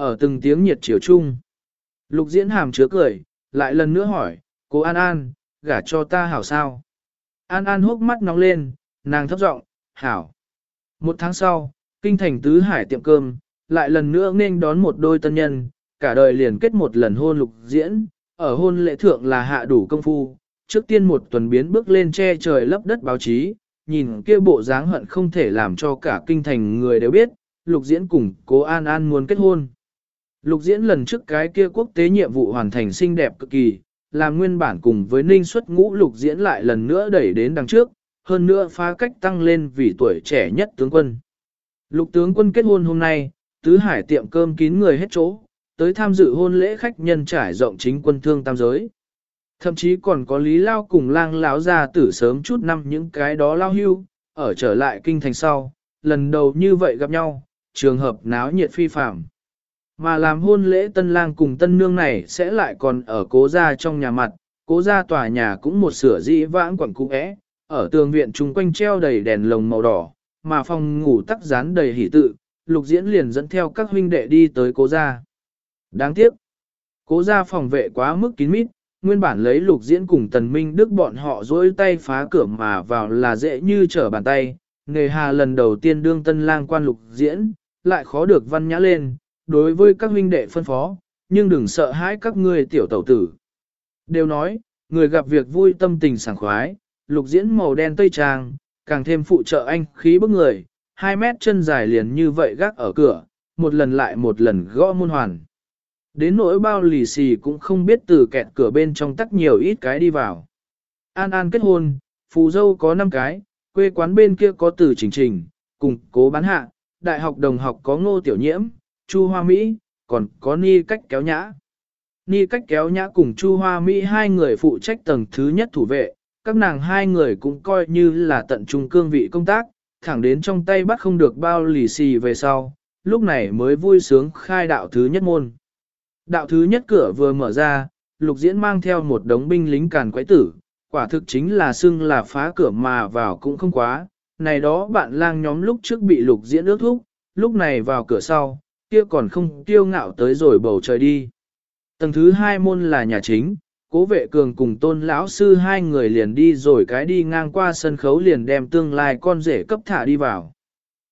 Speaker 1: Ở từng tiếng nhiệt chiều chung, lục diễn hàm chứa cười, lại lần nữa hỏi, cô An An, gả cho ta hảo sao? An An hốc mắt nóng lên, nàng thấp giọng, hảo. Một tháng sau, kinh thành tứ hải tiệm cơm, lại lần nữa nên đón một đôi tân nhân, cả đời liền kết một lần hôn lục diễn, ở hôn lễ thượng là hạ đủ công phu, trước tiên một tuần biến bước lên che trời lấp đất báo chí, nhìn kia bộ dáng hận không thể làm cho cả kinh thành người đều biết, lục diễn cùng cố An An muốn kết hôn. Lục diễn lần trước cái kia quốc tế nhiệm vụ hoàn thành xinh đẹp cực kỳ, làm nguyên bản cùng với ninh xuất ngũ lục diễn lại lần nữa đẩy đến đằng trước, hơn nữa phá cách tăng lên vì tuổi trẻ nhất tướng quân. Lục tướng quân kết hôn hôm nay, tứ hải tiệm cơm kín người hết chỗ, tới tham dự hôn lễ khách nhân trải rộng chính quân thương tam giới. Thậm chí còn có lý lao cùng lang lão ra tử sớm chút năm những cái đó lao hưu, ở trở lại kinh thành sau, lần đầu như vậy gặp nhau, trường hợp náo nhiệt phi phạm. Mà làm hôn lễ tân lang cùng tân nương này sẽ lại còn ở cố gia trong nhà mặt, cố gia tòa nhà cũng một sửa dĩ vãng quẩn cũ é, ở tường viện chung quanh treo đầy đèn lồng màu đỏ, mà phòng ngủ tắc dán đầy hỷ tự, lục diễn liền dẫn theo các huynh đệ đi tới cố gia. Đáng tiếc, cố gia phòng vệ quá mức kín mít, nguyên bản lấy lục diễn cùng tần minh đức bọn họ dối tay phá cửa mà vào là dễ như trở bàn tay, nghề hà lần đầu tiên đương tân lang quan lục diễn, lại khó được văn nhã lên, đối với các huynh đệ phân phó, nhưng đừng sợ hãi các ngươi tiểu tẩu tử. Đều nói, người gặp việc vui tâm tình sảng khoái, lục diễn màu đen tây trang, càng thêm phụ trợ anh khí bức người, 2 mét chân dài liền như vậy gác ở cửa, một lần lại một lần gõ môn hoàn. Đến nỗi bao lì xì cũng không biết từ kẹt cửa bên trong tắc nhiều ít cái đi vào. An An kết hôn, phù dâu có 5 cái, quê quán bên kia có từ trình trình, cùng cố bán hạ, đại học đồng học có ngô tiểu nhiễm, chu hoa Mỹ, còn có ni cách kéo nhã. Ni cách kéo nhã cùng chu hoa Mỹ hai người phụ trách tầng thứ nhất thủ vệ, các nàng hai người cũng coi như là tận trung cương vị công tác, thẳng đến trong tay bắt không được bao lì xì về sau, lúc này mới vui sướng khai đạo thứ nhất môn. Đạo thứ nhất cửa vừa mở ra, lục diễn mang theo một đống binh lính càn quái tử, quả thực chính là xưng là phá cửa mà vào cũng không quá. Này đó bạn lang nhóm lúc trước bị lục diễn ước thúc, lúc này vào cửa sau, kia còn không tiêu ngạo tới rồi bầu trời đi. Tầng thứ hai môn là nhà chính, cố vệ cường cùng tôn lão sư hai người liền đi rồi cái đi ngang qua sân khấu liền đem tương lai con rể cấp thả đi vào.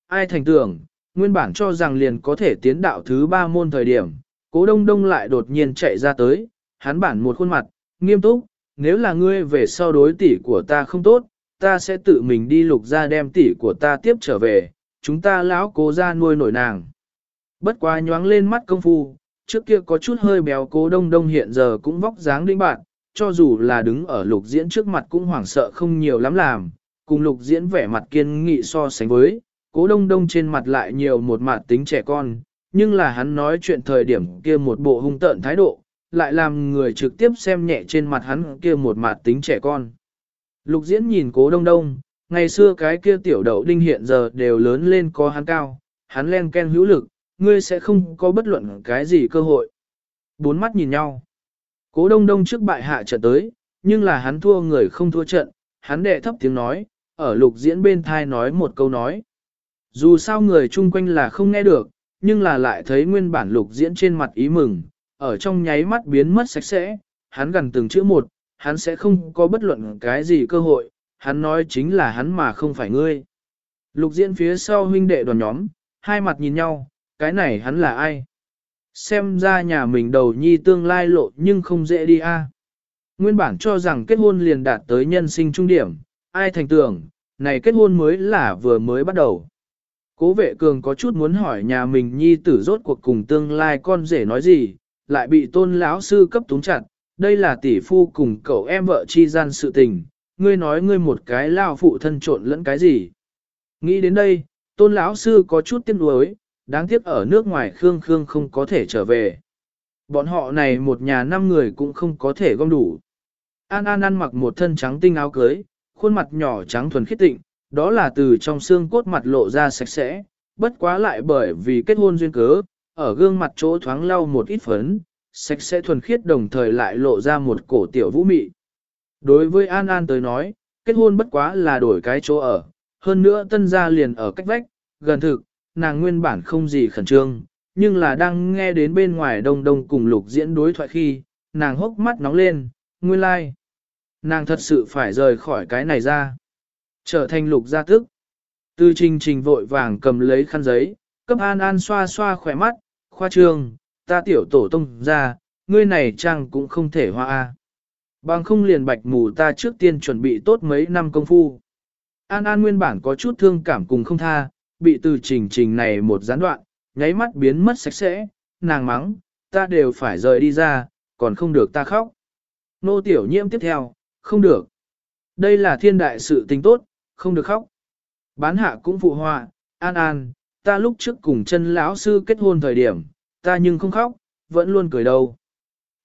Speaker 1: Ai thành tưởng, nguyên bản cho rằng liền có thể tiến đạo thứ ba môn thời điểm, cố đông đông lại đột nhiên chạy ra tới, hắn bản một khuôn mặt, nghiêm túc, nếu là ngươi về sau đối tỷ của ta không tốt, ta sẽ tự mình đi lục ra đem tỷ của ta tiếp trở về, chúng ta lão cố ra nuôi nổi nàng. Bất quá nhoáng lên mắt công phu, trước kia có chút hơi béo cố đông đông hiện giờ cũng vóc dáng đinh bạn, cho dù là đứng ở lục diễn trước mặt cũng hoảng sợ không nhiều lắm làm, cùng lục diễn vẻ mặt kiên nghị so sánh với, cố đông đông trên mặt lại nhiều một mặt tính trẻ con, nhưng là hắn nói chuyện thời điểm kia một bộ hung tợn thái độ, lại làm người trực tiếp xem nhẹ trên mặt hắn kia một mặt tính trẻ con. Lục diễn nhìn cố đông đông, ngày xưa cái kia tiểu đậu đinh hiện giờ đều lớn lên có hắn cao, hắn len ken hữu lực, ngươi sẽ không có bất luận cái gì cơ hội. Bốn mắt nhìn nhau. Cố đông đông trước bại hạ trận tới, nhưng là hắn thua người không thua trận, hắn đệ thấp tiếng nói, ở lục diễn bên thai nói một câu nói. Dù sao người chung quanh là không nghe được, nhưng là lại thấy nguyên bản lục diễn trên mặt ý mừng, ở trong nháy mắt biến mất sạch sẽ, hắn gần từng chữ một, hắn sẽ không có bất luận cái gì cơ hội, hắn nói chính là hắn mà không phải ngươi. Lục diễn phía sau huynh đệ đoàn nhóm, hai mặt nhìn nhau, cái này hắn là ai? Xem ra nhà mình đầu nhi tương lai lộ nhưng không dễ đi a. Nguyên bản cho rằng kết hôn liền đạt tới nhân sinh trung điểm, ai thành tưởng, này kết hôn mới là vừa mới bắt đầu. Cố vệ cường có chút muốn hỏi nhà mình nhi tử rốt cuộc cùng tương lai con rể nói gì, lại bị tôn lão sư cấp túng chặt, đây là tỷ phu cùng cậu em vợ chi gian sự tình, ngươi nói ngươi một cái lao phụ thân trộn lẫn cái gì. Nghĩ đến đây, tôn lão sư có chút tiếc nuối, đáng tiếc ở nước ngoài Khương Khương không có thể trở về. Bọn họ này một nhà năm người cũng không có thể gom đủ. An An ăn mặc một thân trắng tinh áo cưới, khuôn mặt nhỏ trắng thuần khiết tịnh, đó là từ trong xương cốt mặt lộ ra sạch sẽ, bất quá lại bởi vì kết hôn duyên cớ, ở gương mặt chỗ thoáng lau một ít phấn, sạch sẽ thuần khiết đồng thời lại lộ ra một cổ tiểu vũ mị. Đối với An An tới nói, kết hôn bất quá là đổi cái chỗ ở, hơn nữa tân gia liền ở cách vách, gần thực, nàng nguyên bản không gì khẩn trương, nhưng là đang nghe đến bên ngoài đông đông cùng lục diễn đối thoại khi, nàng hốc mắt nóng lên, nguyên lai. Like. Nàng thật sự phải rời khỏi cái này ra. Trở thành lục gia tức. Tư trình trình vội vàng cầm lấy khăn giấy, cấp an an xoa xoa khỏe mắt, khoa trương, ta tiểu tổ tông ra, ngươi này chăng cũng không thể hoa a. Bằng không liền bạch mù ta trước tiên chuẩn bị tốt mấy năm công phu. An An nguyên bản có chút thương cảm cùng không tha, bị từ trình trình này một gián đoạn, nháy mắt biến mất sạch sẽ, nàng mắng, ta đều phải rời đi ra, còn không được ta khóc. Nô tiểu nhiễm tiếp theo, không được. Đây là thiên đại sự tình tốt, không được khóc. Bán hạ cũng phụ họa, an an, ta lúc trước cùng chân lão sư kết hôn thời điểm, ta nhưng không khóc, vẫn luôn cười đâu.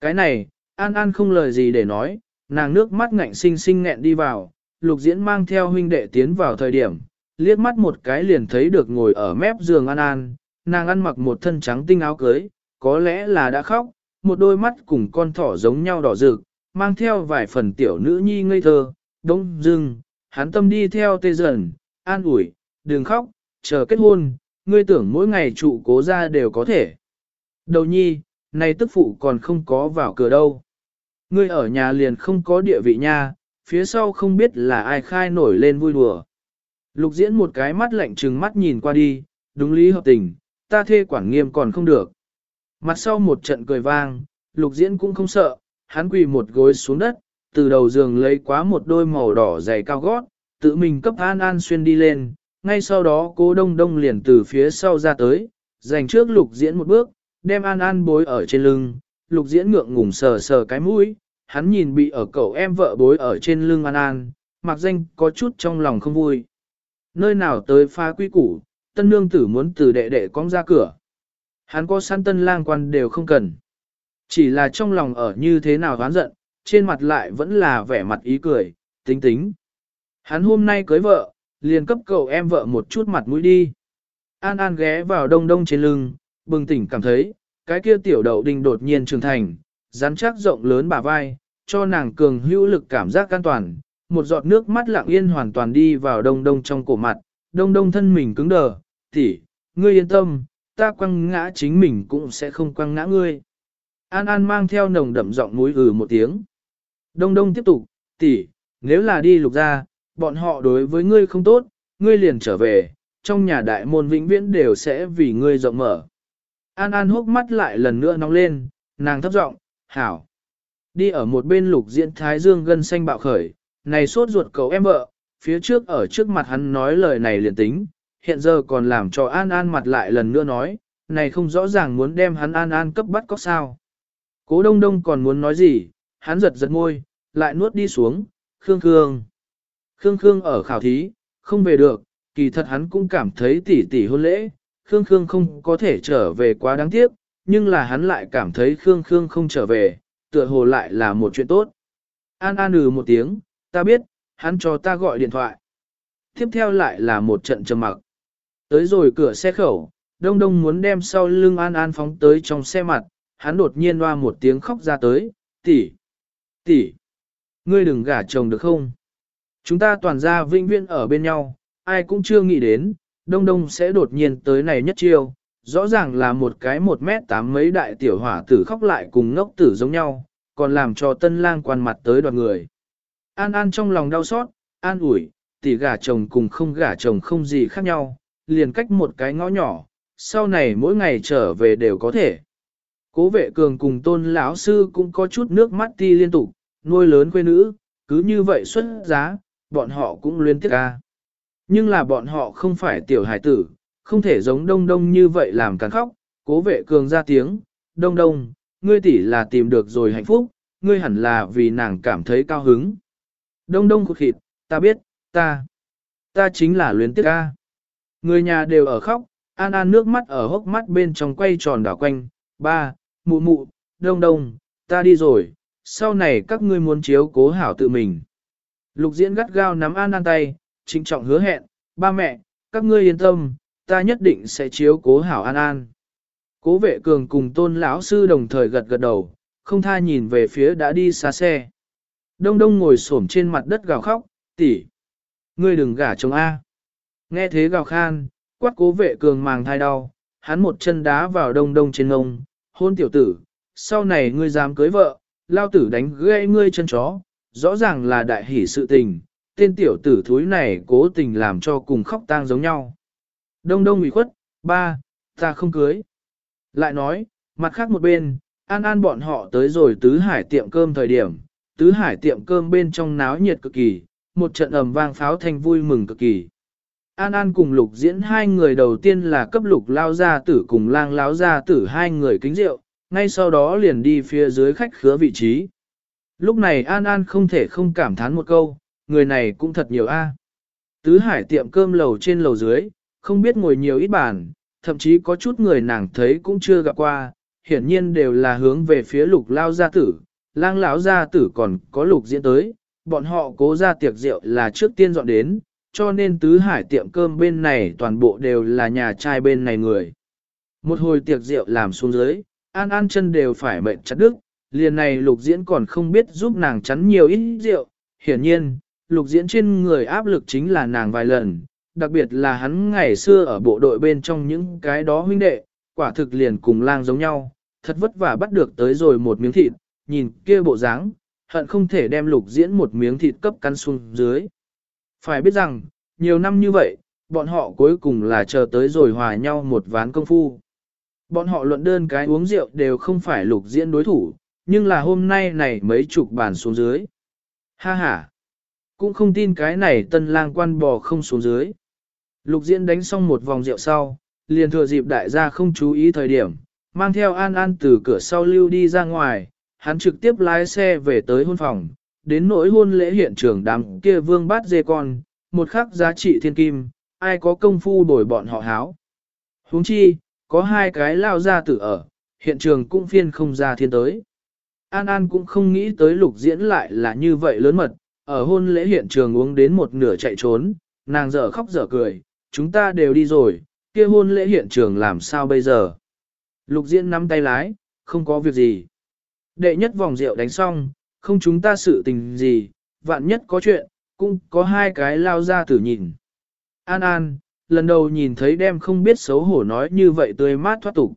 Speaker 1: Cái này, an an không lời gì để nói, nàng nước mắt ngạnh sinh sinh nghẹn đi vào, lục diễn mang theo huynh đệ tiến vào thời điểm, liếc mắt một cái liền thấy được ngồi ở mép giường an an, nàng ăn mặc một thân trắng tinh áo cưới, có lẽ là đã khóc, một đôi mắt cùng con thỏ giống nhau đỏ rực, mang theo vài phần tiểu nữ nhi ngây thơ, đông dưng, hắn tâm đi theo tê dần, an ủi, đừng khóc, chờ kết hôn, ngươi tưởng mỗi ngày trụ cố ra đều có thể. Đầu nhi, này tức phụ còn không có vào cửa đâu. Ngươi ở nhà liền không có địa vị nha, phía sau không biết là ai khai nổi lên vui đùa. Lục diễn một cái mắt lạnh trừng mắt nhìn qua đi, đúng lý hợp tình, ta thê quản nghiêm còn không được. Mặt sau một trận cười vang, lục diễn cũng không sợ, hắn quỳ một gối xuống đất, từ đầu giường lấy quá một đôi màu đỏ dày cao gót, tự mình cấp An An xuyên đi lên, ngay sau đó cố đông đông liền từ phía sau ra tới, dành trước lục diễn một bước, đem An An bối ở trên lưng, lục diễn ngượng ngùng sờ sờ cái mũi, hắn nhìn bị ở cậu em vợ bối ở trên lưng An An, mặc danh có chút trong lòng không vui. Nơi nào tới pha quy củ, tân nương tử muốn từ đệ đệ cong ra cửa. Hắn có săn tân lang quan đều không cần. Chỉ là trong lòng ở như thế nào đoán giận, trên mặt lại vẫn là vẻ mặt ý cười, tính tính. Hắn hôm nay cưới vợ, liền cấp cậu em vợ một chút mặt mũi đi. An An ghé vào đông đông trên lưng, bừng tỉnh cảm thấy, cái kia tiểu đậu đình đột nhiên trưởng thành, rắn chắc rộng lớn bả vai, cho nàng cường hữu lực cảm giác an toàn. Một giọt nước mắt lặng yên hoàn toàn đi vào đông đông trong cổ mặt, đông đông thân mình cứng đờ, tỷ, ngươi yên tâm, ta quăng ngã chính mình cũng sẽ không quăng ngã ngươi. An An mang theo nồng đậm giọng núi ừ một tiếng. Đông đông tiếp tục, tỷ, nếu là đi lục ra, bọn họ đối với ngươi không tốt, ngươi liền trở về, trong nhà đại môn vĩnh viễn đều sẽ vì ngươi rộng mở. An An hốc mắt lại lần nữa nóng lên, nàng thấp giọng, hảo. Đi ở một bên lục diễn thái dương gân xanh bạo khởi, này sốt ruột cậu em vợ, phía trước ở trước mặt hắn nói lời này liền tính, hiện giờ còn làm cho An An mặt lại lần nữa nói, này không rõ ràng muốn đem hắn An An cấp bắt có sao. Cố đông đông còn muốn nói gì, hắn giật giật môi, lại nuốt đi xuống, Khương Khương. Khương Khương ở khảo thí, không về được, kỳ thật hắn cũng cảm thấy tỉ tỉ hôn lễ, Khương Khương không có thể trở về quá đáng tiếc, nhưng là hắn lại cảm thấy Khương Khương không trở về, tựa hồ lại là một chuyện tốt. An An ừ một tiếng, ta biết, hắn cho ta gọi điện thoại. Tiếp theo lại là một trận trầm mặc. Tới rồi cửa xe khẩu, Đông Đông muốn đem sau lưng An An phóng tới trong xe mặt, hắn đột nhiên loa một tiếng khóc ra tới, tỷ, tỷ, ngươi đừng gả chồng được không? Chúng ta toàn ra vĩnh viễn ở bên nhau, ai cũng chưa nghĩ đến, Đông Đông sẽ đột nhiên tới này nhất chiêu, rõ ràng là một cái một mét tám mấy đại tiểu hỏa tử khóc lại cùng ngốc tử giống nhau, còn làm cho tân lang quan mặt tới đoàn người. An An trong lòng đau xót, an ủi, tỷ gả chồng cùng không gả chồng không gì khác nhau, liền cách một cái ngõ nhỏ, sau này mỗi ngày trở về đều có thể. Cố vệ cường cùng tôn lão sư cũng có chút nước mắt ti liên tục, nuôi lớn quê nữ, cứ như vậy xuất giá, bọn họ cũng liên tiếp ca. Nhưng là bọn họ không phải tiểu hải tử, không thể giống đông đông như vậy làm cắn khóc, cố vệ cường ra tiếng, đông đông, ngươi tỷ là tìm được rồi hạnh phúc, ngươi hẳn là vì nàng cảm thấy cao hứng. Đông đông khụt khịt, ta biết, ta, ta chính là luyến tiếc ca. Người nhà đều ở khóc, An An nước mắt ở hốc mắt bên trong quay tròn đảo quanh, ba, mụ mụ, đông đông, ta đi rồi, sau này các ngươi muốn chiếu cố hảo tự mình. Lục diễn gắt gao nắm An An tay, trinh trọng hứa hẹn, ba mẹ, các ngươi yên tâm, ta nhất định sẽ chiếu cố hảo An An. Cố vệ cường cùng tôn lão sư đồng thời gật gật đầu, không tha nhìn về phía đã đi xa xe. Đông đông ngồi xổm trên mặt đất gào khóc, tỷ, ngươi đừng gả chồng A. Nghe thế gào khan, quát cố vệ cường màng thai đau, hắn một chân đá vào đông đông trên ngông, hôn tiểu tử, sau này ngươi dám cưới vợ, lao tử đánh gãy ngươi chân chó, rõ ràng là đại hỷ sự tình, tên tiểu tử thúi này cố tình làm cho cùng khóc tang giống nhau. Đông đông ủy khuất, ba, ta không cưới. Lại nói, mặt khác một bên, an an bọn họ tới rồi tứ hải tiệm cơm thời điểm, tứ hải tiệm cơm bên trong náo nhiệt cực kỳ, một trận ầm vang pháo thanh vui mừng cực kỳ. An An cùng lục diễn hai người đầu tiên là cấp lục lao gia tử cùng lang lao gia tử hai người kính rượu, ngay sau đó liền đi phía dưới khách khứa vị trí. Lúc này An An không thể không cảm thán một câu, người này cũng thật nhiều a. Tứ hải tiệm cơm lầu trên lầu dưới, không biết ngồi nhiều ít bàn, thậm chí có chút người nàng thấy cũng chưa gặp qua, hiển nhiên đều là hướng về phía lục lao gia tử, lang lão gia tử còn có lục diễn tới, bọn họ cố ra tiệc rượu là trước tiên dọn đến, cho nên tứ hải tiệm cơm bên này toàn bộ đều là nhà trai bên này người. Một hồi tiệc rượu làm xuống dưới, an an chân đều phải mệnh chặt đứt, liền này lục diễn còn không biết giúp nàng chắn nhiều ít rượu, hiển nhiên, lục diễn trên người áp lực chính là nàng vài lần, đặc biệt là hắn ngày xưa ở bộ đội bên trong những cái đó huynh đệ, quả thực liền cùng lang giống nhau, thật vất vả bắt được tới rồi một miếng thịt, nhìn kia bộ dáng, hận không thể đem lục diễn một miếng thịt cấp căn xuống dưới. Phải biết rằng, nhiều năm như vậy, bọn họ cuối cùng là chờ tới rồi hòa nhau một ván công phu. Bọn họ luận đơn cái uống rượu đều không phải lục diễn đối thủ, nhưng là hôm nay này mấy chục bàn xuống dưới. Ha ha! Cũng không tin cái này tân lang quan bò không xuống dưới. Lục diễn đánh xong một vòng rượu sau, liền thừa dịp đại gia không chú ý thời điểm, mang theo An An từ cửa sau lưu đi ra ngoài, hắn trực tiếp lái xe về tới hôn phòng, đến nỗi hôn lễ hiện trường đám kia vương bát dê con, một khắc giá trị thiên kim, ai có công phu đổi bọn họ háo. huống chi, có hai cái lao ra tử ở, hiện trường cũng phiên không ra thiên tới. An An cũng không nghĩ tới lục diễn lại là như vậy lớn mật, ở hôn lễ hiện trường uống đến một nửa chạy trốn, nàng dở khóc dở cười, chúng ta đều đi rồi, kia hôn lễ hiện trường làm sao bây giờ. Lục diễn nắm tay lái, không có việc gì. Đệ nhất vòng rượu đánh xong, không chúng ta sự tình gì, vạn nhất có chuyện, cũng có hai cái lao ra tử nhìn. An An, lần đầu nhìn thấy đem không biết xấu hổ nói như vậy tươi mát thoát tục.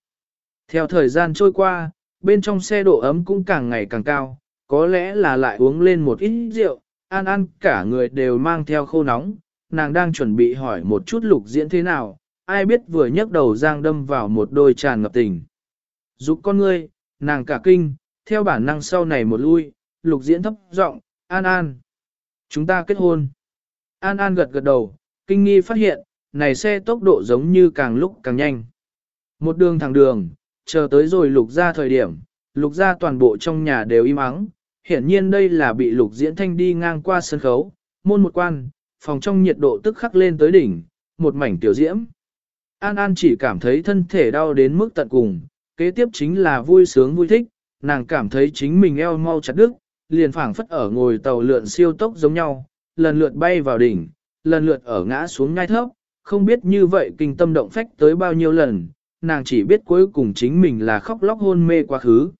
Speaker 1: Theo thời gian trôi qua, bên trong xe độ ấm cũng càng ngày càng cao, có lẽ là lại uống lên một ít rượu, An An cả người đều mang theo khô nóng, nàng đang chuẩn bị hỏi một chút lục diễn thế nào, ai biết vừa nhấc đầu giang đâm vào một đôi tràn ngập tình. Giúp con ngươi, nàng cả kinh, theo bản năng sau này một lui, lục diễn thấp giọng, An An. Chúng ta kết hôn. An An gật gật đầu, kinh nghi phát hiện, này xe tốc độ giống như càng lúc càng nhanh. Một đường thẳng đường, chờ tới rồi lục ra thời điểm, lục ra toàn bộ trong nhà đều im ắng, hiển nhiên đây là bị lục diễn thanh đi ngang qua sân khấu, môn một quan, phòng trong nhiệt độ tức khắc lên tới đỉnh, một mảnh tiểu diễm. An An chỉ cảm thấy thân thể đau đến mức tận cùng, kế tiếp chính là vui sướng vui thích, nàng cảm thấy chính mình eo mau chặt đứt, liền phảng phất ở ngồi tàu lượn siêu tốc giống nhau, lần lượt bay vào đỉnh, lần lượt ở ngã xuống ngai thấp, không biết như vậy kinh tâm động phách tới bao nhiêu lần, nàng chỉ biết cuối cùng chính mình là khóc lóc hôn mê quá khứ.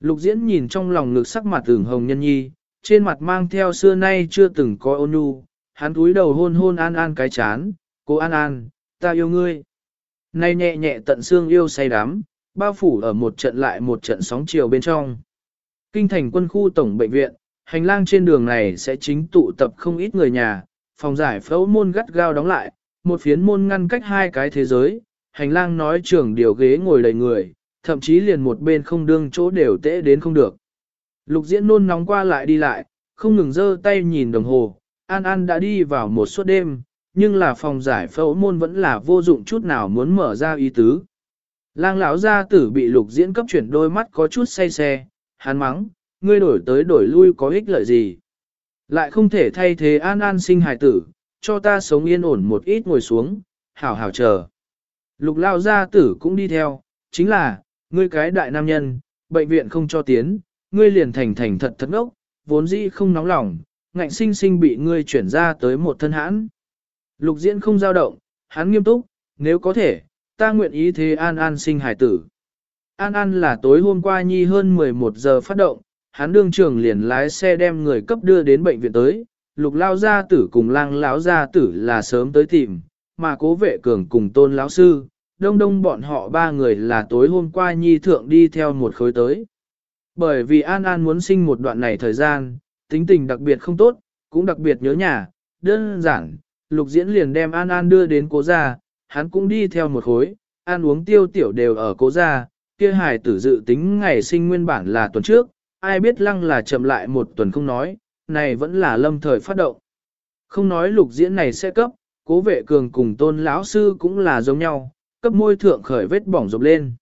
Speaker 1: Lục diễn nhìn trong lòng ngực sắc mặt tưởng hồng nhân nhi, trên mặt mang theo xưa nay chưa từng có ôn nhu, hắn túi đầu hôn hôn an an cái chán, cô an an, ta yêu ngươi. Nay nhẹ nhẹ tận xương yêu say đắm, bao phủ ở một trận lại một trận sóng chiều bên trong. Kinh thành quân khu tổng bệnh viện, hành lang trên đường này sẽ chính tụ tập không ít người nhà, phòng giải phẫu môn gắt gao đóng lại, một phiến môn ngăn cách hai cái thế giới, hành lang nói trưởng điều ghế ngồi đầy người, thậm chí liền một bên không đương chỗ đều tễ đến không được. Lục diễn nôn nóng qua lại đi lại, không ngừng giơ tay nhìn đồng hồ, An An đã đi vào một suốt đêm, nhưng là phòng giải phẫu môn vẫn là vô dụng chút nào muốn mở ra ý tứ. Lang lão gia tử bị lục diễn cấp chuyển đôi mắt có chút say xe, hắn mắng, ngươi đổi tới đổi lui có ích lợi gì. Lại không thể thay thế an an sinh hài tử, cho ta sống yên ổn một ít ngồi xuống, hảo hảo chờ. Lục lao gia tử cũng đi theo, chính là, ngươi cái đại nam nhân, bệnh viện không cho tiến, ngươi liền thành thành thật thật ngốc, vốn dĩ không nóng lòng, ngạnh sinh sinh bị ngươi chuyển ra tới một thân hãn. Lục diễn không dao động, hắn nghiêm túc, nếu có thể, ta nguyện ý thế An An sinh hải tử. An An là tối hôm qua nhi hơn 11 giờ phát động, hắn đương trường liền lái xe đem người cấp đưa đến bệnh viện tới, lục lao gia tử cùng lang lão gia tử là sớm tới tìm, mà cố vệ cường cùng tôn lão sư, đông đông bọn họ ba người là tối hôm qua nhi thượng đi theo một khối tới. Bởi vì An An muốn sinh một đoạn này thời gian, tính tình đặc biệt không tốt, cũng đặc biệt nhớ nhà, đơn giản, lục diễn liền đem An An đưa đến cố gia, hắn cũng đi theo một khối, ăn uống tiêu tiểu đều ở cố gia, kia hài tử dự tính ngày sinh nguyên bản là tuần trước, ai biết lăng là chậm lại một tuần không nói, này vẫn là lâm thời phát động. Không nói lục diễn này sẽ cấp, cố vệ cường cùng tôn lão sư cũng là giống nhau, cấp môi thượng khởi vết bỏng rộp lên.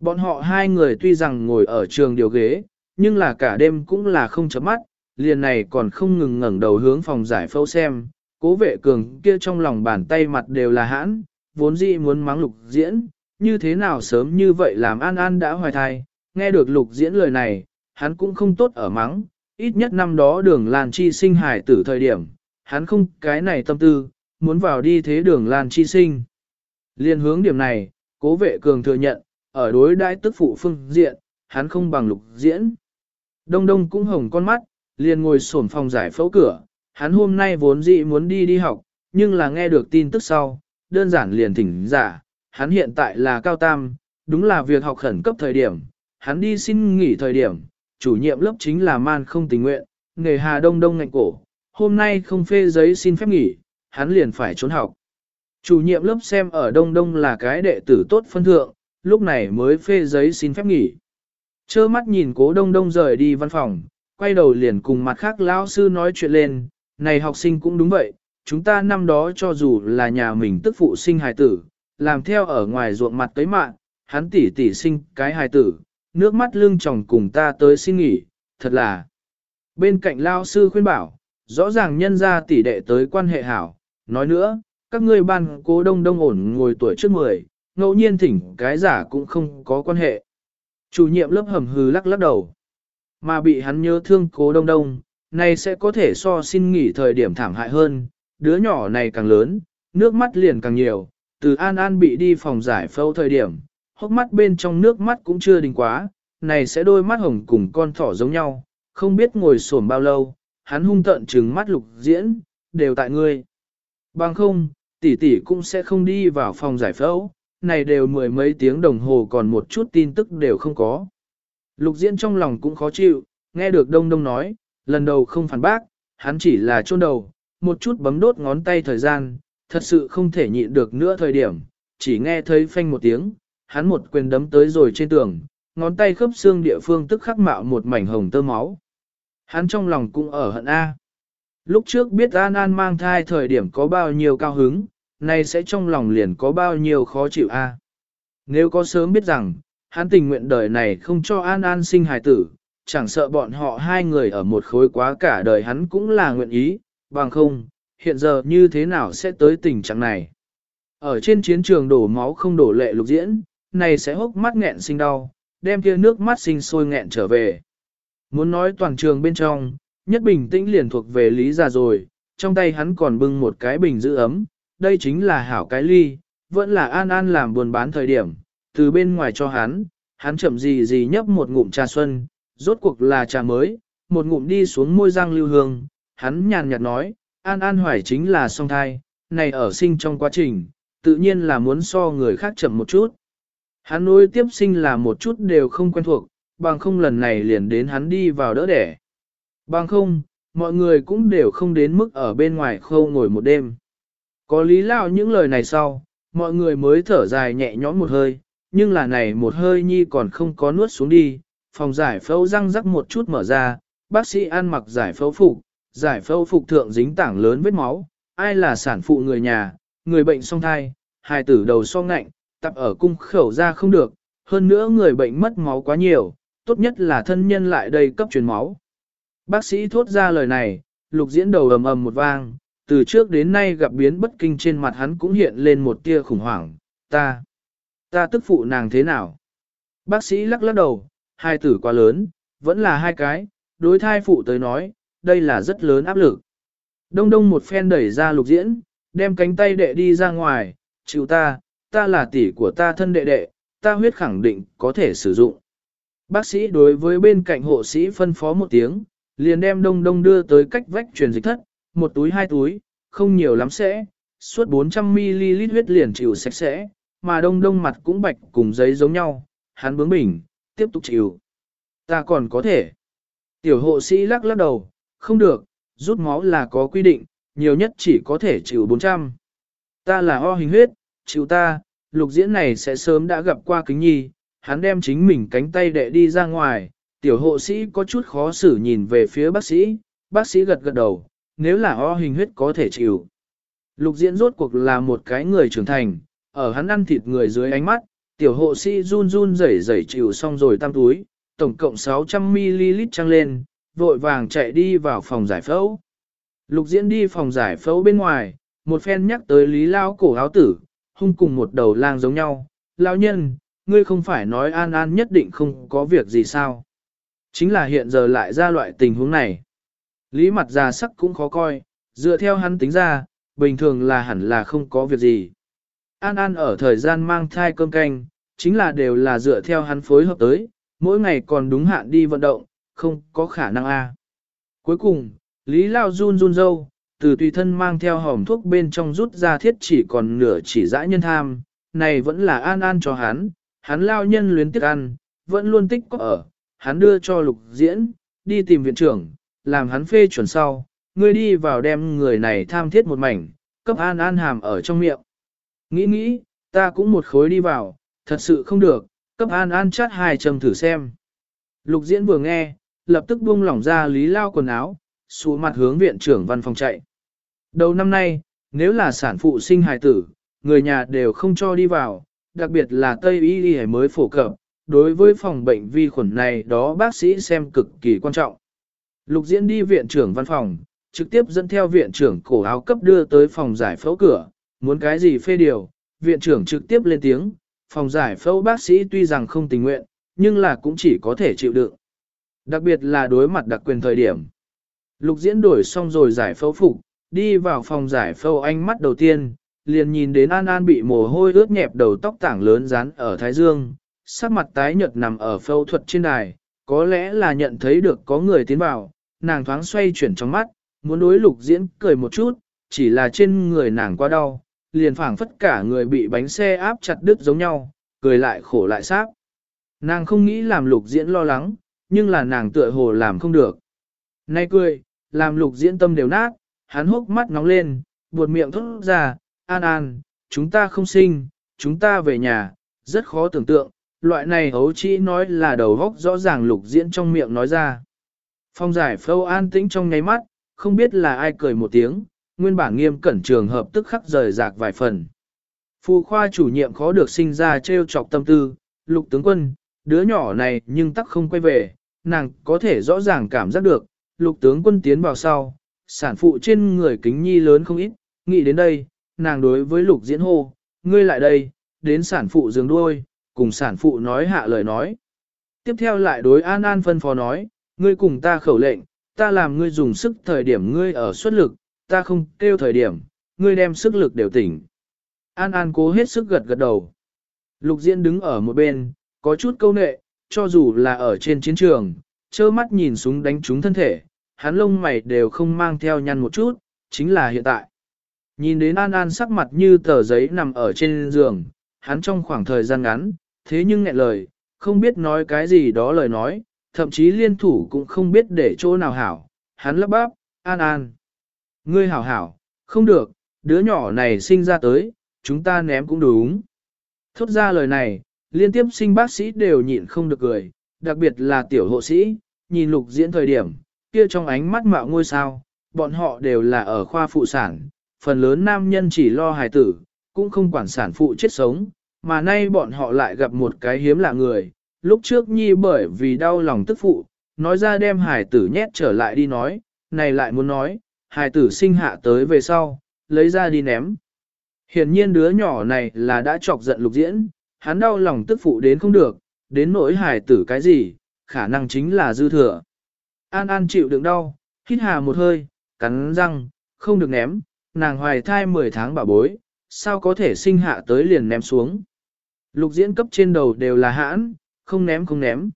Speaker 1: Bọn họ hai người tuy rằng ngồi ở trường điều ghế, nhưng là cả đêm cũng là không chấm mắt, liền này còn không ngừng ngẩng đầu hướng phòng giải phẫu xem, cố vệ cường kia trong lòng bàn tay mặt đều là hãn, vốn dĩ muốn mắng lục diễn, như thế nào sớm như vậy làm An An đã hoài thai, nghe được lục diễn lời này, hắn cũng không tốt ở mắng, ít nhất năm đó đường Lan Chi sinh hải tử thời điểm, hắn không cái này tâm tư, muốn vào đi thế đường Lan Chi sinh. Liên hướng điểm này, cố vệ cường thừa nhận, ở đối đãi tức phụ phương diện, hắn không bằng lục diễn. Đông đông cũng hồng con mắt, liền ngồi sổn phòng giải phẫu cửa, hắn hôm nay vốn dĩ muốn đi đi học, nhưng là nghe được tin tức sau, đơn giản liền thỉnh giả, hắn hiện tại là cao tam, đúng là việc học khẩn cấp thời điểm, hắn đi xin nghỉ thời điểm, chủ nhiệm lớp chính là man không tình nguyện, nghề hà đông đông ngạnh cổ, hôm nay không phê giấy xin phép nghỉ, hắn liền phải trốn học. Chủ nhiệm lớp xem ở đông đông là cái đệ tử tốt phân thượng, lúc này mới phê giấy xin phép nghỉ. Chơ mắt nhìn cố đông đông rời đi văn phòng, quay đầu liền cùng mặt khác lão sư nói chuyện lên, này học sinh cũng đúng vậy, chúng ta năm đó cho dù là nhà mình tức phụ sinh hài tử, làm theo ở ngoài ruộng mặt tới mạng, hắn tỷ tỷ sinh cái hài tử, nước mắt lưng chồng cùng ta tới xin nghỉ, thật là. Bên cạnh lao sư khuyên bảo, rõ ràng nhân ra tỷ đệ tới quan hệ hảo, nói nữa, các ngươi ban cố đông đông ổn ngồi tuổi trước 10, ngẫu nhiên thỉnh cái giả cũng không có quan hệ. Chủ nhiệm lớp hầm hừ lắc lắc đầu, mà bị hắn nhớ thương cố đông đông, này sẽ có thể so xin nghỉ thời điểm thảm hại hơn, đứa nhỏ này càng lớn, nước mắt liền càng nhiều, từ An An bị đi phòng giải phẫu thời điểm, hốc mắt bên trong nước mắt cũng chưa đình quá, này sẽ đôi mắt hồng cùng con thỏ giống nhau, không biết ngồi xổm bao lâu, hắn hung tận trừng mắt lục diễn, đều tại ngươi. Bằng không, tỷ tỷ cũng sẽ không đi vào phòng giải phẫu, này đều mười mấy tiếng đồng hồ còn một chút tin tức đều không có. Lục diễn trong lòng cũng khó chịu, nghe được đông đông nói, lần đầu không phản bác, hắn chỉ là chôn đầu, một chút bấm đốt ngón tay thời gian, thật sự không thể nhịn được nữa thời điểm, chỉ nghe thấy phanh một tiếng, hắn một quyền đấm tới rồi trên tường, ngón tay khớp xương địa phương tức khắc mạo một mảnh hồng tơ máu. Hắn trong lòng cũng ở hận A. Lúc trước biết An An mang thai thời điểm có bao nhiêu cao hứng, nay sẽ trong lòng liền có bao nhiêu khó chịu A. Nếu có sớm biết rằng, hắn tình nguyện đời này không cho An An sinh hài tử, chẳng sợ bọn họ hai người ở một khối quá cả đời hắn cũng là nguyện ý, bằng không, hiện giờ như thế nào sẽ tới tình trạng này. Ở trên chiến trường đổ máu không đổ lệ lục diễn, này sẽ hốc mắt nghẹn sinh đau, đem kia nước mắt sinh sôi nghẹn trở về. Muốn nói toàn trường bên trong, nhất bình tĩnh liền thuộc về lý ra rồi, trong tay hắn còn bưng một cái bình giữ ấm, đây chính là hảo cái ly, vẫn là an an làm buồn bán thời điểm, từ bên ngoài cho hắn, hắn chậm gì gì nhấp một ngụm trà xuân, rốt cuộc là trà mới, một ngụm đi xuống môi răng lưu hương, hắn nhàn nhạt nói, an an hoài chính là song thai, này ở sinh trong quá trình, tự nhiên là muốn so người khác chậm một chút. Hắn nối tiếp sinh là một chút đều không quen thuộc, bằng không lần này liền đến hắn đi vào đỡ đẻ. Bằng không, mọi người cũng đều không đến mức ở bên ngoài khâu ngồi một đêm. Có lý lao những lời này sau, mọi người mới thở dài nhẹ nhõm một hơi, nhưng là này một hơi nhi còn không có nuốt xuống đi, phòng giải phẫu răng rắc một chút mở ra, bác sĩ ăn mặc giải phẫu phục, giải phẫu phục thượng dính tảng lớn vết máu, ai là sản phụ người nhà, người bệnh song thai, hài tử đầu so ngạnh, tập ở cung khẩu ra không được, hơn nữa người bệnh mất máu quá nhiều, tốt nhất là thân nhân lại đây cấp truyền máu. Bác sĩ thốt ra lời này, lục diễn đầu ầm ầm một vang, từ trước đến nay gặp biến bất kinh trên mặt hắn cũng hiện lên một tia khủng hoảng, ta, ta tức phụ nàng thế nào? Bác sĩ lắc lắc đầu, hai tử quá lớn, vẫn là hai cái, đối thai phụ tới nói, đây là rất lớn áp lực. Đông đông một phen đẩy ra lục diễn, đem cánh tay đệ đi ra ngoài, chịu ta, ta là tỷ của ta thân đệ đệ, ta huyết khẳng định có thể sử dụng. Bác sĩ đối với bên cạnh hộ sĩ phân phó một tiếng, liền đem đông đông đưa tới cách vách truyền dịch thất, một túi hai túi, không nhiều lắm sẽ, suốt 400ml huyết liền chịu sạch sẽ, mà đông đông mặt cũng bạch cùng giấy giống nhau, hắn bướng bỉnh, tiếp tục chịu. Ta còn có thể. Tiểu hộ sĩ lắc lắc đầu, không được, rút máu là có quy định, nhiều nhất chỉ có thể chịu 400. Ta là o hình huyết, chịu ta, lục diễn này sẽ sớm đã gặp qua kính nhi, hắn đem chính mình cánh tay đệ đi ra ngoài, tiểu hộ sĩ có chút khó xử nhìn về phía bác sĩ, bác sĩ gật gật đầu, nếu là o hình huyết có thể chịu. Lục diễn rốt cuộc là một cái người trưởng thành, ở hắn ăn thịt người dưới ánh mắt, tiểu hộ sĩ run run rẩy rẩy chịu xong rồi tam túi, tổng cộng 600ml trăng lên, vội vàng chạy đi vào phòng giải phẫu. Lục diễn đi phòng giải phẫu bên ngoài, một phen nhắc tới lý lao cổ áo tử, hung cùng một đầu lang giống nhau. Lao nhân, ngươi không phải nói an an nhất định không có việc gì sao. Chính là hiện giờ lại ra loại tình huống này. Lý mặt già sắc cũng khó coi, dựa theo hắn tính ra, bình thường là hẳn là không có việc gì. An An ở thời gian mang thai cơm canh, chính là đều là dựa theo hắn phối hợp tới, mỗi ngày còn đúng hạn đi vận động, không có khả năng a. Cuối cùng, Lý Lao run run dâu, từ tùy thân mang theo hòm thuốc bên trong rút ra thiết chỉ còn nửa chỉ dã nhân tham, này vẫn là an an cho hắn, hắn lao nhân luyến tiếc ăn, vẫn luôn tích có ở, hắn đưa cho lục diễn, đi tìm viện trưởng, làm hắn phê chuẩn sau, ngươi đi vào đem người này tham thiết một mảnh, cấp an an hàm ở trong miệng. Nghĩ nghĩ, ta cũng một khối đi vào, thật sự không được, cấp an an chát hai châm thử xem. Lục diễn vừa nghe, lập tức buông lỏng ra lý lao quần áo, xuống mặt hướng viện trưởng văn phòng chạy. Đầu năm nay, nếu là sản phụ sinh hài tử, người nhà đều không cho đi vào, đặc biệt là Tây Y Y mới phổ cập, đối với phòng bệnh vi khuẩn này đó bác sĩ xem cực kỳ quan trọng. Lục diễn đi viện trưởng văn phòng, trực tiếp dẫn theo viện trưởng cổ áo cấp đưa tới phòng giải phẫu cửa, muốn cái gì phê điều, viện trưởng trực tiếp lên tiếng, phòng giải phẫu bác sĩ tuy rằng không tình nguyện, nhưng là cũng chỉ có thể chịu đựng. Đặc biệt là đối mặt đặc quyền thời điểm. Lục diễn đổi xong rồi giải phẫu phục, đi vào phòng giải phẫu ánh mắt đầu tiên, liền nhìn đến An An bị mồ hôi ướt nhẹp đầu tóc tảng lớn dán ở thái dương, sắc mặt tái nhợt nằm ở phẫu thuật trên đài, có lẽ là nhận thấy được có người tiến vào, nàng thoáng xoay chuyển trong mắt, muốn đối lục diễn cười một chút, chỉ là trên người nàng quá đau, liền phảng phất cả người bị bánh xe áp chặt đứt giống nhau, cười lại khổ lại sáp. Nàng không nghĩ làm lục diễn lo lắng, nhưng là nàng tựa hồ làm không được. Nay cười, làm lục diễn tâm đều nát, hắn hốc mắt nóng lên, buột miệng thốt ra, an an, chúng ta không sinh, chúng ta về nhà, rất khó tưởng tượng, loại này hấu chỉ nói là đầu góc rõ ràng lục diễn trong miệng nói ra. Phong giải phâu an tĩnh trong ngáy mắt, không biết là ai cười một tiếng, nguyên bản nghiêm cẩn trường hợp tức khắc rời rạc vài phần. phù khoa chủ nhiệm khó được sinh ra trêu chọc tâm tư, lục tướng quân, đứa nhỏ này nhưng tắc không quay về, nàng có thể rõ ràng cảm giác được, lục tướng quân tiến vào sau, sản phụ trên người kính nhi lớn không ít, nghĩ đến đây, nàng đối với lục diễn hô, ngươi lại đây, đến sản phụ giường đuôi, cùng sản phụ nói hạ lời nói. Tiếp theo lại đối An An phân phó nói, ngươi cùng ta khẩu lệnh, ta làm ngươi dùng sức thời điểm ngươi ở xuất lực, ta không kêu thời điểm, ngươi đem sức lực đều tỉnh. An An cố hết sức gật gật đầu. Lục Diễn đứng ở một bên, có chút câu nệ, cho dù là ở trên chiến trường, trơ mắt nhìn súng đánh trúng thân thể, hắn lông mày đều không mang theo nhăn một chút, chính là hiện tại. Nhìn đến An An sắc mặt như tờ giấy nằm ở trên giường, hắn trong khoảng thời gian ngắn, thế nhưng nghẹn lời, không biết nói cái gì đó lời nói, thậm chí liên thủ cũng không biết để chỗ nào hảo, hắn lắp bắp, An An. Ngươi hảo hảo, không được, đứa nhỏ này sinh ra tới, chúng ta ném cũng đúng. Thốt ra lời này, liên tiếp sinh bác sĩ đều nhịn không được cười, đặc biệt là tiểu hộ sĩ, nhìn lục diễn thời điểm, kia trong ánh mắt mạo ngôi sao, bọn họ đều là ở khoa phụ sản, phần lớn nam nhân chỉ lo hài tử, cũng không quản sản phụ chết sống, mà nay bọn họ lại gặp một cái hiếm lạ người, lúc trước nhi bởi vì đau lòng tức phụ, nói ra đem hài tử nhét trở lại đi nói, này lại muốn nói, hài tử sinh hạ tới về sau, lấy ra đi ném. Hiển nhiên đứa nhỏ này là đã chọc giận lục diễn, hắn đau lòng tức phụ đến không được, đến nỗi hài tử cái gì, khả năng chính là dư thừa. An An chịu đựng đau, hít hà một hơi, cắn răng, không được ném, nàng hoài thai 10 tháng bà bối, sao có thể sinh hạ tới liền ném xuống. Lục diễn cấp trên đầu đều là hãn, không ném không ném.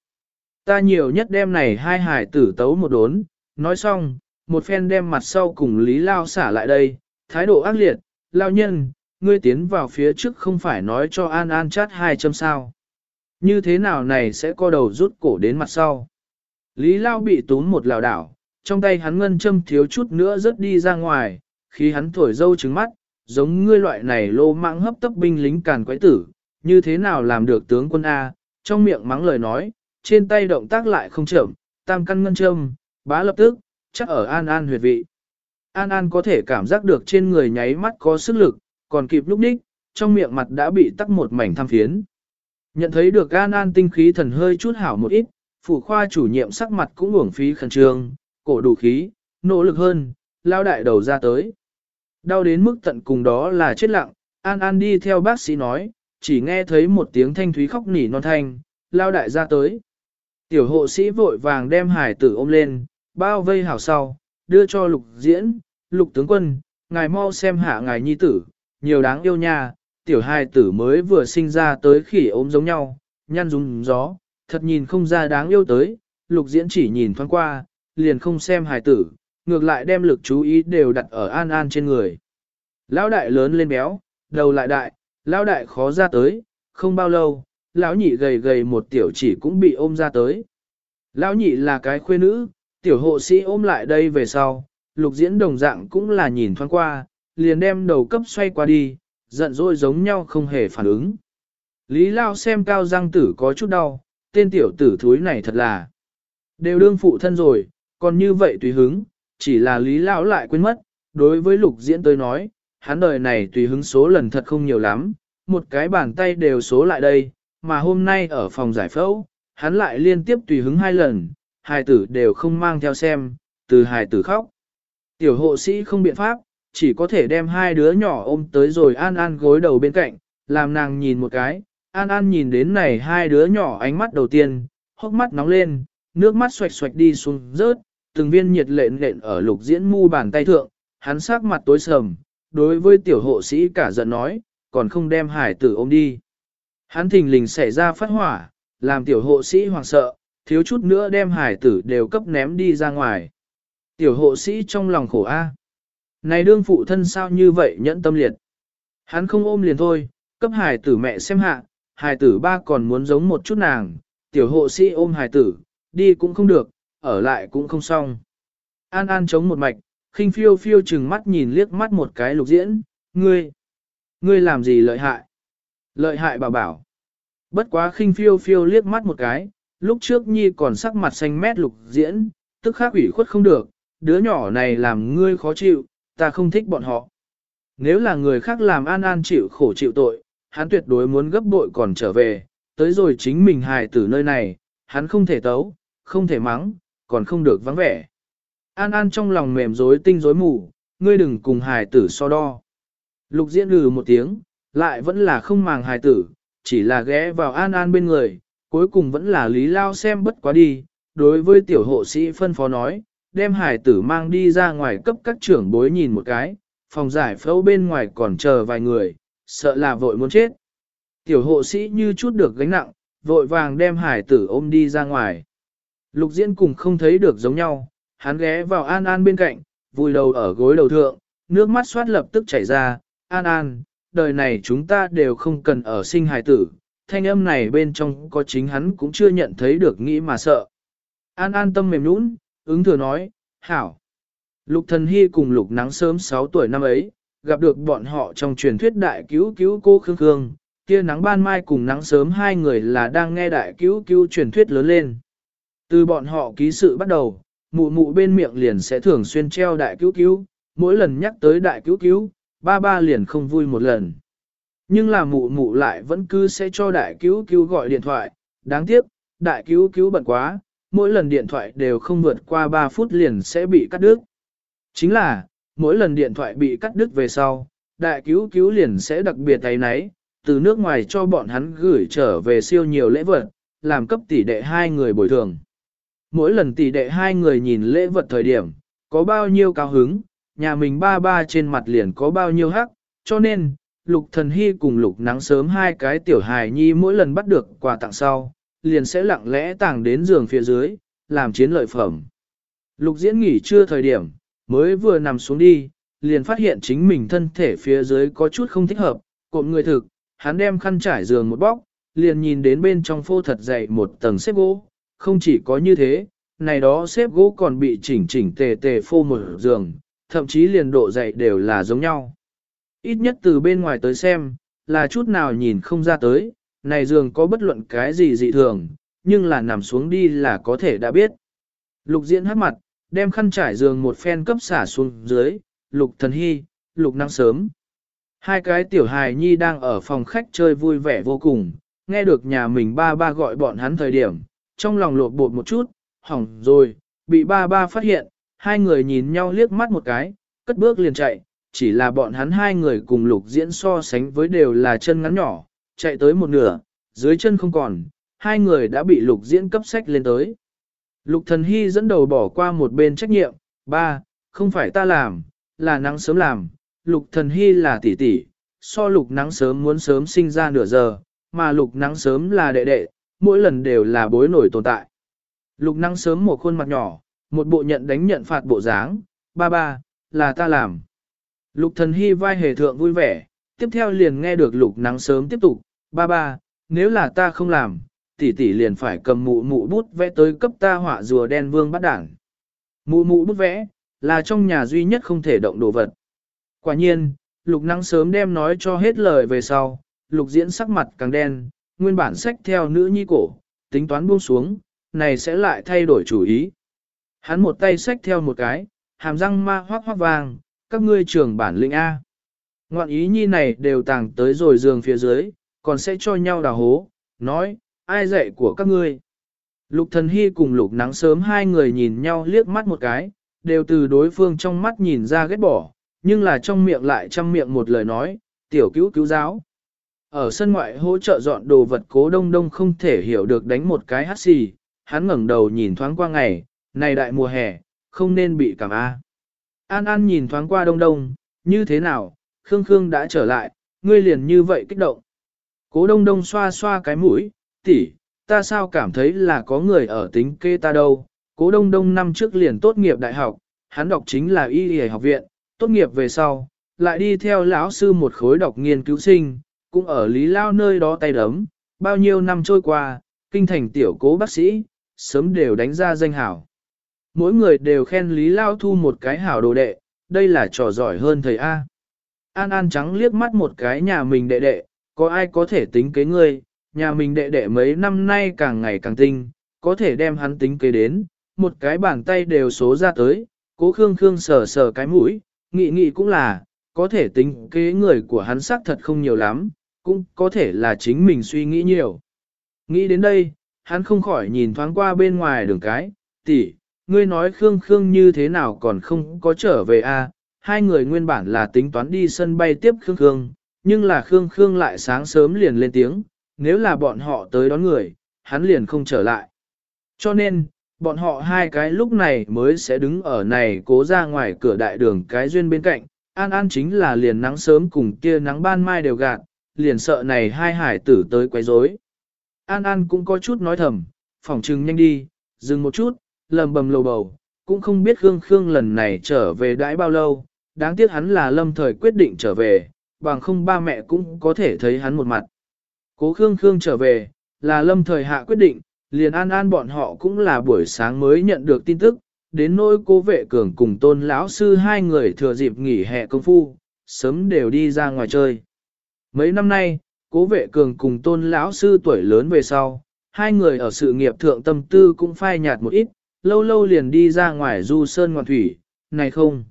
Speaker 1: Ta nhiều nhất đem này hai hải tử tấu một đốn, nói xong, một phen đem mặt sau cùng Lý Lao xả lại đây, thái độ ác liệt, Lao nhân, ngươi tiến vào phía trước không phải nói cho An An chát hai châm sao. Như thế nào này sẽ co đầu rút cổ đến mặt sau. Lý Lao bị túm một lào đảo, trong tay hắn ngân châm thiếu chút nữa rớt đi ra ngoài, khi hắn thổi dâu trứng mắt, giống ngươi loại này lô mạng hấp tấp binh lính càn quái tử, như thế nào làm được tướng quân A, trong miệng mắng lời nói, trên tay động tác lại không chậm, tam căn ngân châm, bá lập tức, chắc ở An An huyệt vị. An An có thể cảm giác được trên người nháy mắt có sức lực, còn kịp lúc đích, trong miệng mặt đã bị tắc một mảnh tham phiến. Nhận thấy được An An tinh khí thần hơi chút hảo một ít, phủ khoa chủ nhiệm sắc mặt cũng uổng phí khẩn trương, cổ đủ khí, nỗ lực hơn, lao đại đầu ra tới. Đau đến mức tận cùng đó là chết lặng, An An đi theo bác sĩ nói, chỉ nghe thấy một tiếng thanh thúy khóc nỉ non thanh, lao đại ra tới. Tiểu hộ sĩ vội vàng đem hải tử ôm lên, bao vây hảo sau, đưa cho lục diễn, lục tướng quân, ngài mau xem hạ ngài nhi tử, nhiều đáng yêu nha, tiểu hài tử mới vừa sinh ra tới khỉ ốm giống nhau, nhăn rung gió, thật nhìn không ra đáng yêu tới, lục diễn chỉ nhìn thoáng qua, liền không xem hài tử, ngược lại đem lực chú ý đều đặt ở an an trên người. Lão đại lớn lên béo, đầu lại đại, lão đại khó ra tới, không bao lâu, lão nhị gầy gầy một tiểu chỉ cũng bị ôm ra tới. Lão nhị là cái khuê nữ, tiểu hộ sĩ ôm lại đây về sau, lục diễn đồng dạng cũng là nhìn thoáng qua, liền đem đầu cấp xoay qua đi, giận dỗi giống nhau không hề phản ứng. Lý Lao xem cao Giang tử có chút đau, tên tiểu tử thúi này thật là đều đương phụ thân rồi, còn như vậy tùy hứng, chỉ là Lý Lão lại quên mất, đối với lục diễn tới nói, hắn đời này tùy hứng số lần thật không nhiều lắm, một cái bàn tay đều số lại đây, mà hôm nay ở phòng giải phẫu, hắn lại liên tiếp tùy hứng hai lần, hài tử đều không mang theo xem, từ hài tử khóc. Tiểu hộ sĩ không biện pháp, chỉ có thể đem hai đứa nhỏ ôm tới rồi An An gối đầu bên cạnh, làm nàng nhìn một cái. An An nhìn đến này hai đứa nhỏ ánh mắt đầu tiên, hốc mắt nóng lên, nước mắt xoạch xoạch đi xuống rớt, từng viên nhiệt lệ lệnh ở lục diễn mu bàn tay thượng, hắn sắc mặt tối sầm, đối với tiểu hộ sĩ cả giận nói, còn không đem hải tử ôm đi. Hắn thình lình xảy ra phát hỏa, làm tiểu hộ sĩ hoảng sợ, thiếu chút nữa đem hải tử đều cấp ném đi ra ngoài. Tiểu hộ sĩ trong lòng khổ a. Này đương phụ thân sao như vậy nhẫn tâm liệt. Hắn không ôm liền thôi, cấp hải tử mẹ xem hạ, hải tử ba còn muốn giống một chút nàng, tiểu hộ sĩ ôm hải tử, đi cũng không được, ở lại cũng không xong. An An chống một mạch, khinh phiêu phiêu chừng mắt nhìn liếc mắt một cái lục diễn, ngươi, ngươi làm gì lợi hại? Lợi hại bảo bảo. Bất quá khinh phiêu phiêu liếc mắt một cái, lúc trước nhi còn sắc mặt xanh mét lục diễn, tức khắc ủy khuất không được, đứa nhỏ này làm ngươi khó chịu, ta không thích bọn họ. Nếu là người khác làm an an chịu khổ chịu tội, hắn tuyệt đối muốn gấp bội còn trở về, tới rồi chính mình hài tử nơi này, hắn không thể tấu, không thể mắng, còn không được vắng vẻ. An An trong lòng mềm rối tinh rối mù, ngươi đừng cùng hài tử so đo. Lục diễn lừ một tiếng, lại vẫn là không màng hài tử, chỉ là ghé vào An An bên người, cuối cùng vẫn là lý lao xem bất quá đi. Đối với tiểu hộ sĩ phân phó nói, đem Hải tử mang đi ra ngoài cấp các trưởng bối nhìn một cái, phòng giải phẫu bên ngoài còn chờ vài người, sợ là vội muốn chết. Tiểu hộ sĩ như chút được gánh nặng, vội vàng đem hải tử ôm đi ra ngoài. Lục diễn cùng không thấy được giống nhau, hắn ghé vào An An bên cạnh, vùi đầu ở gối đầu thượng, nước mắt xoát lập tức chảy ra, An An, đời này chúng ta đều không cần ở sinh hài tử, thanh âm này bên trong có chính hắn cũng chưa nhận thấy được nghĩ mà sợ. An An tâm mềm nũng, ứng thừa nói, hảo. Lục thần hy cùng lục nắng sớm 6 tuổi năm ấy, gặp được bọn họ trong truyền thuyết đại cứu cứu cô Khương Khương, kia nắng ban mai cùng nắng sớm hai người là đang nghe đại cứu cứu truyền thuyết lớn lên. Từ bọn họ ký sự bắt đầu, mụ mụ bên miệng liền sẽ thường xuyên treo đại cứu cứu, mỗi lần nhắc tới đại cứu cứu, ba ba liền không vui một lần. Nhưng là mụ mụ lại vẫn cứ sẽ cho đại cứu cứu gọi điện thoại, đáng tiếc, đại cứu cứu bận quá, mỗi lần điện thoại đều không vượt qua 3 phút liền sẽ bị cắt đứt. Chính là, mỗi lần điện thoại bị cắt đứt về sau, đại cứu cứu liền sẽ đặc biệt thấy nấy, từ nước ngoài cho bọn hắn gửi trở về siêu nhiều lễ vật, làm cấp tỷ đệ hai người bồi thường. Mỗi lần tỷ đệ hai người nhìn lễ vật thời điểm, có bao nhiêu cao hứng, nhà mình ba ba trên mặt liền có bao nhiêu hắc, cho nên, lục thần hy cùng lục nắng sớm hai cái tiểu hài nhi mỗi lần bắt được quà tặng sau, liền sẽ lặng lẽ tàng đến giường phía dưới, làm chiến lợi phẩm. Lục diễn nghỉ trưa thời điểm, mới vừa nằm xuống đi, liền phát hiện chính mình thân thể phía dưới có chút không thích hợp, cộm người thực, hắn đem khăn trải giường một bóc, liền nhìn đến bên trong phô thật dày một tầng xếp gỗ, không chỉ có như thế, này đó xếp gỗ còn bị chỉnh chỉnh tề tề phô một giường, thậm chí liền độ dày đều là giống nhau. Ít nhất từ bên ngoài tới xem, là chút nào nhìn không ra tới, này giường có bất luận cái gì dị thường, nhưng là nằm xuống đi là có thể đã biết. Lục diễn hát mặt, đem khăn trải giường một phen cấp xả xuống dưới, lục thần hy, lục năng sớm. Hai cái tiểu hài nhi đang ở phòng khách chơi vui vẻ vô cùng, nghe được nhà mình ba ba gọi bọn hắn thời điểm, trong lòng lột bột một chút, hỏng rồi, bị ba ba phát hiện, hai người nhìn nhau liếc mắt một cái, cất bước liền chạy, chỉ là bọn hắn hai người cùng lục diễn so sánh với đều là chân ngắn nhỏ, chạy tới một nửa, dưới chân không còn, hai người đã bị lục diễn cấp sách lên tới. Lục thần hy dẫn đầu bỏ qua một bên trách nhiệm, ba, không phải ta làm, là nắng sớm làm, lục thần hy là tỷ tỷ, so lục nắng sớm muốn sớm sinh ra nửa giờ, mà lục nắng sớm là đệ đệ, mỗi lần đều là bối nổi tồn tại. Lục nắng sớm một khuôn mặt nhỏ, một bộ nhận đánh nhận phạt bộ dáng, ba ba, là ta làm. Lục thần hy vai hề thượng vui vẻ, tiếp theo liền nghe được lục nắng sớm tiếp tục, ba ba, nếu là ta không làm, tỷ tỷ liền phải cầm mụ mụ bút vẽ tới cấp ta họa rùa đen vương bắt đảng. Mụ mụ bút vẽ, là trong nhà duy nhất không thể động đồ vật. Quả nhiên, lục nắng sớm đem nói cho hết lời về sau, lục diễn sắc mặt càng đen, nguyên bản sách theo nữ nhi cổ, tính toán buông xuống, này sẽ lại thay đổi chủ ý. Hắn một tay sách theo một cái, hàm răng ma hoác hoác vàng, các ngươi trưởng bản lĩnh A. Ngoạn ý nhi này đều tàng tới rồi giường phía dưới, còn sẽ cho nhau đào hố, nói, ai dạy của các ngươi. Lục thần hy cùng lục nắng sớm hai người nhìn nhau liếc mắt một cái, đều từ đối phương trong mắt nhìn ra ghét bỏ, nhưng là trong miệng lại chăm miệng một lời nói, tiểu cứu cứu giáo. Ở sân ngoại hỗ trợ dọn đồ vật cố đông đông không thể hiểu được đánh một cái hát xì, hắn ngẩng đầu nhìn thoáng qua ngày, này đại mùa hè, không nên bị cảm A. An An nhìn thoáng qua đông đông, như thế nào, Khương Khương đã trở lại, ngươi liền như vậy kích động. Cố đông đông xoa xoa cái mũi, tỷ, ta sao cảm thấy là có người ở tính kê ta đâu. Cố đông đông năm trước liền tốt nghiệp đại học, hắn đọc chính là y y học viện, tốt nghiệp về sau, lại đi theo lão sư một khối đọc nghiên cứu sinh, cũng ở Lý Lao nơi đó tay đấm, bao nhiêu năm trôi qua, kinh thành tiểu cố bác sĩ, sớm đều đánh ra danh hảo. Mỗi người đều khen Lý Lao Thu một cái hảo đồ đệ, đây là trò giỏi hơn thầy A. An An trắng liếc mắt một cái nhà mình đệ đệ, có ai có thể tính kế ngươi, nhà mình đệ đệ mấy năm nay càng ngày càng tinh, có thể đem hắn tính kế đến, một cái bàn tay đều số ra tới, cố khương khương sờ sờ cái mũi, nghị nghị cũng là, có thể tính kế người của hắn xác thật không nhiều lắm, cũng có thể là chính mình suy nghĩ nhiều. Nghĩ đến đây, hắn không khỏi nhìn thoáng qua bên ngoài đường cái, tỷ, ngươi nói Khương Khương như thế nào còn không có trở về a? À? Hai người nguyên bản là tính toán đi sân bay tiếp Khương Khương, nhưng là Khương Khương lại sáng sớm liền lên tiếng, nếu là bọn họ tới đón người, hắn liền không trở lại. Cho nên, bọn họ hai cái lúc này mới sẽ đứng ở này cố ra ngoài cửa đại đường cái duyên bên cạnh, An An chính là liền nắng sớm cùng kia nắng ban mai đều gạt, liền sợ này hai hải tử tới quấy rối. An An cũng có chút nói thầm, phỏng trừng nhanh đi, dừng một chút, lầm bầm lầu bầu, cũng không biết Khương Khương lần này trở về đãi bao lâu, đáng tiếc hắn là lâm thời quyết định trở về, bằng không ba mẹ cũng có thể thấy hắn một mặt. Cố Khương Khương trở về, là lâm thời hạ quyết định, liền an an bọn họ cũng là buổi sáng mới nhận được tin tức, đến nỗi cố vệ cường cùng tôn lão sư hai người thừa dịp nghỉ hè công phu, sớm đều đi ra ngoài chơi. Mấy năm nay, cố vệ cường cùng tôn lão sư tuổi lớn về sau, hai người ở sự nghiệp thượng tâm tư cũng phai nhạt một ít, lâu lâu liền đi ra ngoài du sơn ngoạn thủy, này không.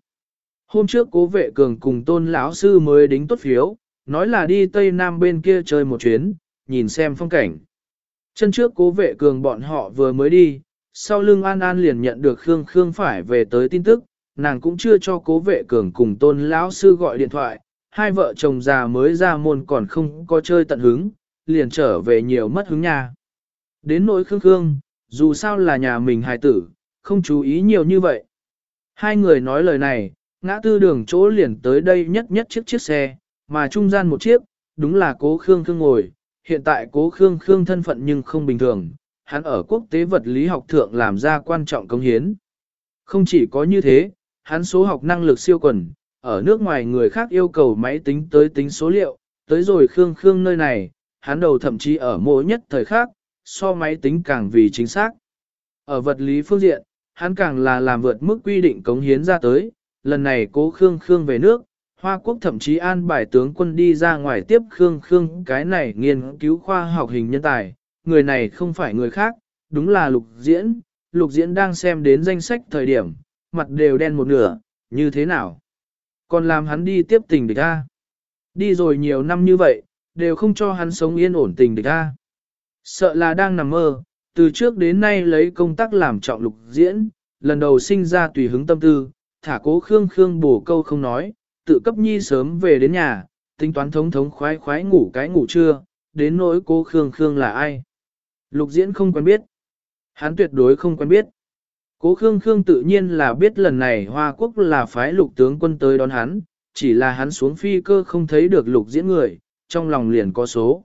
Speaker 1: Hôm trước cố vệ cường cùng tôn lão sư mới đính tốt phiếu, nói là đi Tây Nam bên kia chơi một chuyến, nhìn xem phong cảnh. Chân trước cố vệ cường bọn họ vừa mới đi, sau lưng An An liền nhận được Khương Khương phải về tới tin tức, nàng cũng chưa cho cố vệ cường cùng tôn lão sư gọi điện thoại, hai vợ chồng già mới ra môn còn không có chơi tận hứng, liền trở về nhiều mất hứng nhà. Đến nỗi Khương Khương, dù sao là nhà mình hài tử, không chú ý nhiều như vậy. Hai người nói lời này, ngã tư đường chỗ liền tới đây nhất nhất chiếc chiếc xe, mà trung gian một chiếc, đúng là cố Khương Khương ngồi, hiện tại cố Khương Khương thân phận nhưng không bình thường, hắn ở quốc tế vật lý học thượng làm ra quan trọng công hiến. Không chỉ có như thế, hắn số học năng lực siêu quần, ở nước ngoài người khác yêu cầu máy tính tới tính số liệu, tới rồi Khương Khương nơi này, hắn đầu thậm chí ở mỗi nhất thời khác, so máy tính càng vì chính xác. Ở vật lý phương diện, hắn càng là làm vượt mức quy định cống hiến ra tới, lần này cố Khương Khương về nước, Hoa Quốc thậm chí an bài tướng quân đi ra ngoài tiếp Khương Khương cái này nghiên cứu khoa học hình nhân tài, người này không phải người khác, đúng là Lục Diễn, Lục Diễn đang xem đến danh sách thời điểm, mặt đều đen một nửa, như thế nào? Còn làm hắn đi tiếp tình địch A. Đi rồi nhiều năm như vậy, đều không cho hắn sống yên ổn tình địch A. Sợ là đang nằm mơ, từ trước đến nay lấy công tác làm trọng lục diễn, lần đầu sinh ra tùy hứng tâm tư, thả cố khương khương bổ câu không nói, tự cấp nhi sớm về đến nhà, tính toán thống thống khoái khoái ngủ cái ngủ trưa, đến nỗi cố khương khương là ai. Lục diễn không quen biết. Hắn tuyệt đối không quen biết. Cố Khương Khương tự nhiên là biết lần này Hoa Quốc là phái lục tướng quân tới đón hắn, chỉ là hắn xuống phi cơ không thấy được lục diễn người, trong lòng liền có số.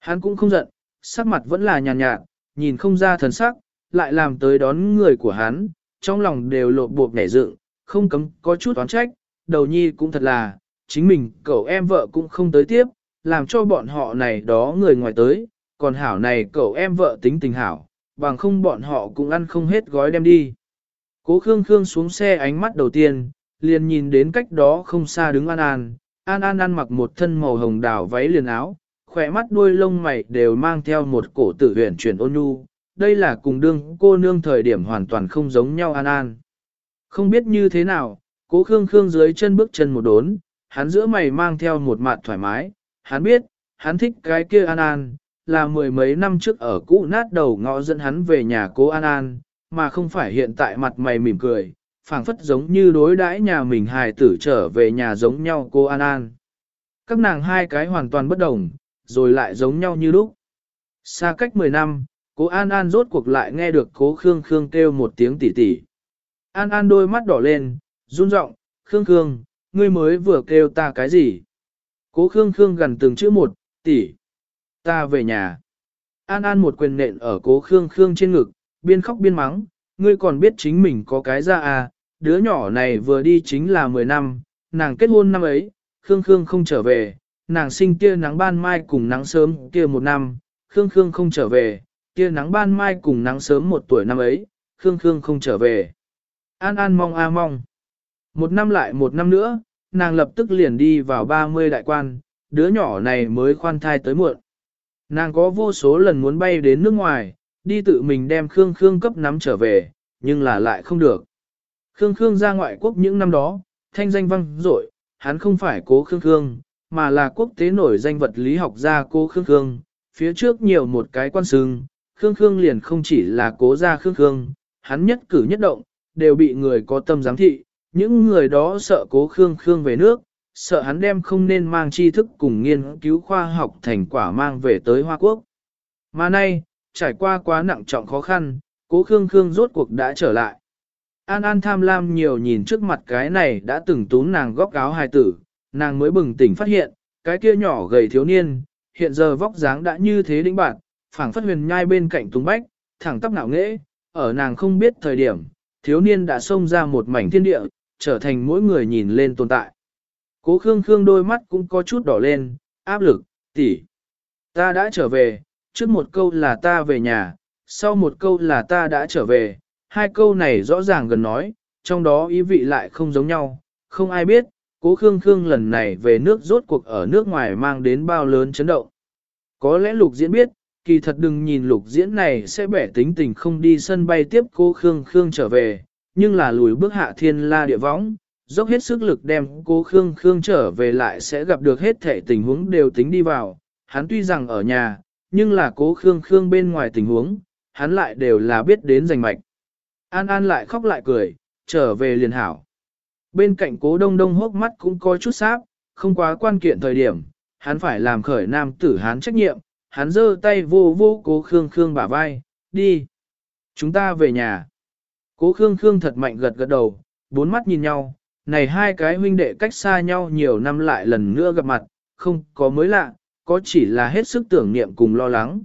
Speaker 1: Hắn cũng không giận, sắc mặt vẫn là nhàn nhạt, nhạt, nhìn không ra thần sắc, lại làm tới đón người của hắn, trong lòng đều lộ bộp nhảy dựng, không cấm có chút toán trách, đầu nhi cũng thật là, chính mình cậu em vợ cũng không tới tiếp, làm cho bọn họ này đó người ngoài tới, còn hảo này cậu em vợ tính tình hảo, bằng không bọn họ cũng ăn không hết gói đem đi. Cố Khương Khương xuống xe ánh mắt đầu tiên, liền nhìn đến cách đó không xa đứng An An, An An ăn mặc một thân màu hồng đào váy liền áo, khỏe mắt đuôi lông mày đều mang theo một cổ tử huyền chuyển ôn nhu, đây là cùng đương cô nương thời điểm hoàn toàn không giống nhau An An. Không biết như thế nào, cố Khương Khương dưới chân bước chân một đốn, hắn giữa mày mang theo một mặt thoải mái, hắn biết, hắn thích cái kia An An, là mười mấy năm trước ở cũ nát đầu ngõ dẫn hắn về nhà cố An An, mà không phải hiện tại mặt mày mỉm cười, phảng phất giống như đối đãi nhà mình hài tử trở về nhà giống nhau cô An An. Các nàng hai cái hoàn toàn bất đồng, rồi lại giống nhau như lúc. Xa cách 10 năm, cố An An rốt cuộc lại nghe được cố Khương Khương kêu một tiếng tỉ tỉ. An An đôi mắt đỏ lên, run rộng, Khương Khương, ngươi mới vừa kêu ta cái gì? Cố Khương Khương gần từng chữ một, tỷ, ta về nhà. An An một quyền nện ở cố Khương Khương trên ngực, biên khóc biên mắng, ngươi còn biết chính mình có cái ra à, đứa nhỏ này vừa đi chính là 10 năm, nàng kết hôn năm ấy, Khương Khương không trở về, nàng sinh kia nắng ban mai cùng nắng sớm kia một năm, Khương Khương không trở về, tia nắng ban mai cùng nắng sớm một tuổi năm ấy, Khương Khương không trở về. An An mong a mong. Một năm lại một năm nữa, nàng lập tức liền đi vào 30 đại quan, đứa nhỏ này mới khoan thai tới muộn. Nàng có vô số lần muốn bay đến nước ngoài, đi tự mình đem Khương Khương cấp nắm trở về, nhưng là lại không được. Khương Khương ra ngoại quốc những năm đó, thanh danh vang dội, hắn không phải cố Khương Khương, mà là quốc tế nổi danh vật lý học gia cố Khương Khương, phía trước nhiều một cái quan sừng, Khương Khương liền không chỉ là cố gia Khương Khương, hắn nhất cử nhất động, đều bị người có tâm giám thị, những người đó sợ cố Khương Khương về nước, sợ hắn đem không nên mang tri thức cùng nghiên cứu khoa học thành quả mang về tới Hoa Quốc. Mà nay, trải qua quá nặng trọng khó khăn, cố Khương Khương rốt cuộc đã trở lại. An An tham lam nhiều nhìn trước mặt cái này đã từng tún nàng góc áo hài tử, nàng mới bừng tỉnh phát hiện, cái kia nhỏ gầy thiếu niên, hiện giờ vóc dáng đã như thế đĩnh bạn, phảng phất huyền nhai bên cạnh tung bách, thẳng tắp nạo nghễ, ở nàng không biết thời điểm, thiếu niên đã xông ra một mảnh thiên địa, trở thành mỗi người nhìn lên tồn tại. Cố Khương Khương đôi mắt cũng có chút đỏ lên, áp lực, tỷ, Ta đã trở về, trước một câu là ta về nhà, sau một câu là ta đã trở về, hai câu này rõ ràng gần nói, trong đó ý vị lại không giống nhau, không ai biết, cố Khương Khương lần này về nước rốt cuộc ở nước ngoài mang đến bao lớn chấn động. Có lẽ lục diễn biết, kỳ thật đừng nhìn lục diễn này sẽ bẻ tính tình không đi sân bay tiếp cô Khương Khương trở về, nhưng là lùi bước hạ thiên la địa võng, dốc hết sức lực đem cô Khương Khương trở về lại sẽ gặp được hết thể tình huống đều tính đi vào. Hắn tuy rằng ở nhà, nhưng là cố Khương Khương bên ngoài tình huống, hắn lại đều là biết đến giành mạch. An An lại khóc lại cười, trở về liền hảo. Bên cạnh cố đông đông hốc mắt cũng có chút sáp, không quá quan kiện thời điểm, hắn phải làm khởi nam tử hắn trách nhiệm, hắn giơ tay vô vô cố Khương Khương bả vai, đi. Chúng ta về nhà. Cố Khương Khương thật mạnh gật gật đầu, bốn mắt nhìn nhau, này hai cái huynh đệ cách xa nhau nhiều năm lại lần nữa gặp mặt, không có mới lạ, có chỉ là hết sức tưởng niệm cùng lo lắng.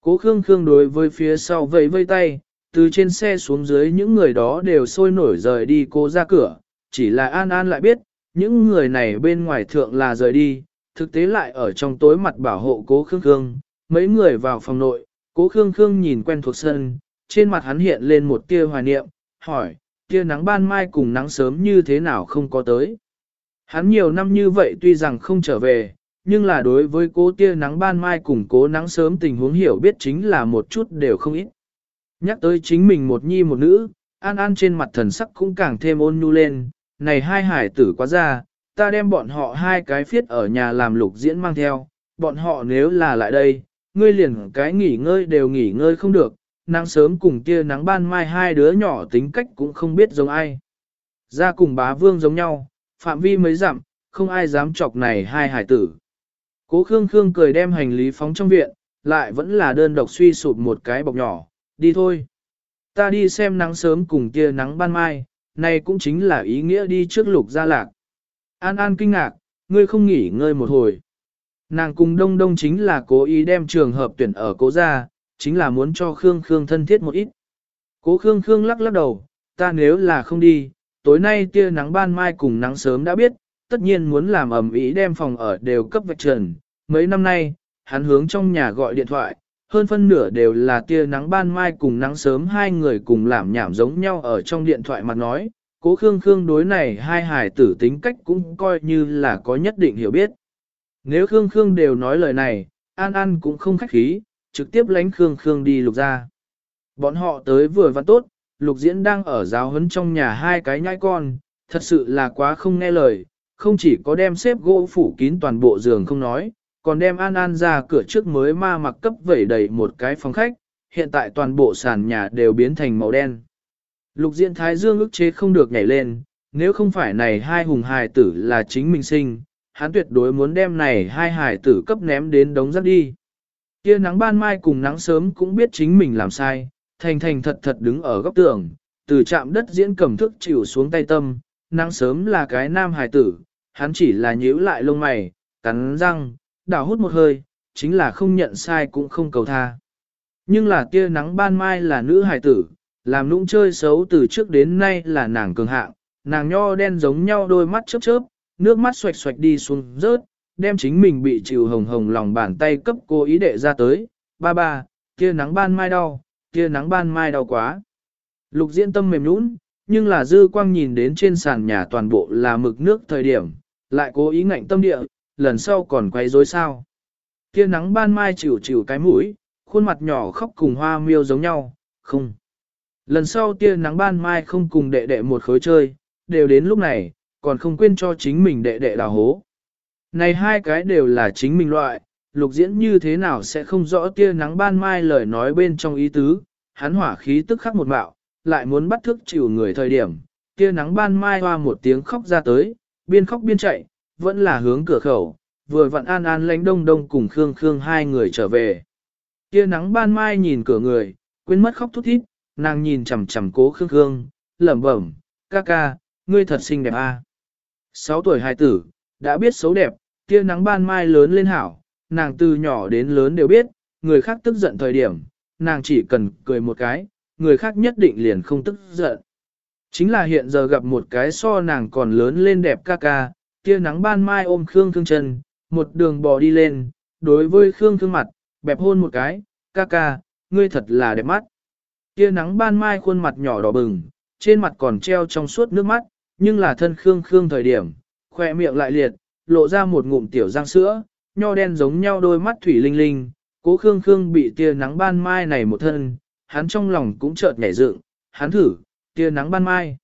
Speaker 1: Cố Khương Khương đối với phía sau vẫy vây tay, từ trên xe xuống dưới những người đó đều sôi nổi rời đi cô ra cửa, chỉ là An An lại biết, những người này bên ngoài thượng là rời đi, thực tế lại ở trong tối mặt bảo hộ cố Khương Khương, mấy người vào phòng nội, cố Khương Khương nhìn quen thuộc sân, trên mặt hắn hiện lên một tia hoài niệm, hỏi, tia nắng ban mai cùng nắng sớm như thế nào không có tới. Hắn nhiều năm như vậy tuy rằng không trở về, nhưng là đối với cố tia nắng ban mai cùng cố nắng sớm tình huống hiểu biết chính là một chút đều không ít. Nhắc tới chính mình một nhi một nữ, an an trên mặt thần sắc cũng càng thêm ôn nhu lên, này hai hải tử quá ra, ta đem bọn họ hai cái phiết ở nhà làm lục diễn mang theo, bọn họ nếu là lại đây, ngươi liền cái nghỉ ngơi đều nghỉ ngơi không được, nắng sớm cùng kia nắng ban mai hai đứa nhỏ tính cách cũng không biết giống ai. Ra cùng bá vương giống nhau, phạm vi mới dặm, không ai dám chọc này hai hải tử. Cố Khương Khương cười đem hành lý phóng trong viện, lại vẫn là đơn độc suy sụp một cái bọc nhỏ, đi thôi. Ta đi xem nắng sớm cùng kia nắng ban mai, này cũng chính là ý nghĩa đi trước lục gia lạc. An An kinh ngạc, ngươi không nghỉ ngơi một hồi. Nàng cùng đông đông chính là cố ý đem trường hợp tuyển ở cố gia, chính là muốn cho Khương Khương thân thiết một ít. Cố Khương Khương lắc lắc đầu, ta nếu là không đi, tối nay tia nắng ban mai cùng nắng sớm đã biết, tất nhiên muốn làm ẩm ý đem phòng ở đều cấp vạch trần. Mấy năm nay, hắn hướng trong nhà gọi điện thoại, hơn phân nửa đều là tia nắng ban mai cùng nắng sớm hai người cùng làm nhảm giống nhau ở trong điện thoại mặt nói, cố Khương Khương đối này hai hài tử tính cách cũng coi như là có nhất định hiểu biết. Nếu Khương Khương đều nói lời này, An An cũng không khách khí, trực tiếp lánh Khương Khương đi lục ra. Bọn họ tới vừa văn tốt, lục diễn đang ở giáo huấn trong nhà hai cái nhãi con, thật sự là quá không nghe lời, không chỉ có đem xếp gỗ phủ kín toàn bộ giường không nói, còn đem An An ra cửa trước mới ma mặc cấp vẩy đầy một cái phòng khách, hiện tại toàn bộ sàn nhà đều biến thành màu đen. Lục diện thái dương ức chế không được nhảy lên, nếu không phải này hai hùng hài tử là chính mình sinh, hắn tuyệt đối muốn đem này hai hài tử cấp ném đến đống rác đi. Kia nắng ban mai cùng nắng sớm cũng biết chính mình làm sai, thành thành thật thật đứng ở góc tường, từ chạm đất diễn cầm thức chịu xuống tay tâm, nắng sớm là cái nam hài tử, hắn chỉ là nhíu lại lông mày, cắn răng, đảo hút một hơi, chính là không nhận sai cũng không cầu tha. Nhưng là tia nắng ban mai là nữ hài tử, làm nũng chơi xấu từ trước đến nay là nàng cường hạng, nàng nho đen giống nhau đôi mắt chớp chớp, nước mắt xoạch xoạch đi xuống rớt, đem chính mình bị chịu hồng hồng lòng bàn tay cấp cô ý đệ ra tới, ba ba, kia nắng ban mai đau, kia nắng ban mai đau quá. Lục diễn tâm mềm nũng, nhưng là dư quang nhìn đến trên sàn nhà toàn bộ là mực nước thời điểm, lại cố ý ngạnh tâm địa, lần sau còn quay rối sao. kia nắng ban mai chịu chịu cái mũi, khuôn mặt nhỏ khóc cùng hoa miêu giống nhau, không. Lần sau tia nắng ban mai không cùng đệ đệ một khối chơi, đều đến lúc này, còn không quên cho chính mình đệ đệ đào hố. Này hai cái đều là chính mình loại, lục diễn như thế nào sẽ không rõ tia nắng ban mai lời nói bên trong ý tứ, hắn hỏa khí tức khắc một mạo, lại muốn bắt thức chịu người thời điểm, tia nắng ban mai hoa một tiếng khóc ra tới, biên khóc biên chạy, vẫn là hướng cửa khẩu, vừa vặn an an lánh đông đông cùng Khương Khương hai người trở về. Tia nắng ban mai nhìn cửa người, quên mất khóc thút thít, nàng nhìn chằm chằm cố Khương Khương, lẩm bẩm, ca ca, ngươi thật xinh đẹp a. À. Sáu tuổi hài tử, đã biết xấu đẹp, tia nắng ban mai lớn lên hảo, nàng từ nhỏ đến lớn đều biết, người khác tức giận thời điểm, nàng chỉ cần cười một cái, người khác nhất định liền không tức giận. Chính là hiện giờ gặp một cái so nàng còn lớn lên đẹp ca ca, tia nắng ban mai ôm Khương Khương chân, một đường bò đi lên, đối với Khương Khương mặt, bẹp hôn một cái, ca ca, ngươi thật là đẹp mắt. Tia nắng ban mai khuôn mặt nhỏ đỏ bừng, trên mặt còn treo trong suốt nước mắt, nhưng là thân Khương Khương thời điểm, khoe miệng lại liệt, lộ ra một ngụm tiểu răng sữa, nho đen giống nhau đôi mắt thủy linh linh, cố Khương Khương bị tia nắng ban mai này một thân, hắn trong lòng cũng chợt nhảy dựng, hắn thử, tia nắng ban mai.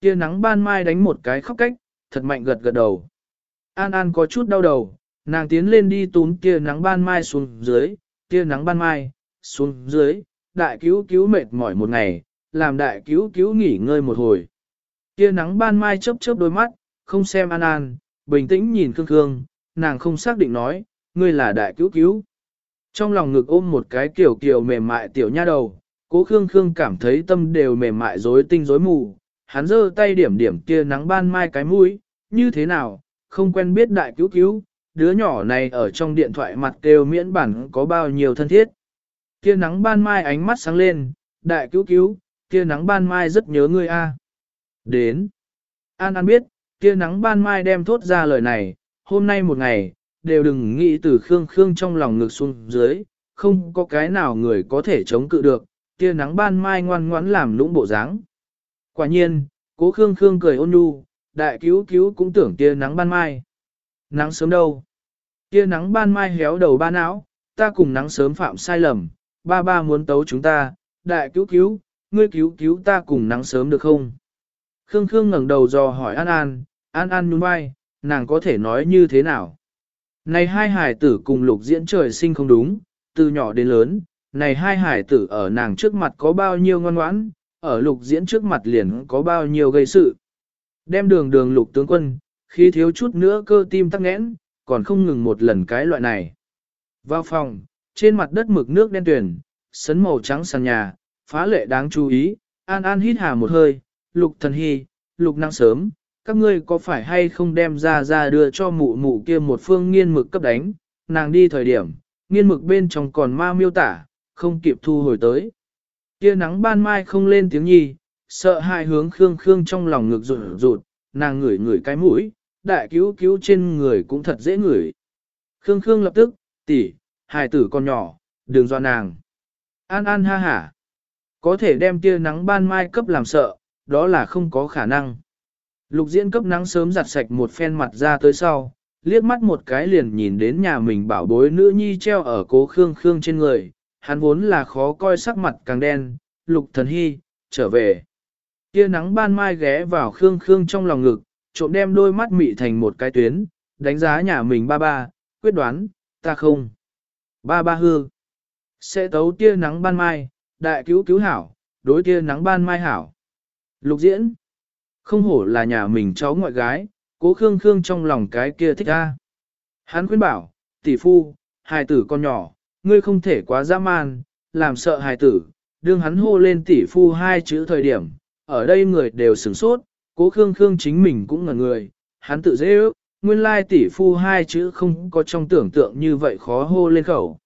Speaker 1: Tia nắng ban mai đánh một cái khóc cách, thật mạnh gật gật đầu. An An có chút đau đầu, nàng tiến lên đi túm tia nắng ban mai xuống dưới, tia nắng ban mai, xuống dưới, đại cứu cứu mệt mỏi một ngày, làm đại cứu cứu nghỉ ngơi một hồi. Kia nắng ban mai chớp chớp đôi mắt, không xem An An, bình tĩnh nhìn Khương Khương, nàng không xác định nói, ngươi là đại cứu cứu. Trong lòng ngực ôm một cái kiểu kiểu mềm mại tiểu nha đầu, cố Khương Khương cảm thấy tâm đều mềm mại rối tinh rối mù, hắn giơ tay điểm điểm kia nắng ban mai cái mũi, như thế nào, không quen biết đại cứu cứu, đứa nhỏ này ở trong điện thoại mặt kêu miễn bản có bao nhiêu thân thiết. Kia nắng ban mai ánh mắt sáng lên, đại cứu cứu, kia nắng ban mai rất nhớ ngươi a. Đến. An An biết, kia nắng ban mai đem thốt ra lời này, hôm nay một ngày, đều đừng nghĩ từ Khương Khương trong lòng ngực xuống dưới, không có cái nào người có thể chống cự được, kia nắng ban mai ngoan ngoãn làm lũng bộ dáng. Quả nhiên, cố Khương Khương cười ôn nhu, đại cứu cứu cũng tưởng kia nắng ban mai. Nắng sớm đâu? Kia nắng ban mai héo đầu ba não, ta cùng nắng sớm phạm sai lầm, ba ba muốn tấu chúng ta, đại cứu cứu, ngươi cứu cứu ta cùng nắng sớm được không? Khương Khương ngẩng đầu dò hỏi An An, An An nhún vai, nàng có thể nói như thế nào? Này hai hải tử cùng lục diễn trời sinh không đúng, từ nhỏ đến lớn, này hai hải tử ở nàng trước mặt có bao nhiêu ngoan ngoãn, ở lục diễn trước mặt liền có bao nhiêu gây sự. Đem đường đường lục tướng quân, khi thiếu chút nữa cơ tim tắc nghẽn, còn không ngừng một lần cái loại này. Vào phòng, trên mặt đất mực nước đen tuyền, sấn màu trắng sàn nhà, phá lệ đáng chú ý, an an hít hà một hơi, lục thần hy, lục năng sớm, các ngươi có phải hay không đem ra ra đưa cho mụ mụ kia một phương nghiên mực cấp đánh, nàng đi thời điểm, nghiên mực bên trong còn ma miêu tả, không kịp thu hồi tới. Kia nắng ban mai không lên tiếng nhi, sợ hai hướng khương khương trong lòng ngực rụt rụt, nàng ngửi ngửi cái mũi, đại cứu cứu trên người cũng thật dễ ngửi. Khương khương lập tức, tỷ, hài tử con nhỏ, đừng do nàng. An an ha hả. Có thể đem tia nắng ban mai cấp làm sợ, đó là không có khả năng. Lục diễn cấp nắng sớm giặt sạch một phen mặt ra tới sau, liếc mắt một cái liền nhìn đến nhà mình bảo bối nữ nhi treo ở cố khương khương trên người, hắn vốn là khó coi sắc mặt càng đen, lục thần hy, trở về. tia nắng ban mai ghé vào khương khương trong lòng ngực, trộm đem đôi mắt mị thành một cái tuyến, đánh giá nhà mình ba ba, quyết đoán, ta không. Ba ba hư. Sẽ tấu tia nắng ban mai, đại cứu cứu hảo, đối tia nắng ban mai hảo. Lục diễn. Không hổ là nhà mình cháu ngoại gái, cố khương khương trong lòng cái kia thích a. Hắn khuyên bảo, tỷ phu, hài tử con nhỏ, ngươi không thể quá dã man, làm sợ hài tử, đương hắn hô lên tỷ phu hai chữ thời điểm, ở đây người đều sửng sốt, cố khương khương chính mình cũng ngẩn người, hắn tự dễ ước, nguyên lai tỷ phu hai chữ không có trong tưởng tượng như vậy khó hô lên khẩu.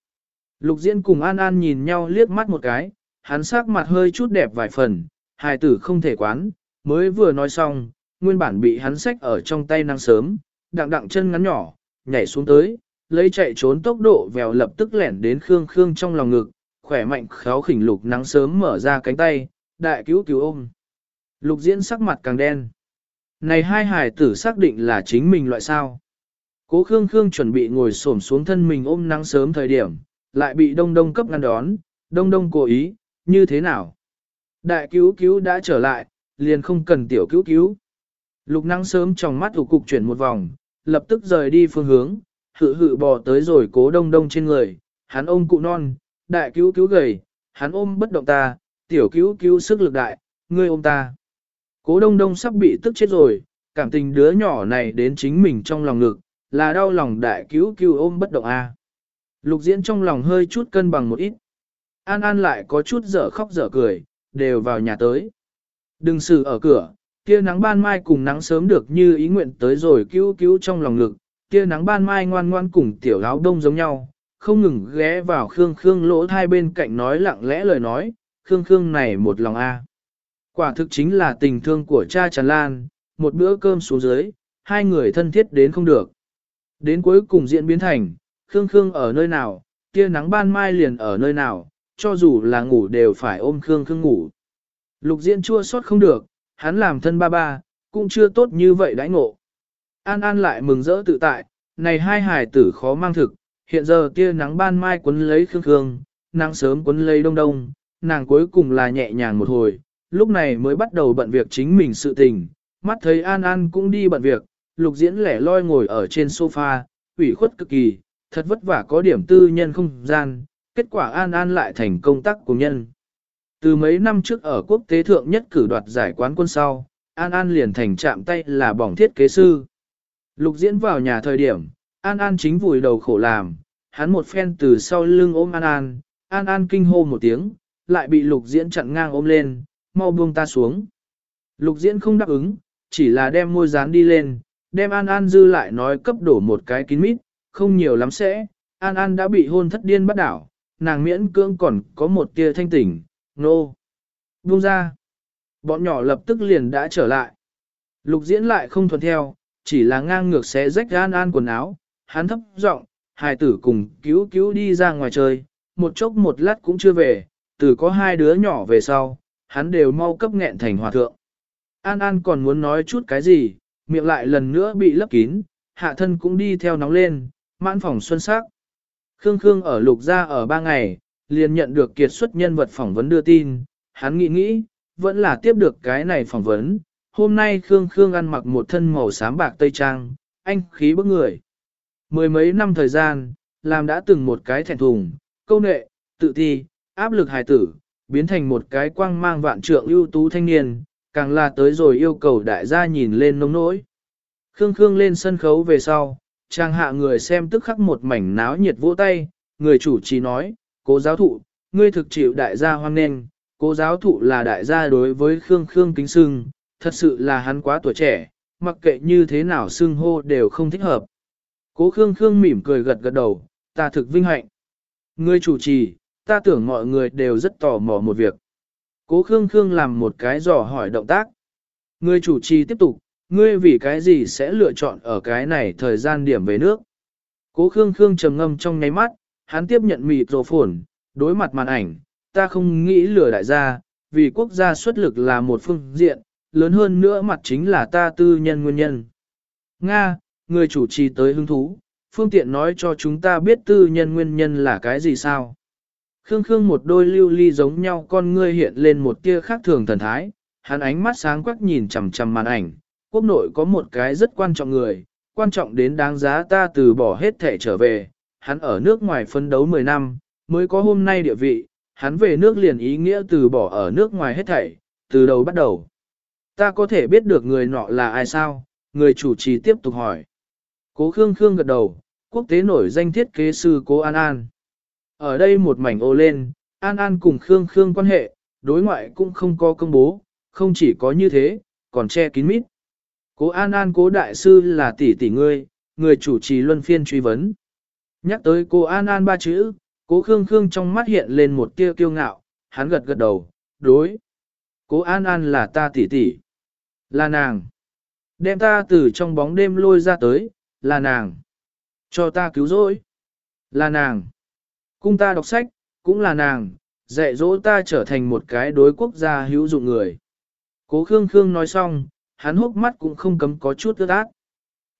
Speaker 1: Lục diễn cùng An An nhìn nhau liếc mắt một cái, hắn sắc mặt hơi chút đẹp vài phần, hài tử không thể quán, mới vừa nói xong, nguyên bản bị hắn xách ở trong tay năng sớm, đặng đặng chân ngắn nhỏ, nhảy xuống tới, lấy chạy trốn tốc độ vèo lập tức lẻn đến Khương Khương trong lòng ngực, khỏe mạnh khéo khỉnh lục nắng sớm mở ra cánh tay, đại cứu cứu ôm. Lục diễn sắc mặt càng đen. Này hai hải tử xác định là chính mình loại sao. Cố Khương Khương chuẩn bị ngồi xổm xuống thân mình ôm nắng sớm thời điểm, lại bị đông đông cấp ngăn đón, đông đông cố ý, như thế nào? Đại cứu cứu đã trở lại, liền không cần tiểu cứu cứu. Lục nắng sớm trong mắt ủ cục chuyển một vòng, lập tức rời đi phương hướng, hự hự bò tới rồi cố đông đông trên người, hắn ôm cụ non, đại cứu cứu gầy, hắn ôm bất động ta, tiểu cứu cứu sức lực đại, ngươi ôm ta. Cố đông đông sắp bị tức chết rồi, cảm tình đứa nhỏ này đến chính mình trong lòng ngực, là đau lòng đại cứu cứu ôm bất động a. Lục diễn trong lòng hơi chút cân bằng một ít. An An lại có chút dở khóc dở cười, đều vào nhà tới. Đừng xử ở cửa, tia nắng ban mai cùng nắng sớm được như ý nguyện tới rồi cứu cứu trong lòng ngực, tia nắng ban mai ngoan ngoan cùng tiểu áo đông giống nhau, không ngừng ghé vào Khương Khương lỗ hai bên cạnh nói lặng lẽ lời nói, Khương Khương này một lòng a. Quả thực chính là tình thương của cha tràn lan, một bữa cơm xuống dưới, hai người thân thiết đến không được. Đến cuối cùng diễn biến thành, Khương Khương ở nơi nào, tia nắng ban mai liền ở nơi nào, cho dù là ngủ đều phải ôm Khương Khương ngủ. Lục diễn chua sót không được, hắn làm thân ba ba, cũng chưa tốt như vậy đãi ngộ. An An lại mừng rỡ tự tại, này hai hải tử khó mang thực, hiện giờ tia nắng ban mai quấn lấy Khương Khương, nắng sớm quấn lấy đông đông, nàng cuối cùng là nhẹ nhàng một hồi, lúc này mới bắt đầu bận việc chính mình sự tình, mắt thấy An An cũng đi bận việc, lục diễn lẻ loi ngồi ở trên sofa, ủy khuất cực kỳ, thật vất vả có điểm tư nhân không gian, kết quả An An lại thành công tác của nhân. Từ mấy năm trước ở quốc tế thượng nhất cử đoạt giải quán quân sau, An An liền thành chạm tay là bỏng thiết kế sư. Lục diễn vào nhà thời điểm, An An chính vùi đầu khổ làm, hắn một phen từ sau lưng ôm An An, An An kinh hô một tiếng, lại bị lục diễn chặn ngang ôm lên, mau buông ta xuống. Lục diễn không đáp ứng, chỉ là đem môi dán đi lên, đem An An dư lại nói cấp đổ một cái kín mít, không nhiều lắm sẽ, An An đã bị hôn thất điên bắt đảo, nàng miễn cưỡng còn có một tia thanh tỉnh, nô. No. Buông ra. Bọn nhỏ lập tức liền đã trở lại. Lục diễn lại không thuận theo, chỉ là ngang ngược xé rách An An quần áo, hắn thấp giọng, hài tử cùng cứu cứu đi ra ngoài chơi, một chốc một lát cũng chưa về, từ có hai đứa nhỏ về sau, hắn đều mau cấp nghẹn thành hòa thượng. An An còn muốn nói chút cái gì, miệng lại lần nữa bị lấp kín, hạ thân cũng đi theo nóng lên, mãn phòng xuân sắc. Khương Khương ở lục gia ở ba ngày, liền nhận được kiệt xuất nhân vật phỏng vấn đưa tin, hắn nghĩ nghĩ, vẫn là tiếp được cái này phỏng vấn. Hôm nay Khương Khương ăn mặc một thân màu xám bạc tây trang, anh khí bức người. Mười mấy năm thời gian, làm đã từng một cái thẹn thùng, câu nệ, tự ti, áp lực hài tử, biến thành một cái quang mang vạn trượng ưu tú thanh niên, càng là tới rồi yêu cầu đại gia nhìn lên nông nỗi. Khương Khương lên sân khấu về sau, trang hạ người xem tức khắc một mảnh náo nhiệt vỗ tay, người chủ trì nói, cố giáo thụ, ngươi thực chịu đại gia hoan nghênh, cố giáo thụ là đại gia đối với Khương Khương kính sưng, thật sự là hắn quá tuổi trẻ, mặc kệ như thế nào sưng hô đều không thích hợp. Cố Khương Khương mỉm cười gật gật đầu, ta thực vinh hạnh. Ngươi chủ trì, ta tưởng mọi người đều rất tò mò một việc. Cố Khương Khương làm một cái dò hỏi động tác. Ngươi chủ trì tiếp tục, ngươi vì cái gì sẽ lựa chọn ở cái này thời gian điểm về nước. Cố Khương Khương trầm ngâm trong nháy mắt, hắn tiếp nhận mịt rồ phồn, đối mặt màn ảnh, ta không nghĩ lừa đại gia, vì quốc gia xuất lực là một phương diện, lớn hơn nữa mặt chính là ta tư nhân nguyên nhân. Nga, người chủ trì tới hứng thú, phương tiện nói cho chúng ta biết tư nhân nguyên nhân là cái gì sao. Khương Khương một đôi lưu ly giống nhau con ngươi hiện lên một tia khác thường thần thái, hắn ánh mắt sáng quắc nhìn chằm chằm màn ảnh, quốc nội có một cái rất quan trọng người, quan trọng đến đáng giá ta từ bỏ hết thể trở về, hắn ở nước ngoài phân đấu 10 năm, mới có hôm nay địa vị, hắn về nước liền ý nghĩa từ bỏ ở nước ngoài hết thảy, từ đầu bắt đầu. Ta có thể biết được người nọ là ai sao? Người chủ trì tiếp tục hỏi. Cố Khương Khương gật đầu, quốc tế nổi danh thiết kế sư Cố An An. Ở đây một mảnh ô lên, An An cùng Khương Khương quan hệ, đối ngoại cũng không có công bố, không chỉ có như thế, còn che kín mít. Cố An An cố đại sư là tỷ tỷ ngươi, người chủ trì luân phiên truy vấn. Nhắc tới cô An An ba chữ, cố Khương Khương trong mắt hiện lên một tia kiêu ngạo, hắn gật gật đầu, đối. Cố An An là ta tỷ tỷ. Là nàng. Đem ta từ trong bóng đêm lôi ra tới, là nàng. Cho ta cứu rỗi. Là nàng. Cung ta đọc sách, cũng là nàng, dạy dỗ ta trở thành một cái đối quốc gia hữu dụng người. Cố Khương Khương nói xong, hắn hốc mắt cũng không cấm có chút ướt át.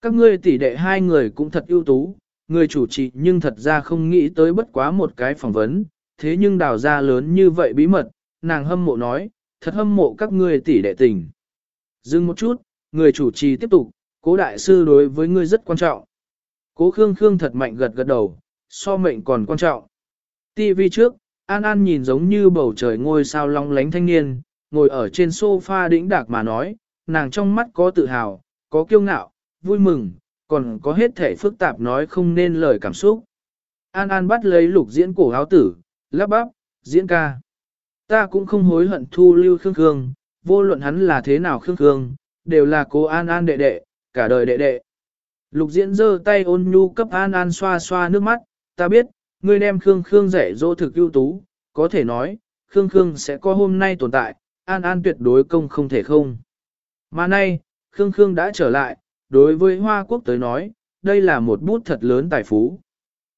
Speaker 1: Các ngươi tỷ đệ hai người cũng thật ưu tú, người chủ trì nhưng thật ra không nghĩ tới bất quá một cái phỏng vấn, thế nhưng đào ra lớn như vậy bí mật, nàng hâm mộ nói, thật hâm mộ các ngươi tỷ đệ tình. Dừng một chút, người chủ trì tiếp tục, cố đại sư đối với ngươi rất quan trọng. Cố Khương Khương thật mạnh gật gật đầu, so mệnh còn quan trọng. TV trước, An An nhìn giống như bầu trời ngôi sao long lánh thanh niên, ngồi ở trên sofa đĩnh đạc mà nói, nàng trong mắt có tự hào, có kiêu ngạo, vui mừng, còn có hết thể phức tạp nói không nên lời cảm xúc. An An bắt lấy lục diễn cổ áo tử, lắp bắp, diễn ca. Ta cũng không hối hận thu lưu Khương Khương, vô luận hắn là thế nào Khương Khương, đều là cô An An đệ đệ, cả đời đệ đệ. Lục diễn giơ tay ôn nhu cấp An An xoa xoa nước mắt, ta biết, ngươi đem Khương Khương dạy dỗ thực ưu tú, có thể nói, Khương Khương sẽ có hôm nay tồn tại, An An tuyệt đối công không thể không. Mà nay, Khương Khương đã trở lại, đối với Hoa Quốc tới nói, đây là một bút thật lớn tài phú.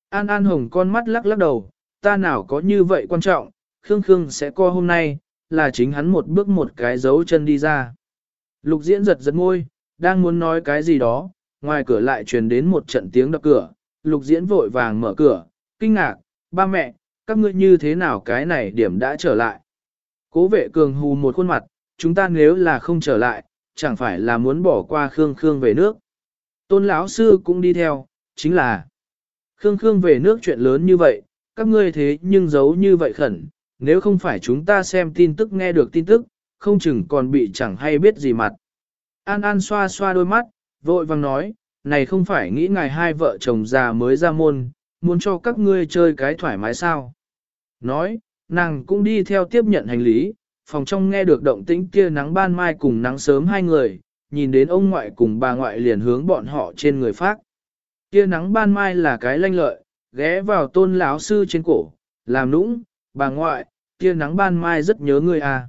Speaker 1: An An Hồng con mắt lắc lắc đầu, ta nào có như vậy quan trọng, Khương Khương sẽ co hôm nay, là chính hắn một bước một cái dấu chân đi ra. Lục diễn giật giật môi, đang muốn nói cái gì đó, ngoài cửa lại truyền đến một trận tiếng đập cửa, lục diễn vội vàng mở cửa, kinh ngạc, ba mẹ, các ngươi như thế nào cái này điểm đã trở lại. Cố vệ cường hù một khuôn mặt, chúng ta nếu là không trở lại, chẳng phải là muốn bỏ qua Khương Khương về nước. Tôn lão sư cũng đi theo, chính là Khương Khương về nước chuyện lớn như vậy, các ngươi thế nhưng giấu như vậy khẩn, nếu không phải chúng ta xem tin tức nghe được tin tức, không chừng còn bị chẳng hay biết gì mặt. An An xoa xoa đôi mắt, vội vàng nói, này không phải nghĩ ngài hai vợ chồng già mới ra môn, muốn cho các ngươi chơi cái thoải mái sao. Nói, nàng cũng đi theo tiếp nhận hành lý, phòng trong nghe được động tĩnh kia nắng ban mai cùng nắng sớm hai người, nhìn đến ông ngoại cùng bà ngoại liền hướng bọn họ trên người phát. Kia nắng ban mai là cái lanh lợi, ghé vào tôn lão sư trên cổ, làm nũng, bà ngoại, kia nắng ban mai rất nhớ người à.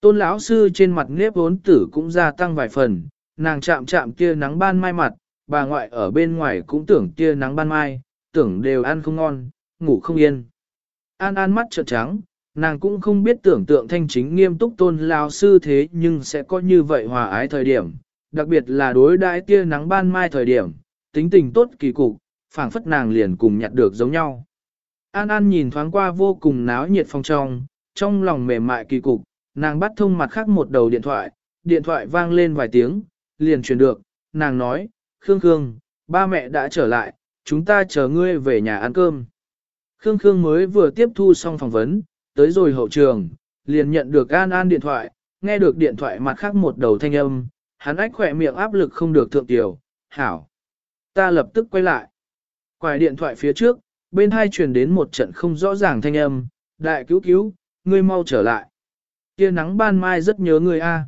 Speaker 1: Tôn lão sư trên mặt nếp vốn tử cũng gia tăng vài phần, nàng chạm chạm kia nắng ban mai mặt, bà ngoại ở bên ngoài cũng tưởng kia nắng ban mai, tưởng đều ăn không ngon, ngủ không yên. An an mắt trợn trắng, nàng cũng không biết tưởng tượng thanh chính nghiêm túc tôn lao sư thế nhưng sẽ có như vậy hòa ái thời điểm, đặc biệt là đối đãi tia nắng ban mai thời điểm, tính tình tốt kỳ cục, phảng phất nàng liền cùng nhặt được giống nhau. An An nhìn thoáng qua vô cùng náo nhiệt phong trong, trong lòng mềm mại kỳ cục, nàng bắt thông mặt khác một đầu điện thoại, điện thoại vang lên vài tiếng, liền truyền được, nàng nói, Khương Khương, ba mẹ đã trở lại, chúng ta chờ ngươi về nhà ăn cơm. Khương Khương mới vừa tiếp thu xong phỏng vấn, tới rồi hậu trường, liền nhận được An An điện thoại, nghe được điện thoại mặt khác một đầu thanh âm, hắn ách khỏe miệng áp lực không được thượng tiểu, hảo. Ta lập tức quay lại. Quài điện thoại phía trước, bên hai truyền đến một trận không rõ ràng thanh âm, đại cứu cứu, ngươi mau trở lại. Kia nắng ban mai rất nhớ ngươi a.